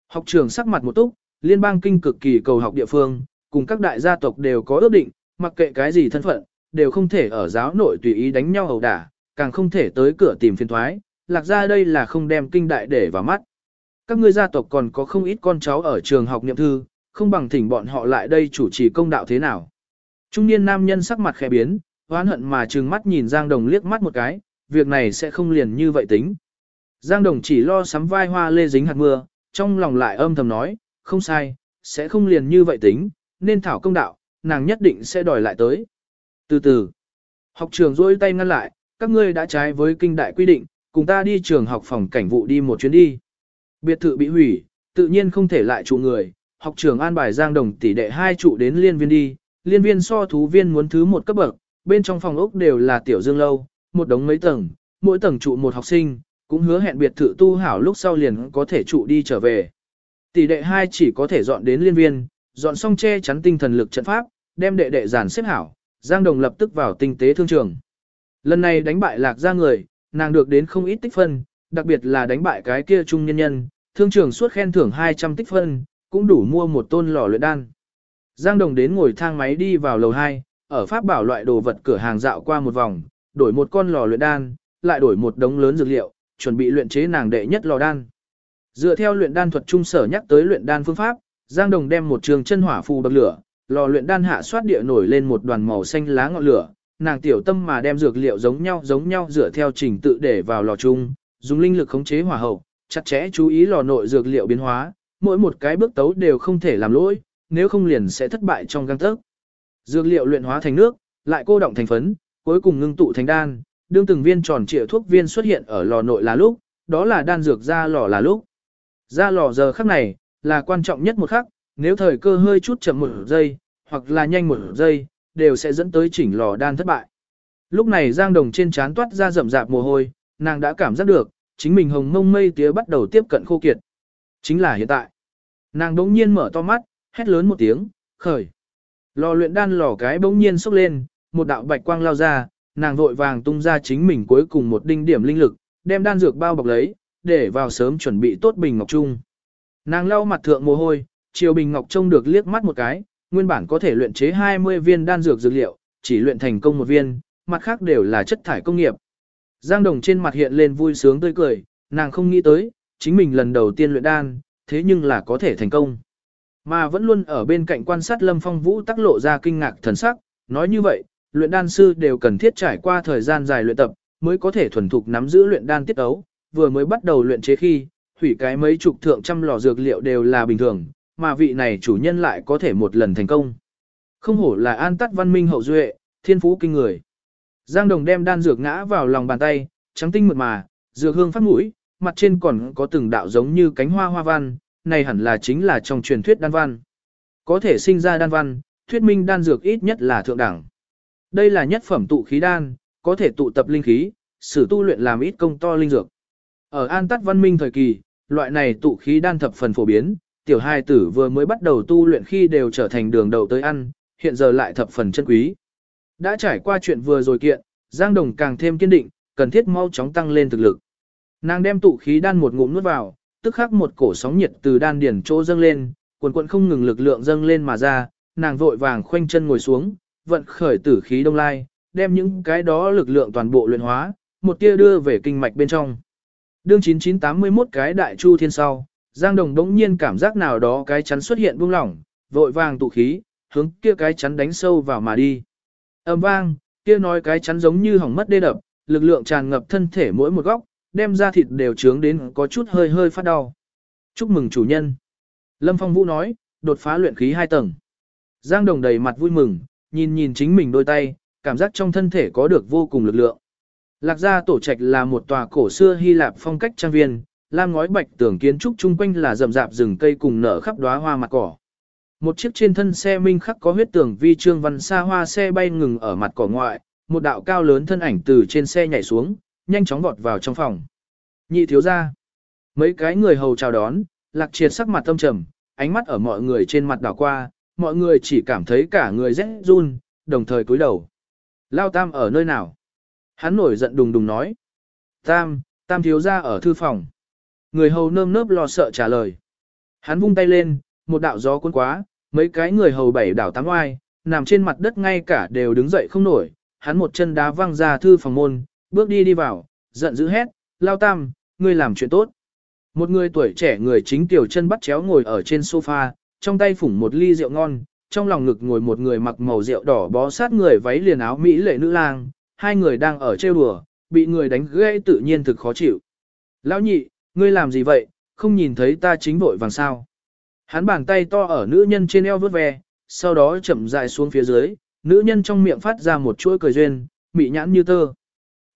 Học trưởng sắc mặt một túc, liên bang kinh cực kỳ cầu học địa phương, cùng các đại gia tộc đều có ước định, mặc kệ cái gì thân phận, đều không thể ở giáo nội tùy ý đánh nhau ẩu đả, càng không thể tới cửa tìm phiền thoái, lạc ra đây là không đem kinh đại để vào mắt. Các ngươi gia tộc còn có không ít con cháu ở trường học niệm thư, không bằng thỉnh bọn họ lại đây chủ trì công đạo thế nào. Trung niên nam nhân sắc mặt khẽ biến, oán hận mà trừng mắt nhìn Giang Đồng liếc mắt một cái, việc này sẽ không liền như vậy tính. Giang Đồng chỉ lo sắm vai hoa lê dính hạt mưa, trong lòng lại âm thầm nói, không sai, sẽ không liền như vậy tính, nên thảo công đạo, nàng nhất định sẽ đòi lại tới. Từ từ, Học trường rôi tay ngăn lại, các ngươi đã trái với kinh đại quy định, cùng ta đi trường học phòng cảnh vụ đi một chuyến đi. Biệt thự bị hủy, tự nhiên không thể lại trụ người, học trường an bài giang đồng tỷ đệ hai trụ đến liên viên đi, liên viên so thú viên muốn thứ một cấp bậc, bên trong phòng ốc đều là tiểu dương lâu, một đống mấy tầng, mỗi tầng trụ một học sinh, cũng hứa hẹn biệt thự tu hảo lúc sau liền có thể trụ đi trở về. Tỷ đệ hai chỉ có thể dọn đến liên viên, dọn xong che chắn tinh thần lực trận pháp, đem đệ đệ giàn xếp hảo, Giang Đồng lập tức vào tinh tế thương trường. Lần này đánh bại lạc ra người, nàng được đến không ít tích phân, đặc biệt là đánh bại cái kia trung nhân nhân, thương trường suốt khen thưởng 200 tích phân, cũng đủ mua một tôn lò luyện đan. Giang Đồng đến ngồi thang máy đi vào lầu 2, ở Pháp bảo loại đồ vật cửa hàng dạo qua một vòng, đổi một con lò luyện đan, lại đổi một đống lớn dược liệu, chuẩn bị luyện chế nàng đệ nhất lò đan. Dựa theo luyện đan thuật trung sở nhắc tới luyện đan phương pháp, Giang Đồng đem một trường chân hỏa phù bậc lửa, lò luyện đan hạ xoát địa nổi lên một đoàn màu xanh lá ngọn lửa, nàng tiểu tâm mà đem dược liệu giống nhau giống nhau dựa theo trình tự để vào lò chung, dùng linh lực khống chế hỏa hậu, chặt chẽ chú ý lò nội dược liệu biến hóa, mỗi một cái bước tấu đều không thể làm lỗi, nếu không liền sẽ thất bại trong gang tấc. Dược liệu luyện hóa thành nước, lại cô động thành phấn, cuối cùng ngưng tụ thành đan, đương từng viên tròn trịa thuốc viên xuất hiện ở lò nội là lúc, đó là đan dược ra lò là lúc. Ra lò giờ khắc này, là quan trọng nhất một khắc, nếu thời cơ hơi chút chậm một giây, hoặc là nhanh một giây, đều sẽ dẫn tới chỉnh lò đan thất bại. Lúc này Giang Đồng trên trán toát ra rậm rạp mồ hôi, nàng đã cảm giác được, chính mình hồng mông mây tía bắt đầu tiếp cận khô kiệt. Chính là hiện tại. Nàng đống nhiên mở to mắt, hét lớn một tiếng, khởi. Lò luyện đan lò cái bỗng nhiên sốc lên, một đạo bạch quang lao ra, nàng vội vàng tung ra chính mình cuối cùng một đinh điểm linh lực, đem đan dược bao bọc lấy, để vào sớm chuẩn bị tốt bình ngọc trung. Nàng lau mặt thượng mồ hôi, Triều bình ngọc trông được liếc mắt một cái, nguyên bản có thể luyện chế 20 viên đan dược dược liệu, chỉ luyện thành công một viên, mặt khác đều là chất thải công nghiệp. Giang Đồng trên mặt hiện lên vui sướng tươi cười, nàng không nghĩ tới, chính mình lần đầu tiên luyện đan, thế nhưng là có thể thành công. Mà vẫn luôn ở bên cạnh quan sát Lâm Phong Vũ tác lộ ra kinh ngạc thần sắc, nói như vậy, luyện đan sư đều cần thiết trải qua thời gian dài luyện tập, mới có thể thuần thục nắm giữ luyện đan tiết ấu, vừa mới bắt đầu luyện chế khi, hủy cái mấy chục thượng trăm lò dược liệu đều là bình thường, mà vị này chủ nhân lại có thể một lần thành công. Không hổ là an tắt văn minh hậu duệ, thiên phú kinh người. Giang Đồng đem đan dược ngã vào lòng bàn tay, trắng tinh mượt mà, dược hương phát mũi, mặt trên còn có từng đạo giống như cánh hoa hoa văn, này hẳn là chính là trong truyền thuyết đan văn. Có thể sinh ra đan văn, thuyết minh đan dược ít nhất là thượng đẳng. Đây là nhất phẩm tụ khí đan, có thể tụ tập linh khí, sử tu luyện làm ít công to linh dược. Ở an tắt văn minh thời kỳ, loại này tụ khí đan thập phần phổ biến, tiểu hai tử vừa mới bắt đầu tu luyện khi đều trở thành đường đầu tới ăn, hiện giờ lại thập phần chân quý. Đã trải qua chuyện vừa rồi kiện, Giang Đồng càng thêm kiên định, cần thiết mau chóng tăng lên thực lực. Nàng đem tụ khí đan một ngụm nuốt vào, tức khắc một cổ sóng nhiệt từ đan điển chỗ dâng lên, quần quần không ngừng lực lượng dâng lên mà ra, nàng vội vàng khoanh chân ngồi xuống, vận khởi tử khí đông lai, đem những cái đó lực lượng toàn bộ luyện hóa, một tia đưa về kinh mạch bên trong. Đương 9981 cái đại chu thiên sau, Giang Đồng đống nhiên cảm giác nào đó cái chắn xuất hiện buông lỏng, vội vàng tụ khí, hướng kia cái chắn đánh sâu vào mà đi. Âm vang, kia nói cái chắn giống như hỏng mất đê đập, lực lượng tràn ngập thân thể mỗi một góc, đem ra thịt đều trướng đến có chút hơi hơi phát đau. Chúc mừng chủ nhân. Lâm Phong Vũ nói, đột phá luyện khí hai tầng. Giang Đồng đầy mặt vui mừng, nhìn nhìn chính mình đôi tay, cảm giác trong thân thể có được vô cùng lực lượng. Lạc gia tổ trạch là một tòa cổ xưa Hy Lạp phong cách trang viên, lam ngói bạch tường kiến trúc chung quanh là rậm rạp rừng cây cùng nở khắp đóa hoa mặt cỏ. Một chiếc trên thân xe minh khắc có huyết tường vi trương văn xa hoa xe bay ngừng ở mặt cỏ ngoại, một đạo cao lớn thân ảnh từ trên xe nhảy xuống, nhanh chóng vọt vào trong phòng. Nhị thiếu ra. Mấy cái người hầu chào đón, lạc triệt sắc mặt tâm trầm, ánh mắt ở mọi người trên mặt đảo qua, mọi người chỉ cảm thấy cả người rét run, đồng thời cúi đầu. Lao Tam ở nơi nào? Hắn nổi giận đùng đùng nói. Tam, Tam thiếu ra ở thư phòng. Người hầu nơm nớp lo sợ trả lời. Hắn vung tay lên, một đạo gió cuốn quá, mấy cái người hầu bảy đảo tám oai, nằm trên mặt đất ngay cả đều đứng dậy không nổi. Hắn một chân đá văng ra thư phòng môn, bước đi đi vào, giận dữ hét, lao tam, ngươi làm chuyện tốt. Một người tuổi trẻ người chính tiểu chân bắt chéo ngồi ở trên sofa, trong tay phủng một ly rượu ngon, trong lòng ngực ngồi một người mặc màu rượu đỏ bó sát người váy liền áo mỹ lệ nữ lang, hai người đang ở trêu đùa, bị người đánh gãy tự nhiên thực khó chịu. Lão nhị, ngươi làm gì vậy, không nhìn thấy ta chính vội vàng sao. Hắn bàn tay to ở nữ nhân trên eo vớt ve, sau đó chậm rãi xuống phía dưới, nữ nhân trong miệng phát ra một chuỗi cười duyên, mị nhãn như tơ.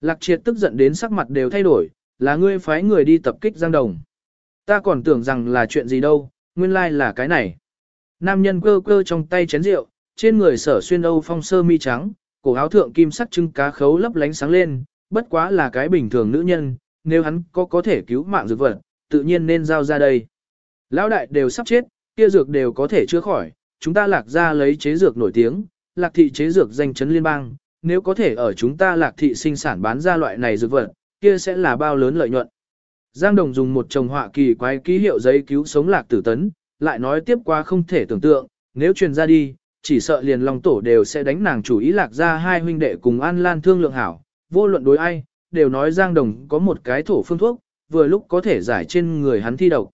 Lạc triệt tức giận đến sắc mặt đều thay đổi, là ngươi phái người đi tập kích Giang Đồng. Ta còn tưởng rằng là chuyện gì đâu, nguyên lai là cái này. Nam nhân cơ cơ trong tay chén rượu, trên người sở xuyên âu phong sơ mi trắng, cổ áo thượng kim sắc trưng cá khấu lấp lánh sáng lên, bất quá là cái bình thường nữ nhân, nếu hắn có có thể cứu mạng dược vật, tự nhiên nên giao ra đây. Lão đại đều sắp chết, kia dược đều có thể chữa khỏi, chúng ta lạc ra lấy chế dược nổi tiếng, lạc thị chế dược danh chấn liên bang, nếu có thể ở chúng ta lạc thị sinh sản bán ra loại này dược vật, kia sẽ là bao lớn lợi nhuận. Giang Đồng dùng một chồng họa kỳ quái ký hiệu giấy cứu sống lạc tử tấn, lại nói tiếp qua không thể tưởng tượng, nếu truyền ra đi, chỉ sợ liền lòng tổ đều sẽ đánh nàng chủ ý lạc ra hai huynh đệ cùng An Lan thương lượng hảo, vô luận đối ai, đều nói Giang Đồng có một cái thổ phương thuốc, vừa lúc có thể giải trên người hắn thi độc.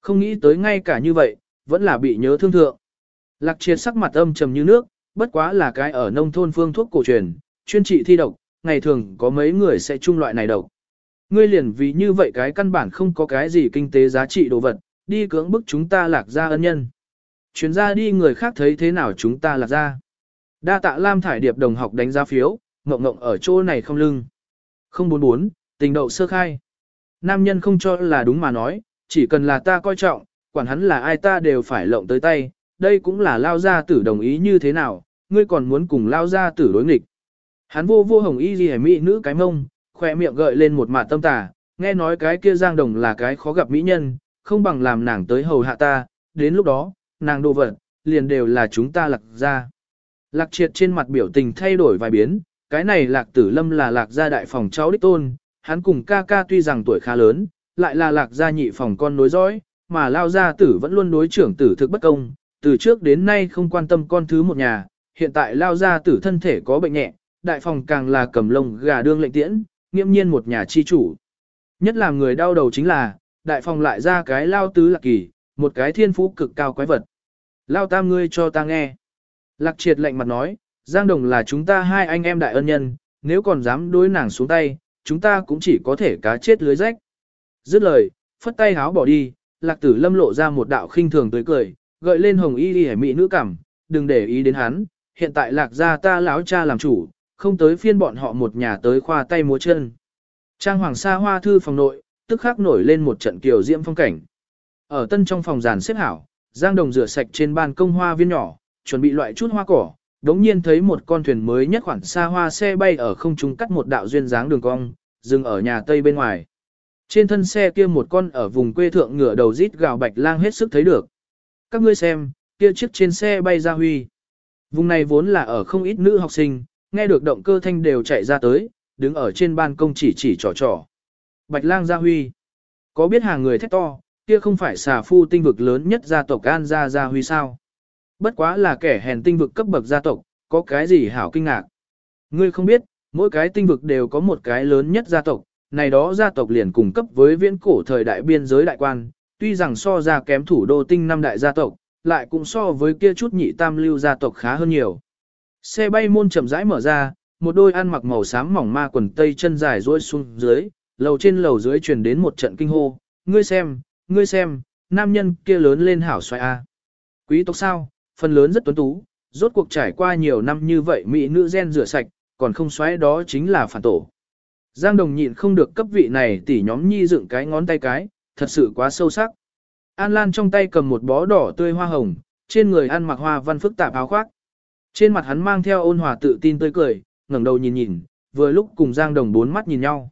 Không nghĩ tới ngay cả như vậy, vẫn là bị nhớ thương thượng. Lạc triệt sắc mặt âm trầm như nước, bất quá là cái ở nông thôn phương thuốc cổ truyền, chuyên trị thi độc, ngày thường có mấy người sẽ chung loại này độc. Ngươi liền vì như vậy cái căn bản không có cái gì kinh tế giá trị đồ vật, đi cưỡng bức chúng ta lạc ra ân nhân. Chuyến ra đi người khác thấy thế nào chúng ta lạc ra. Đa tạ Lam Thải Điệp đồng học đánh giá phiếu, ngộng ngộng ở chỗ này không lưng. 044, tình đậu sơ khai. Nam nhân không cho là đúng mà nói, chỉ cần là ta coi trọng, quản hắn là ai ta đều phải lộng tới tay, đây cũng là lao gia tử đồng ý như thế nào, ngươi còn muốn cùng lao gia tử đối nghịch. Hắn vô vô hồng y gì mỹ nữ cái mông, khoe miệng gợi lên một mạt tâm tà, nghe nói cái kia giang đồng là cái khó gặp mỹ nhân, không bằng làm nàng tới hầu hạ ta, đến lúc đó, nàng đồ vật, liền đều là chúng ta lạc ra. Lạc triệt trên mặt biểu tình thay đổi vài biến, cái này lạc tử lâm là lạc gia đại phòng cháu đích tôn, hắn cùng ca ca tuy rằng tuổi khá lớn, lại là lạc gia nhị phòng con nối dõi, mà lao gia tử vẫn luôn đối trưởng tử thực bất công, từ trước đến nay không quan tâm con thứ một nhà, hiện tại lao gia tử thân thể có bệnh nhẹ, đại phòng càng là cầm lông gà đương lệnh tiễn, nghiêm nhiên một nhà chi chủ. Nhất là người đau đầu chính là, đại phòng lại ra cái lao tứ lạc kỳ, một cái thiên phú cực cao quái vật. Lao tam ngươi cho ta nghe. Lạc triệt lệnh mặt nói, Giang Đồng là chúng ta hai anh em đại ân nhân, nếu còn dám đối nàng xuống tay, chúng ta cũng chỉ có thể cá chết lưới rách. Dứt lời, phất tay háo bỏ đi, lạc tử lâm lộ ra một đạo khinh thường tươi cười, gợi lên hồng y đi Mị nữ cảm, đừng để ý đến hắn, hiện tại lạc gia ta lão cha làm chủ, không tới phiên bọn họ một nhà tới khoa tay múa chân. Trang hoàng sa hoa thư phòng nội, tức khắc nổi lên một trận kiều diễm phong cảnh. Ở tân trong phòng giàn xếp hảo, Giang Đồng rửa sạch trên ban công hoa viên nhỏ, chuẩn bị loại chút hoa cỏ, đống nhiên thấy một con thuyền mới nhất khoản xa hoa xe bay ở không trung cắt một đạo duyên dáng đường cong, dừng ở nhà tây bên ngoài. Trên thân xe kia một con ở vùng quê thượng ngựa đầu rít gào bạch lang hết sức thấy được. Các ngươi xem, kia chiếc trên xe bay ra huy. Vùng này vốn là ở không ít nữ học sinh, nghe được động cơ thanh đều chạy ra tới, đứng ở trên ban công chỉ chỉ trò trò. Bạch lang gia huy. Có biết hàng người thét to, kia không phải xà phu tinh vực lớn nhất gia tộc An Gia Gia Huy sao? Bất quá là kẻ hèn tinh vực cấp bậc gia tộc, có cái gì hảo kinh ngạc. Ngươi không biết, mỗi cái tinh vực đều có một cái lớn nhất gia tộc, này đó gia tộc liền cùng cấp với viễn cổ thời đại biên giới đại quan, tuy rằng so ra kém thủ đô tinh năm đại gia tộc, lại cũng so với kia chút nhị tam lưu gia tộc khá hơn nhiều. Xe bay môn chậm rãi mở ra, một đôi ăn mặc màu xám mỏng ma quần tây chân dài duỗi xuống dưới, lầu trên lầu dưới truyền đến một trận kinh hô, ngươi xem, ngươi xem, nam nhân kia lớn lên hảo xoay a. À. Quý tộc sao, phần lớn rất tuấn tú, rốt cuộc trải qua nhiều năm như vậy mỹ nữ gen rửa sạch, còn không xoáy đó chính là phản tổ. Giang Đồng nhịn không được cấp vị này tỉ nhóm nhi dựng cái ngón tay cái, thật sự quá sâu sắc. An Lan trong tay cầm một bó đỏ tươi hoa hồng, trên người ăn mặc hoa văn phức tạp áo khoác. Trên mặt hắn mang theo ôn hòa tự tin tươi cười, ngẩng đầu nhìn nhìn, vừa lúc cùng Giang Đồng bốn mắt nhìn nhau.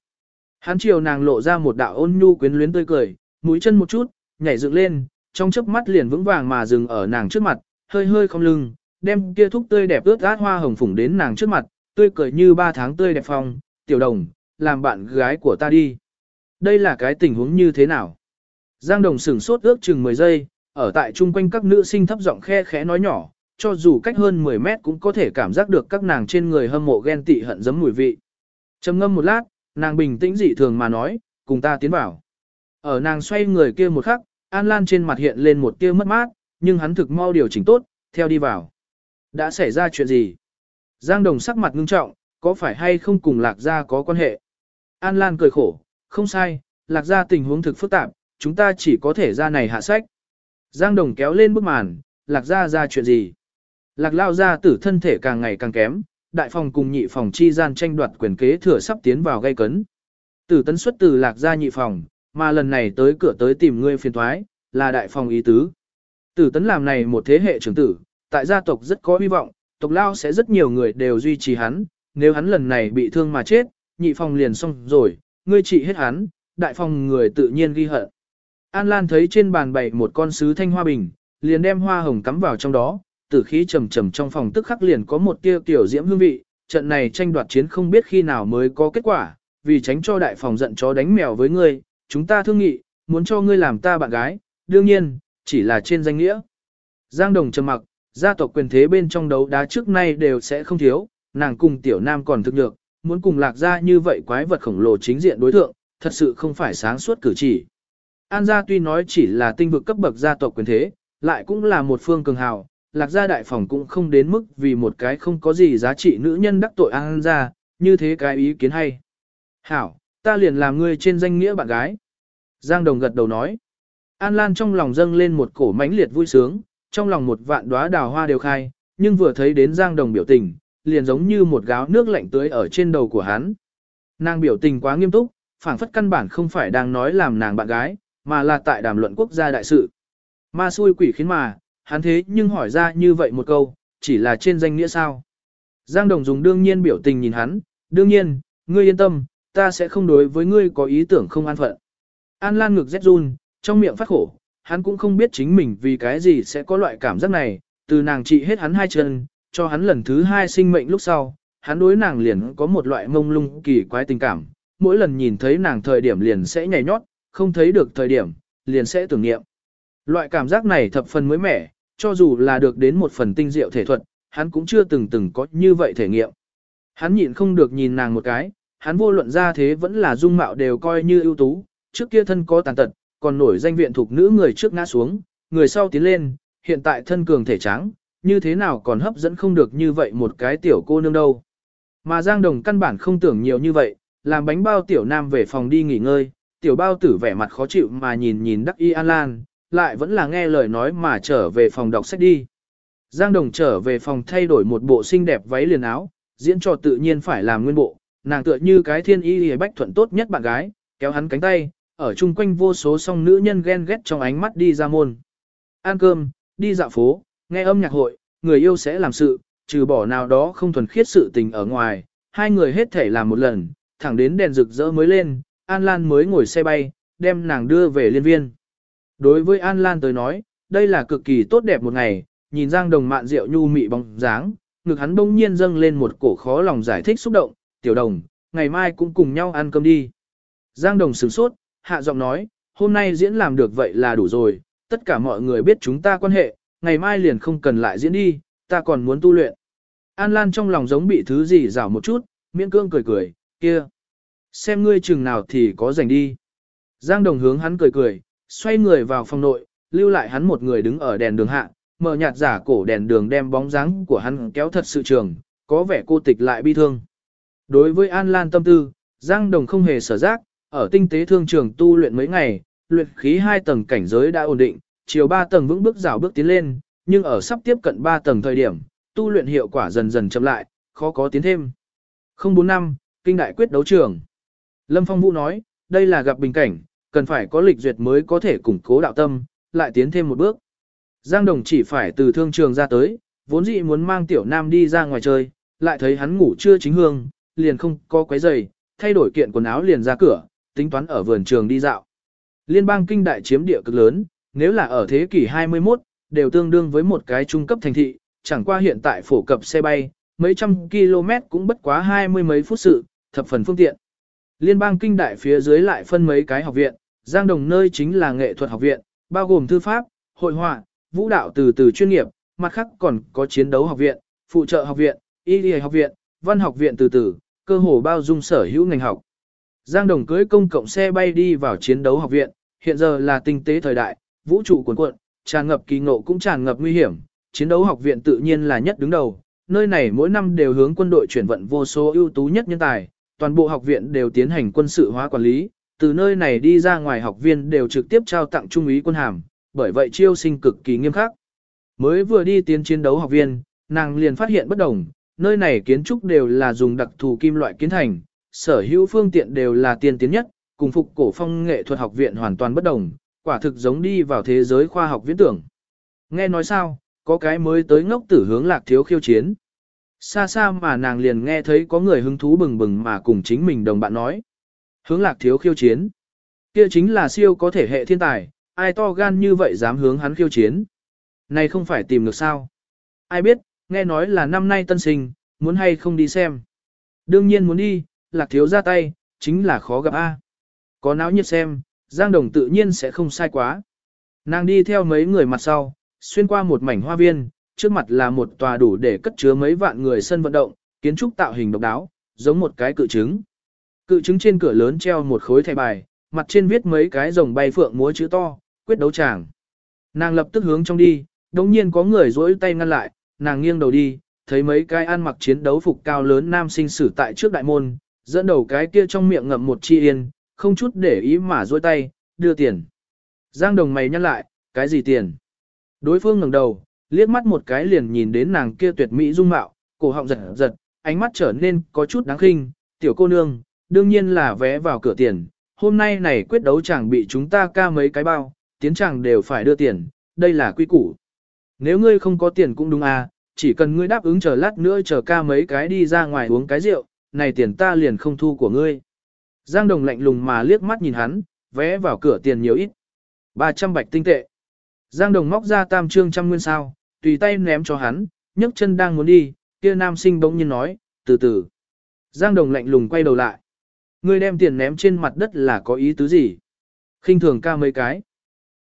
Hắn chiều nàng lộ ra một đạo ôn nhu quyến luyến tươi cười, mũi chân một chút, nhảy dựng lên, trong chớp mắt liền vững vàng mà dừng ở nàng trước mặt, hơi hơi không lưng, đem kia thúc tươi đẹp ướt át hoa hồng phủng đến nàng trước mặt, tươi cười như ba tháng tươi đẹp phong, tiểu đồng, làm bạn gái của ta đi. Đây là cái tình huống như thế nào? Giang đồng sửng sốt ước chừng 10 giây, ở tại chung quanh các nữ sinh thấp giọng khe khẽ nói nhỏ, cho dù cách hơn 10 mét cũng có thể cảm giác được các nàng trên người hâm mộ ghen tị hận giấm mùi vị. Trầm ngâm một lát, nàng bình tĩnh dị thường mà nói, cùng ta tiến vào. Ở nàng xoay người kia một khắc, An Lan trên mặt hiện lên một tia mất mát, nhưng hắn thực mau điều chỉnh tốt, theo đi vào. Đã xảy ra chuyện gì? Giang Đồng sắc mặt ngưng trọng, có phải hay không cùng Lạc Gia có quan hệ? An Lan cười khổ, không sai, Lạc Gia tình huống thực phức tạp, chúng ta chỉ có thể ra này hạ sách. Giang Đồng kéo lên bức màn, Lạc Gia ra chuyện gì? Lạc Lao Gia tử thân thể càng ngày càng kém, đại phòng cùng nhị phòng chi gian tranh đoạt quyền kế thừa sắp tiến vào gây cấn. Tử tấn xuất từ lạc gia nhị phòng, mà lần này tới cửa tới tìm ngươi phiền thoái, là đại phòng ý tứ. Tử tấn làm này một thế hệ trưởng tử, tại gia tộc rất có hy vọng, tộc lao sẽ rất nhiều người đều duy trì hắn, nếu hắn lần này bị thương mà chết, nhị phòng liền xong rồi, ngươi trị hết hắn, đại phòng người tự nhiên ghi hận. An Lan thấy trên bàn bày một con sứ thanh hoa bình, liền đem hoa hồng cắm vào trong đó, tử khí trầm trầm trong phòng tức khắc liền có một tia tiểu diễm hương vị, trận này tranh đoạt chiến không biết khi nào mới có kết quả, vì tránh cho đại phòng giận chó đánh mèo với ngươi, chúng ta thương nghị, muốn cho ngươi làm ta bạn gái, đương nhiên, chỉ là trên danh nghĩa. Giang Đồng trầm mặc, gia tộc quyền thế bên trong đấu đá trước nay đều sẽ không thiếu, nàng cùng tiểu nam còn thực được, muốn cùng lạc ra như vậy quái vật khổng lồ chính diện đối thượng, thật sự không phải sáng suốt cử chỉ. An gia tuy nói chỉ là tinh vực cấp bậc gia tộc quyền thế, lại cũng là một phương cường hào, lạc gia đại phòng cũng không đến mức vì một cái không có gì giá trị nữ nhân đắc tội An gia, như thế cái ý kiến hay. Hảo, ta liền làm ngươi trên danh nghĩa bạn gái. Giang Đồng gật đầu nói. An Lan trong lòng dâng lên một cổ mãnh liệt vui sướng, trong lòng một vạn đóa đào hoa đều khai, nhưng vừa thấy đến Giang Đồng biểu tình, liền giống như một gáo nước lạnh tưới ở trên đầu của hắn. Nàng biểu tình quá nghiêm túc, phảng phất căn bản không phải đang nói làm nàng bạn gái, mà là tại đàm luận quốc gia đại sự. Ma xui quỷ khiến mà, hắn thế nhưng hỏi ra như vậy một câu, chỉ là trên danh nghĩa sao. Giang Đồng dùng đương nhiên biểu tình nhìn hắn, đương nhiên, ngươi yên tâm, ta sẽ không đối với ngươi có ý tưởng không an phận. An Lan ngực rét run, trong miệng phát khổ, hắn cũng không biết chính mình vì cái gì sẽ có loại cảm giác này, từ nàng trị hết hắn hai chân, cho hắn lần thứ hai sinh mệnh lúc sau, hắn đối nàng liền có một loại mông lung kỳ quái tình cảm, mỗi lần nhìn thấy nàng thời điểm liền sẽ nhảy nhót, không thấy được thời điểm, liền sẽ tưởng niệm. Loại cảm giác này thập phần mới mẻ, cho dù là được đến một phần tinh diệu thể thuật, hắn cũng chưa từng từng có như vậy thể nghiệm. Hắn nhịn không được nhìn nàng một cái, hắn vô luận ra thế vẫn là dung mạo đều coi như ưu tú, trước kia thân có tàn tật, còn nổi danh viện thuộc nữ người trước ngã xuống, người sau tiến lên, hiện tại thân cường thể trắng, như thế nào còn hấp dẫn không được như vậy một cái tiểu cô nương đâu. Mà Giang Đồng căn bản không tưởng nhiều như vậy, làm bánh bao tiểu nam về phòng đi nghỉ ngơi, tiểu bao tử vẻ mặt khó chịu mà nhìn nhìn đắc y an lan, lại vẫn là nghe lời nói mà trở về phòng đọc sách đi. Giang Đồng trở về phòng thay đổi một bộ xinh đẹp váy liền áo, diễn trò tự nhiên phải làm nguyên bộ, nàng tựa như cái thiên y hề bách thuận tốt nhất bạn gái, kéo hắn cánh tay, ở chung quanh vô số song nữ nhân ghen ghét trong ánh mắt đi ra môn. Ăn cơm, đi dạo phố, nghe âm nhạc hội, người yêu sẽ làm sự, trừ bỏ nào đó không thuần khiết sự tình ở ngoài, hai người hết thể làm một lần, thẳng đến đèn rực rỡ mới lên, An Lan mới ngồi xe bay, đem nàng đưa về liên viên. Đối với An Lan tới nói, đây là cực kỳ tốt đẹp một ngày, nhìn Giang Đồng mạn rượu nhu mị bóng dáng, ngực hắn bỗng nhiên dâng lên một cổ khó lòng giải thích xúc động, tiểu đồng, ngày mai cũng cùng nhau ăn cơm đi. Giang Đồng sửng sốt, hạ giọng nói, hôm nay diễn làm được vậy là đủ rồi, tất cả mọi người biết chúng ta quan hệ, ngày mai liền không cần lại diễn đi, ta còn muốn tu luyện. An Lan trong lòng giống bị thứ gì rào một chút, miễn cương cười cười, kia. Xem ngươi chừng nào thì có rảnh đi. Giang Đồng hướng hắn cười cười, xoay người vào phòng nội, lưu lại hắn một người đứng ở đèn đường hạ, mở nhạt giả cổ đèn đường đem bóng dáng của hắn kéo thật sự trường, có vẻ cô tịch lại bi thương. Đối với An Lan tâm tư, Giang Đồng không hề sở giác, ở tinh tế thương trường tu luyện mấy ngày, luyện khí hai tầng cảnh giới đã ổn định, chiều ba tầng vững bước rào bước tiến lên, nhưng ở sắp tiếp cận ba tầng thời điểm, tu luyện hiệu quả dần dần chậm lại, khó có tiến thêm. 045, năm, kinh đại quyết đấu trường. Lâm Phong Vũ nói, đây là gặp bình cảnh, cần phải có lịch duyệt mới có thể củng cố đạo tâm, lại tiến thêm một bước. Giang Đồng chỉ phải từ thương trường ra tới, vốn dĩ muốn mang tiểu nam đi ra ngoài chơi, lại thấy hắn ngủ chưa chính hương, liền không có quấy giày, thay đổi kiện quần áo liền ra cửa, tính toán ở vườn trường đi dạo. Liên bang kinh đại chiếm địa cực lớn, nếu là ở thế kỷ 21, đều tương đương với một cái trung cấp thành thị, chẳng qua hiện tại phổ cập xe bay, mấy trăm km cũng bất quá hai mươi mấy phút sự, thập phần phương tiện. Liên bang kinh đại phía dưới lại phân mấy cái học viện, Giang Đồng nơi chính là nghệ thuật học viện, bao gồm thư pháp, hội họa, vũ đạo từ từ chuyên nghiệp, mặt khác còn có chiến đấu học viện, phụ trợ học viện, y lý học viện, văn học viện từ từ, cơ hồ bao dung sở hữu ngành học. Giang Đồng cưới công cộng xe bay đi vào chiến đấu học viện, hiện giờ là tinh tế thời đại, vũ trụ cuồn cuộn, tràn ngập kỳ ngộ cũng tràn ngập nguy hiểm, chiến đấu học viện tự nhiên là nhất đứng đầu, nơi này mỗi năm đều hướng quân đội chuyển vận vô số ưu tú nhất nhân tài, toàn bộ học viện đều tiến hành quân sự hóa quản lý, từ nơi này đi ra ngoài học viên đều trực tiếp trao tặng trung úy quân hàm, bởi vậy chiêu sinh cực kỳ nghiêm khắc. Mới vừa đi tiến chiến đấu học viên, nàng liền phát hiện bất đồng, nơi này kiến trúc đều là dùng đặc thù kim loại kiến thành, sở hữu phương tiện đều là tiên tiến nhất, cùng phục cổ phong nghệ thuật học viện hoàn toàn bất đồng, quả thực giống đi vào thế giới khoa học viễn tưởng. Nghe nói sao, có cái mới tới ngốc tử hướng lạc thiếu khiêu chiến. Xa xa mà nàng liền nghe thấy có người hứng thú bừng bừng mà cùng chính mình đồng bạn nói. Hướng lạc thiếu khiêu chiến. Kia chính là siêu có thể hệ thiên tài, ai to gan như vậy dám hướng hắn khiêu chiến. Này không phải tìm được sao. Ai biết, nghe nói là năm nay tân sinh, muốn hay không đi xem. Đương nhiên muốn đi, lạc thiếu ra tay, chính là khó gặp A. Có náo nhiệt xem, Giang Đồng tự nhiên sẽ không sai quá. Nàng đi theo mấy người mặt sau, xuyên qua một mảnh hoa viên, trước mặt là một tòa đủ để cất chứa mấy vạn người sân vận động, kiến trúc tạo hình độc đáo, giống một cái cự trứng. Cự trứng trên cửa lớn treo một khối thẻ bài, mặt trên viết mấy cái rồng bay phượng múa chữ to, quyết đấu tràng. Nàng lập tức hướng trong đi, đồng nhiên có người rỗi tay ngăn lại, nàng nghiêng đầu đi, thấy mấy cái ăn mặc chiến đấu phục cao lớn nam sinh sử tại trước đại môn, dẫn đầu cái kia trong miệng ngậm một chi yên, không chút để ý mà dôi tay, đưa tiền. Giang đồng mày nhăn lại, cái gì tiền? Đối phương ngẩng đầu, liếc mắt một cái liền nhìn đến nàng kia tuyệt mỹ dung mạo, cổ họng giật giật, ánh mắt trở nên có chút đáng khinh, tiểu cô nương, đương nhiên là vé vào cửa tiền. Hôm nay này quyết đấu chẳng bị chúng ta ca mấy cái bao, tiến chẳng đều phải đưa tiền, đây là quy củ. Nếu ngươi không có tiền cũng đúng à, chỉ cần ngươi đáp ứng chờ lát nữa chờ ca mấy cái đi ra ngoài uống cái rượu, này tiền ta liền không thu của ngươi. Giang Đồng lạnh lùng mà liếc mắt nhìn hắn, vé vào cửa tiền nhiều ít. 300 bạch tinh tệ. Giang Đồng móc ra tam trương trăm nguyên sao, tùy tay ném cho hắn, nhấc chân đang muốn đi, kia nam sinh bỗng nhiên nói, từ từ. Giang Đồng lạnh lùng quay đầu lại. Ngươi đem tiền ném trên mặt đất là có ý tứ gì? khinh thường ca mấy cái.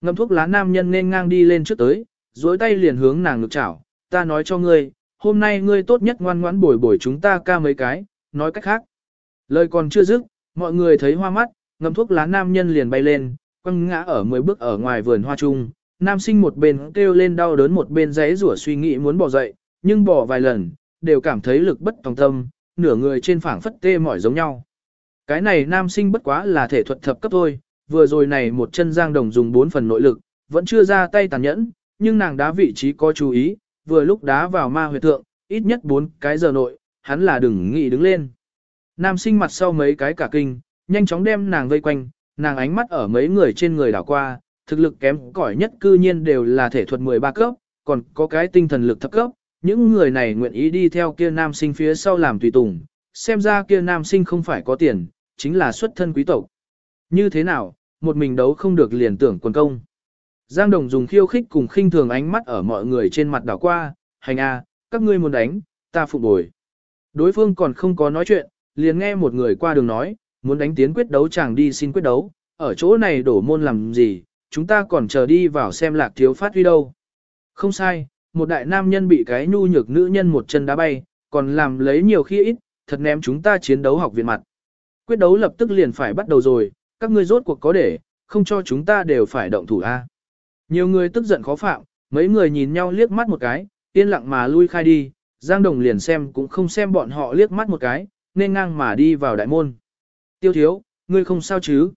Ngâm thuốc lá nam nhân nên ngang đi lên trước tới, duỗi tay liền hướng nàng ngực chảo. Ta nói cho ngươi, hôm nay ngươi tốt nhất ngoan ngoãn bồi bồi chúng ta ca mấy cái, nói cách khác. Lời còn chưa dứt, mọi người thấy hoa mắt, ngâm thuốc lá nam nhân liền bay lên, quăng ngã ở 10 bước ở ngoài vườn hoa trung. Nam sinh một bên kêu lên đau đớn một bên giấy rủa suy nghĩ muốn bỏ dậy, nhưng bỏ vài lần, đều cảm thấy lực bất tòng tâm, nửa người trên phảng phất tê mỏi giống nhau. Cái này nam sinh bất quá là thể thuật thập cấp thôi, vừa rồi này một chân giang đồng dùng 4 phần nội lực, vẫn chưa ra tay tàn nhẫn, nhưng nàng đá vị trí có chú ý, vừa lúc đá vào ma huyệt thượng, ít nhất 4 cái giờ nội, hắn là đừng nghĩ đứng lên. Nam sinh mặt sau mấy cái cả kinh, nhanh chóng đem nàng vây quanh, nàng ánh mắt ở mấy người trên người đảo qua, thực lực kém cỏi nhất cư nhiên đều là thể thuật 13 cấp, còn có cái tinh thần lực thấp cấp, những người này nguyện ý đi theo kia nam sinh phía sau làm tùy tùng, xem ra kia nam sinh không phải có tiền, chính là xuất thân quý tộc. Như thế nào, một mình đấu không được liền tưởng quần công. Giang Đồng dùng khiêu khích cùng khinh thường ánh mắt ở mọi người trên mặt đảo qua, hành a, các ngươi muốn đánh, ta phụ bồi. Đối phương còn không có nói chuyện, liền nghe một người qua đường nói, muốn đánh tiến quyết đấu chàng đi xin quyết đấu, ở chỗ này đổ môn làm gì, chúng ta còn chờ đi vào xem lạc thiếu phát huy đâu. Không sai, một đại nam nhân bị cái nhu nhược nữ nhân một chân đá bay, còn làm lấy nhiều khi ít, thật ném chúng ta chiến đấu học viện mặt. Quyết đấu lập tức liền phải bắt đầu rồi, các ngươi rốt cuộc có để, không cho chúng ta đều phải động thủ a. Nhiều người tức giận khó phạm, mấy người nhìn nhau liếc mắt một cái, yên lặng mà lui khai đi, Giang Đồng liền xem cũng không xem bọn họ liếc mắt một cái, nên ngang mà đi vào đại môn. Tiêu thiếu, ngươi không sao chứ?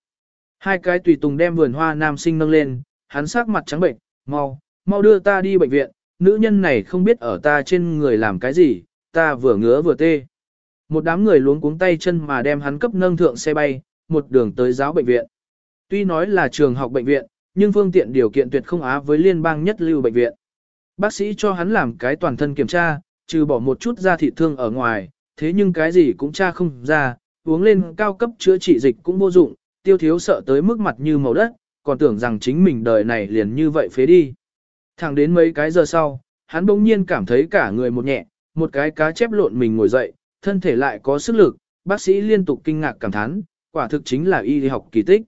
Hai cái tùy tùng đem vườn hoa nam sinh nâng lên, hắn sắc mặt trắng bệnh, mau, mau đưa ta đi bệnh viện, nữ nhân này không biết ở ta trên người làm cái gì, ta vừa ngứa vừa tê. Một đám người luống cuống tay chân mà đem hắn cấp nâng thượng xe bay, một đường tới giáo bệnh viện. Tuy nói là trường học bệnh viện, nhưng phương tiện điều kiện tuyệt không á với liên bang nhất lưu bệnh viện. Bác sĩ cho hắn làm cái toàn thân kiểm tra, trừ bỏ một chút da thịt thương ở ngoài, thế nhưng cái gì cũng tra không ra, uống lên cao cấp chữa trị dịch cũng vô dụng, tiêu thiếu sợ tới mức mặt như màu đất, còn tưởng rằng chính mình đời này liền như vậy phế đi. Thẳng đến mấy cái giờ sau, hắn bỗng nhiên cảm thấy cả người một nhẹ, một cái cá chép lộn mình ngồi dậy, thân thể lại có sức lực, bác sĩ liên tục kinh ngạc cảm thán, quả thực chính là y học kỳ tích.